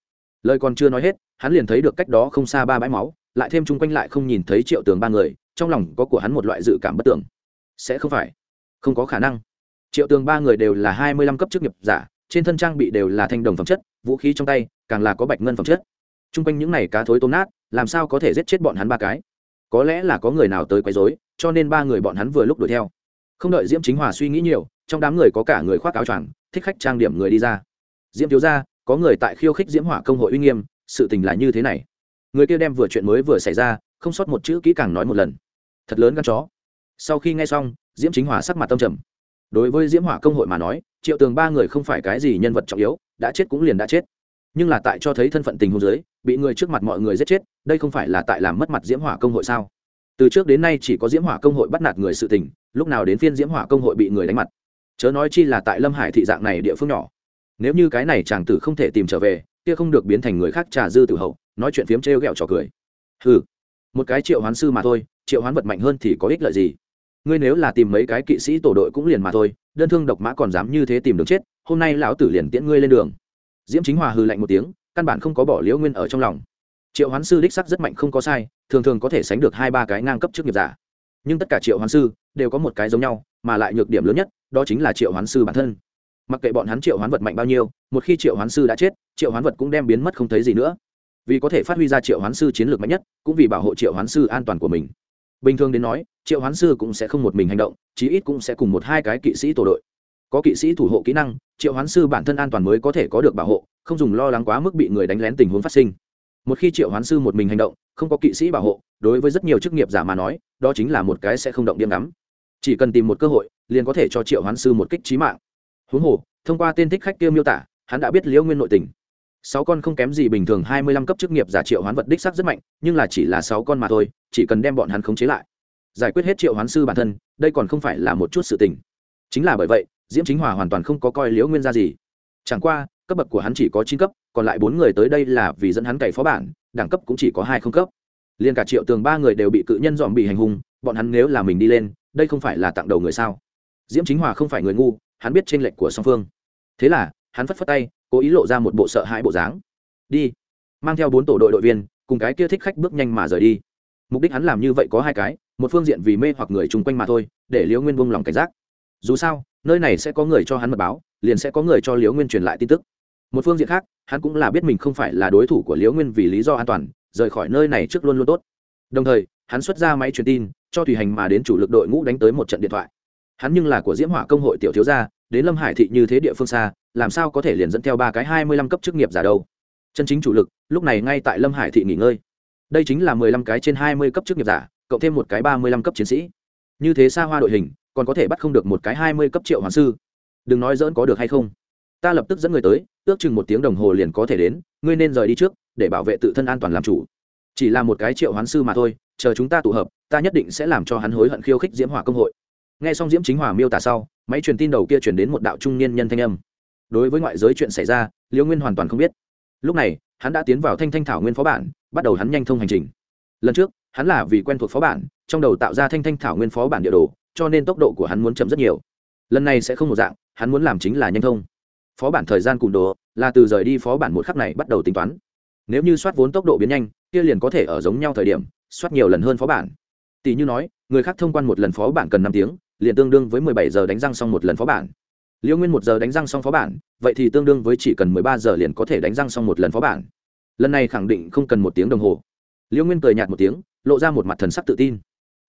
lời còn chưa nói hết, hắn liền thấy được cách đó không xa ba bãi máu, lại thêm chung quanh lại không nhìn thấy triệu tường ba người, trong lòng có của hắn một loại dự cảm bất tưởng. Sẽ không phải. Không có khả năng. Triệu tường ba người đều là hai mươi lăm cấp chức nghiệp giả, trên thân trang bị đều là thanh đồng phẩm chất, vũ khí trong tay, càng là có bạch ngân phẩm chất. Chung quanh những này cá thối tôm nát, làm sao có thể giết chết bọn hắn ba cái? Có lẽ là có người nào tới quấy rối, cho nên ba người bọn hắn vừa lúc đuổi theo không đợi diễm chính hòa suy nghĩ nhiều trong đám người có cả người khoác áo choàng thích khách trang điểm người đi ra diễm thiếu ra có người tại khiêu khích diễm hỏa công hội uy nghiêm sự tình là như thế này người kia đem vừa chuyện mới vừa xảy ra không sót một chữ kỹ càng nói một lần thật lớn gan chó sau khi nghe xong diễm chính Hòa sắc mặt tâm trầm đối với diễm hỏa công hội mà nói triệu tường ba người không phải cái gì nhân vật trọng yếu đã chết cũng liền đã chết nhưng là tại cho thấy thân phận tình hôn giới bị người trước mặt mọi người giết chết đây không phải là tại làm mất mặt diễm hỏa công hội sao từ trước đến nay chỉ có diễm hỏa công hội bắt nạt người sự tình lúc nào đến phiên diễm hỏa công hội bị người đánh mặt. Chớ nói chi là tại lâm hải thị dạng này địa phương nhỏ. Nếu như cái này chàng tử không thể tìm trở về, kia không được biến thành người khác trà dư tử hậu, nói chuyện phiếm trêu ghẹo trò cười. Ừ một cái triệu hoán sư mà thôi, triệu hoán vật mạnh hơn thì có ích lợi gì? Ngươi nếu là tìm mấy cái kỵ sĩ tổ đội cũng liền mà thôi, đơn thương độc mã còn dám như thế tìm đường chết, hôm nay lão tử liền tiễn ngươi lên đường. Diễm chính hòa hư lạnh một tiếng, căn bản không có bỏ liễu nguyên ở trong lòng. Triệu hoán sư đích sắc rất mạnh không có sai, thường thường có thể sánh được hai ba cái ngang cấp trước nghiệp giả nhưng tất cả triệu hoán sư đều có một cái giống nhau, mà lại nhược điểm lớn nhất, đó chính là triệu hoán sư bản thân. Mặc kệ bọn hắn triệu hoán vật mạnh bao nhiêu, một khi triệu hoán sư đã chết, triệu hoán vật cũng đem biến mất không thấy gì nữa. Vì có thể phát huy ra triệu hoán sư chiến lược mạnh nhất, cũng vì bảo hộ triệu hoán sư an toàn của mình. Bình thường đến nói, triệu hoán sư cũng sẽ không một mình hành động, chí ít cũng sẽ cùng một hai cái kỵ sĩ tổ đội. Có kỵ sĩ thủ hộ kỹ năng, triệu hoán sư bản thân an toàn mới có thể có được bảo hộ, không dùng lo lắng quá mức bị người đánh lén tình huống phát sinh một khi triệu hoán sư một mình hành động, không có kỵ sĩ bảo hộ, đối với rất nhiều chức nghiệp giả mà nói, đó chính là một cái sẽ không động điểm ngắm. Chỉ cần tìm một cơ hội, liền có thể cho triệu hoán sư một kích trí mạng. Huống hồ, thông qua tên thích khách kia miêu tả, hắn đã biết liễu nguyên nội tình. Sáu con không kém gì bình thường hai mươi lăm cấp chức nghiệp giả triệu hoán vật đích sắc rất mạnh, nhưng là chỉ là sáu con mà thôi, chỉ cần đem bọn hắn khống chế lại. Giải quyết hết triệu hoán sư bản thân, đây còn không phải là một chút sự tình. Chính là bởi vậy, diễm chính hòa hoàn toàn không có coi liễu nguyên ra gì. Chẳng qua cấp bậc của hắn chỉ có chín cấp, còn lại bốn người tới đây là vì dẫn hắn cày phó bản, đẳng cấp cũng chỉ có hai không cấp. Liền cả triệu tường ba người đều bị cự nhân dòm bị hành hung, bọn hắn nếu là mình đi lên, đây không phải là tặng đầu người sao? Diễm chính hòa không phải người ngu, hắn biết t r ê n lệch của song phương. Thế là, hắn phất phất tay, cố ý lộ ra một bộ sợ hãi bộ dáng. Đi, mang theo bốn tổ đội đội viên, cùng cái kia thích khách bước nhanh mà rời đi. Mục đích hắn làm như vậy có hai cái, một phương diện vì mê hoặc người chung quanh mà thôi, để liễu nguyên buông lòng cảnh giác. Dù sao, nơi này sẽ có người cho hắn mật báo, liền sẽ có người cho liễu nguyên truyền lại tin tức một phương diện khác, hắn cũng là biết mình không phải là đối thủ của liễu nguyên vì lý do an toàn, rời khỏi nơi này trước luôn luôn tốt. Đồng thời, hắn xuất ra máy truyền tin, cho thủy hành mà đến chủ lực đội ngũ đánh tới một trận điện thoại. Hắn nhưng là của diễm hỏa công hội tiểu thiếu gia, đến lâm hải thị như thế địa phương xa, làm sao có thể liền dẫn theo ba cái hai mươi lăm cấp chức nghiệp giả đâu? Chân chính chủ lực, lúc này ngay tại lâm hải thị nghỉ ngơi. Đây chính là mười lăm cái trên hai mươi cấp chức nghiệp giả, cộng thêm một cái ba mươi lăm cấp chiến sĩ. Như thế xa hoa đội hình, còn có thể bắt không được một cái hai mươi cấp triệu hoàng sư. Đừng nói dỡn có được hay không ta lập tức dẫn người tới, ước chừng một tiếng đồng hồ liền có thể đến, ngươi nên rời đi trước, để bảo vệ tự thân an toàn làm chủ. Chỉ là một cái triệu hoán sư mà thôi, chờ chúng ta tụ hợp, ta nhất định sẽ làm cho hắn hối hận khiêu khích diễm hỏa công hội. Nghe xong diễm chính hòa miêu tả sau, máy truyền tin đầu kia chuyển đến một đạo trung niên nhân thanh âm. Đối với ngoại giới chuyện xảy ra, liễu nguyên hoàn toàn không biết. Lúc này, hắn đã tiến vào thanh thanh thảo nguyên phó bản, bắt đầu hắn nhanh thông hành trình. Lần trước, hắn là vì quen thuộc phó bản, trong đầu tạo ra thanh thanh thảo nguyên phó bản địa đồ, cho nên tốc độ của hắn muốn chậm rất nhiều. Lần này sẽ không một dạng, hắn muốn làm chính là nhanh thông phó bản thời gian cùn đồ là từ rời đi phó bản một khắc này bắt đầu tính toán. Nếu như soát vốn tốc độ biến nhanh, kia liền có thể ở giống nhau thời điểm, soát nhiều lần hơn phó bản. Tỷ như nói, người khác thông quan một lần phó bản cần năm tiếng, liền tương đương với mười bảy giờ đánh răng xong một lần phó bản. Liễu nguyên một giờ đánh răng xong phó bản, vậy thì tương đương với chỉ cần mười ba giờ liền có thể đánh răng xong một lần phó bản. Lần này khẳng định không cần một tiếng đồng hồ. Liễu nguyên cười nhạt một tiếng, lộ ra một mặt thần sắc tự tin.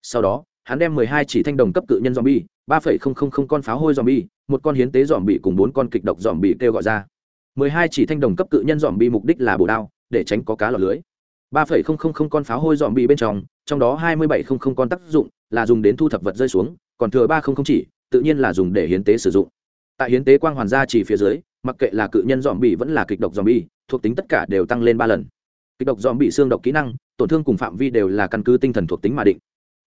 Sau đó, hắn đem mười hai chỉ thanh đồng cấp cự nhân zombie ba phẩy không không không con pháo hôi zombie, một con hiến tế zombie cùng bốn con kịch độc zombie kêu gọi ra. mười hai chỉ thanh đồng cấp cự nhân zombie mục đích là bổ đao, để tránh có cá lọt lưới. ba phẩy không không không con pháo hôi zombie bên trong trong đó hai mươi bảy không không con tác dụng là dùng đến thu thập vật rơi xuống, còn thừa ba không không chỉ, tự nhiên là dùng để hiến tế sử dụng. Tại hiến tế quang hoàn gia chỉ phía dưới, mặc kệ là cự nhân dòm bị vẫn là kịch độc dòm bị thuộc tính tất cả đều tăng lên ba lần. Kịch độc dòm bị xương độc kỹ năng, tổn thương cùng phạm vi đều là căn cứ tinh thần thuộc tính mà định.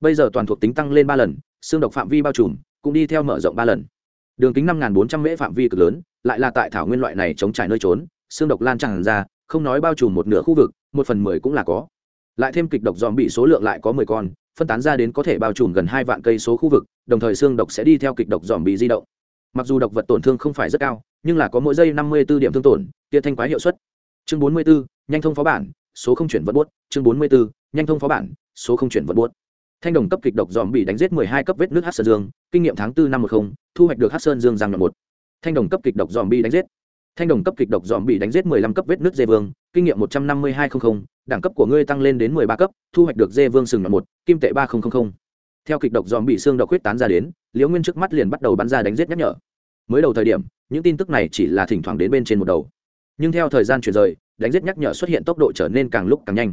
Bây giờ toàn thuộc tính tăng lên ba lần xương độc phạm vi bao trùm, cũng đi theo mở rộng ba lần. Đường kính năm bốn trăm mễ phạm vi cực lớn, lại là tại thảo nguyên loại này chống trải nơi trốn, xương độc lan tràn ra, không nói bao trùm một nửa khu vực, một phần mười cũng là có. Lại thêm kịch độc dòm bị số lượng lại có mười con, phân tán ra đến có thể bao trùm gần hai vạn cây số khu vực, đồng thời xương độc sẽ đi theo kịch độc dòm bị di động. Mặc dù độc vật tổn thương không phải rất cao, nhưng là có mỗi giây năm mươi b ố điểm thương tổn, kia thanh quái hiệu suất. Chương bốn mươi b ố nhanh thông phó bản, số không chuyển vật buốt. Chương bốn mươi b ố nhanh thông phó bản, số không chuyển vật buốt thanh đồng cấp kịch độc dòm bị đánh giết mười hai cấp vết nước hát sơn dương, kinh nghiệm tháng bốn năm một không, thu hoạch được hát sơn dương giang nhọn một. Thanh đồng cấp kịch độc dòm bị đánh giết. Thanh đồng cấp kịch độc dòm bị đánh giết mười lăm cấp vết nước dê vương, kinh nghiệm một trăm năm mươi hai không không, đẳng cấp của ngươi tăng lên đến mười ba cấp, thu hoạch được dê vương sừng nhọn một, kim tệ ba không không không. Theo kịch độc dòm bị xương độc huyết tán ra đến, liễu nguyên trước mắt liền bắt đầu bắn ra đánh giết nhắc nhở. Mới đầu thời điểm, những tin tức này chỉ là thỉnh thoảng đến bên trên một đầu. Nhưng theo thời gian chuyển rời, đánh giết nhắc nhở xuất hiện tốc độ trở nên càng lúc càng nhanh.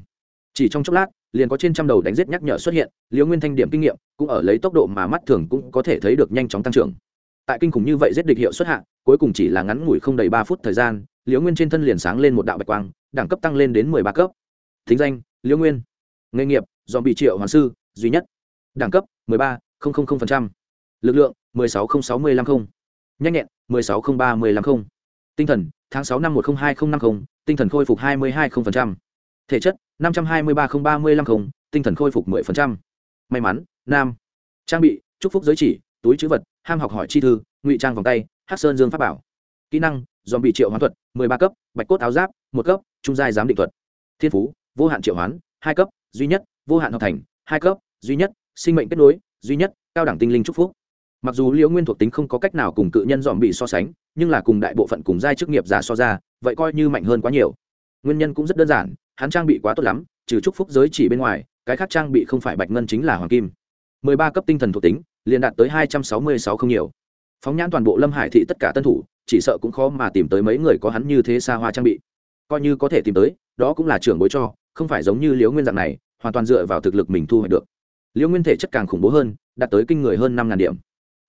Chỉ trong chốc lát liền có trên trăm đầu đánh giết nhắc nhở xuất hiện, liễu nguyên thanh điểm kinh nghiệm, cũng ở lấy tốc độ mà mắt thường cũng có thể thấy được nhanh chóng tăng trưởng. Tại kinh khủng như vậy giết địch hiệu xuất hạ, cuối cùng chỉ là ngắn ngủi không đầy ba phút thời gian, liễu nguyên trên thân liền sáng lên một đạo bạch quang, đẳng cấp tăng lên đến mười ba cấp. Thính danh, liễu nguyên. Nghề nghiệp dòm bị triệu hoàng sư, duy nhất. Đẳng cấp, mười ba lực lượng, mười sáu sáu mươi năm không. Nhanh nhẹn, mười sáu ba mươi năm không. Tinh thần, tháng sáu năm một không hai không năm không. Tinh thần khôi phục hai mươi hai thể chất năm trăm hai mươi ba không ba mươi năm không tinh thần khôi phục mười phần trăm, may mắn nam. Trang bị chúc phúc giới chỉ túi chữ vật ham học hỏi chi thư ngụy trang vòng tay hát sơn dương pháp bảo. Kỹ năng dòm bị triệu hoán thuật mười ba cấp bạch cốt áo giáp một cấp trung giai giám định thuật. Thiên phú vô hạn triệu hoán hai cấp duy nhất vô hạn học thành hai cấp duy nhất sinh mệnh kết nối duy nhất cao đẳng tinh linh trúc phúc. Mặc dù liễu nguyên thuộc tính không có cách nào cùng cự nhân dòm bị so sánh nhưng là cùng đại bộ phận cùng giai chức nghiệp giả so ra vậy coi như mạnh hơn quá nhiều. Nguyên nhân cũng rất đơn giản hắn trang bị quá tốt lắm, trừ chúc phúc giới chỉ bên ngoài, cái khác trang bị không phải bạch ngân chính là hoàng kim. Mười ba cấp tinh thần thuộc tính, liền đạt tới hai trăm sáu mươi sáu không nhiều. Phóng nhãn toàn bộ lâm hải thị tất cả tân thủ, chỉ sợ cũng khó mà tìm tới mấy người có hắn như thế xa hoa trang bị. Coi như có thể tìm tới, đó cũng là trưởng bối cho, không phải giống như liễu nguyên dạng này, hoàn toàn dựa vào thực lực mình thu hoạch được. Liễu nguyên thể chất càng khủng bố hơn, đạt tới kinh người hơn năm ngàn điểm.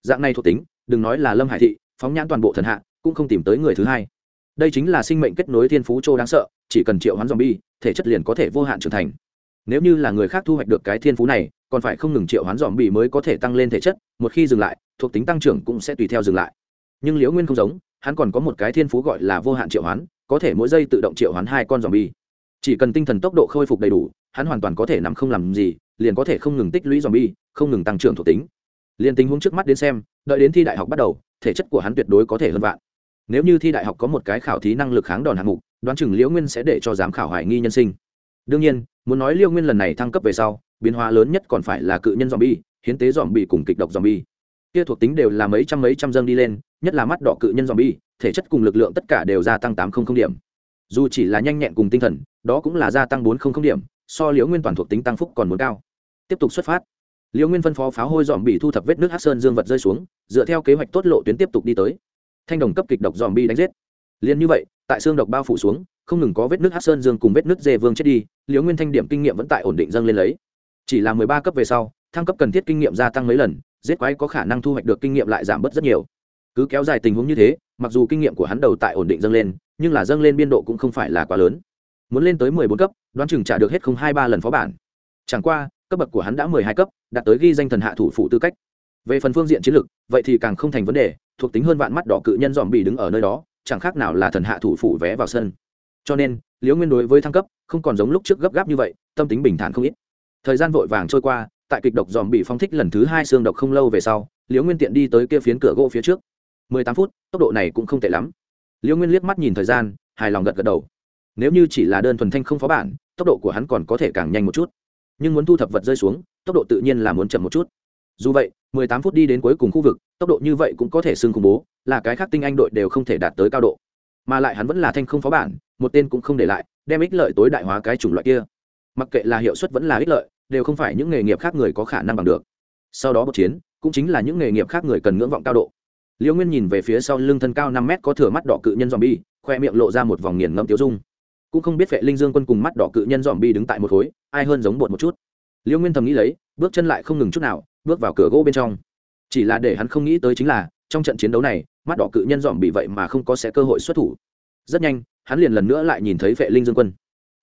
Dạng này thuộc tính, đừng nói là lâm hải thị, phóng nhãn toàn bộ thần hạ, cũng không tìm tới người thứ hai đây chính là sinh mệnh kết nối thiên phú châu đáng sợ, chỉ cần triệu hoán zombie, thể chất liền có thể vô hạn trưởng thành. Nếu như là người khác thu hoạch được cái thiên phú này, còn phải không ngừng triệu hoán zombie mới có thể tăng lên thể chất, một khi dừng lại, thuộc tính tăng trưởng cũng sẽ tùy theo dừng lại. Nhưng liễu nguyên không giống, hắn còn có một cái thiên phú gọi là vô hạn triệu hoán, có thể mỗi giây tự động triệu hoán hai con zombie. Chỉ cần tinh thần tốc độ khôi phục đầy đủ, hắn hoàn toàn có thể nằm không làm gì, liền có thể không ngừng tích lũy zombie, không ngừng tăng trưởng thuộc tính. Liền tình huống trước mắt đến xem, đợi đến thi đại học bắt đầu, thể chất của hắn tuyệt đối có thể hơn vạn nếu như thi đại học có một cái khảo thí năng lực kháng đòn hạng mục, đoán chừng liễu nguyên sẽ để cho giám khảo hoài nghi nhân sinh. Đương nhiên, muốn nói liễu nguyên lần này thăng cấp về sau, biến hóa lớn nhất còn phải là cự nhân dòm bi hiến tế dòm bi cùng kịch độc dòm bi kia thuộc tính đều là mấy trăm mấy trăm dâng đi lên, nhất là mắt đỏ cự nhân dòm bi thể chất cùng lực lượng tất cả đều gia tăng tám không không điểm. Dù chỉ là nhanh nhẹn cùng tinh thần, đó cũng là gia tăng bốn không không điểm, so liễu nguyên toàn thuộc tính tăng phúc còn muốn cao. Tiếp tục xuất phát. Liễu nguyên phân phó pháo hôi dòm bị thu thập vết nước hát sơn dương vật rơi xuống, dựa theo kế hoạch tốt lộ tuyến tiếp tục đi tới thanh đồng cấp kịch độc dòm bi đánh giết. Liền như vậy, tại xương độc bao phủ xuống, không ngừng có vết nước hát sơn dương cùng vết nước dê vương chết đi, liễu nguyên thanh điểm kinh nghiệm vẫn tại ổn định dâng lên lấy. Chỉ là mười ba cấp về sau, thăng cấp cần thiết kinh nghiệm gia tăng mấy lần, giết quái có khả năng thu hoạch được kinh nghiệm lại giảm bớt rất nhiều. Cứ kéo dài tình huống như thế, mặc dù kinh nghiệm của hắn đầu tại ổn định dâng lên, nhưng là dâng lên biên độ cũng không phải là quá lớn. Muốn lên tới mười bốn cấp, đoán chừng trả được hết không hai ba lần phó bản. Chẳng qua, cấp bậc của hắn đã mười hai cấp, đạt tới ghi danh thần hạ thủ phụ tư cách về phần phương diện chiến lược, vậy thì càng không thành vấn đề, thuộc tính hơn vạn mắt đỏ cự nhân dòm bị đứng ở nơi đó, chẳng khác nào là thần hạ thủ phủ vé vào sân. Cho nên, liễu nguyên đối với thăng cấp, không còn giống lúc trước gấp gáp như vậy, tâm tính bình thản không ít. Thời gian vội vàng trôi qua, tại kịch độc dòm bị phong thích lần thứ hai xương độc không lâu về sau, liễu nguyên tiện đi tới kia phiến cửa gỗ phía trước. Mười tám phút, tốc độ này cũng không tệ lắm. Liễu nguyên liếc mắt nhìn thời gian, hài lòng gật gật đầu. Nếu như chỉ là đơn thuần thanh không phó bản, tốc độ của hắn còn có thể càng nhanh một chút. Nhưng muốn thu thập vật rơi xuống, tốc độ tự nhiên là muốn chậm một chút dù vậy 18 phút đi đến cuối cùng khu vực, tốc độ như vậy cũng có thể xưng khủng bố, là cái khác tinh anh đội đều không thể đạt tới cao độ. Mà lại hắn vẫn là thanh không phó bản, một tên cũng không để lại, đem ích lợi tối đại hóa cái chủng loại kia. Mặc kệ là hiệu suất vẫn là ích lợi, đều không phải những nghề nghiệp khác người có khả năng bằng được. Sau đó một chiến, cũng chính là những nghề nghiệp khác người cần ngưỡng vọng cao độ. Liễu nguyên nhìn về phía sau lưng thân cao năm mét có thừa mắt đỏ cự nhân dòm bi khoe miệng lộ ra một vòng nghiền ngẫm tiêu dung. Cũng không biết vệ linh dương quân cùng mắt đỏ cự nhân dòm bi đứng tại một khối, ai hơn giống bột một chút. Liễu nguyên thầm nghĩ lấy, bước chân lại không ngừng chút nào bước vào cửa gỗ bên trong. Chỉ là để hắn không nghĩ tới chính là, trong trận chiến đấu này, mắt đỏ cự nhân dòm bị vậy mà không có sẽ cơ hội xuất thủ. Rất nhanh, hắn liền lần nữa lại nhìn thấy vệ linh dương quân.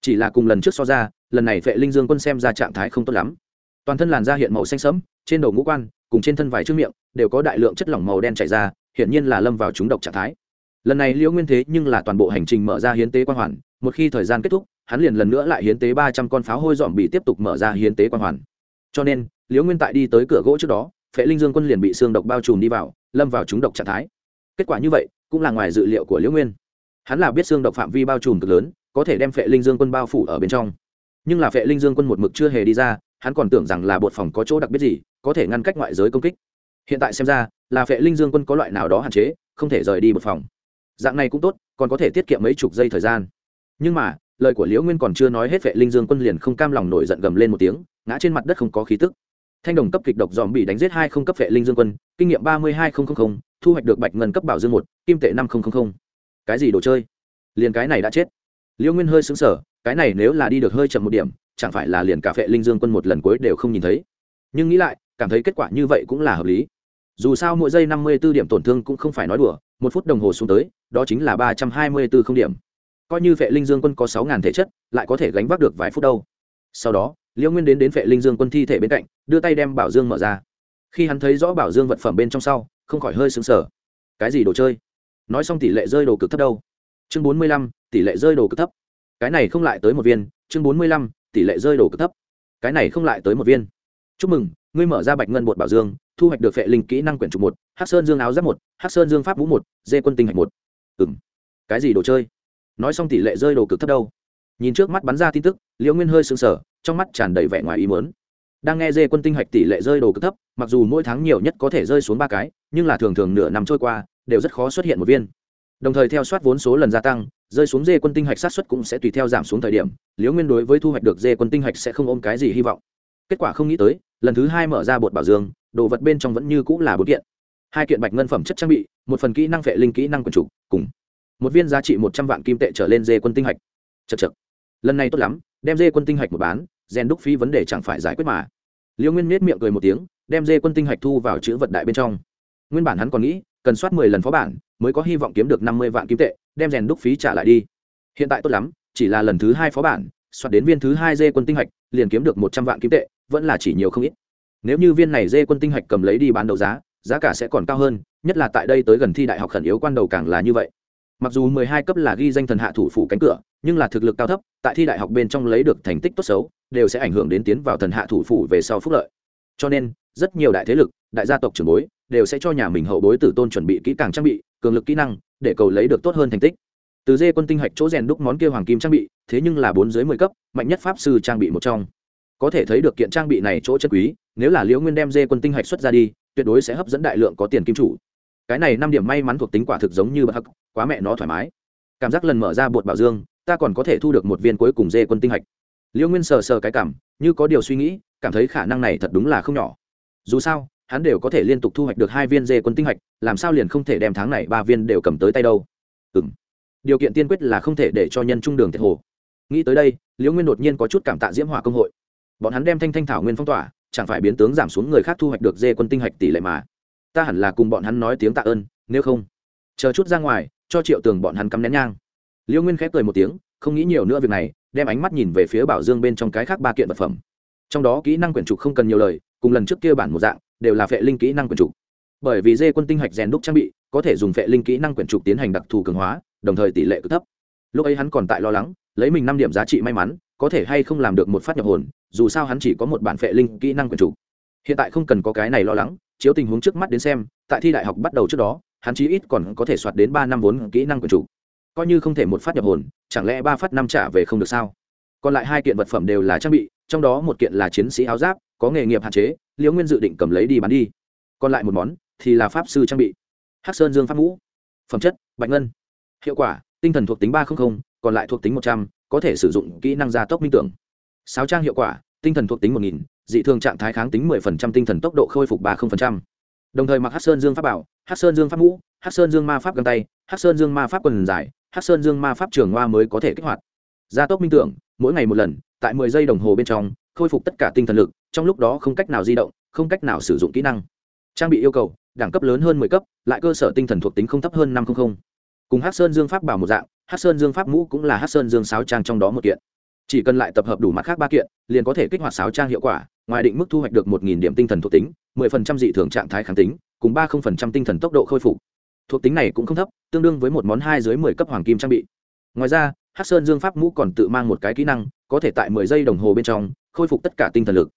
Chỉ là cùng lần trước so ra, lần này vệ linh dương quân xem ra trạng thái không tốt lắm. Toàn thân làn da hiện màu xanh sẫm, trên đầu ngũ quan, cùng trên thân vài trước miệng, đều có đại lượng chất lỏng màu đen chảy ra hiện nhiên là lâm vào trúng độc trạng thái. Lần này liễu nguyên thế nhưng là toàn bộ hành trình mở ra hiến tế quan hoàn, một khi thời gian kết thúc, hắn liền lần nữa lại hiến tế ba trăm con pháo hôi dòm bị tiếp tục mở ra hiến tế quan hoàn. Cho nên liễu nguyên tại đi tới cửa gỗ trước đó, phệ linh dương quân liền bị xương độc bao trùm đi vào, lâm vào trúng độc trạng thái. Kết quả như vậy, cũng là ngoài dự liệu của liễu nguyên. Hắn là biết xương độc phạm vi bao trùm cực lớn, có thể đem phệ linh dương quân bao phủ ở bên trong. Nhưng là phệ linh dương quân một mực chưa hề đi ra, hắn còn tưởng rằng là bột phòng có chỗ đặc biệt gì, có thể ngăn cách ngoại giới công kích. Hiện tại xem ra, là phệ linh dương quân có loại nào đó hạn chế, không thể rời đi bột phòng. Dạng này cũng tốt, còn có thể tiết kiệm mấy chục giây thời gian. Nhưng mà, lời của liễu nguyên còn chưa nói hết vệ linh dương quân liền không cam lòng nổi giận gầm lên một tiếng, ngã trên mặt đất không có khí tức thanh đồng cấp kịch độc dòm bị đánh giết hai không cấp vệ linh dương quân, kinh nghiệm ba mươi hai nghìn thu hoạch được bạch ngân cấp bảo dương một, kim tệ năm nghìn cái gì đồ chơi? Liền cái này đã chết. Liễu nguyên hơi xứng sở cái này nếu là đi được hơi chậm một điểm, chẳng phải là liền cả vệ linh dương quân một lần cuối đều không nhìn thấy. Nhưng nghĩ lại, cảm thấy kết quả như vậy cũng là hợp lý. Dù sao mỗi giây năm mươi b ố điểm tổn thương cũng không phải nói đùa, một phút đồng hồ xuống tới, đó chính là ba trăm hai mươi b ố không điểm. Coi như vệ linh dương quân có sáu ngàn thể chất, lại có thể gánh vác được vài phút đâu. Sau đó liễu nguyên đến đến vệ linh dương quân thi thể bên cạnh, đưa tay đem bảo dương mở ra. Khi hắn thấy rõ bảo dương vật phẩm bên trong sau, không khỏi hơi sững sờ. Cái gì đồ chơi? Nói xong tỷ lệ rơi đồ cực thấp đâu? Chương bốn mươi lăm, tỷ lệ rơi đồ cực thấp. Cái này không lại tới một viên. Chương bốn mươi lăm, tỷ lệ rơi đồ cực thấp. Cái này không lại tới một viên. Chúc mừng, ngươi mở ra bạch ngân bột bảo dương, thu hoạch được vệ linh kỹ năng quyển trục một, hắc sơn dương áo giáp một, hắc sơn dương pháp vũ một, dê quân tinh hạch một. Ừ m cái gì đồ chơi? Nói xong tỷ lệ rơi đồ cực thấp đâu? Nhìn trước mắt bắn ra tin tức, liễu nguyên hơi sững sờ, trong mắt tràn đầy vẻ ngoài ý mớn đang nghe dê quân tinh hạch tỷ lệ rơi đồ cực thấp, mặc dù mỗi tháng nhiều nhất có thể rơi xuống ba cái, nhưng là thường thường nửa năm trôi qua, đều rất khó xuất hiện một viên. Đồng thời theo soát vốn số lần gia tăng, rơi xuống dê quân tinh hạch sát xuất cũng sẽ tùy theo giảm xuống thời điểm, liễu nguyên đối với thu hoạch được dê quân tinh hạch sẽ không ôm cái gì hy vọng. Kết quả không nghĩ tới, lần thứ hai mở ra bột bảo dương, đồ vật bên trong vẫn như cũng là bốn kiện. Hai kiện bạch ngân phẩm chất trang bị, một phần kỹ năng vệ linh kỹ năng quần chủ, cùng một viên giá trị một trăm vạn kim tệ trở lên dê quân tinh hạch. Chật chật lần này tốt lắm, đem dê quân tinh hạch một bán, rèn đúc phí vấn đề chẳng phải giải quyết mà. Liêu nguyên nết miệng cười một tiếng, đem dê quân tinh hạch thu vào chữ vật đại bên trong. Nguyên bản hắn còn nghĩ, cần soát mười lần phó bản, mới có hy vọng kiếm được năm mươi vạn kim tệ, đem rèn đúc phí trả lại đi. Hiện tại tốt lắm, chỉ là lần thứ hai phó bản, soát đến viên thứ hai dê quân tinh hạch, liền kiếm được một trăm vạn kim tệ, vẫn là chỉ nhiều không ít. Nếu như viên này dê quân tinh hạch cầm lấy đi bán đấu giá giá cả sẽ còn cao hơn, nhất là tại đây tới gần thi đại học khẩn yếu quan đầu càng là như vậy mặc dù mười hai cấp là ghi danh thần hạ thủ phủ cánh cửa, nhưng là thực lực cao thấp, tại thi đại học bên trong lấy được thành tích tốt xấu, đều sẽ ảnh hưởng đến tiến vào thần hạ thủ phủ về sau phúc lợi. Cho nên, rất nhiều đại thế lực, đại gia tộc trưởng bối, đều sẽ cho nhà mình hậu bối tử tôn chuẩn bị kỹ càng trang bị, cường lực kỹ năng, để cầu lấy được tốt hơn thành tích. Từ dê quân tinh hạch chỗ rèn đúc món kia hoàng kim trang bị, thế nhưng là bốn dưới mười cấp, mạnh nhất pháp sư trang bị một trong. Có thể thấy được kiện trang bị này chỗ chất quý, nếu là liễu nguyên đem dê quân tinh hạch xuất ra đi, tuyệt đối sẽ hấp dẫn đại lượng có tiền kim chủ cái này năm điểm may mắn thuộc tính quả thực giống như bậc hắc, quá mẹ nó thoải mái. Cảm giác lần mở ra bột bảo dương, ta còn có thể thu được một viên cuối cùng dê quân tinh hạch. Liễu nguyên sờ sờ cái cảm, như có điều suy nghĩ, cảm thấy khả năng này thật đúng là không nhỏ. Dù sao, hắn đều có thể liên tục thu hoạch được hai viên dê quân tinh hạch, làm sao liền không thể đem tháng này ba viên đều cầm tới tay đâu? Ừ m điều kiện tiên quyết là không thể để cho nhân trung đường thiệt hồ. Nghĩ tới đây liễu nguyên đột nhiên có chút cảm tạ diễm hòa công hội. Bọn hắn đem thanh thanh thảo nguyên phong tỏa, chẳng phải biến tướng giảm xuống người khác thu hoạch được dê quân tinh hạch tỷ lệ mà ta hẳn là cùng bọn hắn nói tiếng tạ ơn, nếu không, chờ chút ra ngoài, cho triệu tường bọn hắn cắm nén nhang. Liêu nguyên khép cười một tiếng, không nghĩ nhiều nữa việc này, đem ánh mắt nhìn về phía bảo dương bên trong cái khác ba kiện vật phẩm. Trong đó kỹ năng quyển trục không cần nhiều lời, cùng lần trước kia bản một dạng, đều là phệ linh kỹ năng quyển trục. Bởi vì dê quân tinh hạch rèn đúc trang bị, có thể dùng phệ linh kỹ năng quyển trục tiến hành đặc thù cường hóa, đồng thời tỷ lệ cực thấp. Lúc ấy hắn còn tại lo lắng, lấy mình năm điểm giá trị may mắn, có thể hay không làm được một phát nhập hồn, dù sao hắn chỉ có một bản phệ linh kỹ năng quyển trục. Hiện tại không cần có cái này lo lắng chiếu tình huống trước mắt đến xem, tại thi đại học bắt đầu trước đó, hắn chí ít còn có thể soạt đến ba năm vốn kỹ năng của chủ. Coi như không thể một phát nhập hồn, chẳng lẽ ba phát năm trả về không được sao? Còn lại hai kiện vật phẩm đều là trang bị, trong đó một kiện là chiến sĩ áo giáp, có nghề nghiệp hạn chế, liễu nguyên dự định cầm lấy đi bán đi. Còn lại một món thì là pháp sư trang bị. Hắc sơn dương pháp mũ. Phẩm chất, bạch ngân. Hiệu quả, tinh thần thuộc tính ba trăm linh còn lại thuộc tính một trăm, có thể sử dụng kỹ năng gia tốc minh tưởng. Sáo trang hiệu quả tinh thần thuộc tính một nghìn, dị thường trạng thái kháng tính mười phần trăm, tinh thần tốc độ khôi phục ba đồng thời mặc hát sơn dương pháp bảo hát sơn dương pháp mũ hát sơn dương ma pháp găng tay hát sơn dương ma pháp quần dài hát sơn dương ma pháp trường hoa mới có thể kích hoạt. Gia tốc minh tưởng, mỗi ngày một lần, tại mười giây đồng hồ bên trong, khôi phục tất cả tinh thần lực, trong lúc đó không cách nào di động, không cách nào sử dụng kỹ năng. Trang bị yêu cầu, đẳng cấp lớn hơn mười cấp, lại cơ sở tinh thần thuộc tính không thấp hơn năm trăm linh cùng hát sơn dương pháp bảo một dạng hát sơn dương pháp mũ cũng là hát sơn dương sáo trang trong đó một kiện chỉ cần lại tập hợp đủ mặt khác ba kiện, liền có thể kích hoạt sáo trang hiệu quả, ngoài định mức thu hoạch được một nghìn điểm tinh thần thuộc tính, mười phần trăm dị thường trạng thái kháng tính, cùng ba không phần trăm tinh thần tốc độ khôi phục. Thuộc tính này cũng không thấp, tương đương với một món hai dưới mười cấp hoàng kim trang bị. Ngoài ra hát sơn dương pháp mũ còn tự mang một cái kỹ năng, có thể tại mười giây đồng hồ bên trong, khôi phục tất cả tinh thần lực.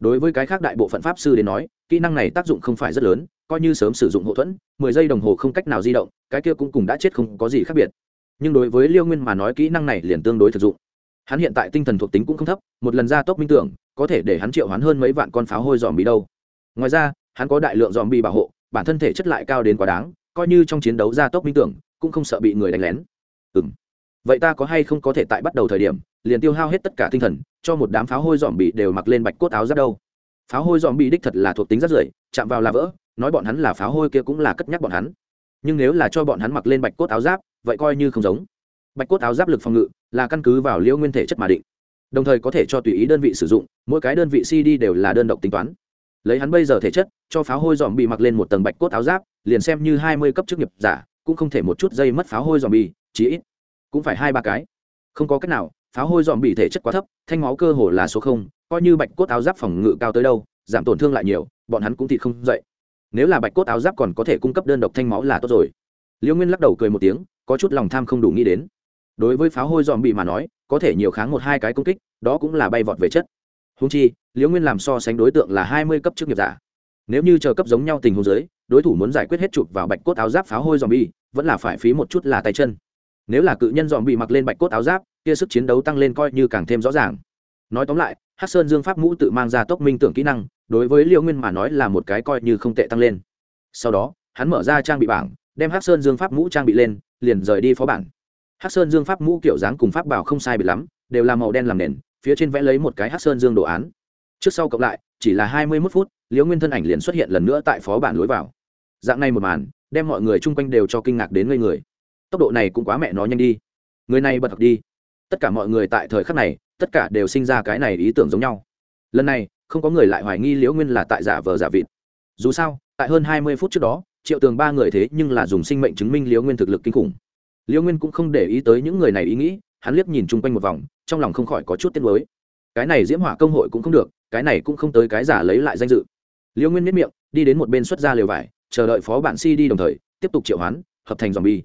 Đối với cái khác đại bộ phận pháp sư đến nói, kỹ năng này tác dụng không phải rất lớn, coi như sớm sử dụng hậu thuẫn, mười giây đồng hồ không cách nào di động, cái kia cũng cùng đã chết không có gì khác biệt. Nhưng đối với liêu nguyên mà nói, kỹ năng này liền tương đối thực dụng hắn hiện tại tinh thần thuộc tính cũng không thấp, một lần ra tốc minh tưởng, có thể để hắn triệu hoán hơn mấy vạn con pháo hôi dòm bị đâu. Ngoài ra, hắn có đại lượng dòm bị bảo hộ, bản thân thể chất lại cao đến quá đáng, coi như trong chiến đấu ra tốc minh tưởng, cũng không sợ bị người đánh lén. Ừ m vậy ta có hay không có thể tại bắt đầu thời điểm, liền tiêu hao hết tất cả tinh thần, cho một đám pháo hôi dòm bị đều mặc lên bạch cốt áo giáp đâu? Pháo hôi dòm bị đích thật là thuộc tính rất rưởi, chạm vào là vỡ, nói bọn hắn là pháo hôi kia cũng là cất nhắc bọn hắn. Nhưng nếu là cho bọn hắn mặc lên bạch cốt áo giáp, vậy coi như không giống bạch cốt áo giáp lực phòng ngự là căn cứ vào liễu nguyên thể chất mà định. Đồng thời có thể cho tùy ý đơn vị sử dụng, mỗi cái đơn vị cd đều là đơn độc tính toán. Lấy hắn bây giờ thể chất, cho pháo hôi dòm bị mặc lên một tầng bạch cốt áo giáp, liền xem như hai mươi cấp chức nghiệp giả, cũng không thể một chút dây mất pháo hôi dòm bị chí ít cũng phải hai ba cái. Không có cách nào, pháo hôi dòm bị thể chất quá thấp, thanh máu cơ hồ là số không, coi như bạch cốt áo giáp phòng ngự cao tới đâu, giảm tổn thương lại nhiều, bọn hắn cũng thịt không dậy. Nếu là bạch cốt áo giáp còn có thể cung cấp đơn độc thanh máu là tốt rồi. Liễu nguyên lắc đầu cười một tiếng, có chút lòng tham không đủ nghĩ đến đối với pháo hôi dòm bị mà nói, có thể nhiều kháng một hai cái công kích, đó cũng là bay vọt về chất. Húng chi, liễu nguyên làm so sánh đối tượng là hai mươi cấp chức nghiệp giả. Nếu như chờ cấp giống nhau tình huống giới đối thủ muốn giải quyết hết chụp vào bạch cốt áo giáp pháo hôi dòm bi vẫn là phải phí một chút là tay chân. Nếu là cự nhân dòm bị mặc lên bạch cốt áo giáp, kia sức chiến đấu tăng lên coi như càng thêm rõ ràng. Nói tóm lại, hắc sơn dương pháp mũ tự mang ra tốc minh tưởng kỹ năng, đối với liễu nguyên mà nói là một cái coi như không tệ tăng lên. Sau đó, hắn mở ra trang bị bảng, đem hắc sơn dương pháp mũ trang bị lên, liền rời đi phó bản hắc sơn dương pháp mũ kiểu dáng cùng pháp bảo không sai biệt lắm, đều là màu đen làm nền, phía trên vẽ lấy một cái hắc sơn dương đồ án. Trước sau cộng lại, chỉ là hai mươi mốt phút, liễu nguyên thân ảnh liền xuất hiện lần nữa tại phó bản lối vào. Dạng này một màn, đem mọi người chung quanh đều cho kinh ngạc đến ngây người. Tốc độ này cũng quá mẹ nó nhanh đi. Người này bật thật đi. Tất cả mọi người tại thời khắc này, tất cả đều sinh ra cái này ý tưởng giống nhau. Lần này, không có người lại hoài nghi liễu nguyên là tại giả vờ giả vịt. Dù sao, tại hơn hai mươi phút trước đó, triệu tường ba người thế nhưng là dùng sinh mệnh chứng minh liễu nguyên thực lực kinh khủng. Liêu nguyên cũng không để ý tới những người này ý nghĩ, hắn liếc nhìn chung quanh một vòng, trong lòng không khỏi có chút tiếc mới cái này diễm hỏa công hội cũng không được, cái này cũng không tới cái giả lấy lại danh dự. Liêu nguyên miết miệng, đi đến một bên xuất ra liều vải, chờ đợi phó bản si đi đồng thời, tiếp tục triệu hoán, hợp thành dòm bi